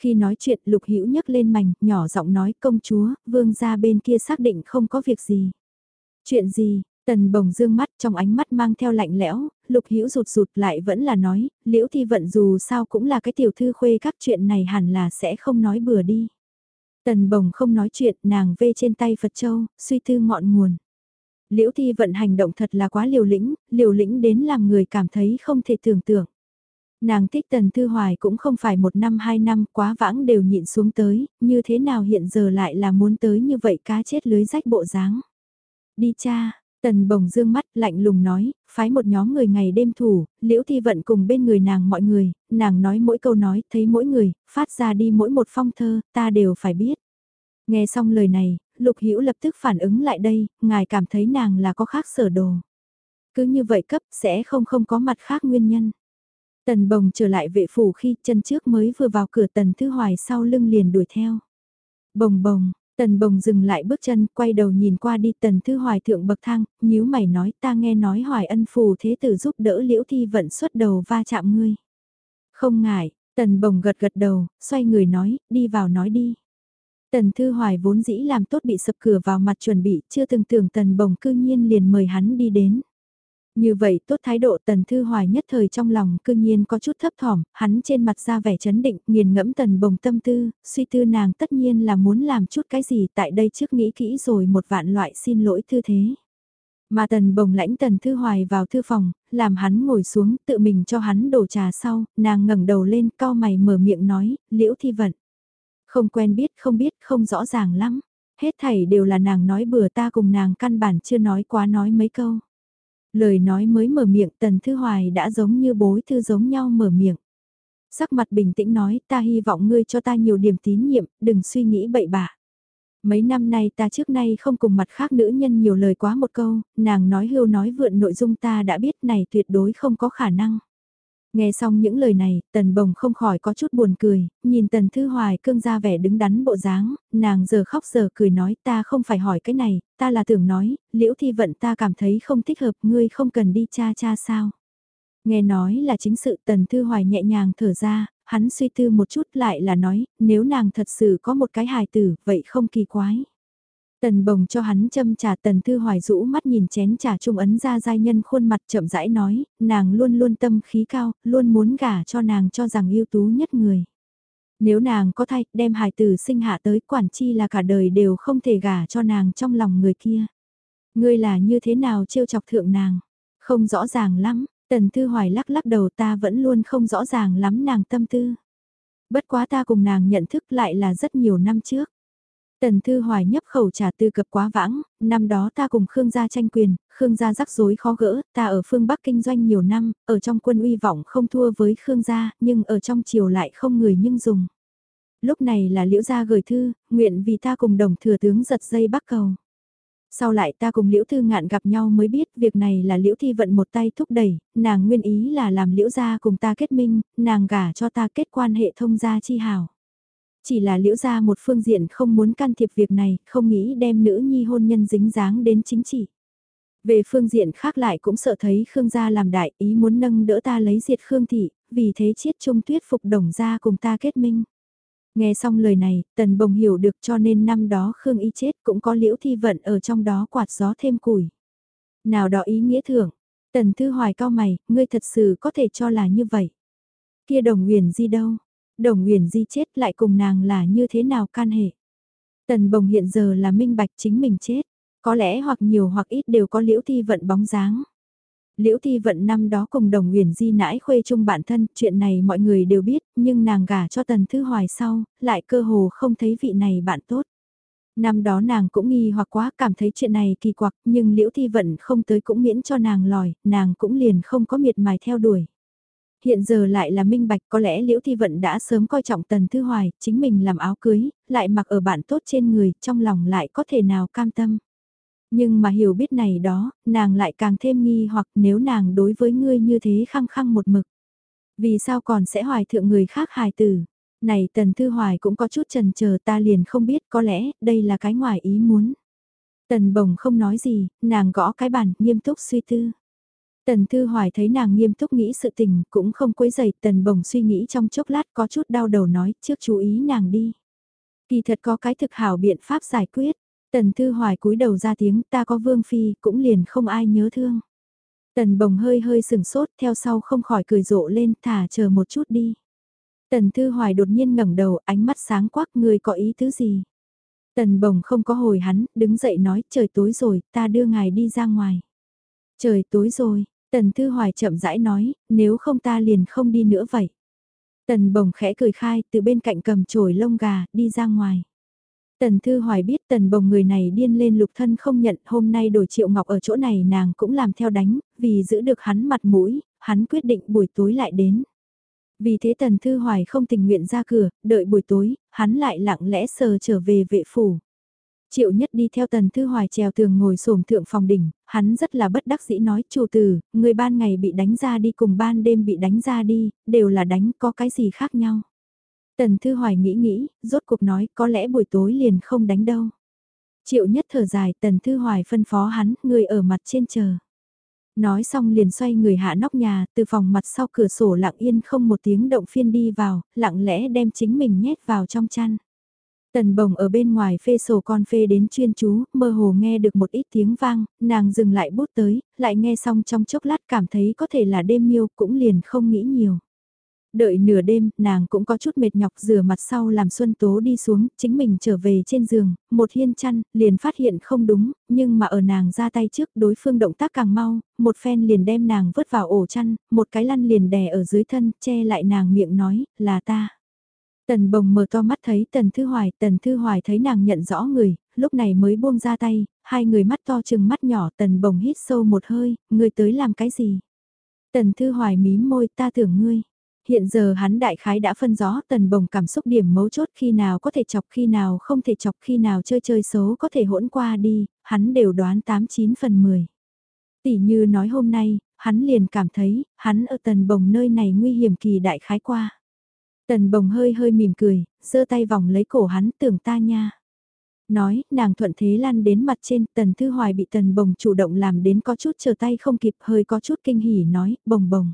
Khi nói chuyện lục hữu nhấc lên mảnh, nhỏ giọng nói công chúa, vương gia bên kia xác định không có việc gì. Chuyện gì, Tần bồng dương mắt trong ánh mắt mang theo lạnh lẽo, lục hữu rụt rụt lại vẫn là nói, liễu thi vận dù sao cũng là cái tiểu thư khuê các chuyện này hẳn là sẽ không nói bừa đi. Tần bồng không nói chuyện nàng vê trên tay Phật Châu, suy tư ngọn nguồn. Liễu thi vận hành động thật là quá liều lĩnh, liều lĩnh đến làm người cảm thấy không thể tưởng tượng. Nàng thích Tần Thư Hoài cũng không phải một năm hai năm quá vãng đều nhịn xuống tới, như thế nào hiện giờ lại là muốn tới như vậy cá chết lưới rách bộ dáng. Đi cha, Tần bồng dương mắt lạnh lùng nói, phái một nhóm người ngày đêm thủ, liễu thi vận cùng bên người nàng mọi người, nàng nói mỗi câu nói, thấy mỗi người, phát ra đi mỗi một phong thơ, ta đều phải biết. Nghe xong lời này, lục hữu lập tức phản ứng lại đây, ngài cảm thấy nàng là có khác sở đồ. Cứ như vậy cấp sẽ không không có mặt khác nguyên nhân. Tần bồng trở lại vệ phủ khi chân trước mới vừa vào cửa tần thứ hoài sau lưng liền đuổi theo. Bồng bồng, Tần bồng dừng lại bước chân, quay đầu nhìn qua đi tần thư hoài thượng bậc thang, nhíu mày nói ta nghe nói hoài ân phù thế tử giúp đỡ liễu thi vận xuất đầu va chạm ngươi. Không ngại, tần bồng gật gật đầu, xoay người nói, đi vào nói đi. Tần thư hoài vốn dĩ làm tốt bị sập cửa vào mặt chuẩn bị, chưa từng tưởng tần bồng cư nhiên liền mời hắn đi đến. Như vậy tốt thái độ tần thư hoài nhất thời trong lòng cư nhiên có chút thấp thỏm, hắn trên mặt ra vẻ chấn định, nghiền ngẫm tần bồng tâm tư, suy tư nàng tất nhiên là muốn làm chút cái gì tại đây trước nghĩ kỹ rồi một vạn loại xin lỗi thư thế. Mà tần bồng lãnh tần thư hoài vào thư phòng, làm hắn ngồi xuống tự mình cho hắn đổ trà sau, nàng ngẩng đầu lên cao mày mở miệng nói, liễu thi vận. Không quen biết không biết không rõ ràng lắm, hết thảy đều là nàng nói bừa ta cùng nàng căn bản chưa nói quá nói mấy câu. Lời nói mới mở miệng Tần Thư Hoài đã giống như bối thư giống nhau mở miệng. Sắc mặt bình tĩnh nói ta hy vọng ngươi cho ta nhiều điểm tín nhiệm, đừng suy nghĩ bậy bạ. Mấy năm nay ta trước nay không cùng mặt khác nữ nhân nhiều lời quá một câu, nàng nói hưu nói vượn nội dung ta đã biết này tuyệt đối không có khả năng. Nghe xong những lời này, tần bồng không khỏi có chút buồn cười, nhìn tần thư hoài cương ra vẻ đứng đắn bộ dáng, nàng giờ khóc giờ cười nói ta không phải hỏi cái này, ta là tưởng nói, liễu thi vận ta cảm thấy không thích hợp ngươi không cần đi cha cha sao. Nghe nói là chính sự tần thư hoài nhẹ nhàng thở ra, hắn suy tư một chút lại là nói, nếu nàng thật sự có một cái hài tử, vậy không kỳ quái. Tần bồng cho hắn châm trà tần thư hoài rũ mắt nhìn chén trà trung ấn ra giai nhân khuôn mặt chậm rãi nói, nàng luôn luôn tâm khí cao, luôn muốn gả cho nàng cho rằng ưu tú nhất người. Nếu nàng có thay đem hài tử sinh hạ tới quản chi là cả đời đều không thể gả cho nàng trong lòng người kia. Ngươi là như thế nào trêu chọc thượng nàng? Không rõ ràng lắm, tần thư hoài lắc lắc đầu ta vẫn luôn không rõ ràng lắm nàng tâm tư. Bất quá ta cùng nàng nhận thức lại là rất nhiều năm trước. Tần Thư Hoài nhấp khẩu trà tư cập quá vãng, năm đó ta cùng Khương gia tranh quyền, Khương gia rắc rối khó gỡ, ta ở phương Bắc kinh doanh nhiều năm, ở trong quân uy vọng không thua với Khương gia, nhưng ở trong triều lại không người nhưng dùng. Lúc này là Liễu gia gửi thư, nguyện vì ta cùng đồng thừa tướng giật dây bắc cầu. Sau lại ta cùng Liễu Thư Ngạn gặp nhau mới biết việc này là Liễu Thi Vận một tay thúc đẩy, nàng nguyên ý là làm Liễu gia cùng ta kết minh, nàng gả cho ta kết quan hệ thông gia chi hảo chỉ là liễu ra một phương diện không muốn can thiệp việc này, không nghĩ đem nữ nhi hôn nhân dính dáng đến chính trị. Về phương diện khác lại cũng sợ thấy Khương gia làm đại ý muốn nâng đỡ ta lấy diệt Khương thị, vì thế chiết trung tuyết phục đồng gia cùng ta kết minh. Nghe xong lời này, tần bồng hiểu được cho nên năm đó Khương y chết cũng có liễu thi vận ở trong đó quạt gió thêm củi. Nào đó ý nghĩa thưởng, tần thư hoài cao mày, ngươi thật sự có thể cho là như vậy. Kia đồng huyền gì đâu, Đồng Nguyền Di chết lại cùng nàng là như thế nào can hệ. Tần Bồng hiện giờ là minh bạch chính mình chết, có lẽ hoặc nhiều hoặc ít đều có liễu thi vận bóng dáng. Liễu Thi Vận năm đó cùng đồng uyển di nãi khuê chung bản thân, chuyện này mọi người đều biết, nhưng nàng gả cho Tần Thư Hoài sau, lại cơ hồ không thấy vị này bạn tốt. Năm đó nàng cũng nghi hoặc quá cảm thấy chuyện này kỳ quặc, nhưng Liễu Thi Vận không tới cũng miễn cho nàng lòi, nàng cũng liền không có miệt mài theo đuổi Hiện giờ lại là minh bạch có lẽ Liễu Thi Vận đã sớm coi trọng Tần Thư Hoài, chính mình làm áo cưới, lại mặc ở bạn tốt trên người, trong lòng lại có thể nào cam tâm. Nhưng mà hiểu biết này đó, nàng lại càng thêm nghi hoặc nếu nàng đối với ngươi như thế khăng khăng một mực. Vì sao còn sẽ hoài thượng người khác hài tử? Này Tần Thư Hoài cũng có chút trần chờ ta liền không biết có lẽ đây là cái ngoài ý muốn. Tần Bồng không nói gì, nàng gõ cái bàn, nghiêm túc suy tư. Tần Thư Hoài thấy nàng nghiêm túc nghĩ sự tình, cũng không quấy dày, Tần Bồng suy nghĩ trong chốc lát có chút đau đầu nói, trước chú ý nàng đi. Kỳ thật có cái thực hảo biện pháp giải quyết, Tần Thư Hoài cúi đầu ra tiếng, ta có vương phi, cũng liền không ai nhớ thương. Tần Bồng hơi hơi sừng sốt, theo sau không khỏi cười rộ lên, thả chờ một chút đi. Tần Thư Hoài đột nhiên ngẩng đầu, ánh mắt sáng quắc, người có ý tứ gì? Tần Bồng không có hồi hắn, đứng dậy nói, trời tối rồi, ta đưa ngài đi ra ngoài. Trời tối rồi, Tần Thư Hoài chậm rãi nói, nếu không ta liền không đi nữa vậy. Tần Bồng khẽ cười khai, từ bên cạnh cầm chổi lông gà, đi ra ngoài. Tần Thư Hoài biết Tần Bồng người này điên lên lục thân không nhận, hôm nay đổi Triệu Ngọc ở chỗ này nàng cũng làm theo đánh, vì giữ được hắn mặt mũi, hắn quyết định buổi tối lại đến. Vì thế Tần Thư Hoài không tình nguyện ra cửa, đợi buổi tối, hắn lại lặng lẽ sờ trở về vệ phủ. Triệu nhất đi theo tần thư hoài trèo tường ngồi sổm thượng phòng đỉnh, hắn rất là bất đắc dĩ nói chủ tử, người ban ngày bị đánh ra đi cùng ban đêm bị đánh ra đi, đều là đánh có cái gì khác nhau. Tần thư hoài nghĩ nghĩ, rốt cuộc nói có lẽ buổi tối liền không đánh đâu. Triệu nhất thở dài tần thư hoài phân phó hắn, người ở mặt trên chờ. Nói xong liền xoay người hạ nóc nhà, từ phòng mặt sau cửa sổ lặng yên không một tiếng động phiên đi vào, lặng lẽ đem chính mình nhét vào trong chăn. Tần bồng ở bên ngoài phê sổ con phê đến chuyên chú, mơ hồ nghe được một ít tiếng vang, nàng dừng lại bút tới, lại nghe xong trong chốc lát cảm thấy có thể là đêm miêu cũng liền không nghĩ nhiều. Đợi nửa đêm, nàng cũng có chút mệt nhọc rửa mặt sau làm Xuân Tố đi xuống, chính mình trở về trên giường, một hiên chăn, liền phát hiện không đúng, nhưng mà ở nàng ra tay trước đối phương động tác càng mau, một phen liền đem nàng vứt vào ổ chăn, một cái lăn liền đè ở dưới thân, che lại nàng miệng nói, là ta. Tần bồng mở to mắt thấy tần thư hoài, tần thư hoài thấy nàng nhận rõ người, lúc này mới buông ra tay, hai người mắt to chừng mắt nhỏ, tần bồng hít sâu một hơi, người tới làm cái gì? Tần thư hoài mím môi ta tưởng ngươi. Hiện giờ hắn đại khái đã phân rõ tần bồng cảm xúc điểm mấu chốt khi nào có thể chọc khi nào không thể chọc khi nào chơi chơi xấu có thể hỗn qua đi, hắn đều đoán 89 phần 10. Tỷ như nói hôm nay, hắn liền cảm thấy, hắn ở tần bồng nơi này nguy hiểm kỳ đại khái qua. Tần bồng hơi hơi mỉm cười, giơ tay vòng lấy cổ hắn tưởng ta nha. Nói, nàng thuận thế lăn đến mặt trên, tần thư hoài bị tần bồng chủ động làm đến có chút chờ tay không kịp hơi có chút kinh hỉ nói, bồng bồng.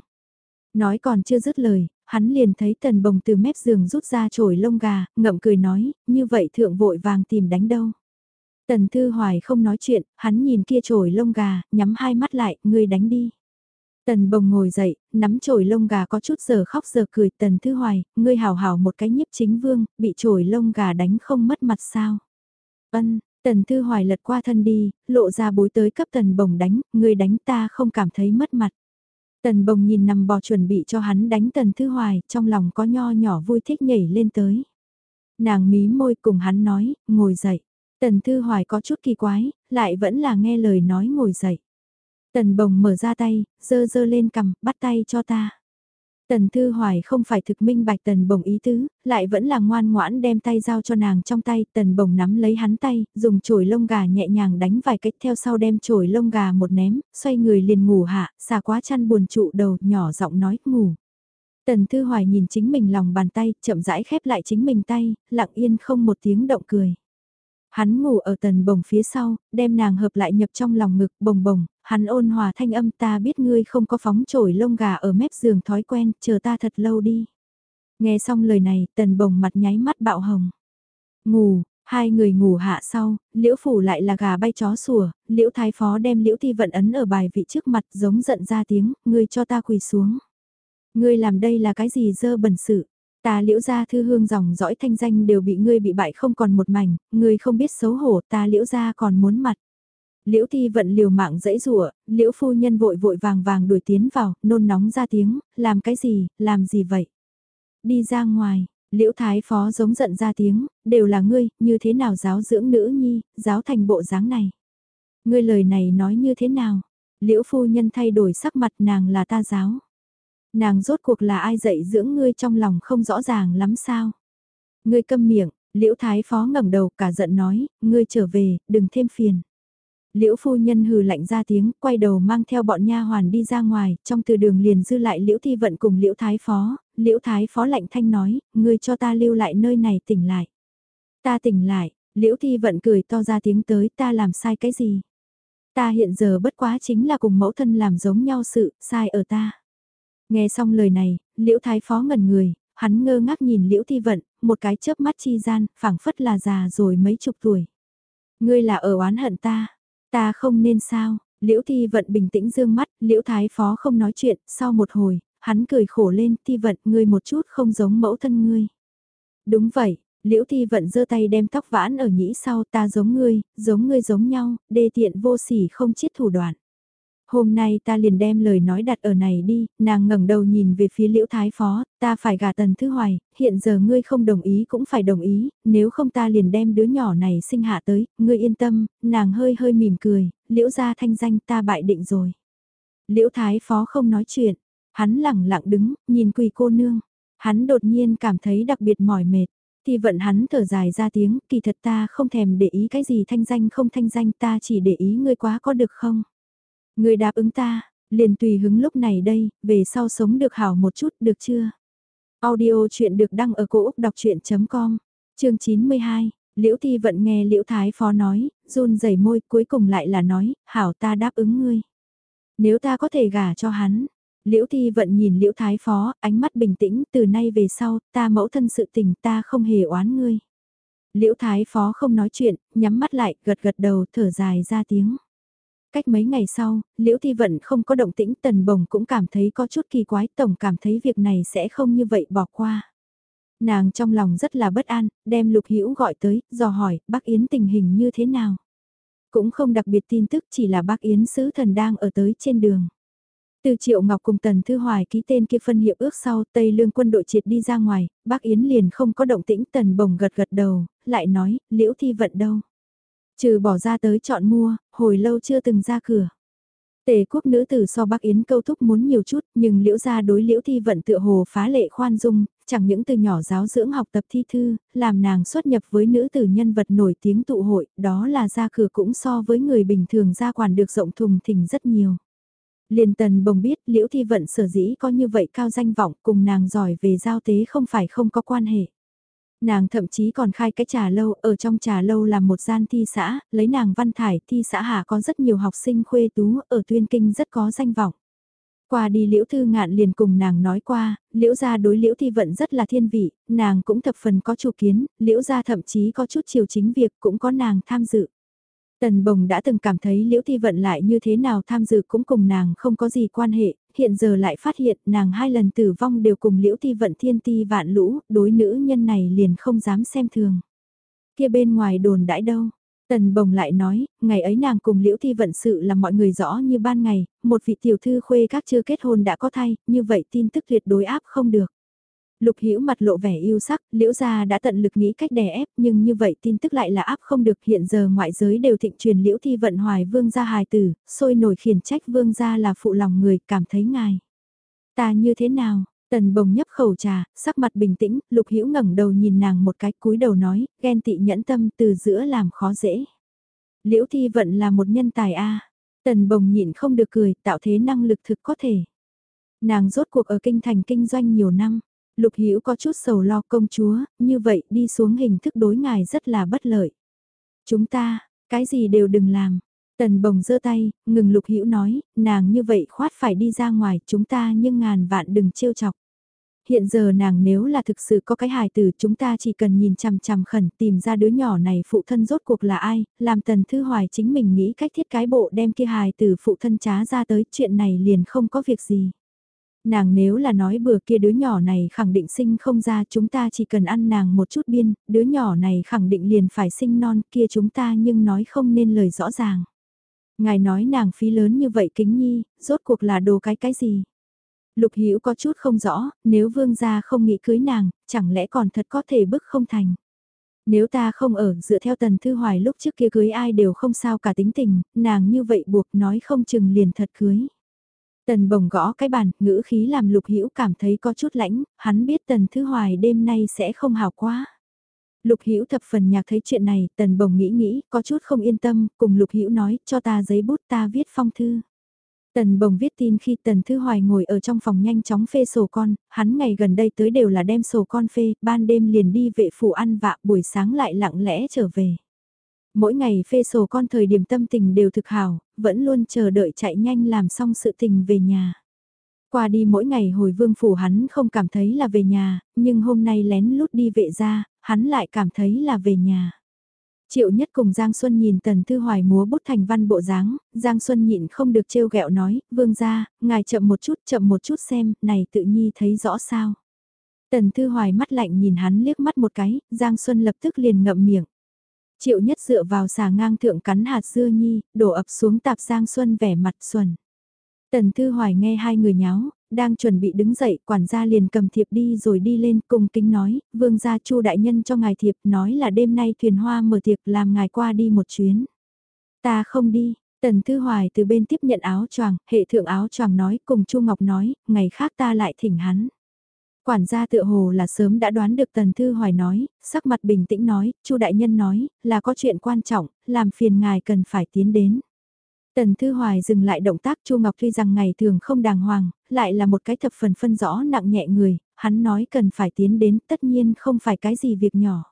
Nói còn chưa dứt lời, hắn liền thấy tần bồng từ mép giường rút ra chổi lông gà, ngậm cười nói, như vậy thượng vội vàng tìm đánh đâu. Tần thư hoài không nói chuyện, hắn nhìn kia chổi lông gà, nhắm hai mắt lại, ngươi đánh đi. Tần bồng ngồi dậy, nắm chổi lông gà có chút giờ khóc giờ cười tần thư hoài, ngươi hào hào một cái nhiếp chính vương, bị chổi lông gà đánh không mất mặt sao. Ân, tần thư hoài lật qua thân đi, lộ ra bối tới cấp tần bồng đánh, ngươi đánh ta không cảm thấy mất mặt. Tần bồng nhìn nằm bò chuẩn bị cho hắn đánh tần thư hoài, trong lòng có nho nhỏ vui thích nhảy lên tới. Nàng mí môi cùng hắn nói, ngồi dậy. Tần thư hoài có chút kỳ quái, lại vẫn là nghe lời nói ngồi dậy. Tần bồng mở ra tay, dơ dơ lên cầm, bắt tay cho ta. Tần Thư Hoài không phải thực minh bạch Tần Bồng ý tứ, lại vẫn là ngoan ngoãn đem tay giao cho nàng trong tay, Tần Bồng nắm lấy hắn tay, dùng chổi lông gà nhẹ nhàng đánh vài cách theo sau đem chổi lông gà một ném, xoay người liền ngủ hạ, xà quá chăn buồn trụ đầu, nhỏ giọng nói, ngủ. Tần Thư Hoài nhìn chính mình lòng bàn tay, chậm rãi khép lại chính mình tay, lặng yên không một tiếng động cười. Hắn ngủ ở tần bồng phía sau, đem nàng hợp lại nhập trong lòng ngực bồng bồng, hắn ôn hòa thanh âm ta biết ngươi không có phóng trổi lông gà ở mép giường thói quen, chờ ta thật lâu đi. Nghe xong lời này, tần bồng mặt nháy mắt bạo hồng. Ngủ, hai người ngủ hạ sau, liễu phủ lại là gà bay chó sủa, liễu thái phó đem liễu thi vận ấn ở bài vị trước mặt giống giận ra tiếng, ngươi cho ta quỳ xuống. Ngươi làm đây là cái gì dơ bẩn sự. Ta liễu gia thư hương dòng dõi thanh danh đều bị ngươi bị bại không còn một mảnh, ngươi không biết xấu hổ ta liễu gia còn muốn mặt. Liễu thi vận liều mạng dẫy rủa liễu phu nhân vội vội vàng vàng đuổi tiến vào, nôn nóng ra tiếng, làm cái gì, làm gì vậy? Đi ra ngoài, liễu thái phó giống giận ra tiếng, đều là ngươi, như thế nào giáo dưỡng nữ nhi, giáo thành bộ dáng này. Ngươi lời này nói như thế nào? Liễu phu nhân thay đổi sắc mặt nàng là ta giáo. Nàng rốt cuộc là ai dạy dưỡng ngươi trong lòng không rõ ràng lắm sao? Ngươi câm miệng, Liễu Thái Phó ngẩng đầu cả giận nói, ngươi trở về, đừng thêm phiền. Liễu phu nhân hừ lạnh ra tiếng, quay đầu mang theo bọn nha hoàn đi ra ngoài, trong từ đường liền dư lại Liễu Thi Vận cùng Liễu Thái Phó, Liễu Thái Phó lạnh thanh nói, ngươi cho ta lưu lại nơi này tỉnh lại. Ta tỉnh lại, Liễu Thi Vận cười to ra tiếng tới, ta làm sai cái gì? Ta hiện giờ bất quá chính là cùng mẫu thân làm giống nhau sự, sai ở ta. Nghe xong lời này, Liễu Thái Phó ngẩn người, hắn ngơ ngác nhìn Liễu Thi Vận, một cái chớp mắt chi gian, phảng phất là già rồi mấy chục tuổi. Ngươi là ở oán hận ta, ta không nên sao, Liễu Thi Vận bình tĩnh dương mắt, Liễu Thái Phó không nói chuyện, sau một hồi, hắn cười khổ lên, Thi Vận ngươi một chút không giống mẫu thân ngươi. Đúng vậy, Liễu Thi Vận giơ tay đem tóc vãn ở nhĩ sau ta giống ngươi, giống ngươi giống nhau, đê tiện vô sỉ không chiết thủ đoạn. Hôm nay ta liền đem lời nói đặt ở này đi, nàng ngẩng đầu nhìn về phía liễu thái phó, ta phải gả tần thứ hoài, hiện giờ ngươi không đồng ý cũng phải đồng ý, nếu không ta liền đem đứa nhỏ này sinh hạ tới, ngươi yên tâm, nàng hơi hơi mỉm cười, liễu gia thanh danh ta bại định rồi. Liễu thái phó không nói chuyện, hắn lẳng lặng đứng, nhìn quỳ cô nương, hắn đột nhiên cảm thấy đặc biệt mỏi mệt. Thì vận hắn thở dài ra tiếng, kỳ thật ta không thèm để ý cái gì thanh danh không thanh danh ta chỉ để ý ngươi quá có được không? Người đáp ứng ta, liền tùy hứng lúc này đây, về sau sống được hảo một chút được chưa? Audio chuyện được đăng ở cổ Úc đọc chuyện.com, chương 92. Liễu Thi Vận nghe Liễu Thái Phó nói, run rẩy môi cuối cùng lại là nói, hảo ta đáp ứng ngươi. Nếu ta có thể gả cho hắn, Liễu Thi Vận nhìn Liễu Thái Phó, ánh mắt bình tĩnh, từ nay về sau, ta mẫu thân sự tình ta không hề oán ngươi. Liễu Thái Phó không nói chuyện, nhắm mắt lại, gật gật đầu, thở dài ra tiếng. Cách mấy ngày sau, Liễu Thi Vận không có động tĩnh Tần Bồng cũng cảm thấy có chút kỳ quái tổng cảm thấy việc này sẽ không như vậy bỏ qua. Nàng trong lòng rất là bất an, đem Lục Hữu gọi tới, dò hỏi, bác Yến tình hình như thế nào. Cũng không đặc biệt tin tức chỉ là bác Yến sứ thần đang ở tới trên đường. Từ Triệu Ngọc cùng Tần Thư Hoài ký tên kia phân hiệp ước sau Tây Lương quân đội triệt đi ra ngoài, bác Yến liền không có động tĩnh Tần Bồng gật gật đầu, lại nói, Liễu Thi Vận đâu. Trừ bỏ ra tới chọn mua, hồi lâu chưa từng ra cửa. Tề quốc nữ tử so bác Yến câu thúc muốn nhiều chút, nhưng liễu gia đối liễu thi vận tựa hồ phá lệ khoan dung, chẳng những từ nhỏ giáo dưỡng học tập thi thư, làm nàng xuất nhập với nữ tử nhân vật nổi tiếng tụ hội, đó là ra cửa cũng so với người bình thường ra quản được rộng thùng thình rất nhiều. Liền tần bồng biết liễu thi vận sở dĩ có như vậy cao danh vọng cùng nàng giỏi về giao tế không phải không có quan hệ. Nàng thậm chí còn khai cái trà lâu, ở trong trà lâu là một gian thi xã, lấy nàng văn thải, thi xã hạ có rất nhiều học sinh khuê tú, ở tuyên kinh rất có danh vọng. Qua đi liễu thư ngạn liền cùng nàng nói qua, liễu gia đối liễu thi vận rất là thiên vị, nàng cũng thập phần có chủ kiến, liễu gia thậm chí có chút chiều chính việc cũng có nàng tham dự. Tần Bồng đã từng cảm thấy Liễu Thi Vận lại như thế nào tham dự cũng cùng nàng không có gì quan hệ, hiện giờ lại phát hiện nàng hai lần tử vong đều cùng Liễu Thi Vận thiên ti vạn lũ, đối nữ nhân này liền không dám xem thường. Kia bên ngoài đồn đãi đâu? Tần Bồng lại nói, ngày ấy nàng cùng Liễu Thi Vận sự là mọi người rõ như ban ngày, một vị tiểu thư khuê các chưa kết hôn đã có thai, như vậy tin tức tuyệt đối áp không được. Lục Hữu mặt lộ vẻ yêu sắc, Liễu gia đã tận lực nghĩ cách đè ép, nhưng như vậy tin tức lại là áp không được, hiện giờ ngoại giới đều thịnh truyền Liễu Thi vận hoài vương gia hài tử, sôi nổi khiển trách vương gia là phụ lòng người, cảm thấy ngài. Ta như thế nào? Tần bồng nhấp khẩu trà, sắc mặt bình tĩnh, Lục Hữu ngẩng đầu nhìn nàng một cái cúi đầu nói, ghen tị nhẫn tâm từ giữa làm khó dễ. Liễu Thi vận là một nhân tài a. Tần bồng nhịn không được cười, tạo thế năng lực thực có thể. Nàng rốt cuộc ở kinh thành kinh doanh nhiều năm, Lục Hữu có chút sầu lo công chúa, như vậy đi xuống hình thức đối ngài rất là bất lợi. Chúng ta, cái gì đều đừng làm. Tần bồng giơ tay, ngừng Lục Hữu nói, nàng như vậy khoát phải đi ra ngoài, chúng ta nhưng ngàn vạn đừng trêu chọc. Hiện giờ nàng nếu là thực sự có cái hài tử chúng ta chỉ cần nhìn chằm chằm khẩn tìm ra đứa nhỏ này phụ thân rốt cuộc là ai, làm tần thư hoài chính mình nghĩ cách thiết cái bộ đem kia hài tử phụ thân trá ra tới chuyện này liền không có việc gì nàng nếu là nói bừa kia đứa nhỏ này khẳng định sinh không ra chúng ta chỉ cần ăn nàng một chút biên, đứa nhỏ này khẳng định liền phải sinh non kia chúng ta nhưng nói không nên lời rõ ràng. Ngài nói nàng phí lớn như vậy kính nhi, rốt cuộc là đồ cái cái gì? Lục Hữu có chút không rõ, nếu vương gia không nghĩ cưới nàng, chẳng lẽ còn thật có thể bức không thành. Nếu ta không ở dựa theo tần thư hoài lúc trước kia cưới ai đều không sao cả tính tình, nàng như vậy buộc nói không chừng liền thật cưới. Tần bồng gõ cái bàn, ngữ khí làm lục hữu cảm thấy có chút lãnh, hắn biết tần thứ hoài đêm nay sẽ không hào quá. Lục Hữu thập phần nhạc thấy chuyện này, Tần Bồng nghĩ nghĩ, có chút không yên tâm, cùng Lục Hữu nói, cho ta giấy bút ta viết phong thư. Tần Bồng viết tin khi Tần Thư Hoài ngồi ở trong phòng nhanh chóng phê sổ con, hắn ngày gần đây tới đều là đem sổ con phê, ban đêm liền đi vệ phủ ăn vạ, buổi sáng lại lặng lẽ trở về. Mỗi ngày phê sổ con thời điểm tâm tình đều thực hảo vẫn luôn chờ đợi chạy nhanh làm xong sự tình về nhà. Qua đi mỗi ngày hồi vương phủ hắn không cảm thấy là về nhà, nhưng hôm nay lén lút đi vệ ra, hắn lại cảm thấy là về nhà. Triệu nhất cùng Giang Xuân nhìn Tần Thư Hoài múa bút thành văn bộ dáng, Giang Xuân nhịn không được trêu ghẹo nói, vương ra, ngài chậm một chút, chậm một chút xem, này tự nhi thấy rõ sao. Tần Thư Hoài mắt lạnh nhìn hắn liếc mắt một cái, Giang Xuân lập tức liền ngậm miệng. Triệu nhất dựa vào xà ngang thượng cắn hạt dưa nhi, đổ ập xuống tạp Giang Xuân vẻ mặt xuân. Tần Thư Hoài nghe hai người nháo, đang chuẩn bị đứng dậy, quản gia liền cầm thiệp đi rồi đi lên cùng kính nói, vương gia chu đại nhân cho ngài thiệp nói là đêm nay thuyền hoa mở tiệc làm ngài qua đi một chuyến. Ta không đi, Tần Thư Hoài từ bên tiếp nhận áo choàng, hệ thượng áo choàng nói cùng Chu Ngọc nói, ngày khác ta lại thỉnh hắn. Quản gia tựa hồ là sớm đã đoán được Tần Thư Hoài nói, sắc mặt bình tĩnh nói, Chu đại nhân nói, là có chuyện quan trọng, làm phiền ngài cần phải tiến đến. Tần Thư Hoài dừng lại động tác Chu Ngọc tuy rằng ngày thường không đàng hoàng, lại là một cái thập phần phân rõ nặng nhẹ người, hắn nói cần phải tiến đến tất nhiên không phải cái gì việc nhỏ.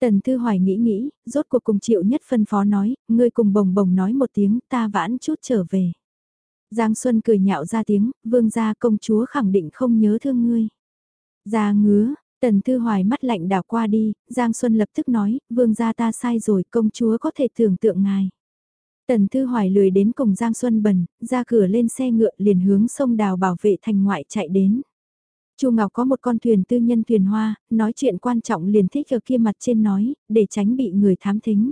Tần Thư Hoài nghĩ nghĩ, rốt cuộc cùng Triệu Nhất phân phó nói, ngươi cùng bồng bồng nói một tiếng ta vãn chút trở về. Giang Xuân cười nhạo ra tiếng, vương gia công chúa khẳng định không nhớ thương ngươi. Gia ngứa, Tần Thư Hoài mắt lạnh đảo qua đi, Giang Xuân lập tức nói, vương gia ta sai rồi công chúa có thể tưởng tượng ngài. Tần Thư Hoài lười đến cùng Giang Xuân Bần, ra cửa lên xe ngựa liền hướng sông đào bảo vệ thành ngoại chạy đến. Chu Ngọc có một con thuyền tư nhân thuyền hoa, nói chuyện quan trọng liền thích ở kia mặt trên nói, để tránh bị người thám thính.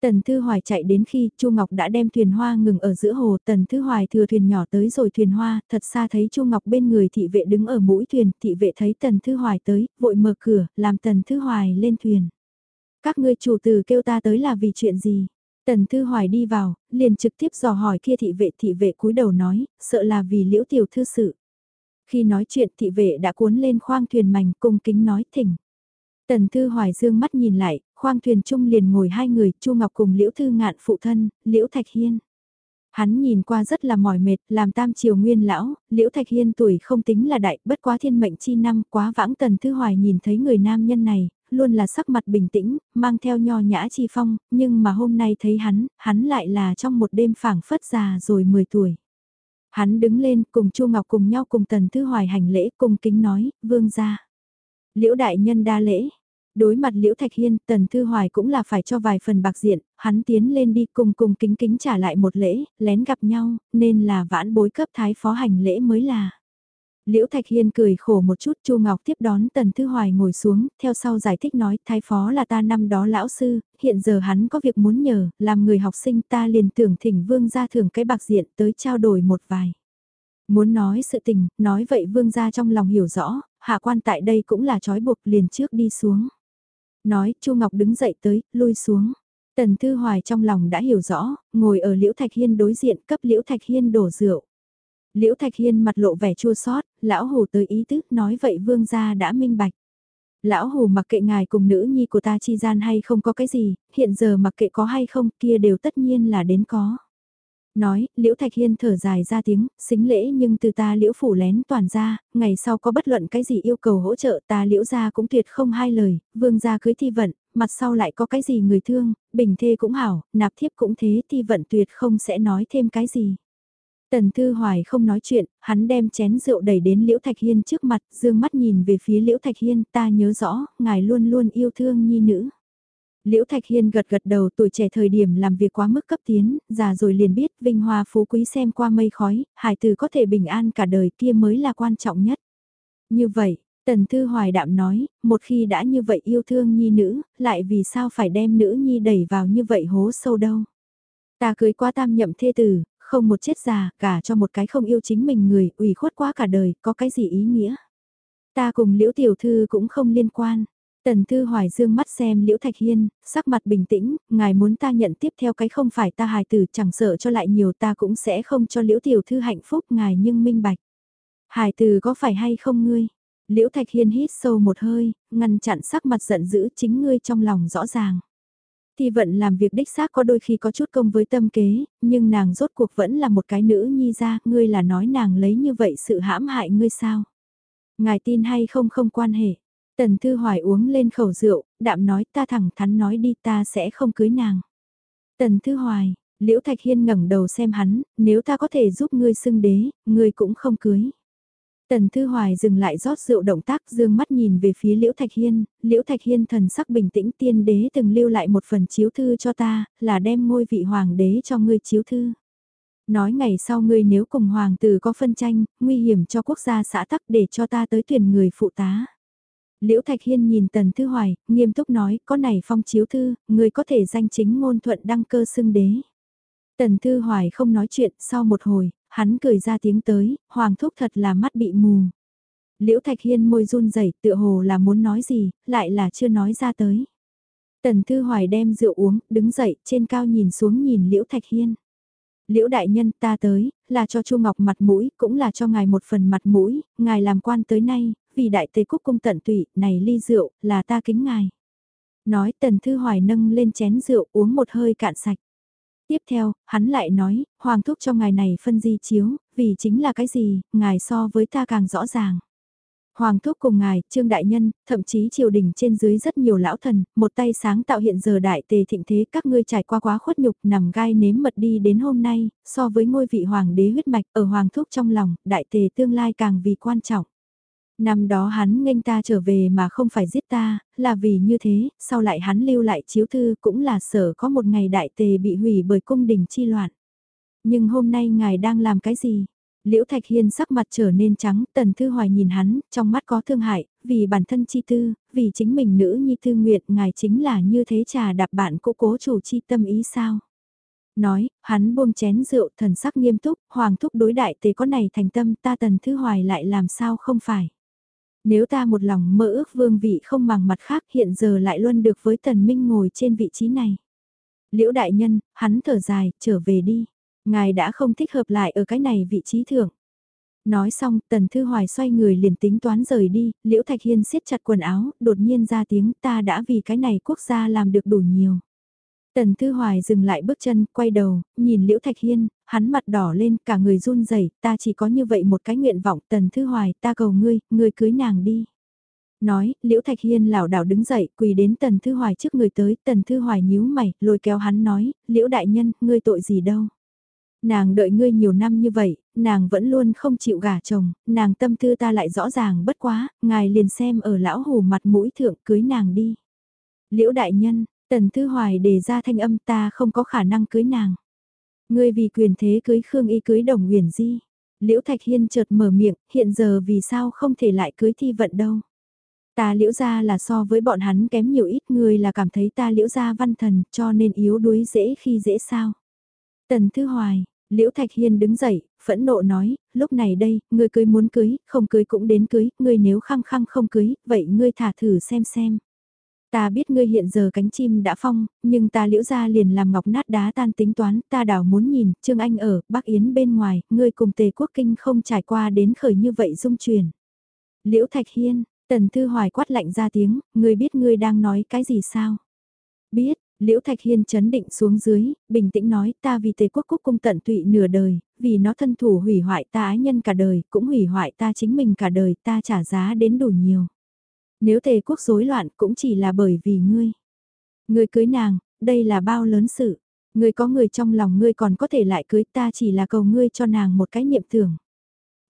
Tần Thư Hoài chạy đến khi Chu Ngọc đã đem thuyền hoa ngừng ở giữa hồ, Tần Thư Hoài thừa thuyền nhỏ tới rồi thuyền hoa, thật xa thấy Chu Ngọc bên người thị vệ đứng ở mũi thuyền, thị vệ thấy Tần Thư Hoài tới, vội mở cửa, làm Tần Thư Hoài lên thuyền. Các ngươi chủ tử kêu ta tới là vì chuyện gì? Tần Thư Hoài đi vào, liền trực tiếp dò hỏi kia thị vệ thị vệ cúi đầu nói, sợ là vì liễu tiểu thư sự. Khi nói chuyện thị vệ đã cuốn lên khoang thuyền mảnh cung kính nói thỉnh. Tần Thư Hoài dương mắt nhìn lại, khoang thuyền chung liền ngồi hai người, Chu Ngọc cùng Liễu Thư Ngạn phụ thân, Liễu Thạch Hiên. Hắn nhìn qua rất là mỏi mệt, làm tam triều nguyên lão, Liễu Thạch Hiên tuổi không tính là đại, bất quá thiên mệnh chi năm, quá vãng Tần Thư Hoài nhìn thấy người nam nhân này, luôn là sắc mặt bình tĩnh, mang theo nho nhã chi phong, nhưng mà hôm nay thấy hắn, hắn lại là trong một đêm phảng phất già rồi 10 tuổi. Hắn đứng lên cùng Chu Ngọc cùng nhau cùng Tần Thư Hoài hành lễ cùng kính nói, vương gia. Liễu đại nhân đa lễ, đối mặt Liễu Thạch Hiên, Tần Thư Hoài cũng là phải cho vài phần bạc diện, hắn tiến lên đi cùng cùng kính kính trả lại một lễ, lén gặp nhau, nên là vãn bối cấp thái phó hành lễ mới là. Liễu Thạch Hiên cười khổ một chút Chu Ngọc tiếp đón Tần Thư Hoài ngồi xuống, theo sau giải thích nói thái phó là ta năm đó lão sư, hiện giờ hắn có việc muốn nhờ, làm người học sinh ta liền tưởng thỉnh vương gia thưởng cái bạc diện tới trao đổi một vài. Muốn nói sự tình, nói vậy vương gia trong lòng hiểu rõ, hạ quan tại đây cũng là trói buộc liền trước đi xuống. Nói, Chu Ngọc đứng dậy tới, lui xuống. Tần Thư Hoài trong lòng đã hiểu rõ, ngồi ở Liễu Thạch Hiên đối diện cấp Liễu Thạch Hiên đổ rượu. Liễu Thạch Hiên mặt lộ vẻ chua xót, lão Hồ tới ý tứ nói vậy vương gia đã minh bạch. Lão Hồ mặc kệ ngài cùng nữ nhi của ta chi gian hay không có cái gì, hiện giờ mặc kệ có hay không kia đều tất nhiên là đến có. Nói, Liễu Thạch Hiên thở dài ra tiếng, xính lễ nhưng từ ta Liễu phủ lén toàn ra, ngày sau có bất luận cái gì yêu cầu hỗ trợ ta Liễu gia cũng tuyệt không hai lời, vương gia cưới thi vận, mặt sau lại có cái gì người thương, bình thê cũng hảo, nạp thiếp cũng thế thi vận tuyệt không sẽ nói thêm cái gì. Tần Thư Hoài không nói chuyện, hắn đem chén rượu đẩy đến Liễu Thạch Hiên trước mặt, dương mắt nhìn về phía Liễu Thạch Hiên, ta nhớ rõ, ngài luôn luôn yêu thương nhi nữ. Liễu Thạch Hiên gật gật đầu tuổi trẻ thời điểm làm việc quá mức cấp tiến, già rồi liền biết vinh hoa phú quý xem qua mây khói, hải tử có thể bình an cả đời kia mới là quan trọng nhất. Như vậy, Tần Thư Hoài đạm nói, một khi đã như vậy yêu thương nhi nữ, lại vì sao phải đem nữ nhi đẩy vào như vậy hố sâu đâu. Ta cưới qua tam nhậm thê tử, không một chết già, cả cho một cái không yêu chính mình người, ủy khuất quá cả đời, có cái gì ý nghĩa. Ta cùng liễu tiểu thư cũng không liên quan. Tần Thư Hoài dương mắt xem Liễu Thạch Hiên, sắc mặt bình tĩnh, ngài muốn ta nhận tiếp theo cái không phải ta hài tử chẳng sợ cho lại nhiều ta cũng sẽ không cho Liễu Tiểu Thư hạnh phúc ngài nhưng minh bạch. Hài tử có phải hay không ngươi? Liễu Thạch Hiên hít sâu một hơi, ngăn chặn sắc mặt giận dữ chính ngươi trong lòng rõ ràng. Thì vận làm việc đích xác có đôi khi có chút công với tâm kế, nhưng nàng rốt cuộc vẫn là một cái nữ nhi ra, ngươi là nói nàng lấy như vậy sự hãm hại ngươi sao? Ngài tin hay không không quan hệ. Tần Thư Hoài uống lên khẩu rượu, đạm nói ta thẳng thắn nói đi ta sẽ không cưới nàng. Tần Thư Hoài, Liễu Thạch Hiên ngẩng đầu xem hắn, nếu ta có thể giúp ngươi xưng đế, ngươi cũng không cưới. Tần Thư Hoài dừng lại rót rượu động tác dương mắt nhìn về phía Liễu Thạch Hiên, Liễu Thạch Hiên thần sắc bình tĩnh tiên đế từng lưu lại một phần chiếu thư cho ta, là đem ngôi vị hoàng đế cho ngươi chiếu thư. Nói ngày sau ngươi nếu cùng hoàng tử có phân tranh, nguy hiểm cho quốc gia xã tắc để cho ta tới tuyển người phụ tá. Liễu Thạch Hiên nhìn Tần Thư Hoài, nghiêm túc nói, có này phong chiếu thư, người có thể danh chính ngôn thuận đăng cơ xưng đế. Tần Thư Hoài không nói chuyện, sau một hồi, hắn cười ra tiếng tới, Hoàng Thúc thật là mắt bị mù. Liễu Thạch Hiên môi run rẩy tựa hồ là muốn nói gì, lại là chưa nói ra tới. Tần Thư Hoài đem rượu uống, đứng dậy, trên cao nhìn xuống nhìn Liễu Thạch Hiên. Liễu đại nhân ta tới, là cho Chu Ngọc mặt mũi, cũng là cho ngài một phần mặt mũi, ngài làm quan tới nay, vì đại tề quốc cung tận tụy, này ly rượu, là ta kính ngài. Nói tần thư hoài nâng lên chén rượu uống một hơi cạn sạch. Tiếp theo, hắn lại nói, hoàng thúc cho ngài này phân di chiếu, vì chính là cái gì, ngài so với ta càng rõ ràng. Hoàng thúc cùng ngài, trương đại nhân, thậm chí triều đình trên dưới rất nhiều lão thần, một tay sáng tạo hiện giờ đại tề thịnh thế các ngươi trải qua quá khuất nhục nằm gai nếm mật đi đến hôm nay, so với ngôi vị hoàng đế huyết mạch ở hoàng thúc trong lòng, đại tề tương lai càng vì quan trọng. Năm đó hắn nghênh ta trở về mà không phải giết ta, là vì như thế, sau lại hắn lưu lại chiếu thư cũng là sở có một ngày đại tề bị hủy bởi cung đình chi loạn. Nhưng hôm nay ngài đang làm cái gì? Liễu Thạch Hiên sắc mặt trở nên trắng, Tần Thư Hoài nhìn hắn, trong mắt có thương hại, vì bản thân chi tư, vì chính mình nữ nhi thư nguyện, ngài chính là như thế trà đạp bạn cố cố chủ chi tâm ý sao? Nói, hắn buông chén rượu thần sắc nghiêm túc, hoàng thúc đối đại tế có này thành tâm ta Tần Thư Hoài lại làm sao không phải? Nếu ta một lòng mơ ước vương vị không màng mặt khác hiện giờ lại luôn được với tần minh ngồi trên vị trí này. Liễu đại nhân, hắn thở dài, trở về đi. Ngài đã không thích hợp lại ở cái này vị trí thượng. Nói xong, tần thư hoài xoay người liền tính toán rời đi, liễu thạch hiên siết chặt quần áo, đột nhiên ra tiếng ta đã vì cái này quốc gia làm được đủ nhiều. Tần Thư Hoài dừng lại bước chân, quay đầu, nhìn Liễu Thạch Hiên, hắn mặt đỏ lên, cả người run rẩy, ta chỉ có như vậy một cái nguyện vọng, Tần Thư Hoài, ta cầu ngươi, ngươi cưới nàng đi. Nói, Liễu Thạch Hiên lảo đảo đứng dậy, quỳ đến Tần Thư Hoài trước người tới, Tần Thư Hoài nhíu mày, lôi kéo hắn nói, Liễu đại nhân, ngươi tội gì đâu. Nàng đợi ngươi nhiều năm như vậy, nàng vẫn luôn không chịu gả chồng, nàng tâm tư ta lại rõ ràng bất quá, ngài liền xem ở lão hù mặt mũi thượng cưới nàng đi. Liễu đại nhân, Tần Thư Hoài đề ra thanh âm ta không có khả năng cưới nàng. Ngươi vì quyền thế cưới Khương Y cưới Đồng Huyền Di. Liễu Thạch Hiên chợt mở miệng, hiện giờ vì sao không thể lại cưới thi vận đâu. Ta liễu gia là so với bọn hắn kém nhiều ít người là cảm thấy ta liễu gia văn thần cho nên yếu đuối dễ khi dễ sao. Tần Thư Hoài, Liễu Thạch Hiên đứng dậy, phẫn nộ nói, lúc này đây, ngươi cưới muốn cưới, không cưới cũng đến cưới, ngươi nếu khăng khăng không cưới, vậy ngươi thả thử xem xem. Ta biết ngươi hiện giờ cánh chim đã phong, nhưng ta liễu ra liền làm ngọc nát đá tan tính toán, ta đảo muốn nhìn, Trương Anh ở, Bắc Yến bên ngoài, ngươi cùng tề quốc kinh không trải qua đến khởi như vậy dung truyền. Liễu Thạch Hiên, Tần Thư Hoài quát lạnh ra tiếng, ngươi biết ngươi đang nói cái gì sao? Biết, Liễu Thạch Hiên chấn định xuống dưới, bình tĩnh nói ta vì tề quốc quốc cung tận tụy nửa đời, vì nó thân thủ hủy hoại ta ái nhân cả đời, cũng hủy hoại ta chính mình cả đời, ta trả giá đến đủ nhiều. Nếu tề quốc rối loạn cũng chỉ là bởi vì ngươi. Ngươi cưới nàng, đây là bao lớn sự. Ngươi có người trong lòng ngươi còn có thể lại cưới ta chỉ là cầu ngươi cho nàng một cái niệm tưởng.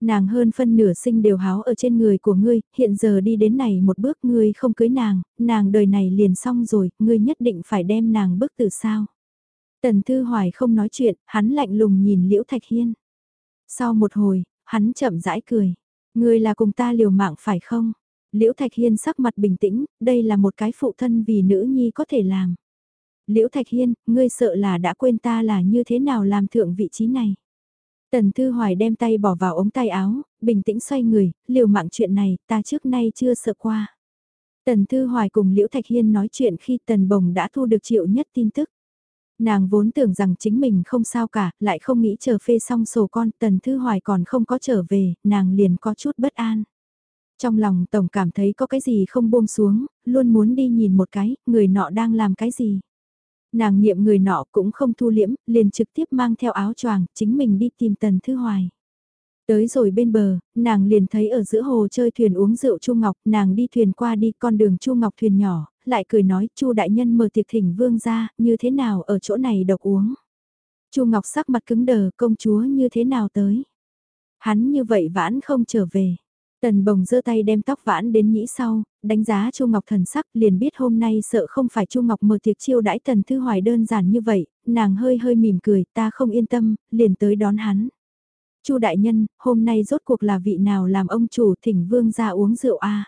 Nàng hơn phân nửa sinh đều háo ở trên người của ngươi, hiện giờ đi đến này một bước ngươi không cưới nàng, nàng đời này liền xong rồi, ngươi nhất định phải đem nàng bước từ sao. Tần Thư Hoài không nói chuyện, hắn lạnh lùng nhìn Liễu Thạch Hiên. Sau một hồi, hắn chậm rãi cười. Ngươi là cùng ta liều mạng phải không? Liễu Thạch Hiên sắc mặt bình tĩnh, đây là một cái phụ thân vì nữ nhi có thể làm. Liễu Thạch Hiên, ngươi sợ là đã quên ta là như thế nào làm thượng vị trí này. Tần Thư Hoài đem tay bỏ vào ống tay áo, bình tĩnh xoay người, liều mạng chuyện này, ta trước nay chưa sợ qua. Tần Thư Hoài cùng Liễu Thạch Hiên nói chuyện khi Tần Bồng đã thu được triệu nhất tin tức. Nàng vốn tưởng rằng chính mình không sao cả, lại không nghĩ chờ phê xong sổ con, Tần Thư Hoài còn không có trở về, nàng liền có chút bất an. Trong lòng Tổng cảm thấy có cái gì không buông xuống, luôn muốn đi nhìn một cái, người nọ đang làm cái gì. Nàng niệm người nọ cũng không thu liễm, liền trực tiếp mang theo áo choàng, chính mình đi tìm Tần Thư Hoài. Tới rồi bên bờ, nàng liền thấy ở giữa hồ chơi thuyền uống rượu Chu Ngọc, nàng đi thuyền qua đi con đường Chu Ngọc thuyền nhỏ, lại cười nói Chu đại nhân mở tiệc thỉnh vương ra, như thế nào ở chỗ này độc uống. Chu Ngọc sắc mặt cứng đờ, công chúa như thế nào tới. Hắn như vậy vãn không trở về. Tần bồng giơ tay đem tóc vãn đến nhĩ sau, đánh giá Chu Ngọc thần sắc liền biết hôm nay sợ không phải Chu Ngọc mở tiệc chiêu đãi Tần Thư Hoài đơn giản như vậy, nàng hơi hơi mỉm cười ta không yên tâm, liền tới đón hắn. Chu đại nhân, hôm nay rốt cuộc là vị nào làm ông chủ thỉnh vương ra uống rượu a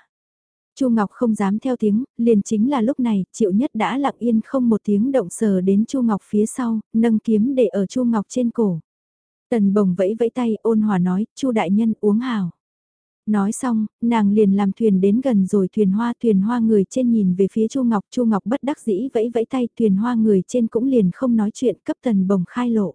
Chu Ngọc không dám theo tiếng, liền chính là lúc này, Triệu Nhất đã lặng yên không một tiếng động sờ đến Chu Ngọc phía sau, nâng kiếm để ở Chu Ngọc trên cổ. Tần Bồng vẫy vẫy tay, ôn hòa nói, "Chu đại nhân uống hào." Nói xong, nàng liền làm thuyền đến gần rồi thuyền hoa thuyền hoa người trên nhìn về phía Chu Ngọc, Chu Ngọc bất đắc dĩ vẫy vẫy tay, thuyền hoa người trên cũng liền không nói chuyện, cấp Tần Bồng khai lộ.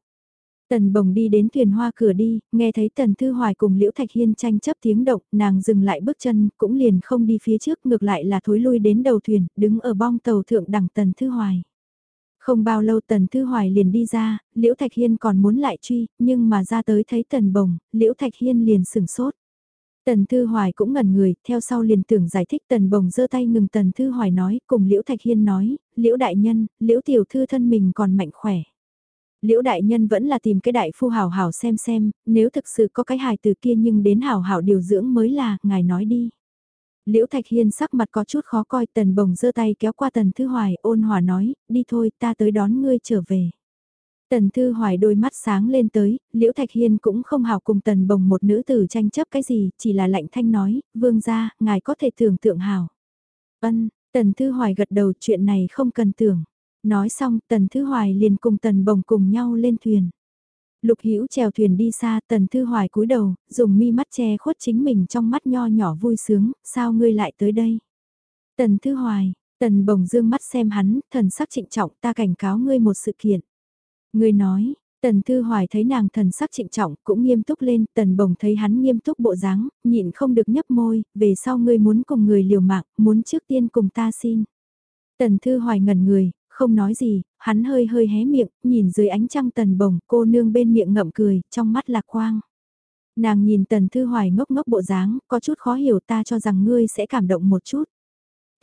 Tần bồng đi đến thuyền hoa cửa đi, nghe thấy tần thư hoài cùng liễu thạch hiên tranh chấp tiếng động, nàng dừng lại bước chân, cũng liền không đi phía trước, ngược lại là thối lui đến đầu thuyền, đứng ở bong tàu thượng đẳng tần thư hoài. Không bao lâu tần thư hoài liền đi ra, liễu thạch hiên còn muốn lại truy, nhưng mà ra tới thấy tần bồng, liễu thạch hiên liền sửng sốt. Tần Thư Hoài cũng ngẩn người, theo sau liền tưởng giải thích Tần Bồng giơ tay ngừng Tần Thư Hoài nói, cùng Liễu Thạch Hiên nói, Liễu Đại Nhân, Liễu Tiểu Thư thân mình còn mạnh khỏe. Liễu đại nhân vẫn là tìm cái đại phu hảo hảo xem xem, nếu thực sự có cái hài từ kia nhưng đến hảo hảo điều dưỡng mới là, ngài nói đi. Liễu Thạch Hiên sắc mặt có chút khó coi, Tần Bồng giơ tay kéo qua Tần Thư Hoài, ôn hòa nói, đi thôi, ta tới đón ngươi trở về. Tần Thư Hoài đôi mắt sáng lên tới, Liễu Thạch Hiên cũng không hào cùng Tần Bồng một nữ tử tranh chấp cái gì, chỉ là lạnh thanh nói, vương gia, ngài có thể tưởng tượng hào. Ân, Tần Thư Hoài gật đầu chuyện này không cần tưởng. Nói xong, Tần Thư Hoài liền cùng Tần Bồng cùng nhau lên thuyền. Lục Hữu chèo thuyền đi xa, Tần Thư Hoài cúi đầu, dùng mi mắt che khuất chính mình trong mắt nho nhỏ vui sướng, sao ngươi lại tới đây? Tần Thư Hoài, Tần Bồng dương mắt xem hắn, thần sắc trịnh trọng, ta cảnh cáo ngươi một sự kiện. Ngươi nói, Tần Thư Hoài thấy nàng thần sắc trịnh trọng, cũng nghiêm túc lên, Tần Bồng thấy hắn nghiêm túc bộ dáng, nhịn không được nhấp môi, về sau ngươi muốn cùng người liều mạng, muốn trước tiên cùng ta xin. Tần Thư Hoài ngẩn người, không nói gì, hắn hơi hơi hé miệng, nhìn dưới ánh trăng tần bồng, cô nương bên miệng ngậm cười, trong mắt lạc quang. Nàng nhìn tần thư hoài ngốc ngốc bộ dáng, có chút khó hiểu ta cho rằng ngươi sẽ cảm động một chút.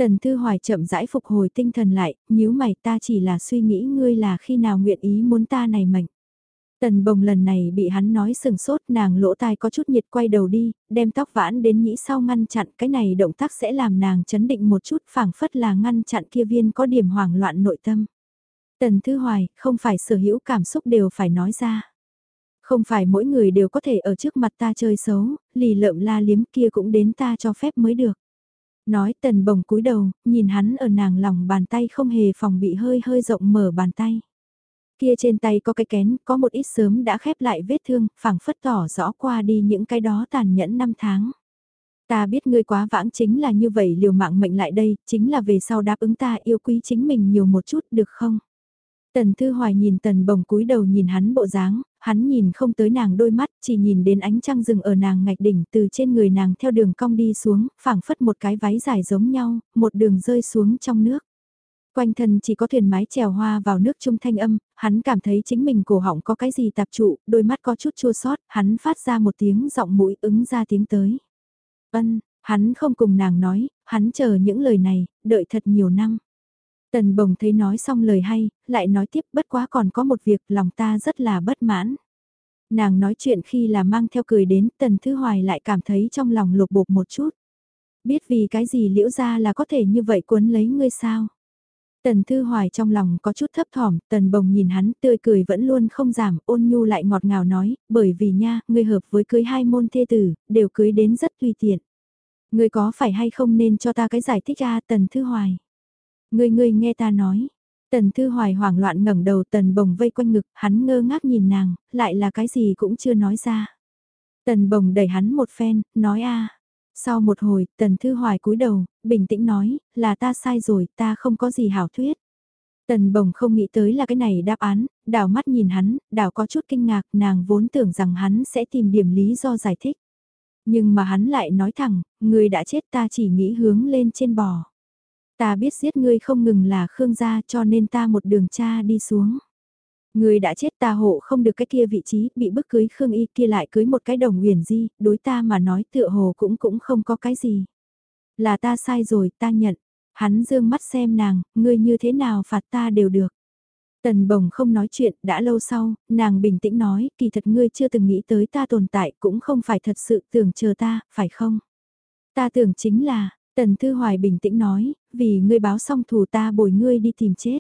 Tần thư hoài chậm rãi phục hồi tinh thần lại, nhíu mày ta chỉ là suy nghĩ ngươi là khi nào nguyện ý muốn ta này mệnh. Tần bồng lần này bị hắn nói sừng sốt nàng lỗ tai có chút nhiệt quay đầu đi, đem tóc vãn đến nhĩ sau ngăn chặn cái này động tác sẽ làm nàng chấn định một chút phảng phất là ngăn chặn kia viên có điểm hoảng loạn nội tâm. Tần Thư Hoài, không phải sở hữu cảm xúc đều phải nói ra. Không phải mỗi người đều có thể ở trước mặt ta chơi xấu, lì lợm la liếm kia cũng đến ta cho phép mới được. Nói tần bồng cúi đầu, nhìn hắn ở nàng lòng bàn tay không hề phòng bị hơi hơi rộng mở bàn tay. Kia trên tay có cái kén, có một ít sớm đã khép lại vết thương, phẳng phất tỏ rõ qua đi những cái đó tàn nhẫn năm tháng. Ta biết ngươi quá vãng chính là như vậy liều mạng mệnh lại đây, chính là về sau đáp ứng ta yêu quý chính mình nhiều một chút được không? Tần Thư Hoài nhìn Tần Bồng cúi đầu nhìn hắn bộ dáng, hắn nhìn không tới nàng đôi mắt, chỉ nhìn đến ánh trăng rừng ở nàng ngạch đỉnh từ trên người nàng theo đường cong đi xuống, phảng phất một cái váy dài giống nhau, một đường rơi xuống trong nước. Quanh thân chỉ có thuyền mái trèo hoa vào nước trung thanh âm, hắn cảm thấy chính mình cổ họng có cái gì tạp trụ, đôi mắt có chút chua sót, hắn phát ra một tiếng giọng mũi ứng ra tiếng tới. Ân, hắn không cùng nàng nói, hắn chờ những lời này, đợi thật nhiều năm. Tần bồng thấy nói xong lời hay, lại nói tiếp bất quá còn có một việc lòng ta rất là bất mãn. Nàng nói chuyện khi là mang theo cười đến tần thư hoài lại cảm thấy trong lòng lục bột một chút. Biết vì cái gì liễu ra là có thể như vậy cuốn lấy ngươi sao? Tần Thư Hoài trong lòng có chút thấp thỏm, Tần Bồng nhìn hắn tươi cười vẫn luôn không giảm, ôn nhu lại ngọt ngào nói, bởi vì nha, ngươi hợp với cưới hai môn thê tử, đều cưới đến rất tùy tiện. Ngươi có phải hay không nên cho ta cái giải thích ra Tần Thư Hoài? Ngươi ngươi nghe ta nói. Tần Thư Hoài hoảng loạn ngẩng đầu Tần Bồng vây quanh ngực, hắn ngơ ngác nhìn nàng, lại là cái gì cũng chưa nói ra. Tần Bồng đẩy hắn một phen, nói a Sau một hồi, Tần Thư Hoài cúi đầu, bình tĩnh nói, là ta sai rồi, ta không có gì hảo thuyết. Tần bồng không nghĩ tới là cái này đáp án, đảo mắt nhìn hắn, đảo có chút kinh ngạc, nàng vốn tưởng rằng hắn sẽ tìm điểm lý do giải thích. Nhưng mà hắn lại nói thẳng, người đã chết ta chỉ nghĩ hướng lên trên bò. Ta biết giết ngươi không ngừng là Khương gia cho nên ta một đường cha đi xuống. ngươi đã chết ta hộ không được cái kia vị trí, bị bức cưới Khương Y kia lại cưới một cái đồng huyền di, đối ta mà nói tựa hồ cũng cũng không có cái gì. Là ta sai rồi, ta nhận. Hắn dương mắt xem nàng, ngươi như thế nào phạt ta đều được. Tần bồng không nói chuyện, đã lâu sau, nàng bình tĩnh nói, kỳ thật ngươi chưa từng nghĩ tới ta tồn tại cũng không phải thật sự tưởng chờ ta, phải không? Ta tưởng chính là, Tần Thư Hoài bình tĩnh nói, vì ngươi báo xong thù ta bồi ngươi đi tìm chết.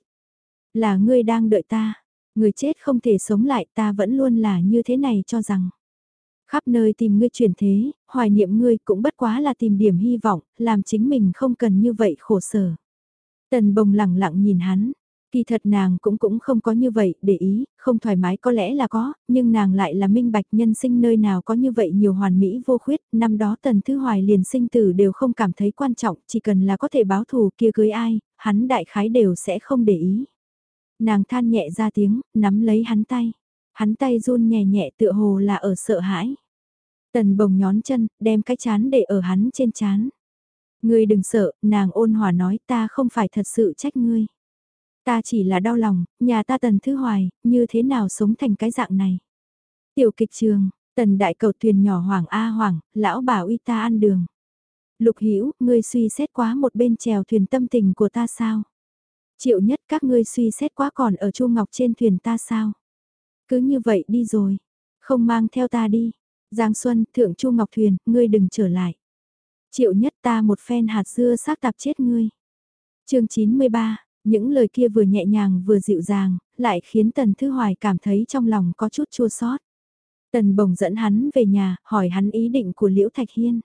Là ngươi đang đợi ta, người chết không thể sống lại ta vẫn luôn là như thế này cho rằng. Khắp nơi tìm ngươi chuyển thế, hoài niệm ngươi cũng bất quá là tìm điểm hy vọng, làm chính mình không cần như vậy khổ sở. Tần bồng lặng lặng nhìn hắn, Kỳ thật nàng cũng cũng không có như vậy, để ý, không thoải mái có lẽ là có, nhưng nàng lại là minh bạch nhân sinh nơi nào có như vậy nhiều hoàn mỹ vô khuyết, năm đó tần thứ hoài liền sinh tử đều không cảm thấy quan trọng, chỉ cần là có thể báo thù kia cưới ai, hắn đại khái đều sẽ không để ý. Nàng than nhẹ ra tiếng, nắm lấy hắn tay. Hắn tay run nhẹ nhẹ tựa hồ là ở sợ hãi. Tần bồng nhón chân, đem cái chán để ở hắn trên chán. Ngươi đừng sợ, nàng ôn hòa nói ta không phải thật sự trách ngươi. Ta chỉ là đau lòng, nhà ta tần thứ hoài, như thế nào sống thành cái dạng này. Tiểu kịch trường, tần đại cầu thuyền nhỏ hoàng A hoàng, lão bảo uy ta ăn đường. Lục Hữu ngươi suy xét quá một bên chèo thuyền tâm tình của ta sao? Triệu nhất các ngươi suy xét quá còn ở Chu Ngọc trên thuyền ta sao? Cứ như vậy đi rồi, không mang theo ta đi. Giang Xuân, thượng Chu Ngọc thuyền, ngươi đừng trở lại. Triệu nhất ta một phen hạt dưa xác tạp chết ngươi. chương 93, những lời kia vừa nhẹ nhàng vừa dịu dàng, lại khiến Tần Thư Hoài cảm thấy trong lòng có chút chua xót. Tần bồng dẫn hắn về nhà, hỏi hắn ý định của Liễu Thạch Hiên.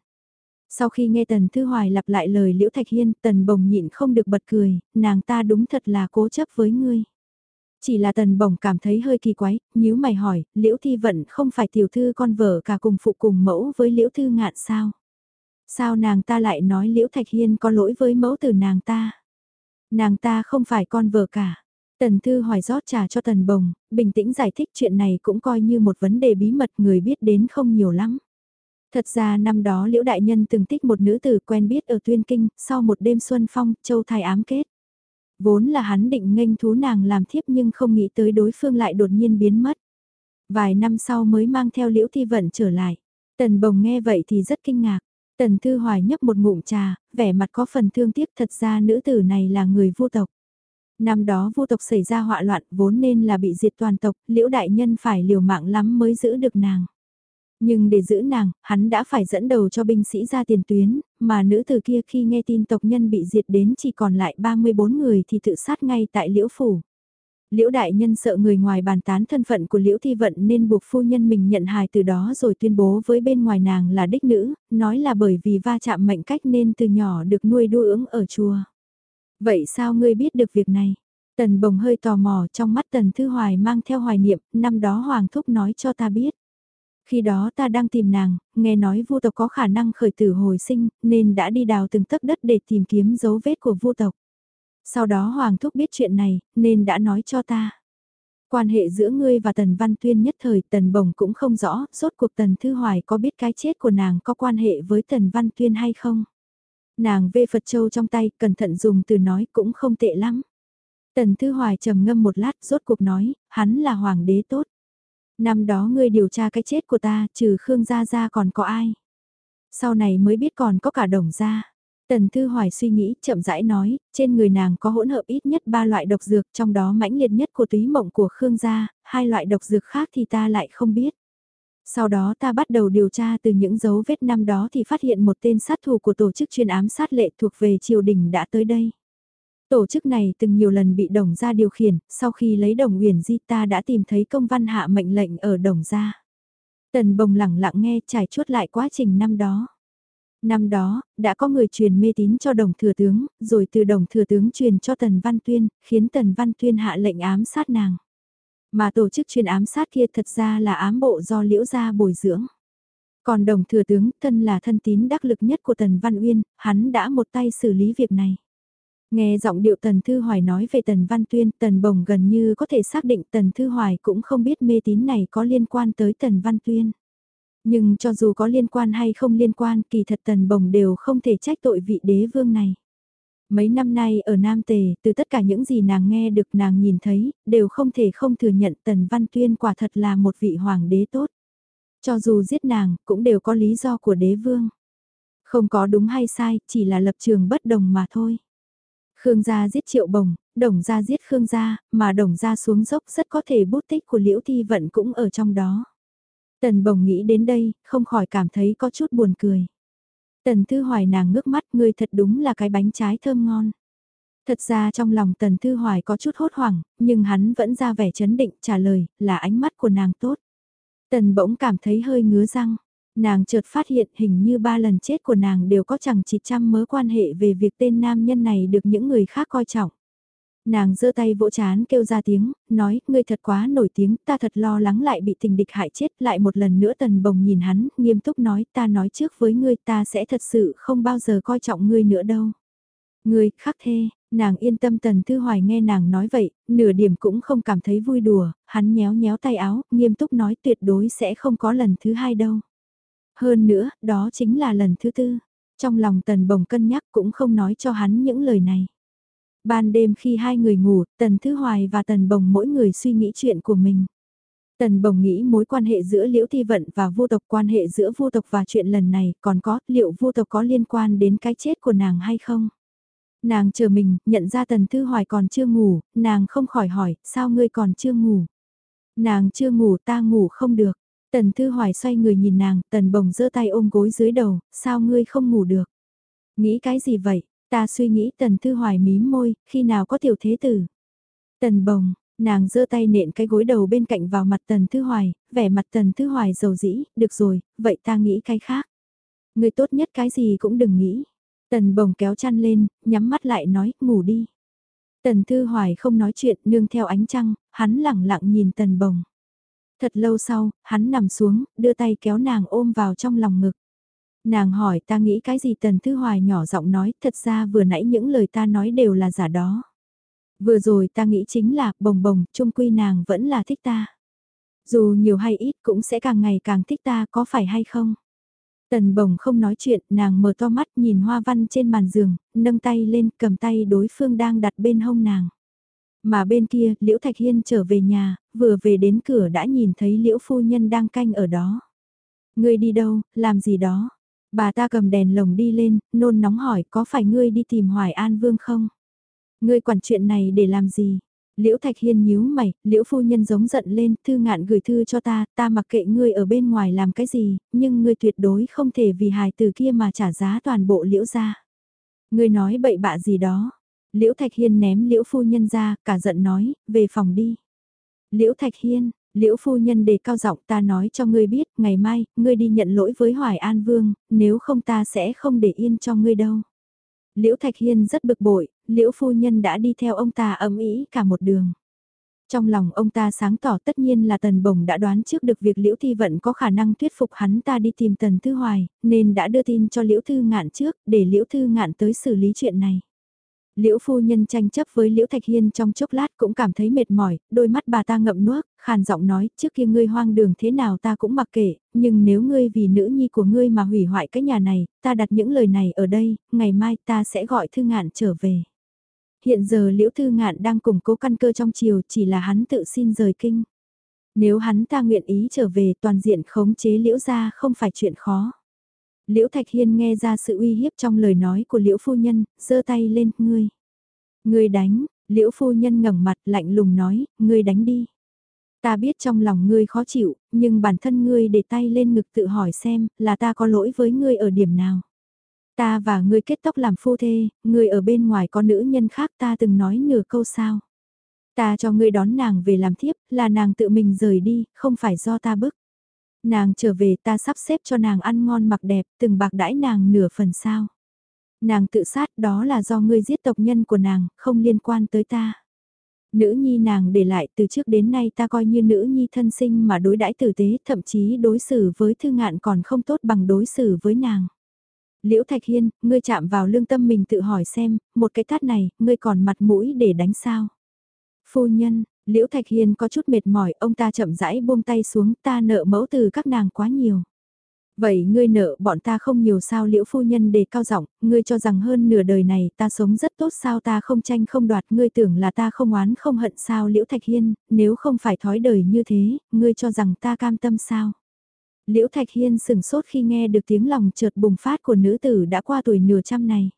Sau khi nghe Tần Thư Hoài lặp lại lời Liễu Thạch Hiên, Tần bồng nhịn không được bật cười, nàng ta đúng thật là cố chấp với ngươi. Chỉ là Tần bồng cảm thấy hơi kỳ quái, nếu mày hỏi, Liễu Thi Vận không phải tiểu thư con vợ cả cùng phụ cùng mẫu với Liễu Thư Ngạn sao? Sao nàng ta lại nói Liễu Thạch Hiên có lỗi với mẫu từ nàng ta? Nàng ta không phải con vợ cả. Tần Thư hỏi rót trà cho Tần Bồng, bình tĩnh giải thích chuyện này cũng coi như một vấn đề bí mật người biết đến không nhiều lắm. Thật ra năm đó Liễu Đại Nhân từng thích một nữ tử quen biết ở Tuyên Kinh, sau một đêm xuân phong, châu thai ám kết. Vốn là hắn định nghênh thú nàng làm thiếp nhưng không nghĩ tới đối phương lại đột nhiên biến mất. Vài năm sau mới mang theo Liễu Thi Vận trở lại. Tần Bồng nghe vậy thì rất kinh ngạc. Tần Thư Hoài nhấp một ngụm trà, vẻ mặt có phần thương tiếc thật ra nữ tử này là người vô tộc. Năm đó vô tộc xảy ra họa loạn vốn nên là bị diệt toàn tộc, liễu đại nhân phải liều mạng lắm mới giữ được nàng. Nhưng để giữ nàng, hắn đã phải dẫn đầu cho binh sĩ ra tiền tuyến, mà nữ tử kia khi nghe tin tộc nhân bị diệt đến chỉ còn lại 34 người thì tự sát ngay tại liễu phủ. Liễu đại nhân sợ người ngoài bàn tán thân phận của Liễu Thi Vận nên buộc phu nhân mình nhận hài từ đó rồi tuyên bố với bên ngoài nàng là đích nữ, nói là bởi vì va chạm mệnh cách nên từ nhỏ được nuôi đua ứng ở chùa. Vậy sao ngươi biết được việc này? Tần bồng hơi tò mò trong mắt tần thư hoài mang theo hoài niệm, năm đó Hoàng Thúc nói cho ta biết. Khi đó ta đang tìm nàng, nghe nói vu tộc có khả năng khởi tử hồi sinh, nên đã đi đào từng tấc đất để tìm kiếm dấu vết của vu tộc. Sau đó Hoàng Thúc biết chuyện này, nên đã nói cho ta. Quan hệ giữa ngươi và Tần Văn Tuyên nhất thời Tần Bồng cũng không rõ, rốt cuộc Tần Thư Hoài có biết cái chết của nàng có quan hệ với Tần Văn Tuyên hay không. Nàng vê Phật Châu trong tay, cẩn thận dùng từ nói cũng không tệ lắm. Tần Thư Hoài trầm ngâm một lát, rốt cuộc nói, hắn là hoàng đế tốt. Năm đó ngươi điều tra cái chết của ta, trừ Khương Gia Gia còn có ai? Sau này mới biết còn có cả đồng gia. Tần Thư Hoài suy nghĩ, chậm rãi nói, trên người nàng có hỗn hợp ít nhất ba loại độc dược, trong đó mãnh liệt nhất của túy mộng của Khương gia, hai loại độc dược khác thì ta lại không biết. Sau đó ta bắt đầu điều tra từ những dấu vết năm đó thì phát hiện một tên sát thủ của tổ chức chuyên ám sát lệ thuộc về triều đình đã tới đây. Tổ chức này từng nhiều lần bị đồng gia điều khiển, sau khi lấy đồng huyền di ta đã tìm thấy công văn hạ mệnh lệnh ở đồng gia. Tần bồng lẳng lặng nghe trải chuốt lại quá trình năm đó. Năm đó, đã có người truyền mê tín cho đồng thừa tướng, rồi từ đồng thừa tướng truyền cho Tần Văn Tuyên, khiến Tần Văn Tuyên hạ lệnh ám sát nàng. Mà tổ chức truyền ám sát kia thật ra là ám bộ do liễu gia bồi dưỡng. Còn đồng thừa tướng, thân là thân tín đắc lực nhất của Tần Văn Uyên, hắn đã một tay xử lý việc này. Nghe giọng điệu Tần Thư Hoài nói về Tần Văn Tuyên, Tần Bồng gần như có thể xác định Tần Thư Hoài cũng không biết mê tín này có liên quan tới Tần Văn Tuyên. Nhưng cho dù có liên quan hay không liên quan, kỳ thật Tần Bồng đều không thể trách tội vị đế vương này. Mấy năm nay ở Nam Tề, từ tất cả những gì nàng nghe được nàng nhìn thấy, đều không thể không thừa nhận Tần Văn Tuyên quả thật là một vị hoàng đế tốt. Cho dù giết nàng, cũng đều có lý do của đế vương. Không có đúng hay sai, chỉ là lập trường bất đồng mà thôi. Khương gia giết triệu bồng, đồng gia giết Khương gia, mà đồng gia xuống dốc rất có thể bút tích của liễu thi vận cũng ở trong đó. Tần bồng nghĩ đến đây, không khỏi cảm thấy có chút buồn cười. Tần Thư Hoài nàng ngước mắt ngươi thật đúng là cái bánh trái thơm ngon. Thật ra trong lòng Tần Thư Hoài có chút hốt hoảng, nhưng hắn vẫn ra vẻ chấn định trả lời là ánh mắt của nàng tốt. Tần bỗng cảm thấy hơi ngứa răng. Nàng chợt phát hiện hình như ba lần chết của nàng đều có chẳng chỉ trăm mớ quan hệ về việc tên nam nhân này được những người khác coi trọng. Nàng giơ tay vỗ chán kêu ra tiếng, nói, ngươi thật quá nổi tiếng, ta thật lo lắng lại bị tình địch hại chết. Lại một lần nữa tần bồng nhìn hắn, nghiêm túc nói, ta nói trước với ngươi ta sẽ thật sự không bao giờ coi trọng ngươi nữa đâu. Ngươi, khắc thê, nàng yên tâm tần thư hoài nghe nàng nói vậy, nửa điểm cũng không cảm thấy vui đùa, hắn nhéo nhéo tay áo, nghiêm túc nói tuyệt đối sẽ không có lần thứ hai đâu. Hơn nữa, đó chính là lần thứ tư. Trong lòng tần bồng cân nhắc cũng không nói cho hắn những lời này. Ban đêm khi hai người ngủ, Tần Thư Hoài và Tần Bồng mỗi người suy nghĩ chuyện của mình. Tần Bồng nghĩ mối quan hệ giữa Liễu Thi Vận và vô tộc quan hệ giữa vô tộc và chuyện lần này còn có liệu vô tộc có liên quan đến cái chết của nàng hay không? Nàng chờ mình, nhận ra Tần Thư Hoài còn chưa ngủ, nàng không khỏi hỏi, sao ngươi còn chưa ngủ? Nàng chưa ngủ ta ngủ không được. Tần Thư Hoài xoay người nhìn nàng, Tần Bồng giơ tay ôm gối dưới đầu, sao ngươi không ngủ được? Nghĩ cái gì vậy? Ta suy nghĩ tần thư hoài mím môi, khi nào có tiểu thế tử. Tần bồng, nàng giơ tay nện cái gối đầu bên cạnh vào mặt tần thư hoài, vẻ mặt tần thư hoài dầu dĩ, được rồi, vậy ta nghĩ cái khác. Người tốt nhất cái gì cũng đừng nghĩ. Tần bồng kéo chăn lên, nhắm mắt lại nói, ngủ đi. Tần thư hoài không nói chuyện, nương theo ánh trăng, hắn lặng lặng nhìn tần bồng. Thật lâu sau, hắn nằm xuống, đưa tay kéo nàng ôm vào trong lòng ngực. Nàng hỏi ta nghĩ cái gì Tần Thư Hoài nhỏ giọng nói, thật ra vừa nãy những lời ta nói đều là giả đó. Vừa rồi ta nghĩ chính là, bồng bồng, trung quy nàng vẫn là thích ta. Dù nhiều hay ít cũng sẽ càng ngày càng thích ta có phải hay không? Tần bồng không nói chuyện, nàng mở to mắt nhìn hoa văn trên màn giường, nâng tay lên cầm tay đối phương đang đặt bên hông nàng. Mà bên kia, Liễu Thạch Hiên trở về nhà, vừa về đến cửa đã nhìn thấy Liễu Phu Nhân đang canh ở đó. Ngươi đi đâu, làm gì đó? Bà ta cầm đèn lồng đi lên, nôn nóng hỏi có phải ngươi đi tìm Hoài An Vương không? Ngươi quản chuyện này để làm gì? Liễu Thạch Hiên nhíu mày, Liễu phu nhân giống giận lên, thư ngạn gửi thư cho ta, ta mặc kệ ngươi ở bên ngoài làm cái gì, nhưng ngươi tuyệt đối không thể vì hài từ kia mà trả giá toàn bộ Liễu ra. Ngươi nói bậy bạ gì đó. Liễu Thạch Hiên ném Liễu phu nhân ra, cả giận nói, về phòng đi. Liễu Thạch Hiên, Liễu phu nhân đề cao giọng ta nói cho ngươi biết, ngày mai, ngươi đi nhận lỗi với Hoài An Vương, nếu không ta sẽ không để yên cho ngươi đâu. Liễu Thạch Hiên rất bực bội, Liễu phu nhân đã đi theo ông ta ấm ý cả một đường. Trong lòng ông ta sáng tỏ tất nhiên là Tần Bồng đã đoán trước được việc Liễu Thi Vận có khả năng thuyết phục hắn ta đi tìm Tần Thư Hoài, nên đã đưa tin cho Liễu Thư Ngạn trước, để Liễu Thư Ngạn tới xử lý chuyện này. Liễu phu nhân tranh chấp với Liễu Thạch Hiên trong chốc lát cũng cảm thấy mệt mỏi, đôi mắt bà ta ngậm nuốt, khàn giọng nói, trước kia ngươi hoang đường thế nào ta cũng mặc kệ, nhưng nếu ngươi vì nữ nhi của ngươi mà hủy hoại cái nhà này, ta đặt những lời này ở đây, ngày mai ta sẽ gọi Thư Ngạn trở về. Hiện giờ Liễu Thư Ngạn đang củng cố căn cơ trong chiều, chỉ là hắn tự xin rời kinh. Nếu hắn ta nguyện ý trở về toàn diện khống chế Liễu gia không phải chuyện khó. Liễu Thạch Hiên nghe ra sự uy hiếp trong lời nói của Liễu Phu Nhân, giơ tay lên, ngươi. Ngươi đánh, Liễu Phu Nhân ngẩng mặt lạnh lùng nói, ngươi đánh đi. Ta biết trong lòng ngươi khó chịu, nhưng bản thân ngươi để tay lên ngực tự hỏi xem, là ta có lỗi với ngươi ở điểm nào. Ta và ngươi kết tóc làm phu thê, ngươi ở bên ngoài có nữ nhân khác ta từng nói nửa câu sao. Ta cho ngươi đón nàng về làm thiếp, là nàng tự mình rời đi, không phải do ta bức. Nàng trở về ta sắp xếp cho nàng ăn ngon mặc đẹp, từng bạc đãi nàng nửa phần sao. Nàng tự sát đó là do ngươi giết tộc nhân của nàng, không liên quan tới ta. Nữ nhi nàng để lại từ trước đến nay ta coi như nữ nhi thân sinh mà đối đãi tử tế, thậm chí đối xử với thư ngạn còn không tốt bằng đối xử với nàng. Liễu Thạch Hiên, ngươi chạm vào lương tâm mình tự hỏi xem, một cái tát này, ngươi còn mặt mũi để đánh sao? Phu nhân, Liễu Thạch Hiên có chút mệt mỏi, ông ta chậm rãi buông tay xuống, ta nợ mẫu từ các nàng quá nhiều. Vậy ngươi nợ bọn ta không nhiều sao liễu phu nhân đề cao giọng, ngươi cho rằng hơn nửa đời này ta sống rất tốt sao ta không tranh không đoạt, ngươi tưởng là ta không oán không hận sao liễu thạch hiên, nếu không phải thói đời như thế, ngươi cho rằng ta cam tâm sao. Liễu thạch hiên sừng sốt khi nghe được tiếng lòng chợt bùng phát của nữ tử đã qua tuổi nửa trăm này.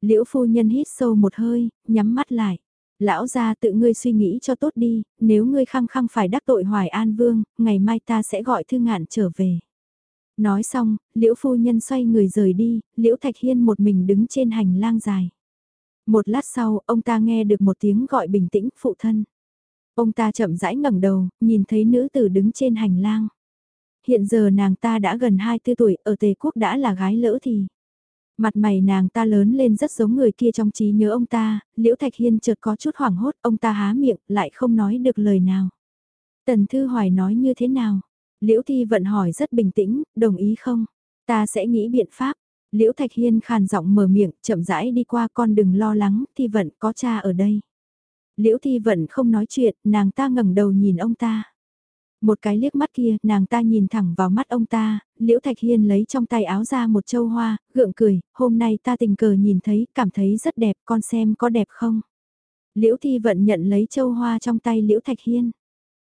Liễu phu nhân hít sâu một hơi, nhắm mắt lại. Lão gia tự ngươi suy nghĩ cho tốt đi, nếu ngươi khăng khăng phải đắc tội Hoài An Vương, ngày mai ta sẽ gọi thư ngạn trở về. Nói xong, liễu phu nhân xoay người rời đi, liễu thạch hiên một mình đứng trên hành lang dài. Một lát sau, ông ta nghe được một tiếng gọi bình tĩnh, phụ thân. Ông ta chậm rãi ngẩng đầu, nhìn thấy nữ tử đứng trên hành lang. Hiện giờ nàng ta đã gần 24 tuổi, ở Tề Quốc đã là gái lỡ thì. Mặt mày nàng ta lớn lên rất giống người kia trong trí nhớ ông ta, Liễu Thạch Hiên chợt có chút hoảng hốt, ông ta há miệng, lại không nói được lời nào. Tần Thư Hoài nói như thế nào? Liễu Thi Vận hỏi rất bình tĩnh, đồng ý không? Ta sẽ nghĩ biện pháp. Liễu Thạch Hiên khàn giọng mở miệng, chậm rãi đi qua con đừng lo lắng, Thi Vận có cha ở đây. Liễu Thi Vận không nói chuyện, nàng ta ngẩng đầu nhìn ông ta. Một cái liếc mắt kia, nàng ta nhìn thẳng vào mắt ông ta, Liễu Thạch Hiên lấy trong tay áo ra một châu hoa, gượng cười, hôm nay ta tình cờ nhìn thấy, cảm thấy rất đẹp, con xem có đẹp không? Liễu Thi Vận nhận lấy châu hoa trong tay Liễu Thạch Hiên.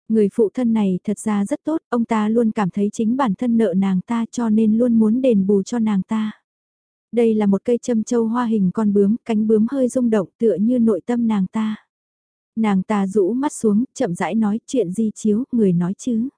Người phụ thân này thật ra rất tốt, ông ta luôn cảm thấy chính bản thân nợ nàng ta cho nên luôn muốn đền bù cho nàng ta. Đây là một cây châm châu hoa hình con bướm, cánh bướm hơi rung động tựa như nội tâm nàng ta. Nàng ta rũ mắt xuống, chậm rãi nói chuyện di chiếu, người nói chứ.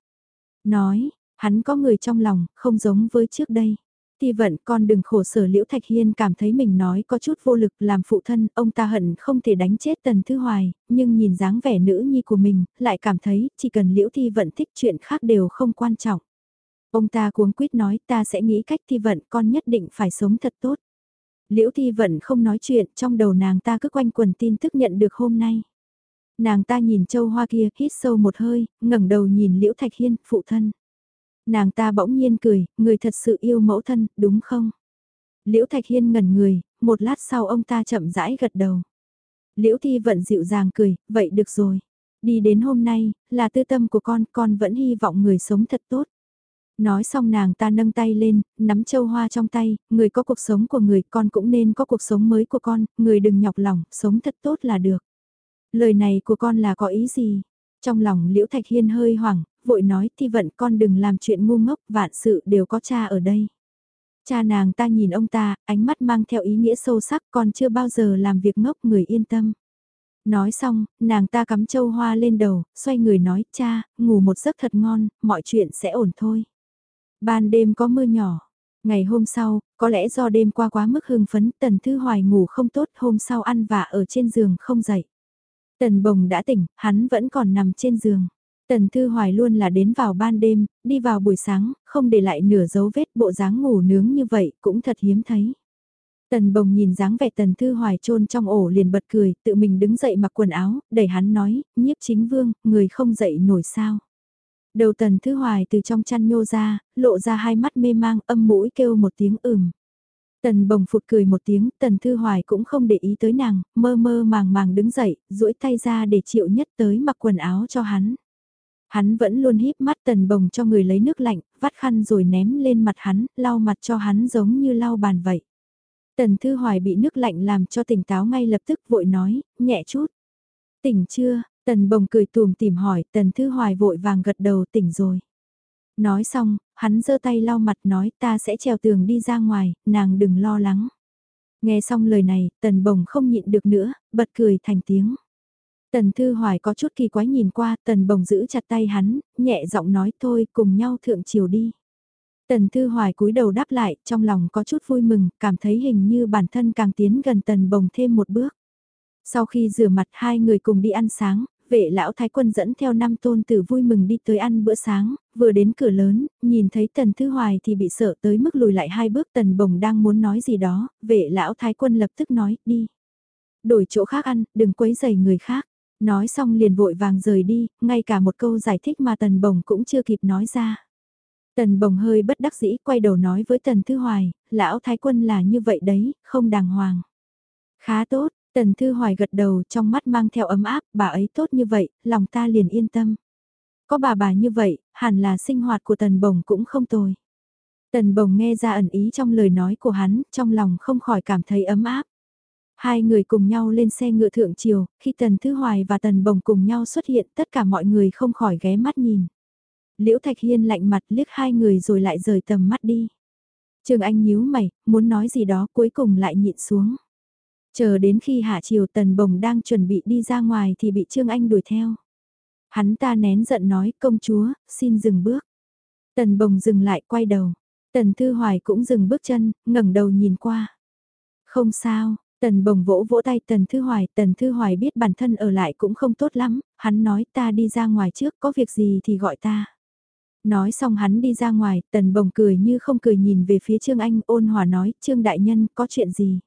Nói, hắn có người trong lòng, không giống với trước đây. Thì vận con đừng khổ sở Liễu Thạch Hiên cảm thấy mình nói có chút vô lực làm phụ thân, ông ta hận không thể đánh chết Tần Thư Hoài, nhưng nhìn dáng vẻ nữ nhi của mình, lại cảm thấy chỉ cần Liễu Thi vận thích chuyện khác đều không quan trọng. Ông ta cuống quýt nói ta sẽ nghĩ cách Thi vận con nhất định phải sống thật tốt. Liễu Thi vận không nói chuyện, trong đầu nàng ta cứ quanh quần tin tức nhận được hôm nay. Nàng ta nhìn châu hoa kia, hít sâu một hơi, ngẩng đầu nhìn Liễu Thạch Hiên, phụ thân. Nàng ta bỗng nhiên cười, người thật sự yêu mẫu thân, đúng không? Liễu Thạch Hiên ngẩn người, một lát sau ông ta chậm rãi gật đầu. Liễu Thi Vận dịu dàng cười, vậy được rồi. Đi đến hôm nay, là tư tâm của con, con vẫn hy vọng người sống thật tốt. Nói xong nàng ta nâng tay lên, nắm châu hoa trong tay, người có cuộc sống của người, con cũng nên có cuộc sống mới của con, người đừng nhọc lòng, sống thật tốt là được. Lời này của con là có ý gì? Trong lòng Liễu Thạch Hiên hơi hoảng, vội nói thi vận con đừng làm chuyện ngu ngốc, vạn sự đều có cha ở đây. Cha nàng ta nhìn ông ta, ánh mắt mang theo ý nghĩa sâu sắc con chưa bao giờ làm việc ngốc người yên tâm. Nói xong, nàng ta cắm châu hoa lên đầu, xoay người nói, cha, ngủ một giấc thật ngon, mọi chuyện sẽ ổn thôi. Ban đêm có mưa nhỏ. Ngày hôm sau, có lẽ do đêm qua quá mức hưng phấn, Tần Thư Hoài ngủ không tốt, hôm sau ăn vạ ở trên giường không dậy. Tần Bồng đã tỉnh, hắn vẫn còn nằm trên giường. Tần Thư Hoài luôn là đến vào ban đêm, đi vào buổi sáng, không để lại nửa dấu vết bộ dáng ngủ nướng như vậy cũng thật hiếm thấy. Tần Bồng nhìn dáng vẻ Tần Thư Hoài trôn trong ổ liền bật cười, tự mình đứng dậy mặc quần áo, đẩy hắn nói, nhiếp chính vương, người không dậy nổi sao. Đầu Tần Thư Hoài từ trong chăn nhô ra, lộ ra hai mắt mê mang âm mũi kêu một tiếng ừm. Tần bồng phụt cười một tiếng, tần thư hoài cũng không để ý tới nàng, mơ mơ màng màng đứng dậy, duỗi tay ra để chịu nhất tới mặc quần áo cho hắn. Hắn vẫn luôn híp mắt tần bồng cho người lấy nước lạnh, vắt khăn rồi ném lên mặt hắn, lau mặt cho hắn giống như lau bàn vậy. Tần thư hoài bị nước lạnh làm cho tỉnh táo ngay lập tức vội nói, nhẹ chút. Tỉnh chưa? Tần bồng cười tùm tìm hỏi, tần thư hoài vội vàng gật đầu tỉnh rồi. Nói xong, hắn giơ tay lau mặt nói ta sẽ trèo tường đi ra ngoài, nàng đừng lo lắng. Nghe xong lời này, tần bồng không nhịn được nữa, bật cười thành tiếng. Tần Thư Hoài có chút kỳ quái nhìn qua, tần bồng giữ chặt tay hắn, nhẹ giọng nói thôi cùng nhau thượng chiều đi. Tần Thư Hoài cúi đầu đáp lại, trong lòng có chút vui mừng, cảm thấy hình như bản thân càng tiến gần tần bồng thêm một bước. Sau khi rửa mặt hai người cùng đi ăn sáng, vệ lão thái quân dẫn theo năm tôn tử vui mừng đi tới ăn bữa sáng, vừa đến cửa lớn, nhìn thấy tần thư hoài thì bị sợ tới mức lùi lại hai bước tần bồng đang muốn nói gì đó, vệ lão thái quân lập tức nói, đi. Đổi chỗ khác ăn, đừng quấy giày người khác. Nói xong liền vội vàng rời đi, ngay cả một câu giải thích mà Tần Bồng cũng chưa kịp nói ra. Tần Bồng hơi bất đắc dĩ quay đầu nói với Tần Thư Hoài, lão thái quân là như vậy đấy, không đàng hoàng. Khá tốt, Tần Thư Hoài gật đầu trong mắt mang theo ấm áp, bà ấy tốt như vậy, lòng ta liền yên tâm. Có bà bà như vậy, hẳn là sinh hoạt của Tần Bồng cũng không tồi. Tần Bồng nghe ra ẩn ý trong lời nói của hắn, trong lòng không khỏi cảm thấy ấm áp. Hai người cùng nhau lên xe ngựa thượng chiều. khi Tần Thư Hoài và Tần Bồng cùng nhau xuất hiện tất cả mọi người không khỏi ghé mắt nhìn. Liễu Thạch Hiên lạnh mặt liếc hai người rồi lại rời tầm mắt đi. Trường Anh nhíu mày, muốn nói gì đó cuối cùng lại nhịn xuống. Chờ đến khi hạ chiều Tần Bồng đang chuẩn bị đi ra ngoài thì bị Trương Anh đuổi theo. Hắn ta nén giận nói công chúa, xin dừng bước. Tần Bồng dừng lại quay đầu. Tần Thư Hoài cũng dừng bước chân, ngẩng đầu nhìn qua. Không sao, Tần Bồng vỗ vỗ tay Tần Thư Hoài, Tần Thư Hoài biết bản thân ở lại cũng không tốt lắm, hắn nói ta đi ra ngoài trước, có việc gì thì gọi ta. Nói xong hắn đi ra ngoài, Tần Bồng cười như không cười nhìn về phía Trương Anh ôn hòa nói, Trương Đại Nhân có chuyện gì?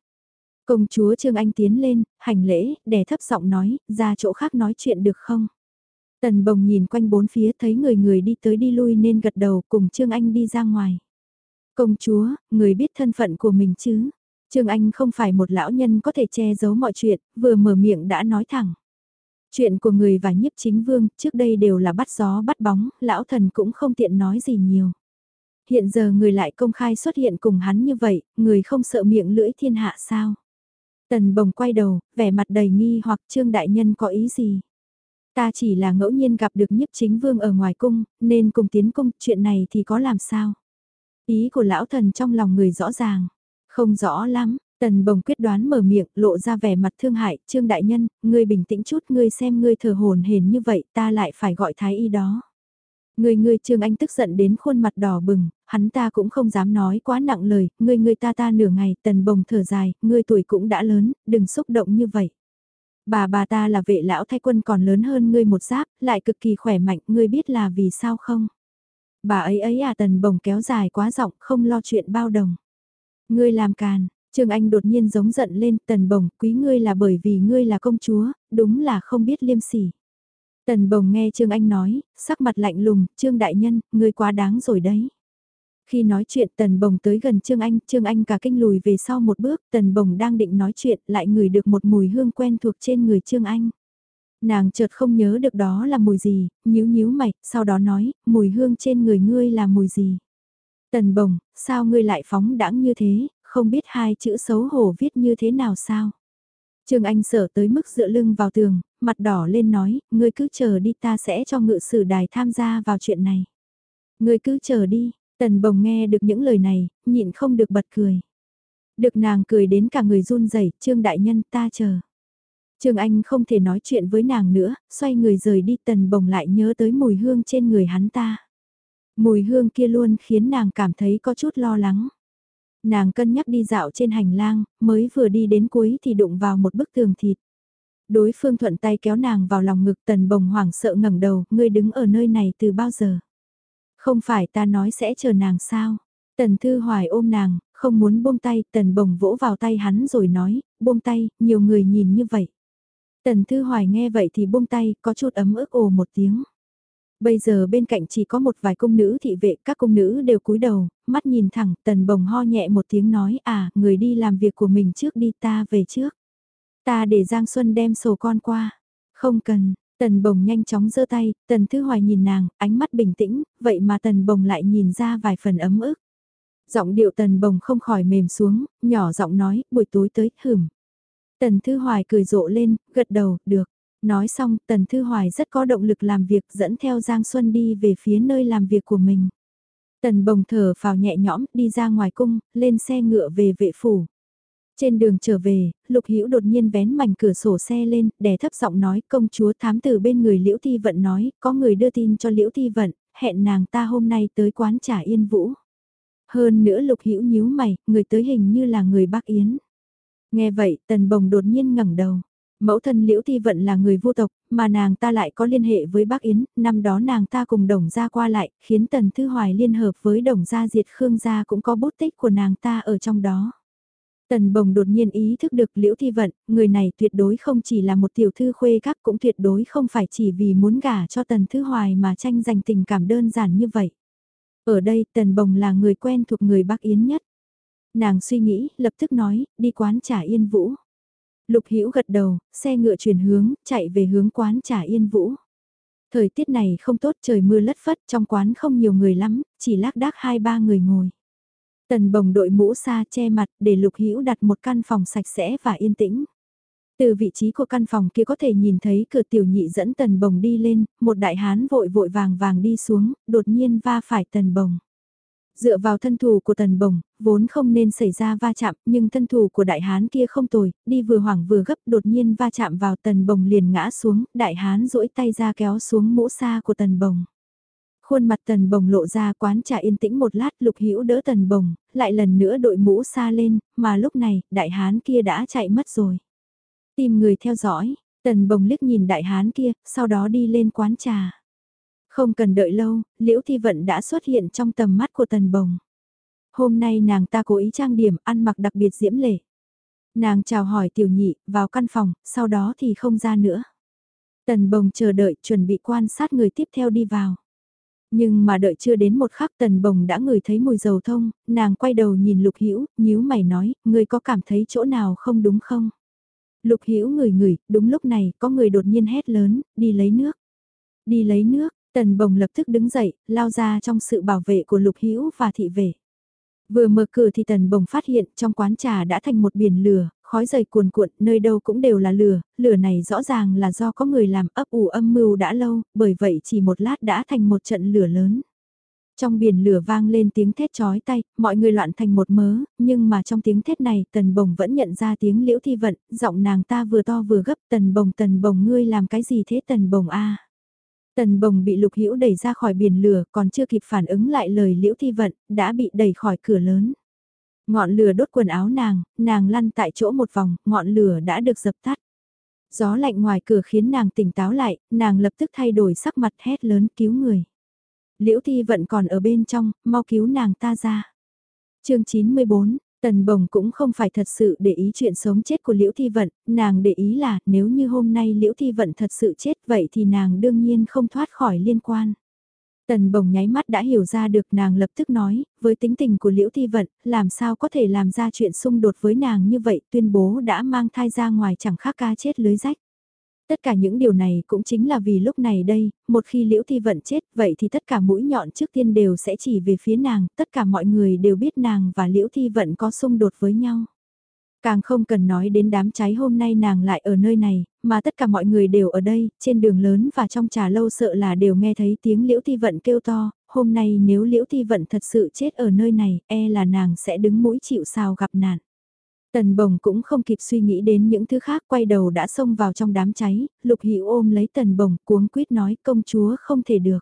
Công chúa Trương Anh tiến lên, hành lễ, đè thấp giọng nói, ra chỗ khác nói chuyện được không? Tần Bồng nhìn quanh bốn phía thấy người người đi tới đi lui nên gật đầu cùng Trương Anh đi ra ngoài. Công chúa, người biết thân phận của mình chứ? Trương Anh không phải một lão nhân có thể che giấu mọi chuyện, vừa mở miệng đã nói thẳng. Chuyện của người và nhiếp chính vương trước đây đều là bắt gió bắt bóng, lão thần cũng không tiện nói gì nhiều. Hiện giờ người lại công khai xuất hiện cùng hắn như vậy, người không sợ miệng lưỡi thiên hạ sao? Tần bồng quay đầu, vẻ mặt đầy nghi hoặc trương đại nhân có ý gì? Ta chỉ là ngẫu nhiên gặp được nhiếp chính vương ở ngoài cung, nên cùng tiến cung, chuyện này thì có làm sao? Ý của lão thần trong lòng người rõ ràng, không rõ lắm, Tần bồng quyết đoán mở miệng, lộ ra vẻ mặt thương hại, trương đại nhân, ngươi bình tĩnh chút, ngươi xem ngươi thờ hồn hền như vậy, ta lại phải gọi thái y đó. Ngươi ngươi trương anh tức giận đến khuôn mặt đỏ bừng, hắn ta cũng không dám nói quá nặng lời, ngươi ngươi ta ta nửa ngày, tần bồng thở dài, ngươi tuổi cũng đã lớn, đừng xúc động như vậy. Bà bà ta là vệ lão thay quân còn lớn hơn ngươi một giáp, lại cực kỳ khỏe mạnh, ngươi biết là vì sao không? Bà ấy ấy à tần bồng kéo dài quá giọng, không lo chuyện bao đồng. Ngươi làm càn, Trương Anh đột nhiên giống giận lên, tần bồng, quý ngươi là bởi vì ngươi là công chúa, đúng là không biết liêm sỉ. Tần bồng nghe Trương Anh nói, sắc mặt lạnh lùng, Trương Đại Nhân, ngươi quá đáng rồi đấy. Khi nói chuyện tần bồng tới gần Trương Anh, Trương Anh cả kinh lùi về sau một bước, tần bồng đang định nói chuyện, lại ngửi được một mùi hương quen thuộc trên người Trương Anh. Nàng chợt không nhớ được đó là mùi gì, nhíu nhíu mày, sau đó nói, mùi hương trên người ngươi là mùi gì. Tần bồng, sao ngươi lại phóng đãng như thế, không biết hai chữ xấu hổ viết như thế nào sao. Trương Anh sợ tới mức dựa lưng vào tường, mặt đỏ lên nói, ngươi cứ chờ đi ta sẽ cho ngự sử đài tham gia vào chuyện này. Ngươi cứ chờ đi, tần bồng nghe được những lời này, nhịn không được bật cười. Được nàng cười đến cả người run rẩy Trương Đại Nhân ta chờ. Trương Anh không thể nói chuyện với nàng nữa, xoay người rời đi tần bồng lại nhớ tới mùi hương trên người hắn ta. Mùi hương kia luôn khiến nàng cảm thấy có chút lo lắng. Nàng cân nhắc đi dạo trên hành lang, mới vừa đi đến cuối thì đụng vào một bức tường thịt. Đối phương thuận tay kéo nàng vào lòng ngực tần bồng hoảng sợ ngẩng đầu, ngươi đứng ở nơi này từ bao giờ? Không phải ta nói sẽ chờ nàng sao? Tần Thư Hoài ôm nàng, không muốn buông tay, tần bồng vỗ vào tay hắn rồi nói, buông tay, nhiều người nhìn như vậy. Tần Thư Hoài nghe vậy thì buông tay, có chút ấm ức ồ một tiếng. Bây giờ bên cạnh chỉ có một vài cung nữ thị vệ, các cung nữ đều cúi đầu, mắt nhìn thẳng, tần bồng ho nhẹ một tiếng nói, à, người đi làm việc của mình trước đi ta về trước. Ta để Giang Xuân đem sổ con qua. Không cần, tần bồng nhanh chóng giơ tay, tần thư hoài nhìn nàng, ánh mắt bình tĩnh, vậy mà tần bồng lại nhìn ra vài phần ấm ức. Giọng điệu tần bồng không khỏi mềm xuống, nhỏ giọng nói, buổi tối tới, hửm. Tần thư hoài cười rộ lên, gật đầu, được. Nói xong, Tần Thư Hoài rất có động lực làm việc dẫn theo Giang Xuân đi về phía nơi làm việc của mình. Tần bồng thở vào nhẹ nhõm, đi ra ngoài cung, lên xe ngựa về vệ phủ. Trên đường trở về, Lục Hữu đột nhiên vén mảnh cửa sổ xe lên, đè thấp giọng nói, công chúa thám tử bên người Liễu Thi Vận nói, có người đưa tin cho Liễu Thi Vận, hẹn nàng ta hôm nay tới quán trà Yên Vũ. Hơn nữa Lục Hữu nhíu mày, người tới hình như là người Bắc Yến. Nghe vậy, Tần Bồng đột nhiên ngẩng đầu. Mẫu thân Liễu Thi Vận là người vô tộc, mà nàng ta lại có liên hệ với Bắc Yến, năm đó nàng ta cùng đồng gia qua lại, khiến Tần Thư Hoài liên hợp với đồng gia diệt Khương gia cũng có bút tích của nàng ta ở trong đó. Tần bồng đột nhiên ý thức được liễu thi vận, người này tuyệt đối không chỉ là một tiểu thư khuê các cũng tuyệt đối không phải chỉ vì muốn gả cho tần thư hoài mà tranh giành tình cảm đơn giản như vậy. Ở đây tần bồng là người quen thuộc người Bắc Yến nhất. Nàng suy nghĩ, lập tức nói, đi quán trà yên vũ. Lục Hữu gật đầu, xe ngựa chuyển hướng, chạy về hướng quán trà yên vũ. Thời tiết này không tốt trời mưa lất phất trong quán không nhiều người lắm, chỉ lác đác hai ba người ngồi. Tần bồng đội mũ xa che mặt để Lục Hữu đặt một căn phòng sạch sẽ và yên tĩnh. Từ vị trí của căn phòng kia có thể nhìn thấy cửa tiểu nhị dẫn tần bồng đi lên, một đại hán vội vội vàng vàng đi xuống, đột nhiên va phải tần bồng. Dựa vào thân thủ của tần bồng, vốn không nên xảy ra va chạm, nhưng thân thủ của đại hán kia không tồi, đi vừa hoảng vừa gấp đột nhiên va chạm vào tần bồng liền ngã xuống, đại hán duỗi tay ra kéo xuống mũ xa của tần bồng. Khuôn mặt tần bồng lộ ra quán trà yên tĩnh một lát lục hữu đỡ tần bồng, lại lần nữa đội mũ xa lên, mà lúc này, đại hán kia đã chạy mất rồi. Tìm người theo dõi, tần bồng liếc nhìn đại hán kia, sau đó đi lên quán trà. Không cần đợi lâu, liễu thi vận đã xuất hiện trong tầm mắt của tần bồng. Hôm nay nàng ta cố ý trang điểm, ăn mặc đặc biệt diễm lệ. Nàng chào hỏi tiểu nhị, vào căn phòng, sau đó thì không ra nữa. Tần bồng chờ đợi, chuẩn bị quan sát người tiếp theo đi vào. Nhưng mà đợi chưa đến một khắc tần bồng đã ngửi thấy mùi dầu thông, nàng quay đầu nhìn lục hữu nhíu mày nói, người có cảm thấy chỗ nào không đúng không? Lục hữu ngửi ngửi, đúng lúc này, có người đột nhiên hét lớn, đi lấy nước. Đi lấy nước, tần bồng lập tức đứng dậy, lao ra trong sự bảo vệ của lục hữu và thị vệ. Vừa mở cửa thì tần bồng phát hiện trong quán trà đã thành một biển lửa, khói dày cuồn cuộn, nơi đâu cũng đều là lửa, lửa này rõ ràng là do có người làm ấp ủ âm mưu đã lâu, bởi vậy chỉ một lát đã thành một trận lửa lớn. Trong biển lửa vang lên tiếng thét chói tay, mọi người loạn thành một mớ, nhưng mà trong tiếng thét này tần bồng vẫn nhận ra tiếng liễu thi vận, giọng nàng ta vừa to vừa gấp tần bồng tần bồng ngươi làm cái gì thế tần bồng a Tần bồng bị lục hữu đẩy ra khỏi biển lửa còn chưa kịp phản ứng lại lời liễu thi vận, đã bị đẩy khỏi cửa lớn. Ngọn lửa đốt quần áo nàng, nàng lăn tại chỗ một vòng, ngọn lửa đã được dập tắt. Gió lạnh ngoài cửa khiến nàng tỉnh táo lại, nàng lập tức thay đổi sắc mặt hét lớn cứu người. Liễu Thi Vận còn ở bên trong, mau cứu nàng ta ra. chương 94, Tần Bồng cũng không phải thật sự để ý chuyện sống chết của Liễu Thi Vận, nàng để ý là nếu như hôm nay Liễu Thi Vận thật sự chết vậy thì nàng đương nhiên không thoát khỏi liên quan. Tần bồng nháy mắt đã hiểu ra được nàng lập tức nói, với tính tình của Liễu Thi Vận, làm sao có thể làm ra chuyện xung đột với nàng như vậy, tuyên bố đã mang thai ra ngoài chẳng khác ca chết lưới rách. Tất cả những điều này cũng chính là vì lúc này đây, một khi Liễu Thi Vận chết, vậy thì tất cả mũi nhọn trước tiên đều sẽ chỉ về phía nàng, tất cả mọi người đều biết nàng và Liễu Thi Vận có xung đột với nhau. Càng không cần nói đến đám cháy hôm nay nàng lại ở nơi này, mà tất cả mọi người đều ở đây, trên đường lớn và trong trà lâu sợ là đều nghe thấy tiếng Liễu Thi Vận kêu to, hôm nay nếu Liễu Thi Vận thật sự chết ở nơi này, e là nàng sẽ đứng mũi chịu sao gặp nạn. Tần bồng cũng không kịp suy nghĩ đến những thứ khác quay đầu đã xông vào trong đám cháy, lục hữu ôm lấy tần bồng cuống quyết nói công chúa không thể được.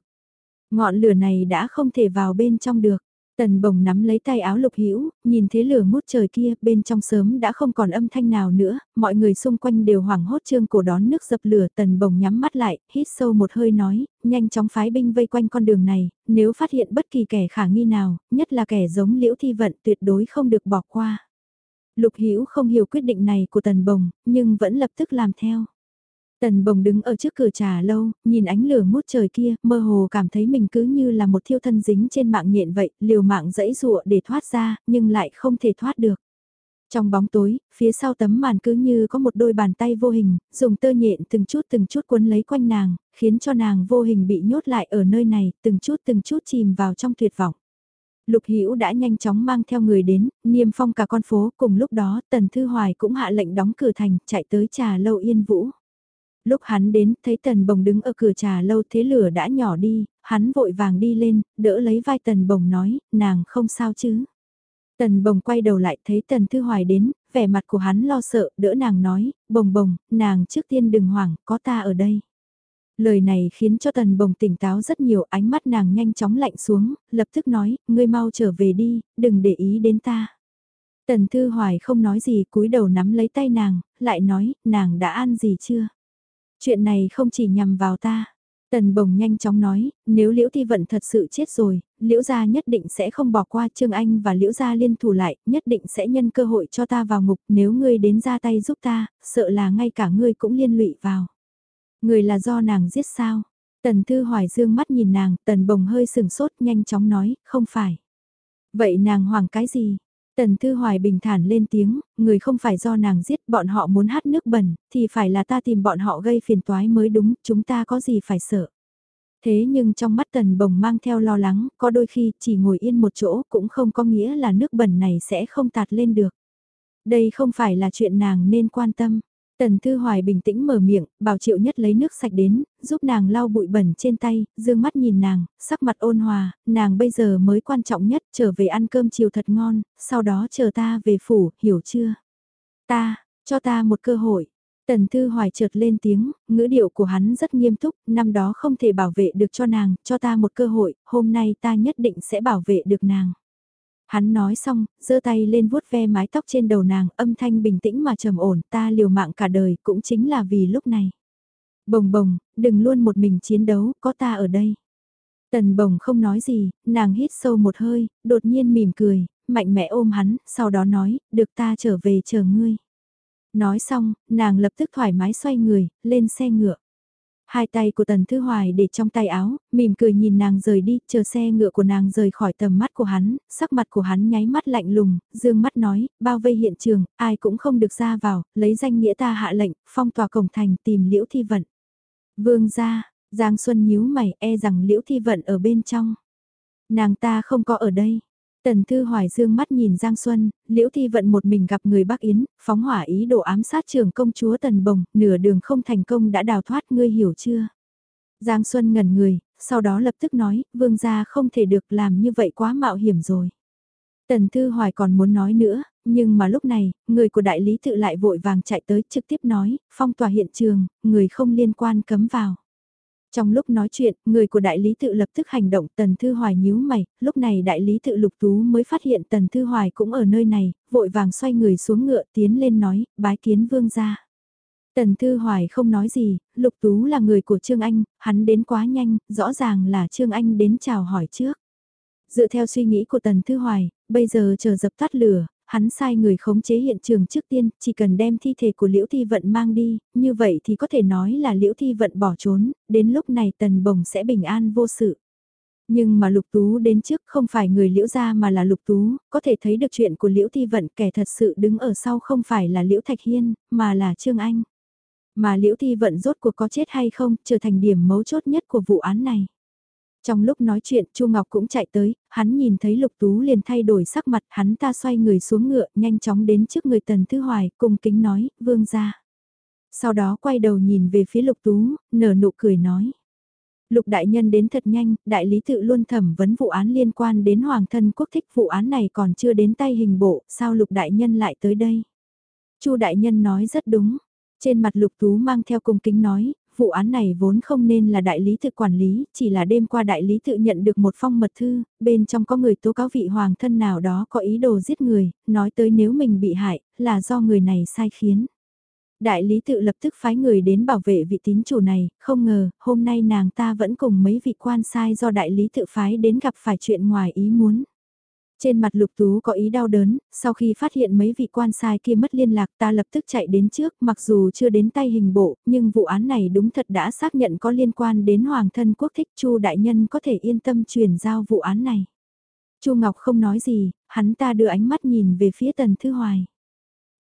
Ngọn lửa này đã không thể vào bên trong được. Tần bồng nắm lấy tay áo lục hữu nhìn thế lửa mút trời kia, bên trong sớm đã không còn âm thanh nào nữa, mọi người xung quanh đều hoảng hốt trương cổ đón nước dập lửa. Tần bồng nhắm mắt lại, hít sâu một hơi nói, nhanh chóng phái binh vây quanh con đường này, nếu phát hiện bất kỳ kẻ khả nghi nào, nhất là kẻ giống liễu thi vận tuyệt đối không được bỏ qua. Lục Hữu không hiểu quyết định này của Tần Bồng, nhưng vẫn lập tức làm theo. Tần Bồng đứng ở trước cửa trà lâu, nhìn ánh lửa mút trời kia, mơ hồ cảm thấy mình cứ như là một thiêu thân dính trên mạng nhện vậy, liều mạng dẫy dụa để thoát ra, nhưng lại không thể thoát được. Trong bóng tối, phía sau tấm màn cứ như có một đôi bàn tay vô hình, dùng tơ nhện từng chút từng chút cuốn lấy quanh nàng, khiến cho nàng vô hình bị nhốt lại ở nơi này, từng chút từng chút chìm vào trong tuyệt vọng. Lục Hữu đã nhanh chóng mang theo người đến, niêm phong cả con phố, cùng lúc đó Tần Thư Hoài cũng hạ lệnh đóng cửa thành, chạy tới trà lâu Yên Vũ. Lúc hắn đến, thấy Tần Bồng đứng ở cửa trà lâu thế lửa đã nhỏ đi, hắn vội vàng đi lên, đỡ lấy vai Tần Bồng nói, nàng không sao chứ. Tần Bồng quay đầu lại thấy Tần Thư Hoài đến, vẻ mặt của hắn lo sợ, đỡ nàng nói, Bồng Bồng, nàng trước tiên đừng hoảng, có ta ở đây. Lời này khiến cho tần bồng tỉnh táo rất nhiều ánh mắt nàng nhanh chóng lạnh xuống, lập tức nói, ngươi mau trở về đi, đừng để ý đến ta. Tần Thư Hoài không nói gì cúi đầu nắm lấy tay nàng, lại nói, nàng đã ăn gì chưa? Chuyện này không chỉ nhằm vào ta. Tần Bồng nhanh chóng nói, nếu Liễu Thi Vận thật sự chết rồi, Liễu Gia nhất định sẽ không bỏ qua Trương Anh và Liễu Gia liên thủ lại, nhất định sẽ nhân cơ hội cho ta vào ngục, nếu ngươi đến ra tay giúp ta, sợ là ngay cả ngươi cũng liên lụy vào. Người là do nàng giết sao? Tần Thư Hoài dương mắt nhìn nàng, Tần Bồng hơi sừng sốt nhanh chóng nói, không phải. Vậy nàng hoàng cái gì? Tần Thư Hoài bình thản lên tiếng, người không phải do nàng giết bọn họ muốn hát nước bẩn, thì phải là ta tìm bọn họ gây phiền toái mới đúng, chúng ta có gì phải sợ. Thế nhưng trong mắt Tần Bồng mang theo lo lắng, có đôi khi chỉ ngồi yên một chỗ cũng không có nghĩa là nước bẩn này sẽ không tạt lên được. Đây không phải là chuyện nàng nên quan tâm. Tần Thư Hoài bình tĩnh mở miệng, bảo Triệu Nhất lấy nước sạch đến, giúp nàng lau bụi bẩn trên tay, dương mắt nhìn nàng, sắc mặt ôn hòa, nàng bây giờ mới quan trọng nhất, trở về ăn cơm chiều thật ngon, sau đó chờ ta về phủ, hiểu chưa? Ta, cho ta một cơ hội. Tần Thư Hoài chợt lên tiếng, ngữ điệu của hắn rất nghiêm túc, năm đó không thể bảo vệ được cho nàng, cho ta một cơ hội, hôm nay ta nhất định sẽ bảo vệ được nàng. Hắn nói xong, giơ tay lên vuốt ve mái tóc trên đầu nàng, âm thanh bình tĩnh mà trầm ổn, ta liều mạng cả đời, cũng chính là vì lúc này. Bồng bồng, đừng luôn một mình chiến đấu, có ta ở đây. Tần bồng không nói gì, nàng hít sâu một hơi, đột nhiên mỉm cười, mạnh mẽ ôm hắn, sau đó nói, được ta trở về chờ ngươi. Nói xong, nàng lập tức thoải mái xoay người, lên xe ngựa. Hai tay của Tần Thư Hoài để trong tay áo, mỉm cười nhìn nàng rời đi, chờ xe ngựa của nàng rời khỏi tầm mắt của hắn, sắc mặt của hắn nháy mắt lạnh lùng, dương mắt nói, bao vây hiện trường, ai cũng không được ra vào, lấy danh nghĩa ta hạ lệnh, phong tỏa cổng thành tìm liễu thi vận. Vương ra, Giang Xuân nhíu mày e rằng liễu thi vận ở bên trong. Nàng ta không có ở đây. Tần Thư Hoài dương mắt nhìn Giang Xuân, Liễu Thi Vận một mình gặp người Bắc Yến, phóng hỏa ý đồ ám sát trưởng công chúa Tần Bồng, nửa đường không thành công đã đào thoát ngươi hiểu chưa? Giang Xuân ngẩn người, sau đó lập tức nói, vương gia không thể được làm như vậy quá mạo hiểm rồi. Tần Thư Hoài còn muốn nói nữa, nhưng mà lúc này, người của đại lý tự lại vội vàng chạy tới trực tiếp nói, phong tỏa hiện trường, người không liên quan cấm vào. Trong lúc nói chuyện, người của đại lý tự lập tức hành động Tần Thư Hoài nhíu mày, lúc này đại lý tự lục tú mới phát hiện Tần Thư Hoài cũng ở nơi này, vội vàng xoay người xuống ngựa tiến lên nói, bái kiến vương gia. Tần Thư Hoài không nói gì, lục tú là người của Trương Anh, hắn đến quá nhanh, rõ ràng là Trương Anh đến chào hỏi trước. Dựa theo suy nghĩ của Tần Thư Hoài, bây giờ chờ dập tắt lửa, hắn sai người khống chế hiện trường trước tiên, chỉ cần đem thi thể của Liễu Thi Vận mang đi, như vậy thì có thể nói là Liễu Thi Vận bỏ trốn, đến lúc này Tần Bồng sẽ bình an vô sự. Nhưng mà Lục Tú đến trước không phải người Liễu gia mà là Lục Tú, có thể thấy được chuyện của Liễu Thi Vận kẻ thật sự đứng ở sau không phải là Liễu Thạch Hiên, mà là Trương Anh. Mà Liễu Thi Vận rốt cuộc có chết hay không trở thành điểm mấu chốt nhất của vụ án này. Trong lúc nói chuyện, Chu Ngọc cũng chạy tới, hắn nhìn thấy Lục Tú liền thay đổi sắc mặt, hắn ta xoay người xuống ngựa, nhanh chóng đến trước người Tần Thư Hoài, cung kính nói, vương gia. Sau đó quay đầu nhìn về phía Lục Tú, nở nụ cười nói. Lục đại nhân đến thật nhanh, đại lý tự luôn thẩm vấn vụ án liên quan đến hoàng thân quốc thích vụ án này còn chưa đến tay hình bộ, sao lục đại nhân lại tới đây? Chu đại nhân nói rất đúng. Trên mặt lục tú mang theo cung kính nói, vụ án này vốn không nên là đại lý tự quản lý, chỉ là đêm qua đại lý tự nhận được một phong mật thư, bên trong có người tố cáo vị hoàng thân nào đó có ý đồ giết người, nói tới nếu mình bị hại, là do người này sai khiến. Đại lý tự lập tức phái người đến bảo vệ vị tín chủ này, không ngờ, hôm nay nàng ta vẫn cùng mấy vị quan sai do đại lý tự phái đến gặp phải chuyện ngoài ý muốn. Trên mặt lục tú có ý đau đớn, sau khi phát hiện mấy vị quan sai kia mất liên lạc ta lập tức chạy đến trước, mặc dù chưa đến tay hình bộ, nhưng vụ án này đúng thật đã xác nhận có liên quan đến hoàng thân quốc thích Chu đại nhân có thể yên tâm truyền giao vụ án này. Chu Ngọc không nói gì, hắn ta đưa ánh mắt nhìn về phía Tần Thư Hoài.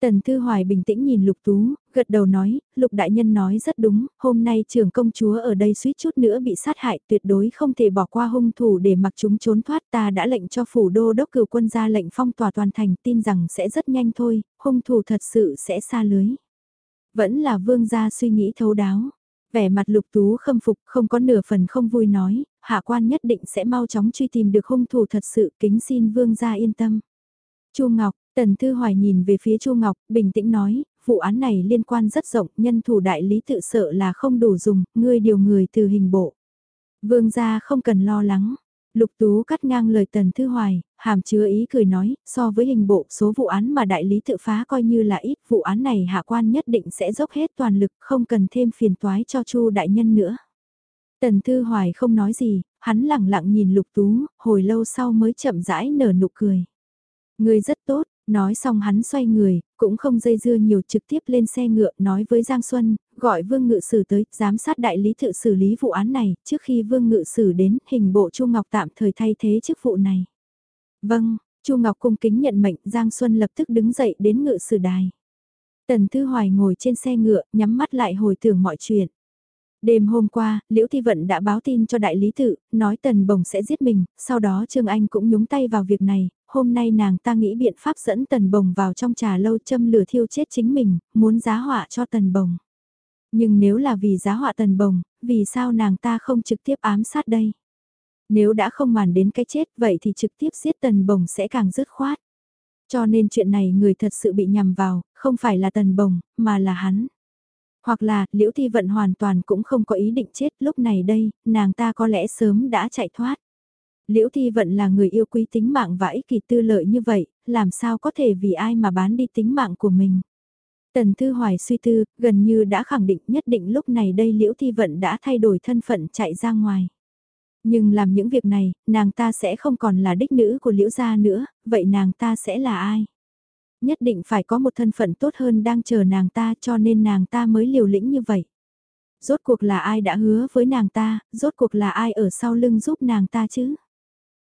Tần Thư Hoài bình tĩnh nhìn Lục Tú, gật đầu nói, Lục Đại Nhân nói rất đúng, hôm nay trưởng công chúa ở đây suýt chút nữa bị sát hại tuyệt đối không thể bỏ qua hung thủ để mặc chúng trốn thoát ta đã lệnh cho phủ đô đốc cửu quân ra lệnh phong tỏa toàn thành tin rằng sẽ rất nhanh thôi, hung thủ thật sự sẽ xa lưới. Vẫn là vương gia suy nghĩ thấu đáo. Vẻ mặt lục tú khâm phục không có nửa phần không vui nói, hạ quan nhất định sẽ mau chóng truy tìm được hung thủ thật sự kính xin vương gia yên tâm. Chu Ngọc, Tần Thư Hoài nhìn về phía Chu Ngọc, bình tĩnh nói, vụ án này liên quan rất rộng, nhân thủ đại lý tự sợ là không đủ dùng, ngươi điều người từ hình bộ. Vương gia không cần lo lắng. Lục Tú cắt ngang lời Tần Thư Hoài, hàm chứa ý cười nói, so với hình bộ số vụ án mà đại lý tự phá coi như là ít, vụ án này hạ quan nhất định sẽ dốc hết toàn lực, không cần thêm phiền toái cho Chu đại nhân nữa. Tần Thư Hoài không nói gì, hắn lặng lặng nhìn Lục Tú, hồi lâu sau mới chậm rãi nở nụ cười. Người rất tốt, nói xong hắn xoay người, cũng không dây dưa nhiều trực tiếp lên xe ngựa nói với Giang Xuân, gọi Vương Ngự Sử tới, giám sát đại lý tự xử lý vụ án này, trước khi Vương Ngự Sử đến, hình bộ Chu Ngọc tạm thời thay thế chức vụ này. Vâng, Chu Ngọc cung kính nhận mệnh, Giang Xuân lập tức đứng dậy đến ngự sử đài. Tần Thư Hoài ngồi trên xe ngựa, nhắm mắt lại hồi tưởng mọi chuyện. Đêm hôm qua, Liễu Thi Vận đã báo tin cho đại lý tự, nói Tần Bồng sẽ giết mình, sau đó Trương Anh cũng nhúng tay vào việc này, hôm nay nàng ta nghĩ biện pháp dẫn Tần Bồng vào trong trà lâu châm lửa thiêu chết chính mình, muốn giá họa cho Tần Bồng. Nhưng nếu là vì giá họa Tần Bồng, vì sao nàng ta không trực tiếp ám sát đây? Nếu đã không màn đến cái chết vậy thì trực tiếp giết Tần Bồng sẽ càng dứt khoát. Cho nên chuyện này người thật sự bị nhầm vào, không phải là Tần Bồng, mà là hắn. Hoặc là, Liễu Thi Vận hoàn toàn cũng không có ý định chết lúc này đây, nàng ta có lẽ sớm đã chạy thoát. Liễu Thi Vận là người yêu quý tính mạng và ích kỳ tư lợi như vậy, làm sao có thể vì ai mà bán đi tính mạng của mình. Tần Thư Hoài suy tư, gần như đã khẳng định nhất định lúc này đây Liễu Thi Vận đã thay đổi thân phận chạy ra ngoài. Nhưng làm những việc này, nàng ta sẽ không còn là đích nữ của Liễu Gia nữa, vậy nàng ta sẽ là ai? Nhất định phải có một thân phận tốt hơn đang chờ nàng ta cho nên nàng ta mới liều lĩnh như vậy. Rốt cuộc là ai đã hứa với nàng ta, rốt cuộc là ai ở sau lưng giúp nàng ta chứ?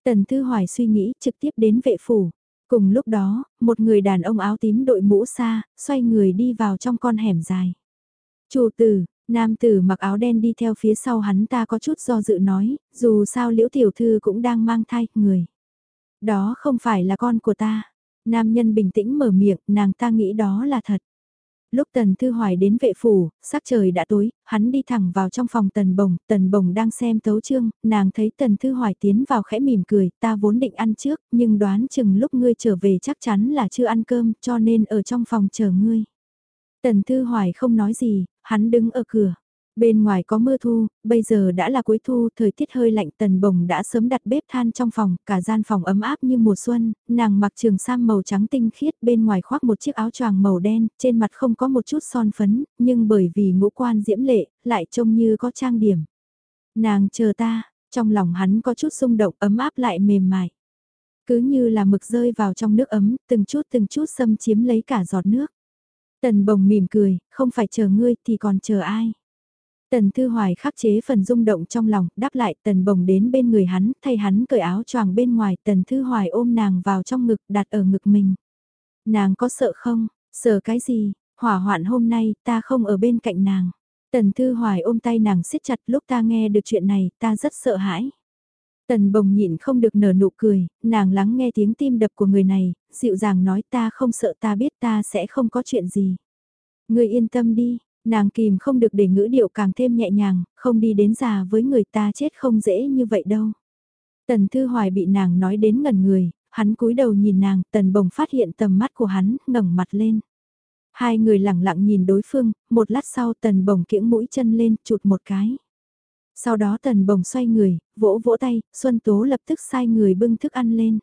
Tần Thư Hoài suy nghĩ trực tiếp đến vệ phủ. Cùng lúc đó, một người đàn ông áo tím đội mũ xa, xoay người đi vào trong con hẻm dài. Chủ tử, nam tử mặc áo đen đi theo phía sau hắn ta có chút do dự nói, dù sao liễu tiểu thư cũng đang mang thai, người. Đó không phải là con của ta. Nam nhân bình tĩnh mở miệng, nàng ta nghĩ đó là thật. Lúc Tần Thư Hoài đến vệ phủ, sắc trời đã tối, hắn đi thẳng vào trong phòng Tần Bồng, Tần Bồng đang xem tấu chương, nàng thấy Tần Thư Hoài tiến vào khẽ mỉm cười, ta vốn định ăn trước, nhưng đoán chừng lúc ngươi trở về chắc chắn là chưa ăn cơm, cho nên ở trong phòng chờ ngươi. Tần Thư Hoài không nói gì, hắn đứng ở cửa. Bên ngoài có mưa thu, bây giờ đã là cuối thu, thời tiết hơi lạnh tần bồng đã sớm đặt bếp than trong phòng, cả gian phòng ấm áp như mùa xuân, nàng mặc trường sam màu trắng tinh khiết bên ngoài khoác một chiếc áo choàng màu đen, trên mặt không có một chút son phấn, nhưng bởi vì ngũ quan diễm lệ, lại trông như có trang điểm. Nàng chờ ta, trong lòng hắn có chút xung động ấm áp lại mềm mại. Cứ như là mực rơi vào trong nước ấm, từng chút từng chút xâm chiếm lấy cả giọt nước. Tần bồng mỉm cười, không phải chờ ngươi thì còn chờ ai. Tần Thư Hoài khắc chế phần rung động trong lòng, đáp lại Tần Bồng đến bên người hắn, thay hắn cởi áo choàng bên ngoài, Tần Thư Hoài ôm nàng vào trong ngực, đặt ở ngực mình. Nàng có sợ không? Sợ cái gì? Hỏa hoạn hôm nay, ta không ở bên cạnh nàng. Tần Thư Hoài ôm tay nàng siết chặt lúc ta nghe được chuyện này, ta rất sợ hãi. Tần Bồng nhịn không được nở nụ cười, nàng lắng nghe tiếng tim đập của người này, dịu dàng nói ta không sợ ta biết ta sẽ không có chuyện gì. Người yên tâm đi, Nàng kìm không được để ngữ điệu càng thêm nhẹ nhàng, không đi đến già với người ta chết không dễ như vậy đâu. Tần Thư Hoài bị nàng nói đến ngẩn người, hắn cúi đầu nhìn nàng, tần bồng phát hiện tầm mắt của hắn, ngẩng mặt lên. Hai người lặng lặng nhìn đối phương, một lát sau tần bồng kiễng mũi chân lên, chụt một cái. Sau đó tần bồng xoay người, vỗ vỗ tay, Xuân Tố lập tức sai người bưng thức ăn lên.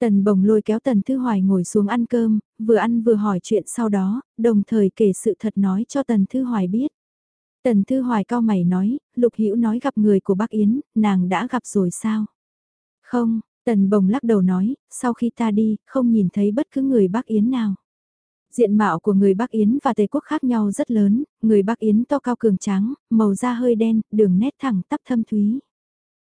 Tần bồng lôi kéo Tần Thư Hoài ngồi xuống ăn cơm, vừa ăn vừa hỏi chuyện sau đó, đồng thời kể sự thật nói cho Tần Thư Hoài biết. Tần Thư Hoài cao mày nói, Lục Hữu nói gặp người của bác Yến, nàng đã gặp rồi sao? Không, Tần Bồng lắc đầu nói, sau khi ta đi, không nhìn thấy bất cứ người bác Yến nào. Diện mạo của người Bắc Yến và Tây Quốc khác nhau rất lớn, người Bắc Yến to cao cường trắng, màu da hơi đen, đường nét thẳng tắp thâm thúy.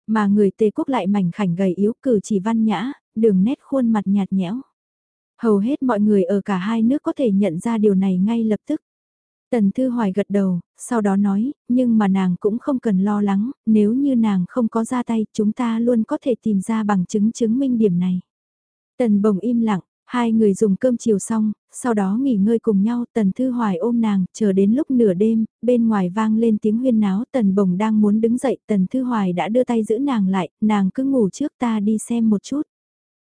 Mà người Tây Quốc lại mảnh khảnh gầy yếu cử chỉ văn nhã, đường nét khuôn mặt nhạt nhẽo. Hầu hết mọi người ở cả hai nước có thể nhận ra điều này ngay lập tức. Tần Thư Hoài gật đầu, sau đó nói, nhưng mà nàng cũng không cần lo lắng, nếu như nàng không có ra tay, chúng ta luôn có thể tìm ra bằng chứng chứng minh điểm này. Tần Bồng im lặng, hai người dùng cơm chiều xong, sau đó nghỉ ngơi cùng nhau, Tần Thư Hoài ôm nàng, chờ đến lúc nửa đêm, bên ngoài vang lên tiếng huyên náo, Tần Bồng đang muốn đứng dậy, Tần Thư Hoài đã đưa tay giữ nàng lại, nàng cứ ngủ trước ta đi xem một chút.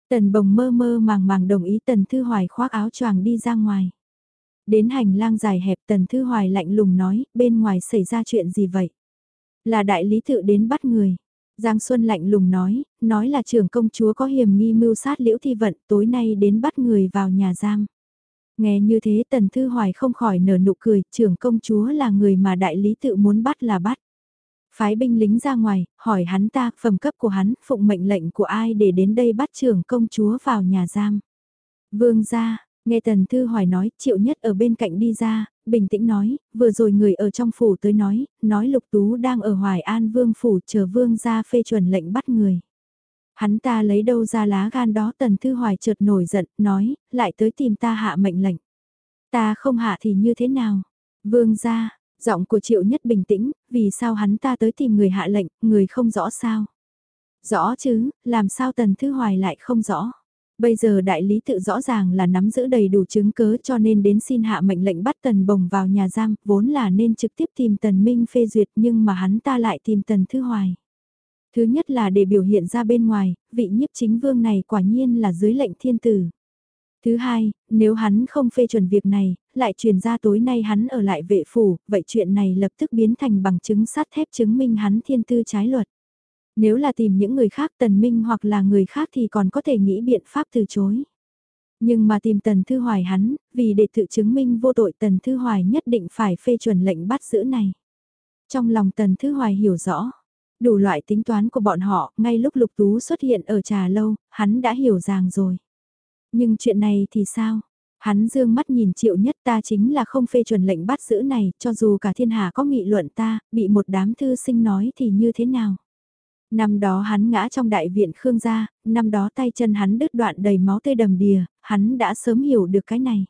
Tần bồng mơ mơ màng màng đồng ý Tần Thư Hoài khoác áo choàng đi ra ngoài. Đến hành lang dài hẹp Tần Thư Hoài lạnh lùng nói, bên ngoài xảy ra chuyện gì vậy? Là đại lý tự đến bắt người. Giang Xuân lạnh lùng nói, nói là trưởng công chúa có hiểm nghi mưu sát liễu thi vận tối nay đến bắt người vào nhà giam. Nghe như thế Tần Thư Hoài không khỏi nở nụ cười, trưởng công chúa là người mà đại lý tự muốn bắt là bắt. Phái binh lính ra ngoài, hỏi hắn ta, phẩm cấp của hắn, phụng mệnh lệnh của ai để đến đây bắt trưởng công chúa vào nhà giam. Vương gia, nghe Tần Thư Hoài nói, triệu nhất ở bên cạnh đi ra, bình tĩnh nói, vừa rồi người ở trong phủ tới nói, nói Lục Tú đang ở Hoài An Vương phủ chờ Vương gia phê chuẩn lệnh bắt người. Hắn ta lấy đâu ra lá gan đó Tần Thư Hoài chợt nổi giận, nói, lại tới tìm ta hạ mệnh lệnh. Ta không hạ thì như thế nào? Vương gia, giọng của triệu nhất bình tĩnh, vì sao hắn ta tới tìm người hạ lệnh, người không rõ sao? Rõ chứ, làm sao Tần Thư Hoài lại không rõ? Bây giờ đại lý tự rõ ràng là nắm giữ đầy đủ chứng cớ cho nên đến xin hạ mệnh lệnh bắt Tần Bồng vào nhà giam, vốn là nên trực tiếp tìm Tần Minh phê duyệt nhưng mà hắn ta lại tìm Tần Thư Hoài. Thứ nhất là để biểu hiện ra bên ngoài, vị nhiếp chính vương này quả nhiên là dưới lệnh thiên tử. Thứ hai, nếu hắn không phê chuẩn việc này, lại truyền ra tối nay hắn ở lại vệ phủ, vậy chuyện này lập tức biến thành bằng chứng sắt thép chứng minh hắn thiên tư trái luật. Nếu là tìm những người khác tần minh hoặc là người khác thì còn có thể nghĩ biện pháp từ chối. Nhưng mà tìm Tần Thư Hoài hắn, vì để tự chứng minh vô tội Tần Thư Hoài nhất định phải phê chuẩn lệnh bắt giữ này. Trong lòng Tần Thư Hoài hiểu rõ, đủ loại tính toán của bọn họ, ngay lúc Lục Tú xuất hiện ở trà lâu, hắn đã hiểu ràng rồi. Nhưng chuyện này thì sao? Hắn dương mắt nhìn triệu nhất ta chính là không phê chuẩn lệnh bắt giữ này, cho dù cả thiên hạ có nghị luận ta, bị một đám thư sinh nói thì như thế nào? Năm đó hắn ngã trong đại viện Khương gia, năm đó tay chân hắn đứt đoạn đầy máu tươi đầm đìa, hắn đã sớm hiểu được cái này.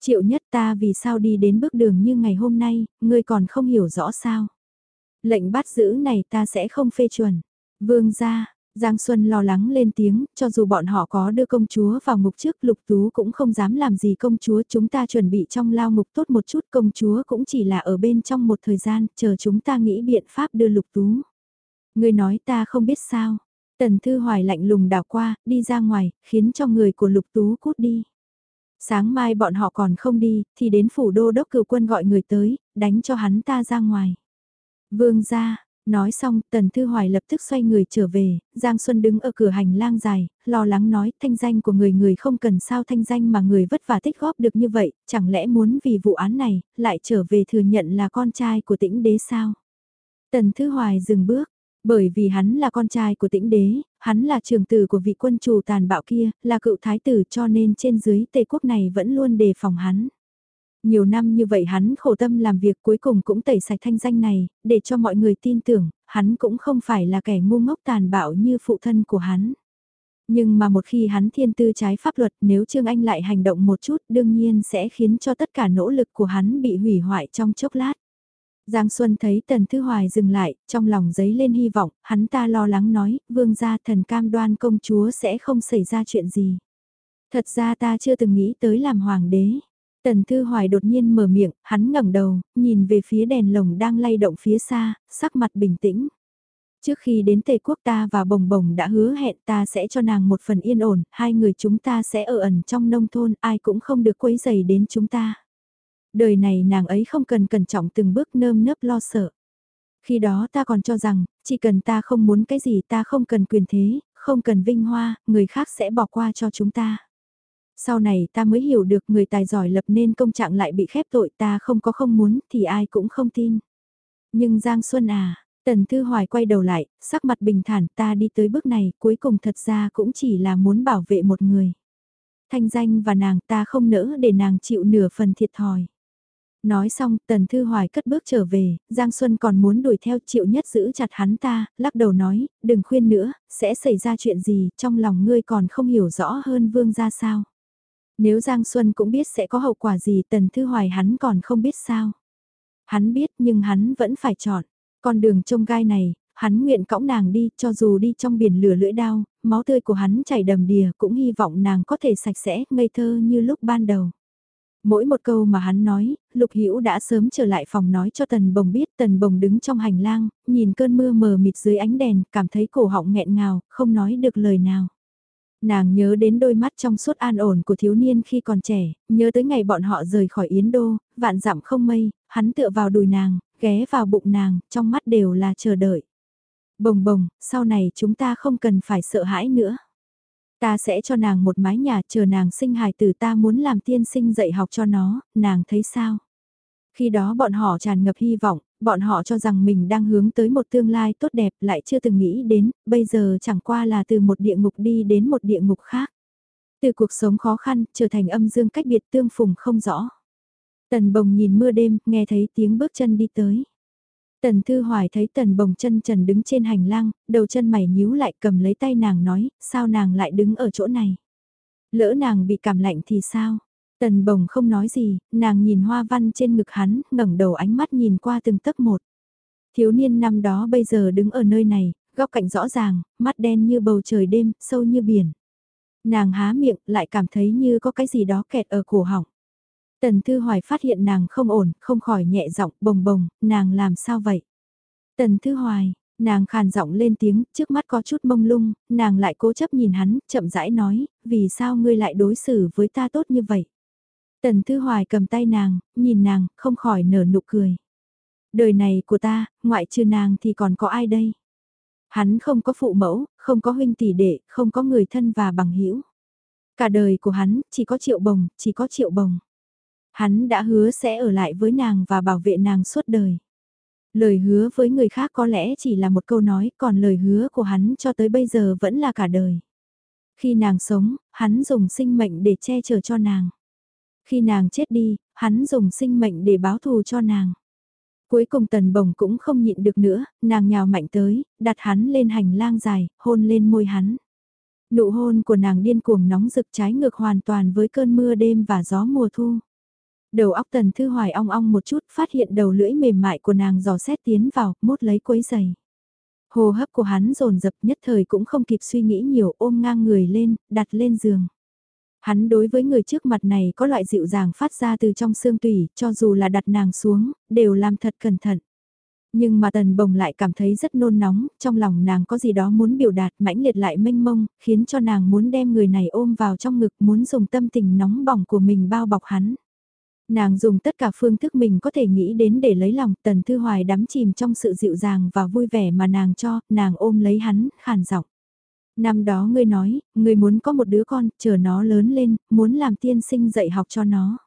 Triệu nhất ta vì sao đi đến bước đường như ngày hôm nay, ngươi còn không hiểu rõ sao. Lệnh bắt giữ này ta sẽ không phê chuẩn. Vương gia, Giang Xuân lo lắng lên tiếng, cho dù bọn họ có đưa công chúa vào ngục trước lục tú cũng không dám làm gì công chúa chúng ta chuẩn bị trong lao ngục tốt một chút công chúa cũng chỉ là ở bên trong một thời gian chờ chúng ta nghĩ biện pháp đưa lục tú. Người nói ta không biết sao. Tần Thư Hoài lạnh lùng đảo qua, đi ra ngoài, khiến cho người của Lục Tú cút đi. Sáng mai bọn họ còn không đi, thì đến phủ đô đốc cửu quân gọi người tới, đánh cho hắn ta ra ngoài. Vương ra, nói xong, Tần Thư Hoài lập tức xoay người trở về, Giang Xuân đứng ở cửa hành lang dài, lo lắng nói thanh danh của người người không cần sao thanh danh mà người vất vả tích góp được như vậy, chẳng lẽ muốn vì vụ án này, lại trở về thừa nhận là con trai của tĩnh đế sao? Tần Thư Hoài dừng bước, bởi vì hắn là con trai của tĩnh đế, hắn là trường tử của vị quân chủ tàn bạo kia, là cựu thái tử cho nên trên dưới tề quốc này vẫn luôn đề phòng hắn. Nhiều năm như vậy hắn khổ tâm làm việc cuối cùng cũng tẩy sạch thanh danh này, để cho mọi người tin tưởng, hắn cũng không phải là kẻ ngu ngốc tàn bạo như phụ thân của hắn. Nhưng mà một khi hắn thiên tư trái pháp luật nếu Trương Anh lại hành động một chút đương nhiên sẽ khiến cho tất cả nỗ lực của hắn bị hủy hoại trong chốc lát. Giang Xuân thấy Tần Thư Hoài dừng lại, trong lòng giấy lên hy vọng, hắn ta lo lắng nói, vương gia thần cam đoan công chúa sẽ không xảy ra chuyện gì. Thật ra ta chưa từng nghĩ tới làm hoàng đế. Tần Thư Hoài đột nhiên mở miệng, hắn ngẩng đầu, nhìn về phía đèn lồng đang lay động phía xa, sắc mặt bình tĩnh. Trước khi đến Tây Quốc ta và Bồng Bồng đã hứa hẹn ta sẽ cho nàng một phần yên ổn, hai người chúng ta sẽ ở ẩn trong nông thôn, ai cũng không được quấy rầy đến chúng ta. Đời này nàng ấy không cần cẩn trọng từng bước nơm nớp lo sợ. Khi đó ta còn cho rằng, chỉ cần ta không muốn cái gì ta không cần quyền thế, không cần vinh hoa, người khác sẽ bỏ qua cho chúng ta. Sau này ta mới hiểu được người tài giỏi lập nên công trạng lại bị khép tội ta không có không muốn thì ai cũng không tin. Nhưng Giang Xuân à, Tần Thư Hoài quay đầu lại, sắc mặt bình thản ta đi tới bước này cuối cùng thật ra cũng chỉ là muốn bảo vệ một người. Thanh danh và nàng ta không nỡ để nàng chịu nửa phần thiệt thòi. Nói xong, Tần Thư Hoài cất bước trở về, Giang Xuân còn muốn đuổi theo triệu nhất giữ chặt hắn ta, lắc đầu nói, đừng khuyên nữa, sẽ xảy ra chuyện gì, trong lòng ngươi còn không hiểu rõ hơn vương ra sao. Nếu Giang Xuân cũng biết sẽ có hậu quả gì Tần Thư Hoài hắn còn không biết sao. Hắn biết nhưng hắn vẫn phải chọn. Con đường trông gai này, hắn nguyện cõng nàng đi cho dù đi trong biển lửa lưỡi đao, máu tươi của hắn chảy đầm đìa cũng hy vọng nàng có thể sạch sẽ, ngây thơ như lúc ban đầu. Mỗi một câu mà hắn nói, Lục Hữu đã sớm trở lại phòng nói cho Tần Bồng biết, Tần Bồng đứng trong hành lang, nhìn cơn mưa mờ mịt dưới ánh đèn, cảm thấy cổ họng nghẹn ngào, không nói được lời nào. Nàng nhớ đến đôi mắt trong suốt an ổn của thiếu niên khi còn trẻ, nhớ tới ngày bọn họ rời khỏi Yến Đô, vạn dặm không mây, hắn tựa vào đùi nàng, ghé vào bụng nàng, trong mắt đều là chờ đợi. Bồng bồng, sau này chúng ta không cần phải sợ hãi nữa. Ta sẽ cho nàng một mái nhà chờ nàng sinh hài tử ta muốn làm tiên sinh dạy học cho nó, nàng thấy sao? Khi đó bọn họ tràn ngập hy vọng, Bọn họ cho rằng mình đang hướng tới một tương lai tốt đẹp lại chưa từng nghĩ đến, bây giờ chẳng qua là từ một địa ngục đi đến một địa ngục khác. Từ cuộc sống khó khăn, trở thành âm dương cách biệt tương phùng không rõ. Tần bồng nhìn mưa đêm, nghe thấy tiếng bước chân đi tới. Tần Thư Hoài thấy Tần Bồng chân trần đứng trên hành lang, đầu chân mày nhíu lại cầm lấy tay nàng nói, sao nàng lại đứng ở chỗ này? Lỡ nàng bị cảm lạnh thì sao? Tần Bồng không nói gì, nàng nhìn hoa văn trên ngực hắn, ngẩng đầu ánh mắt nhìn qua từng tấc một. Thiếu niên năm đó bây giờ đứng ở nơi này, góc cạnh rõ ràng, mắt đen như bầu trời đêm, sâu như biển. Nàng há miệng, lại cảm thấy như có cái gì đó kẹt ở cổ họng. Tần Thư Hoài phát hiện nàng không ổn, không khỏi nhẹ giọng, bồng bồng, nàng làm sao vậy? Tần Thư Hoài, nàng khàn giọng lên tiếng, trước mắt có chút mông lung, nàng lại cố chấp nhìn hắn, chậm rãi nói, vì sao ngươi lại đối xử với ta tốt như vậy? Tần Thư Hoài cầm tay nàng, nhìn nàng, không khỏi nở nụ cười. Đời này của ta, ngoại trừ nàng thì còn có ai đây? Hắn không có phụ mẫu, không có huynh tỷ đệ, không có người thân và bằng hữu. Cả đời của hắn, chỉ có triệu bồng, chỉ có triệu bồng. Hắn đã hứa sẽ ở lại với nàng và bảo vệ nàng suốt đời. Lời hứa với người khác có lẽ chỉ là một câu nói, còn lời hứa của hắn cho tới bây giờ vẫn là cả đời. Khi nàng sống, hắn dùng sinh mệnh để che chở cho nàng. Khi nàng chết đi, hắn dùng sinh mệnh để báo thù cho nàng. Cuối cùng tần bồng cũng không nhịn được nữa, nàng nhào mạnh tới, đặt hắn lên hành lang dài, hôn lên môi hắn. Nụ hôn của nàng điên cuồng nóng rực trái ngược hoàn toàn với cơn mưa đêm và gió mùa thu. Đầu óc tần thư hoài ong ong một chút phát hiện đầu lưỡi mềm mại của nàng dò xét tiến vào, mốt lấy quấy giày. Hồ hấp của hắn rồn rập nhất thời cũng không kịp suy nghĩ nhiều ôm ngang người lên, đặt lên giường. Hắn đối với người trước mặt này có loại dịu dàng phát ra từ trong xương tủy, cho dù là đặt nàng xuống, đều làm thật cẩn thận. Nhưng mà tần bồng lại cảm thấy rất nôn nóng, trong lòng nàng có gì đó muốn biểu đạt mãnh liệt lại mênh mông, khiến cho nàng muốn đem người này ôm vào trong ngực, muốn dùng tâm tình nóng bỏng của mình bao bọc hắn. Nàng dùng tất cả phương thức mình có thể nghĩ đến để lấy lòng Tần Thư Hoài đắm chìm trong sự dịu dàng và vui vẻ mà nàng cho, nàng ôm lấy hắn, khàn giọng. Năm đó ngươi nói, ngươi muốn có một đứa con, chờ nó lớn lên, muốn làm tiên sinh dạy học cho nó.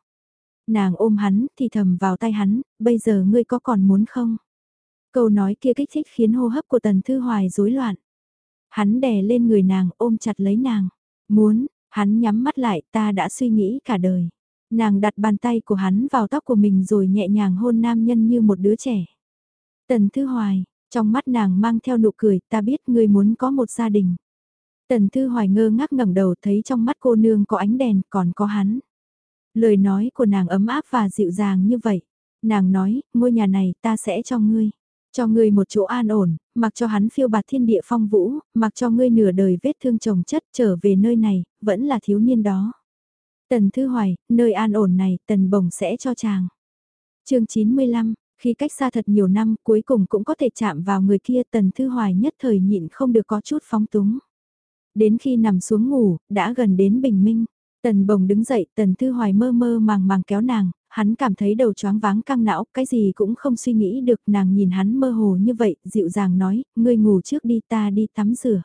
Nàng ôm hắn, thì thầm vào tay hắn, bây giờ ngươi có còn muốn không? Câu nói kia kích thích khiến hô hấp của Tần Thư Hoài rối loạn. Hắn đè lên người nàng, ôm chặt lấy nàng. Muốn, hắn nhắm mắt lại, ta đã suy nghĩ cả đời. Nàng đặt bàn tay của hắn vào tóc của mình rồi nhẹ nhàng hôn nam nhân như một đứa trẻ. Tần Thư Hoài, trong mắt nàng mang theo nụ cười, ta biết ngươi muốn có một gia đình. Tần Thư Hoài ngơ ngác ngẩng đầu thấy trong mắt cô nương có ánh đèn, còn có hắn. Lời nói của nàng ấm áp và dịu dàng như vậy. Nàng nói, ngôi nhà này ta sẽ cho ngươi. Cho ngươi một chỗ an ổn, mặc cho hắn phiêu bạt thiên địa phong vũ, mặc cho ngươi nửa đời vết thương chồng chất trở về nơi này, vẫn là thiếu niên đó. Tần Thư Hoài, nơi an ổn này, Tần Bồng sẽ cho chàng. chương 95, khi cách xa thật nhiều năm, cuối cùng cũng có thể chạm vào người kia, Tần Thư Hoài nhất thời nhịn không được có chút phóng túng. Đến khi nằm xuống ngủ, đã gần đến bình minh. Tần Bồng đứng dậy, Tần Thư Hoài mơ mơ màng màng kéo nàng, hắn cảm thấy đầu choáng váng căng não, cái gì cũng không suy nghĩ được, nàng nhìn hắn mơ hồ như vậy, dịu dàng nói, ngươi ngủ trước đi ta đi tắm rửa.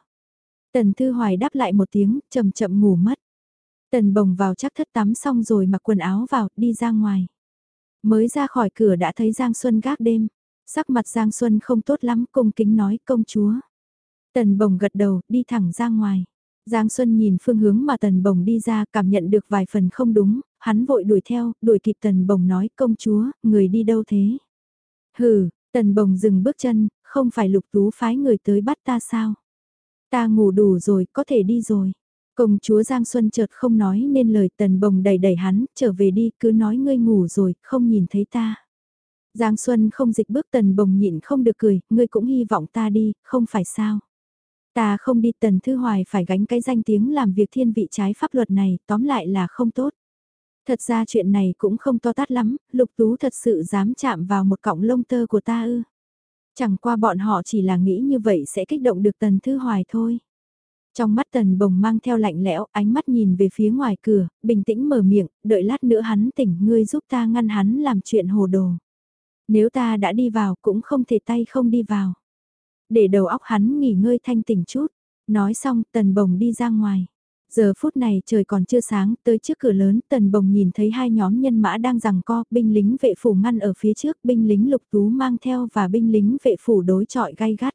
Tần Thư Hoài đáp lại một tiếng, chậm chậm ngủ mất. Tần bồng vào chắc thất tắm xong rồi mặc quần áo vào, đi ra ngoài. Mới ra khỏi cửa đã thấy Giang Xuân gác đêm. Sắc mặt Giang Xuân không tốt lắm, cung kính nói công chúa. Tần bồng gật đầu, đi thẳng ra ngoài. Giang Xuân nhìn phương hướng mà tần bồng đi ra cảm nhận được vài phần không đúng, hắn vội đuổi theo, đuổi kịp tần bồng nói công chúa, người đi đâu thế? Hừ, tần bồng dừng bước chân, không phải lục tú phái người tới bắt ta sao? Ta ngủ đủ rồi, có thể đi rồi. Công chúa Giang Xuân chợt không nói nên lời tần bồng đẩy đẩy hắn, trở về đi, cứ nói ngươi ngủ rồi, không nhìn thấy ta. Giang Xuân không dịch bước tần bồng nhịn không được cười, ngươi cũng hy vọng ta đi, không phải sao. Ta không đi tần thư hoài phải gánh cái danh tiếng làm việc thiên vị trái pháp luật này, tóm lại là không tốt. Thật ra chuyện này cũng không to tát lắm, lục tú thật sự dám chạm vào một cọng lông tơ của ta ư. Chẳng qua bọn họ chỉ là nghĩ như vậy sẽ kích động được tần thư hoài thôi. Trong mắt tần bồng mang theo lạnh lẽo, ánh mắt nhìn về phía ngoài cửa, bình tĩnh mở miệng, đợi lát nữa hắn tỉnh ngươi giúp ta ngăn hắn làm chuyện hồ đồ. Nếu ta đã đi vào cũng không thể tay không đi vào. Để đầu óc hắn nghỉ ngơi thanh tỉnh chút. Nói xong tần bồng đi ra ngoài. Giờ phút này trời còn chưa sáng, tới trước cửa lớn, tần bồng nhìn thấy hai nhóm nhân mã đang rằng co, binh lính vệ phủ ngăn ở phía trước, binh lính lục tú mang theo và binh lính vệ phủ đối trọi gay gắt.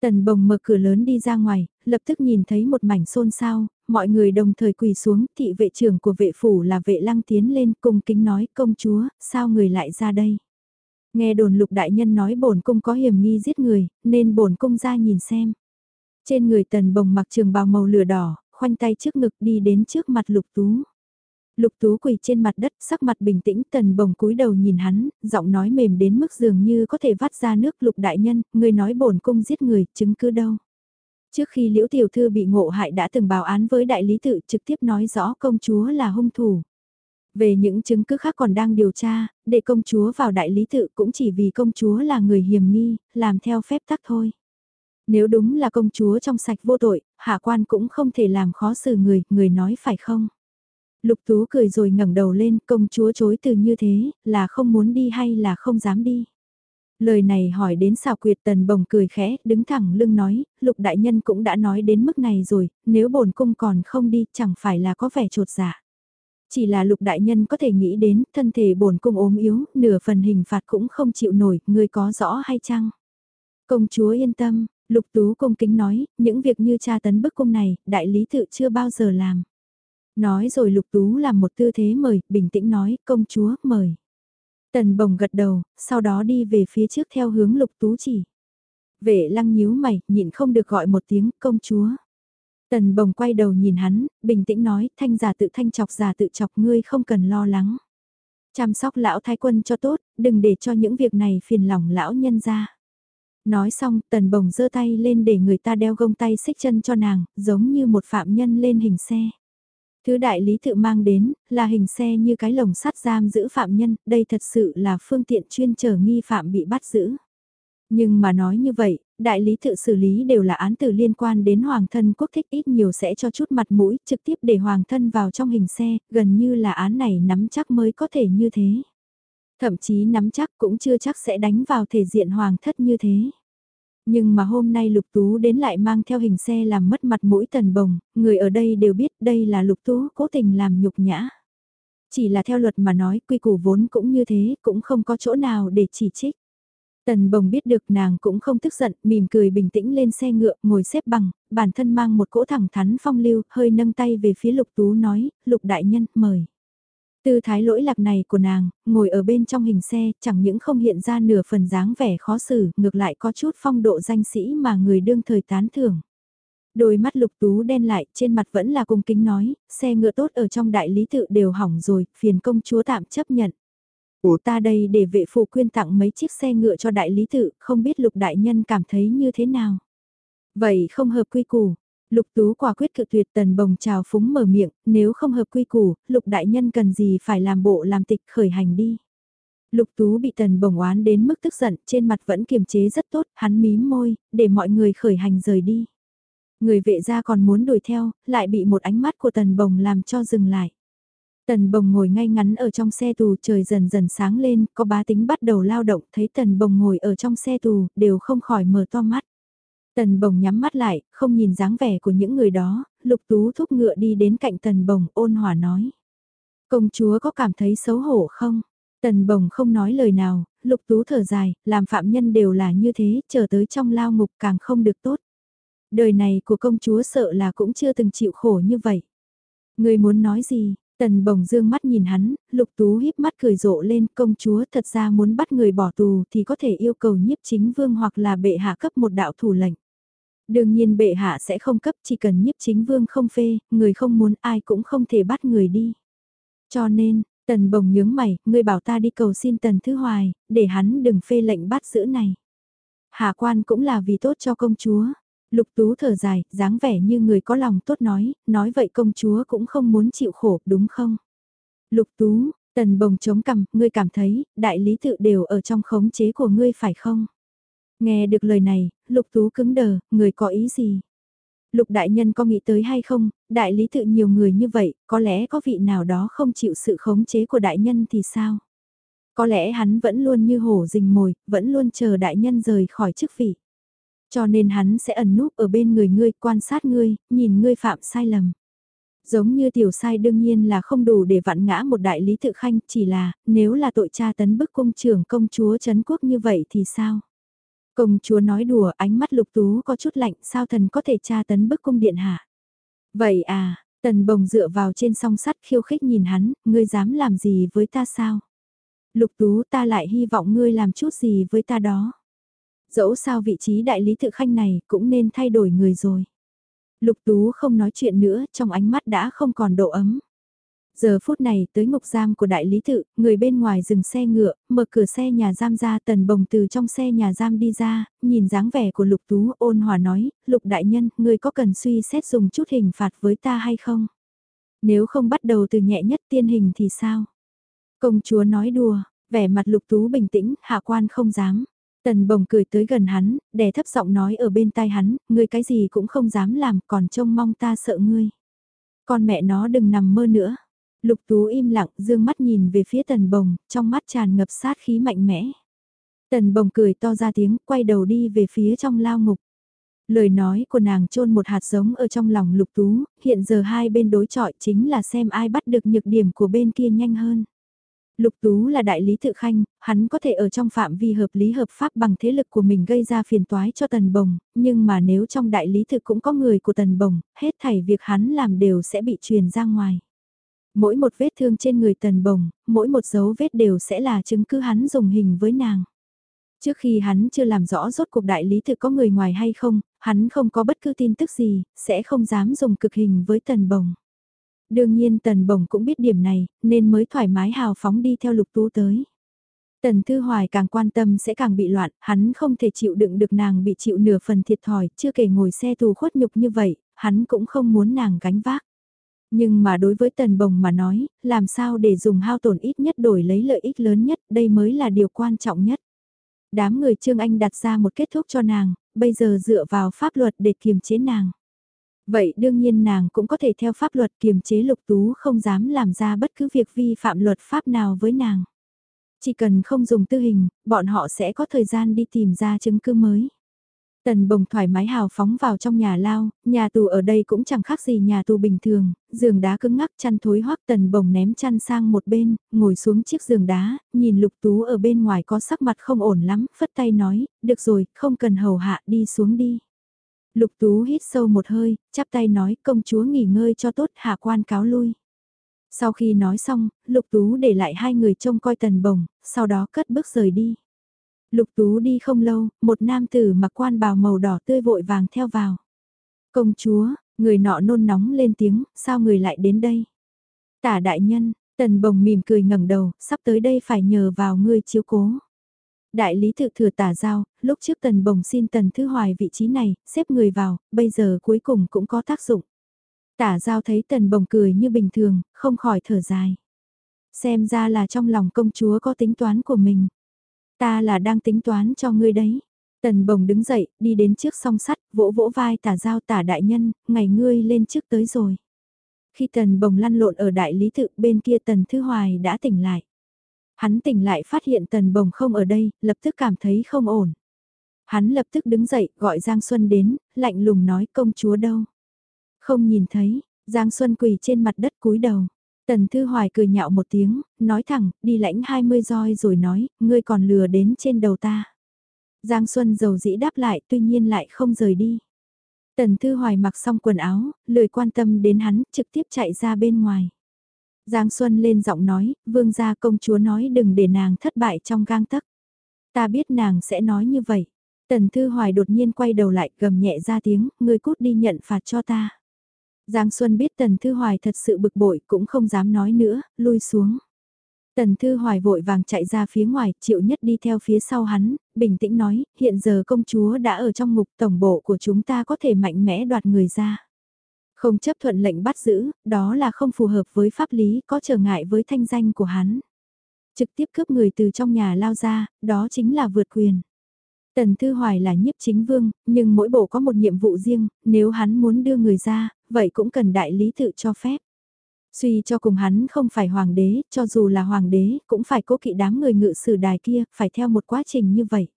Tần bồng mở cửa lớn đi ra ngoài, lập tức nhìn thấy một mảnh xôn xao, mọi người đồng thời quỳ xuống, thị vệ trưởng của vệ phủ là vệ lăng tiến lên cung kính nói công chúa, sao người lại ra đây? Nghe đồn lục đại nhân nói bổn cung có hiểm nghi giết người, nên bổn cung ra nhìn xem. Trên người tần bồng mặc trường bào màu lửa đỏ, khoanh tay trước ngực đi đến trước mặt lục tú. Lục tú quỳ trên mặt đất, sắc mặt bình tĩnh, tần bồng cúi đầu nhìn hắn, giọng nói mềm đến mức dường như có thể vắt ra nước lục đại nhân, người nói bổn cung giết người, chứng cứ đâu. Trước khi liễu tiểu thư bị ngộ hại đã từng báo án với đại lý tự trực tiếp nói rõ công chúa là hung thủ. Về những chứng cứ khác còn đang điều tra, để công chúa vào đại lý tự cũng chỉ vì công chúa là người hiểm nghi, làm theo phép tắc thôi. Nếu đúng là công chúa trong sạch vô tội, hạ quan cũng không thể làm khó xử người, người nói phải không? Lục Tú cười rồi ngẩng đầu lên, công chúa chối từ như thế, là không muốn đi hay là không dám đi. Lời này hỏi đến xào quyệt tần bồng cười khẽ, đứng thẳng lưng nói, lục đại nhân cũng đã nói đến mức này rồi, nếu bổn cung còn không đi chẳng phải là có vẻ trột dạ. Chỉ là lục đại nhân có thể nghĩ đến, thân thể bổn cung ốm yếu, nửa phần hình phạt cũng không chịu nổi, người có rõ hay chăng? Công chúa yên tâm, lục tú cung kính nói, những việc như tra tấn bức cung này, đại lý tự chưa bao giờ làm. Nói rồi lục tú làm một tư thế mời, bình tĩnh nói, công chúa, mời. Tần bồng gật đầu, sau đó đi về phía trước theo hướng lục tú chỉ. Vệ lăng nhíu mày, nhịn không được gọi một tiếng, công chúa. Tần bồng quay đầu nhìn hắn, bình tĩnh nói, thanh giả tự thanh chọc giả tự chọc ngươi không cần lo lắng. Chăm sóc lão thái quân cho tốt, đừng để cho những việc này phiền lòng lão nhân ra. Nói xong, tần bồng giơ tay lên để người ta đeo gông tay xích chân cho nàng, giống như một phạm nhân lên hình xe. Thứ đại lý tự mang đến, là hình xe như cái lồng sắt giam giữ phạm nhân, đây thật sự là phương tiện chuyên chở nghi phạm bị bắt giữ. Nhưng mà nói như vậy, đại lý tự xử lý đều là án tử liên quan đến hoàng thân quốc thích ít nhiều sẽ cho chút mặt mũi, trực tiếp để hoàng thân vào trong hình xe, gần như là án này nắm chắc mới có thể như thế. Thậm chí nắm chắc cũng chưa chắc sẽ đánh vào thể diện hoàng thất như thế. Nhưng mà hôm nay Lục Tú đến lại mang theo hình xe làm mất mặt mũi tần bồng, người ở đây đều biết đây là Lục Tú cố tình làm nhục nhã. Chỉ là theo luật mà nói quy củ vốn cũng như thế, cũng không có chỗ nào để chỉ trích. Tần bồng biết được nàng cũng không tức giận, mỉm cười bình tĩnh lên xe ngựa, ngồi xếp bằng, bản thân mang một cỗ thẳng thắn phong lưu, hơi nâng tay về phía lục tú nói, lục đại nhân, mời. Tư thái lỗi lạc này của nàng, ngồi ở bên trong hình xe, chẳng những không hiện ra nửa phần dáng vẻ khó xử, ngược lại có chút phong độ danh sĩ mà người đương thời tán thưởng. Đôi mắt lục tú đen lại, trên mặt vẫn là cung kính nói, xe ngựa tốt ở trong đại lý tự đều hỏng rồi, phiền công chúa tạm chấp nhận. Ủa ta đây để vệ phụ quyên tặng mấy chiếc xe ngựa cho đại lý tự, không biết lục đại nhân cảm thấy như thế nào. Vậy không hợp quy củ, Lục tú quả quyết cự tuyệt tần bồng chào phúng mở miệng, nếu không hợp quy củ, lục đại nhân cần gì phải làm bộ làm tịch khởi hành đi. Lục tú bị tần bồng oán đến mức tức giận, trên mặt vẫn kiềm chế rất tốt, hắn mím môi, để mọi người khởi hành rời đi. Người vệ gia còn muốn đuổi theo, lại bị một ánh mắt của tần bồng làm cho dừng lại. Tần bồng ngồi ngay ngắn ở trong xe tù trời dần dần sáng lên, có bá tính bắt đầu lao động thấy tần bồng ngồi ở trong xe tù, đều không khỏi mở to mắt. Tần bồng nhắm mắt lại, không nhìn dáng vẻ của những người đó, lục tú thúc ngựa đi đến cạnh tần bồng ôn hòa nói. Công chúa có cảm thấy xấu hổ không? Tần bồng không nói lời nào, lục tú thở dài, làm phạm nhân đều là như thế, chờ tới trong lao ngục càng không được tốt. Đời này của công chúa sợ là cũng chưa từng chịu khổ như vậy. Người muốn nói gì? Tần bồng dương mắt nhìn hắn, lục tú híp mắt cười rộ lên công chúa thật ra muốn bắt người bỏ tù thì có thể yêu cầu nhiếp chính vương hoặc là bệ hạ cấp một đạo thủ lệnh. Đương nhiên bệ hạ sẽ không cấp chỉ cần nhiếp chính vương không phê, người không muốn ai cũng không thể bắt người đi. Cho nên, tần bồng nhướng mày, ngươi bảo ta đi cầu xin tần thứ hoài, để hắn đừng phê lệnh bắt giữ này. Hạ quan cũng là vì tốt cho công chúa. Lục tú thở dài, dáng vẻ như người có lòng tốt nói, nói vậy công chúa cũng không muốn chịu khổ, đúng không? Lục tú, tần bồng chống cằm, ngươi cảm thấy, đại lý tự đều ở trong khống chế của ngươi phải không? Nghe được lời này, lục tú cứng đờ, người có ý gì? Lục đại nhân có nghĩ tới hay không, đại lý tự nhiều người như vậy, có lẽ có vị nào đó không chịu sự khống chế của đại nhân thì sao? Có lẽ hắn vẫn luôn như hổ rình mồi, vẫn luôn chờ đại nhân rời khỏi chức vị. Cho nên hắn sẽ ẩn núp ở bên người ngươi, quan sát ngươi, nhìn ngươi phạm sai lầm. Giống như tiểu sai đương nhiên là không đủ để vặn ngã một đại lý tự khanh, chỉ là, nếu là tội cha tấn bức cung trưởng công chúa Trấn Quốc như vậy thì sao? Công chúa nói đùa, ánh mắt lục tú có chút lạnh, sao thần có thể tra tấn bức cung điện hạ? Vậy à, tần bồng dựa vào trên song sắt khiêu khích nhìn hắn, ngươi dám làm gì với ta sao? Lục tú ta lại hy vọng ngươi làm chút gì với ta đó. Dẫu sao vị trí đại lý tự khanh này cũng nên thay đổi người rồi. Lục tú không nói chuyện nữa, trong ánh mắt đã không còn độ ấm. Giờ phút này tới ngục giam của đại lý tự, người bên ngoài dừng xe ngựa, mở cửa xe nhà giam ra tần bồng từ trong xe nhà giam đi ra, nhìn dáng vẻ của lục tú ôn hòa nói, lục đại nhân, người có cần suy xét dùng chút hình phạt với ta hay không? Nếu không bắt đầu từ nhẹ nhất tiên hình thì sao? Công chúa nói đùa, vẻ mặt lục tú bình tĩnh, hạ quan không dám. Tần bồng cười tới gần hắn, đè thấp giọng nói ở bên tai hắn, ngươi cái gì cũng không dám làm, còn trông mong ta sợ ngươi. Con mẹ nó đừng nằm mơ nữa. Lục tú im lặng, dương mắt nhìn về phía tần bồng, trong mắt tràn ngập sát khí mạnh mẽ. Tần bồng cười to ra tiếng, quay đầu đi về phía trong lao ngục. Lời nói của nàng trôn một hạt giống ở trong lòng lục tú, hiện giờ hai bên đối trọi chính là xem ai bắt được nhược điểm của bên kia nhanh hơn. Lục Tú là đại lý tự khanh, hắn có thể ở trong phạm vi hợp lý hợp pháp bằng thế lực của mình gây ra phiền toái cho Tần Bồng, nhưng mà nếu trong đại lý tự cũng có người của Tần Bồng, hết thảy việc hắn làm đều sẽ bị truyền ra ngoài. Mỗi một vết thương trên người Tần Bồng, mỗi một dấu vết đều sẽ là chứng cứ hắn dùng hình với nàng. Trước khi hắn chưa làm rõ rốt cuộc đại lý tự có người ngoài hay không, hắn không có bất cứ tin tức gì, sẽ không dám dùng cực hình với Tần Bồng. Đương nhiên Tần Bồng cũng biết điểm này, nên mới thoải mái hào phóng đi theo Lục Tú tới. Tần Thư Hoài càng quan tâm sẽ càng bị loạn, hắn không thể chịu đựng được nàng bị chịu nửa phần thiệt thòi, chưa kể ngồi xe tù khuất nhục như vậy, hắn cũng không muốn nàng gánh vác. Nhưng mà đối với Tần Bồng mà nói, làm sao để dùng hao tổn ít nhất đổi lấy lợi ích lớn nhất, đây mới là điều quan trọng nhất. Đám người Trương Anh đặt ra một kết thúc cho nàng, bây giờ dựa vào pháp luật để kiềm chế nàng. Vậy đương nhiên nàng cũng có thể theo pháp luật kiềm chế lục tú không dám làm ra bất cứ việc vi phạm luật pháp nào với nàng. Chỉ cần không dùng tư hình, bọn họ sẽ có thời gian đi tìm ra chứng cứ mới. Tần bồng thoải mái hào phóng vào trong nhà lao, nhà tù ở đây cũng chẳng khác gì nhà tù bình thường, giường đá cứng ngắc chăn thối hoắc tần bồng ném chăn sang một bên, ngồi xuống chiếc giường đá, nhìn lục tú ở bên ngoài có sắc mặt không ổn lắm, phất tay nói, được rồi, không cần hầu hạ đi xuống đi. Lục Tú hít sâu một hơi, chắp tay nói công chúa nghỉ ngơi cho tốt hạ quan cáo lui. Sau khi nói xong, Lục Tú để lại hai người trông coi tần bồng, sau đó cất bước rời đi. Lục Tú đi không lâu, một nam tử mặc quan bào màu đỏ tươi vội vàng theo vào. Công chúa, người nọ nôn nóng lên tiếng, sao người lại đến đây? Tả đại nhân, tần bồng mỉm cười ngẩng đầu, sắp tới đây phải nhờ vào ngươi chiếu cố. Đại lý tự thừa tả giao, lúc trước tần bồng xin tần thư hoài vị trí này, xếp người vào, bây giờ cuối cùng cũng có tác dụng. Tả giao thấy tần bồng cười như bình thường, không khỏi thở dài. Xem ra là trong lòng công chúa có tính toán của mình. Ta là đang tính toán cho ngươi đấy. Tần bồng đứng dậy, đi đến trước song sắt, vỗ vỗ vai tả giao tả đại nhân, ngày ngươi lên trước tới rồi. Khi tần bồng lăn lộn ở đại lý tự bên kia tần thư hoài đã tỉnh lại. Hắn tỉnh lại phát hiện tần bồng không ở đây, lập tức cảm thấy không ổn. Hắn lập tức đứng dậy, gọi Giang Xuân đến, lạnh lùng nói công chúa đâu. Không nhìn thấy, Giang Xuân quỳ trên mặt đất cúi đầu. Tần Thư Hoài cười nhạo một tiếng, nói thẳng, đi lãnh 20 roi rồi nói, ngươi còn lừa đến trên đầu ta. Giang Xuân dầu dĩ đáp lại tuy nhiên lại không rời đi. Tần Thư Hoài mặc xong quần áo, lười quan tâm đến hắn, trực tiếp chạy ra bên ngoài. Giang Xuân lên giọng nói, vương gia công chúa nói đừng để nàng thất bại trong gang tấc. Ta biết nàng sẽ nói như vậy. Tần Thư Hoài đột nhiên quay đầu lại gầm nhẹ ra tiếng, ngươi cút đi nhận phạt cho ta. Giang Xuân biết Tần Thư Hoài thật sự bực bội cũng không dám nói nữa, lui xuống. Tần Thư Hoài vội vàng chạy ra phía ngoài, triệu nhất đi theo phía sau hắn, bình tĩnh nói, hiện giờ công chúa đã ở trong ngục tổng bộ của chúng ta có thể mạnh mẽ đoạt người ra. Không chấp thuận lệnh bắt giữ, đó là không phù hợp với pháp lý, có trở ngại với thanh danh của hắn. Trực tiếp cướp người từ trong nhà lao ra, đó chính là vượt quyền. Tần Thư Hoài là nhiếp chính vương, nhưng mỗi bộ có một nhiệm vụ riêng, nếu hắn muốn đưa người ra, vậy cũng cần đại lý tự cho phép. Suy cho cùng hắn không phải hoàng đế, cho dù là hoàng đế, cũng phải cố kỵ đám người ngự sử đài kia, phải theo một quá trình như vậy.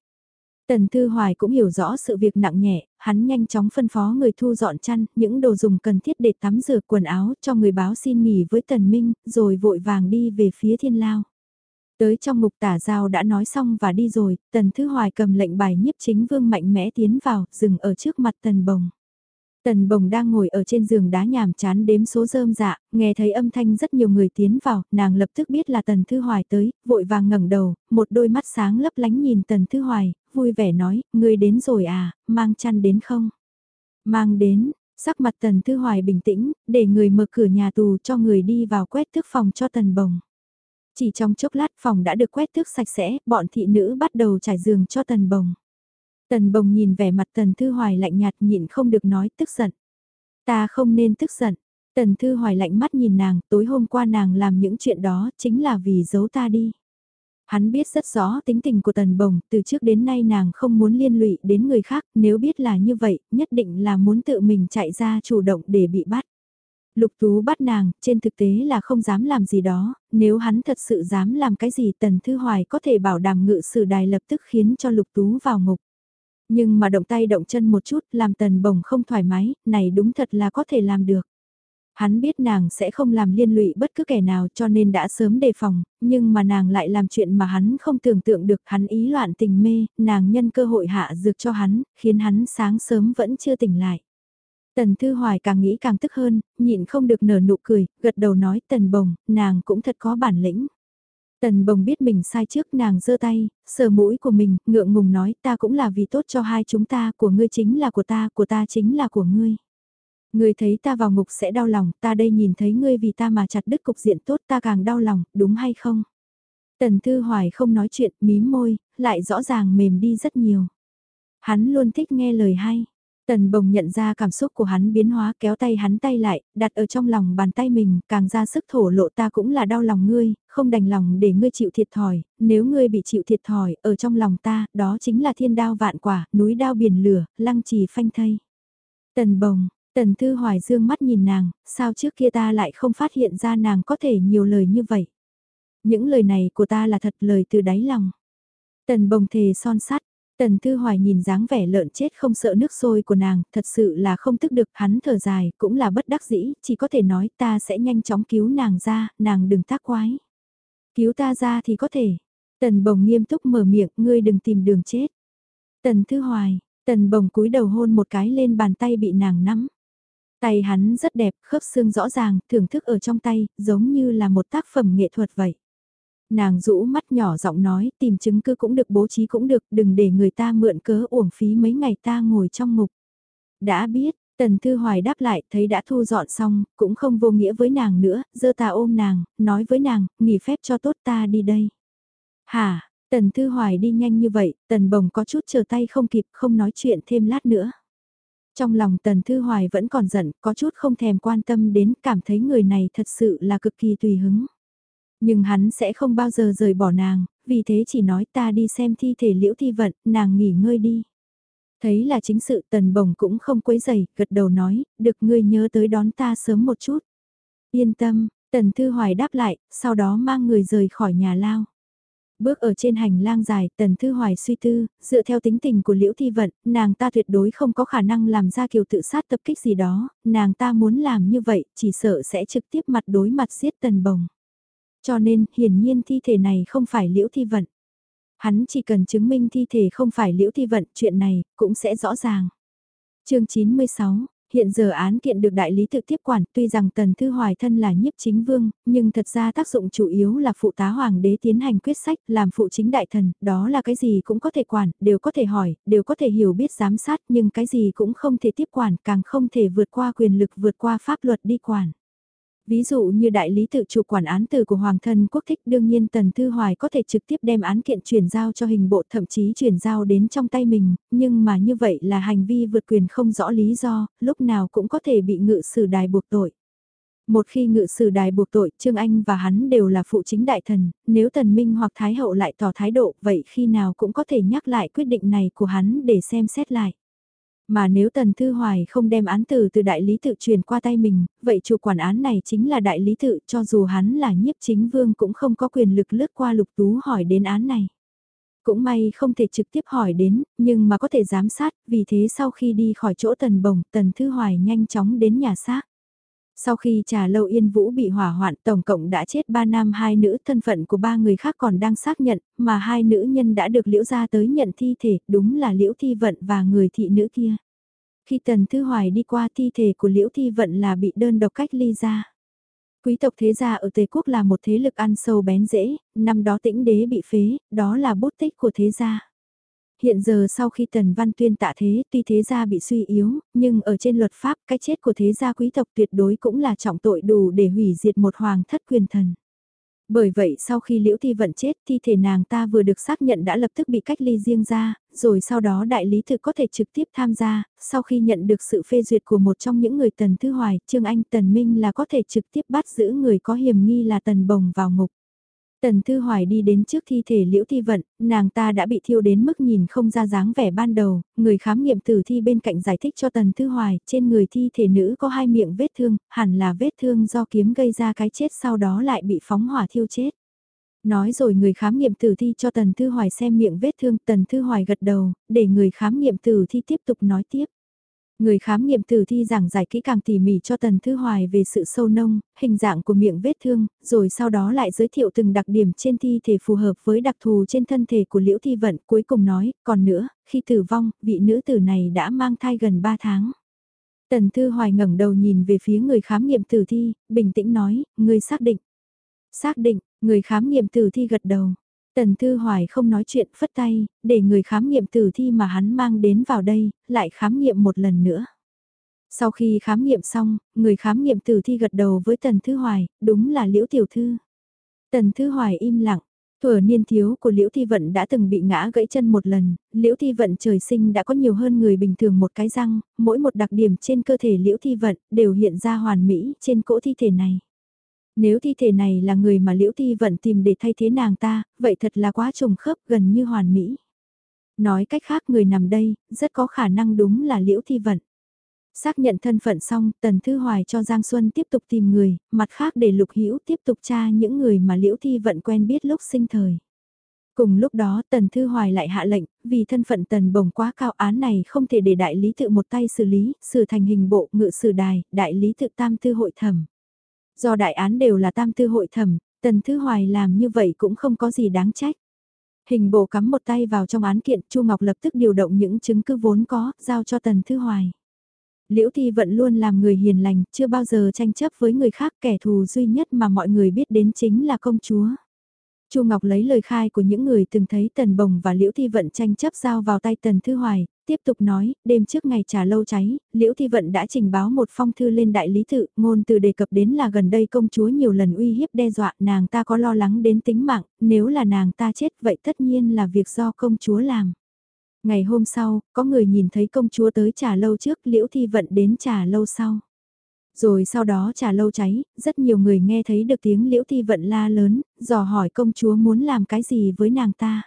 Tần Thư Hoài cũng hiểu rõ sự việc nặng nhẹ, hắn nhanh chóng phân phó người thu dọn chăn, những đồ dùng cần thiết để tắm rửa quần áo cho người báo xin nghỉ với Tần Minh, rồi vội vàng đi về phía thiên lao. Tới trong ngục tả giao đã nói xong và đi rồi, Tần Thư Hoài cầm lệnh bài nhiếp chính vương mạnh mẽ tiến vào, dừng ở trước mặt Tần Bồng. Tần Bồng đang ngồi ở trên giường đá nhàm chán đếm số rơm dạ, nghe thấy âm thanh rất nhiều người tiến vào, nàng lập tức biết là Tần Thư Hoài tới, vội vàng ngẩng đầu, một đôi mắt sáng lấp lánh nhìn Tần Thư Hoài, vui vẻ nói, người đến rồi à, mang chăn đến không? Mang đến, sắc mặt Tần Thư Hoài bình tĩnh, để người mở cửa nhà tù cho người đi vào quét thức phòng cho Tần Bồng. Chỉ trong chốc lát phòng đã được quét thức sạch sẽ, bọn thị nữ bắt đầu trải giường cho Tần Bồng. Tần Bồng nhìn vẻ mặt Tần Thư Hoài lạnh nhạt nhịn không được nói tức giận. Ta không nên tức giận. Tần Thư Hoài lạnh mắt nhìn nàng, tối hôm qua nàng làm những chuyện đó chính là vì giấu ta đi. Hắn biết rất rõ tính tình của Tần Bồng, từ trước đến nay nàng không muốn liên lụy đến người khác, nếu biết là như vậy, nhất định là muốn tự mình chạy ra chủ động để bị bắt. Lục Tú bắt nàng, trên thực tế là không dám làm gì đó, nếu hắn thật sự dám làm cái gì Tần Thư Hoài có thể bảo đảm ngự sử đài lập tức khiến cho Lục Tú vào ngục. Nhưng mà động tay động chân một chút làm Tần Bồng không thoải mái, này đúng thật là có thể làm được. Hắn biết nàng sẽ không làm liên lụy bất cứ kẻ nào cho nên đã sớm đề phòng, nhưng mà nàng lại làm chuyện mà hắn không tưởng tượng được hắn ý loạn tình mê, nàng nhân cơ hội hạ dược cho hắn, khiến hắn sáng sớm vẫn chưa tỉnh lại. Tần Thư Hoài càng nghĩ càng tức hơn, nhịn không được nở nụ cười, gật đầu nói Tần Bồng, nàng cũng thật có bản lĩnh. Tần Bồng biết mình sai trước nàng giơ tay, sờ mũi của mình, ngượng ngùng nói ta cũng là vì tốt cho hai chúng ta, của ngươi chính là của ta, của ta chính là của ngươi. Ngươi thấy ta vào ngục sẽ đau lòng, ta đây nhìn thấy ngươi vì ta mà chặt đứt cục diện tốt ta càng đau lòng, đúng hay không? Tần Thư Hoài không nói chuyện, mím môi, lại rõ ràng mềm đi rất nhiều. Hắn luôn thích nghe lời hay. Tần bồng nhận ra cảm xúc của hắn biến hóa kéo tay hắn tay lại, đặt ở trong lòng bàn tay mình, càng ra sức thổ lộ ta cũng là đau lòng ngươi, không đành lòng để ngươi chịu thiệt thòi, nếu ngươi bị chịu thiệt thòi, ở trong lòng ta, đó chính là thiên đao vạn quả, núi đao biển lửa, lăng trì phanh thây. Tần bồng, tần thư hoài dương mắt nhìn nàng, sao trước kia ta lại không phát hiện ra nàng có thể nhiều lời như vậy. Những lời này của ta là thật lời từ đáy lòng. Tần bồng thề son sắt, Tần Thư Hoài nhìn dáng vẻ lợn chết không sợ nước sôi của nàng, thật sự là không tức được, hắn thở dài, cũng là bất đắc dĩ, chỉ có thể nói ta sẽ nhanh chóng cứu nàng ra, nàng đừng tác quái. Cứu ta ra thì có thể. Tần Bồng nghiêm túc mở miệng, ngươi đừng tìm đường chết. Tần Thư Hoài, Tần Bồng cúi đầu hôn một cái lên bàn tay bị nàng nắm. Tay hắn rất đẹp, khớp xương rõ ràng, thưởng thức ở trong tay, giống như là một tác phẩm nghệ thuật vậy. Nàng rũ mắt nhỏ giọng nói, tìm chứng cứ cũng được bố trí cũng được, đừng để người ta mượn cớ uổng phí mấy ngày ta ngồi trong ngục Đã biết, Tần Thư Hoài đáp lại, thấy đã thu dọn xong, cũng không vô nghĩa với nàng nữa, dơ ta ôm nàng, nói với nàng, nghỉ phép cho tốt ta đi đây. Hả, Tần Thư Hoài đi nhanh như vậy, Tần Bồng có chút chờ tay không kịp, không nói chuyện thêm lát nữa. Trong lòng Tần Thư Hoài vẫn còn giận, có chút không thèm quan tâm đến, cảm thấy người này thật sự là cực kỳ tùy hứng. Nhưng hắn sẽ không bao giờ rời bỏ nàng, vì thế chỉ nói ta đi xem thi thể liễu thi vận, nàng nghỉ ngơi đi. Thấy là chính sự tần bồng cũng không quấy dày, gật đầu nói, được ngươi nhớ tới đón ta sớm một chút. Yên tâm, tần thư hoài đáp lại, sau đó mang người rời khỏi nhà lao. Bước ở trên hành lang dài, Tần Thư Hoài suy tư, dựa theo tính tình của Liễu Thi Vận, nàng ta tuyệt đối không có khả năng làm ra kiểu tự sát tập kích gì đó, nàng ta muốn làm như vậy, chỉ sợ sẽ trực tiếp mặt đối mặt giết Tần Bồng. Cho nên, hiển nhiên thi thể này không phải liễu thi vận. Hắn chỉ cần chứng minh thi thể không phải liễu thi vận, chuyện này cũng sẽ rõ ràng. chương 96 Hiện giờ án kiện được đại lý tự tiếp quản, tuy rằng Tần Thư Hoài thân là nhiếp chính vương, nhưng thật ra tác dụng chủ yếu là phụ tá hoàng đế tiến hành quyết sách, làm phụ chính đại thần, đó là cái gì cũng có thể quản, đều có thể hỏi, đều có thể hiểu biết giám sát, nhưng cái gì cũng không thể tiếp quản, càng không thể vượt qua quyền lực vượt qua pháp luật đi quản. Ví dụ như đại lý tự chủ quản án từ của Hoàng thân quốc thích đương nhiên Tần Thư Hoài có thể trực tiếp đem án kiện chuyển giao cho hình bộ thậm chí chuyển giao đến trong tay mình, nhưng mà như vậy là hành vi vượt quyền không rõ lý do, lúc nào cũng có thể bị ngự sử đài buộc tội. Một khi ngự sử đài buộc tội, Trương Anh và hắn đều là phụ chính đại thần, nếu Tần Minh hoặc Thái Hậu lại tỏ thái độ, vậy khi nào cũng có thể nhắc lại quyết định này của hắn để xem xét lại. Mà nếu Tần Thư Hoài không đem án tử từ đại lý tự truyền qua tay mình, vậy chủ quản án này chính là đại lý tự cho dù hắn là nhiếp chính vương cũng không có quyền lực lướt qua lục tú hỏi đến án này. Cũng may không thể trực tiếp hỏi đến, nhưng mà có thể giám sát, vì thế sau khi đi khỏi chỗ tần bồng, tần thư hoài nhanh chóng đến nhà xác. Sau khi trà lâu yên vũ bị hỏa hoạn tổng cộng đã chết ba nam hai nữ thân phận của ba người khác còn đang xác nhận, mà hai nữ nhân đã được liễu ra tới nhận thi thể, đúng là liễu thi vận và người thị nữ kia. Khi Tần Thư Hoài đi qua thi thể của liễu thi vận là bị đơn độc cách ly ra. Quý tộc thế gia ở Tây Quốc là một thế lực ăn sâu bén rễ, năm đó tĩnh đế bị phế, đó là bút tích của thế gia. Hiện giờ sau khi Tần Văn Tuyên tạ thế, tuy thế gia bị suy yếu, nhưng ở trên luật pháp, cái chết của thế gia quý tộc tuyệt đối cũng là trọng tội đủ để hủy diệt một hoàng thất quyền thần. Bởi vậy sau khi Liễu Thi Vận chết thi thể nàng ta vừa được xác nhận đã lập tức bị cách ly riêng ra, rồi sau đó đại lý thực có thể trực tiếp tham gia, sau khi nhận được sự phê duyệt của một trong những người Tần Thư Hoài, Trương Anh Tần Minh là có thể trực tiếp bắt giữ người có hiểm nghi là Tần Bồng vào ngục. Tần Thư Hoài đi đến trước thi thể Liễu Thi Vận, nàng ta đã bị thiêu đến mức nhìn không ra dáng vẻ ban đầu, người khám nghiệm tử thi bên cạnh giải thích cho Tần Thư Hoài, trên người thi thể nữ có hai miệng vết thương, hẳn là vết thương do kiếm gây ra cái chết sau đó lại bị phóng hỏa thiêu chết. Nói rồi người khám nghiệm tử thi cho Tần Thư Hoài xem miệng vết thương, Tần Thư Hoài gật đầu, để người khám nghiệm tử thi tiếp tục nói tiếp. Người khám nghiệm tử thi giảng giải kỹ càng tỉ mỉ cho Tần Thư Hoài về sự sâu nông, hình dạng của miệng vết thương, rồi sau đó lại giới thiệu từng đặc điểm trên thi thể phù hợp với đặc thù trên thân thể của Liễu Thi Vận. Cuối cùng nói, còn nữa, khi tử vong, vị nữ tử này đã mang thai gần 3 tháng. Tần Thư Hoài ngẩng đầu nhìn về phía người khám nghiệm tử thi, bình tĩnh nói, người xác định. Xác định, người khám nghiệm tử thi gật đầu. Tần Thư Hoài không nói chuyện phất tay, để người khám nghiệm tử thi mà hắn mang đến vào đây, lại khám nghiệm một lần nữa. Sau khi khám nghiệm xong, người khám nghiệm tử thi gật đầu với Tần Thư Hoài, đúng là Liễu Tiểu Thư. Tần Thư Hoài im lặng, Thuở niên thiếu của Liễu Thi Vận đã từng bị ngã gãy chân một lần, Liễu Thi Vận trời sinh đã có nhiều hơn người bình thường một cái răng, mỗi một đặc điểm trên cơ thể Liễu Thi Vận đều hiện ra hoàn mỹ trên cỗ thi thể này. Nếu thi thể này là người mà Liễu Thi Vận tìm để thay thế nàng ta, vậy thật là quá trùng khớp gần như hoàn mỹ. Nói cách khác người nằm đây, rất có khả năng đúng là Liễu Thi Vận. Xác nhận thân phận xong, Tần Thư Hoài cho Giang Xuân tiếp tục tìm người, mặt khác để Lục Hữu tiếp tục tra những người mà Liễu Thi Vận quen biết lúc sinh thời. Cùng lúc đó Tần Thư Hoài lại hạ lệnh, vì thân phận Tần Bồng quá cao án này không thể để đại lý tự một tay xử lý, xử thành hình bộ ngự sử đài, đại lý tự tam tư hội thẩm. Do đại án đều là tam tư hội thẩm, Tần Thư Hoài làm như vậy cũng không có gì đáng trách. Hình bộ cắm một tay vào trong án kiện, Chu Ngọc lập tức điều động những chứng cứ vốn có, giao cho Tần Thư Hoài. Liễu Thi vẫn luôn làm người hiền lành, chưa bao giờ tranh chấp với người khác, kẻ thù duy nhất mà mọi người biết đến chính là công chúa. Chu Ngọc lấy lời khai của những người từng thấy Tần Bồng và Liễu Thi Vận tranh chấp giao vào tay Tần Thư Hoài, tiếp tục nói, đêm trước ngày trà lâu cháy, Liễu Thi Vận đã trình báo một phong thư lên đại lý tự, ngôn từ đề cập đến là gần đây công chúa nhiều lần uy hiếp đe dọa nàng ta có lo lắng đến tính mạng, nếu là nàng ta chết vậy tất nhiên là việc do công chúa làm. Ngày hôm sau, có người nhìn thấy công chúa tới trà lâu trước, Liễu Thi Vận đến trà lâu sau. Rồi sau đó trà lâu cháy, rất nhiều người nghe thấy được tiếng Liễu Thi Vận la lớn, dò hỏi công chúa muốn làm cái gì với nàng ta.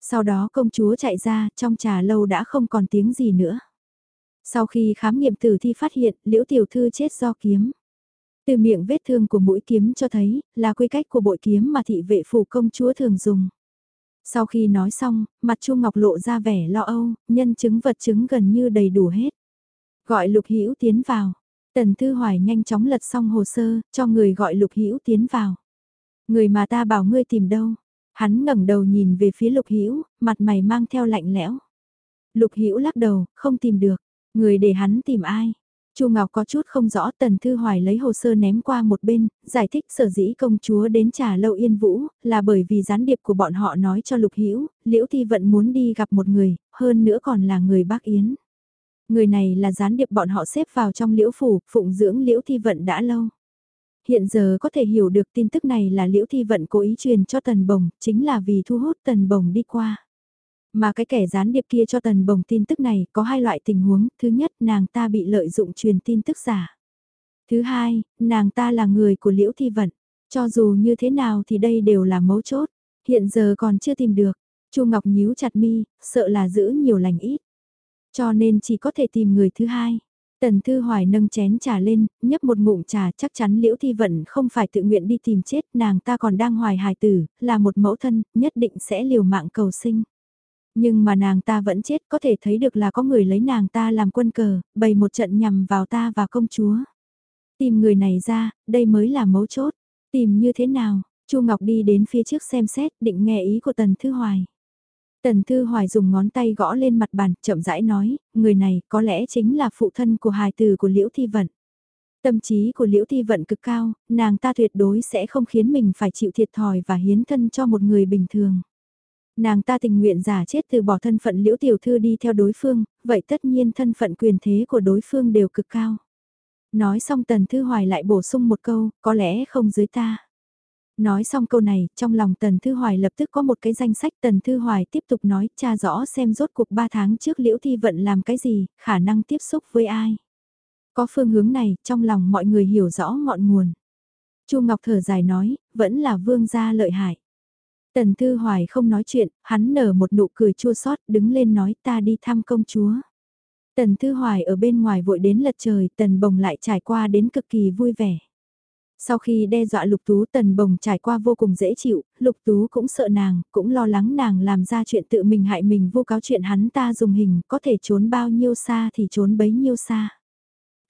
Sau đó công chúa chạy ra, trong trà lâu đã không còn tiếng gì nữa. Sau khi khám nghiệm tử thi phát hiện, liễu tiểu thư chết do kiếm. Từ miệng vết thương của mũi kiếm cho thấy, là quy cách của bội kiếm mà thị vệ phủ công chúa thường dùng. Sau khi nói xong, mặt Chu Ngọc lộ ra vẻ lo âu, nhân chứng vật chứng gần như đầy đủ hết. Gọi Lục Hữu tiến vào. Tần Thư Hoài nhanh chóng lật xong hồ sơ, cho người gọi Lục Hữu tiến vào. Người mà ta bảo ngươi tìm đâu? Hắn ngẩng đầu nhìn về phía Lục Hữu, mặt mày mang theo lạnh lẽo. Lục Hữu lắc đầu, không tìm được, người để hắn tìm ai? Chu Ngọc có chút không rõ, Tần Thư Hoài lấy hồ sơ ném qua một bên, giải thích sở dĩ công chúa đến trà lâu Yên Vũ, là bởi vì gián điệp của bọn họ nói cho Lục Hữu, Liễu Thi Vận muốn đi gặp một người, hơn nữa còn là người bác Yến. Người này là gián điệp bọn họ xếp vào trong Liễu phủ, phụng dưỡng Liễu Thi Vận đã lâu. Hiện giờ có thể hiểu được tin tức này là Liễu Thi Vận cố ý truyền cho Tần Bồng, chính là vì thu hút Tần Bồng đi qua. Mà cái kẻ gián điệp kia cho Tần Bồng tin tức này có hai loại tình huống, thứ nhất nàng ta bị lợi dụng truyền tin tức giả. Thứ hai, nàng ta là người của Liễu Thi Vận, cho dù như thế nào thì đây đều là mấu chốt, hiện giờ còn chưa tìm được. Chu Ngọc nhíu chặt mi, sợ là giữ nhiều lành ít. Cho nên chỉ có thể tìm người thứ hai. Tần Thư Hoài nâng chén trà lên, nhấp một ngụm trà chắc chắn Liễu Thi Vận không phải tự nguyện đi tìm chết, nàng ta còn đang hoài hài tử, là một mẫu thân, nhất định sẽ liều mạng cầu sinh. Nhưng mà nàng ta vẫn chết có thể thấy được là có người lấy nàng ta làm quân cờ, bày một trận nhằm vào ta và công chúa. Tìm người này ra, đây mới là mấu chốt. Tìm như thế nào? Chu Ngọc đi đến phía trước xem xét, định nghe ý của Tần Thư Hoài. Tần Thư Hoài dùng ngón tay gõ lên mặt bàn, chậm rãi nói, người này có lẽ chính là phụ thân của hài tử của Liễu Thi Vận. Tâm trí của Liễu Thi Vận cực cao, nàng ta tuyệt đối sẽ không khiến mình phải chịu thiệt thòi và hiến thân cho một người bình thường. Nàng ta tình nguyện giả chết từ bỏ thân phận Liễu Tiểu Thư đi theo đối phương, vậy tất nhiên thân phận quyền thế của đối phương đều cực cao. Nói xong Tần Thư Hoài lại bổ sung một câu, có lẽ không dưới ta. Nói xong câu này, trong lòng Tần Thư Hoài lập tức có một cái danh sách Tần Thư Hoài tiếp tục nói cha rõ xem rốt cuộc 3 tháng trước Liễu Thi Vận làm cái gì, khả năng tiếp xúc với ai. Có phương hướng này, trong lòng mọi người hiểu rõ ngọn nguồn. Chu Ngọc thở dài nói, vẫn là vương gia lợi hại. Tần Thư Hoài không nói chuyện, hắn nở một nụ cười chua xót đứng lên nói ta đi thăm công chúa. Tần Thư Hoài ở bên ngoài vội đến lật trời, Tần Bồng lại trải qua đến cực kỳ vui vẻ. Sau khi đe dọa Lục Tú Tần Bồng trải qua vô cùng dễ chịu, Lục Tú cũng sợ nàng, cũng lo lắng nàng làm ra chuyện tự mình hại mình vô cáo chuyện hắn ta dùng hình, có thể trốn bao nhiêu xa thì trốn bấy nhiêu xa.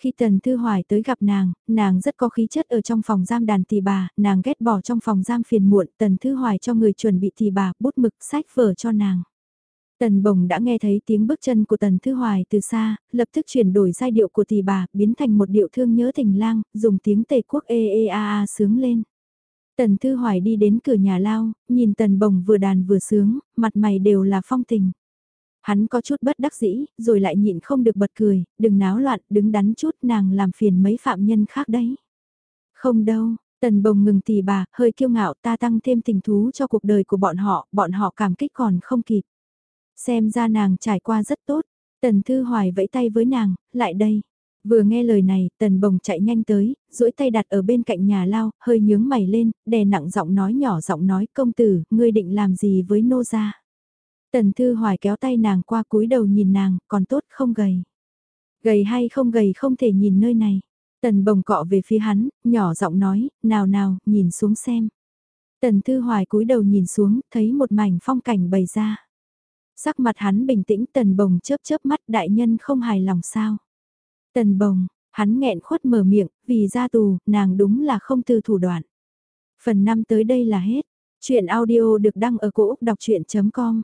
Khi Tần Thư Hoài tới gặp nàng, nàng rất có khí chất ở trong phòng giam đàn tỳ bà, nàng ghét bỏ trong phòng giam phiền muộn, Tần Thư Hoài cho người chuẩn bị tỳ bà, bút mực, sách vở cho nàng. Tần Bồng đã nghe thấy tiếng bước chân của Tần Thư Hoài từ xa, lập tức chuyển đổi giai điệu của tỷ bà, biến thành một điệu thương nhớ tình lang, dùng tiếng tề quốc ê ê a a sướng lên. Tần Thư Hoài đi đến cửa nhà lao, nhìn Tần Bồng vừa đàn vừa sướng, mặt mày đều là phong tình. Hắn có chút bất đắc dĩ, rồi lại nhịn không được bật cười, đừng náo loạn, đứng đắn chút nàng làm phiền mấy phạm nhân khác đấy. Không đâu, Tần Bồng ngừng tỷ bà, hơi kiêu ngạo ta tăng thêm tình thú cho cuộc đời của bọn họ, bọn họ cảm kích còn không kịp. Xem ra nàng trải qua rất tốt. Tần Thư Hoài vẫy tay với nàng, lại đây. Vừa nghe lời này, Tần Bồng chạy nhanh tới, duỗi tay đặt ở bên cạnh nhà lao, hơi nhướng mày lên, đè nặng giọng nói nhỏ giọng nói công tử, ngươi định làm gì với nô gia? Tần Thư Hoài kéo tay nàng qua cúi đầu nhìn nàng, còn tốt không gầy. Gầy hay không gầy không thể nhìn nơi này. Tần Bồng cọ về phía hắn, nhỏ giọng nói, nào nào, nhìn xuống xem. Tần Thư Hoài cúi đầu nhìn xuống, thấy một mảnh phong cảnh bày ra. Sắc mặt hắn bình tĩnh tần bồng chớp chớp mắt đại nhân không hài lòng sao. Tần bồng, hắn nghẹn khuất mở miệng, vì ra tù, nàng đúng là không từ thủ đoạn. Phần 5 tới đây là hết. Chuyện audio được đăng ở cổ Úc đọc chuyện.com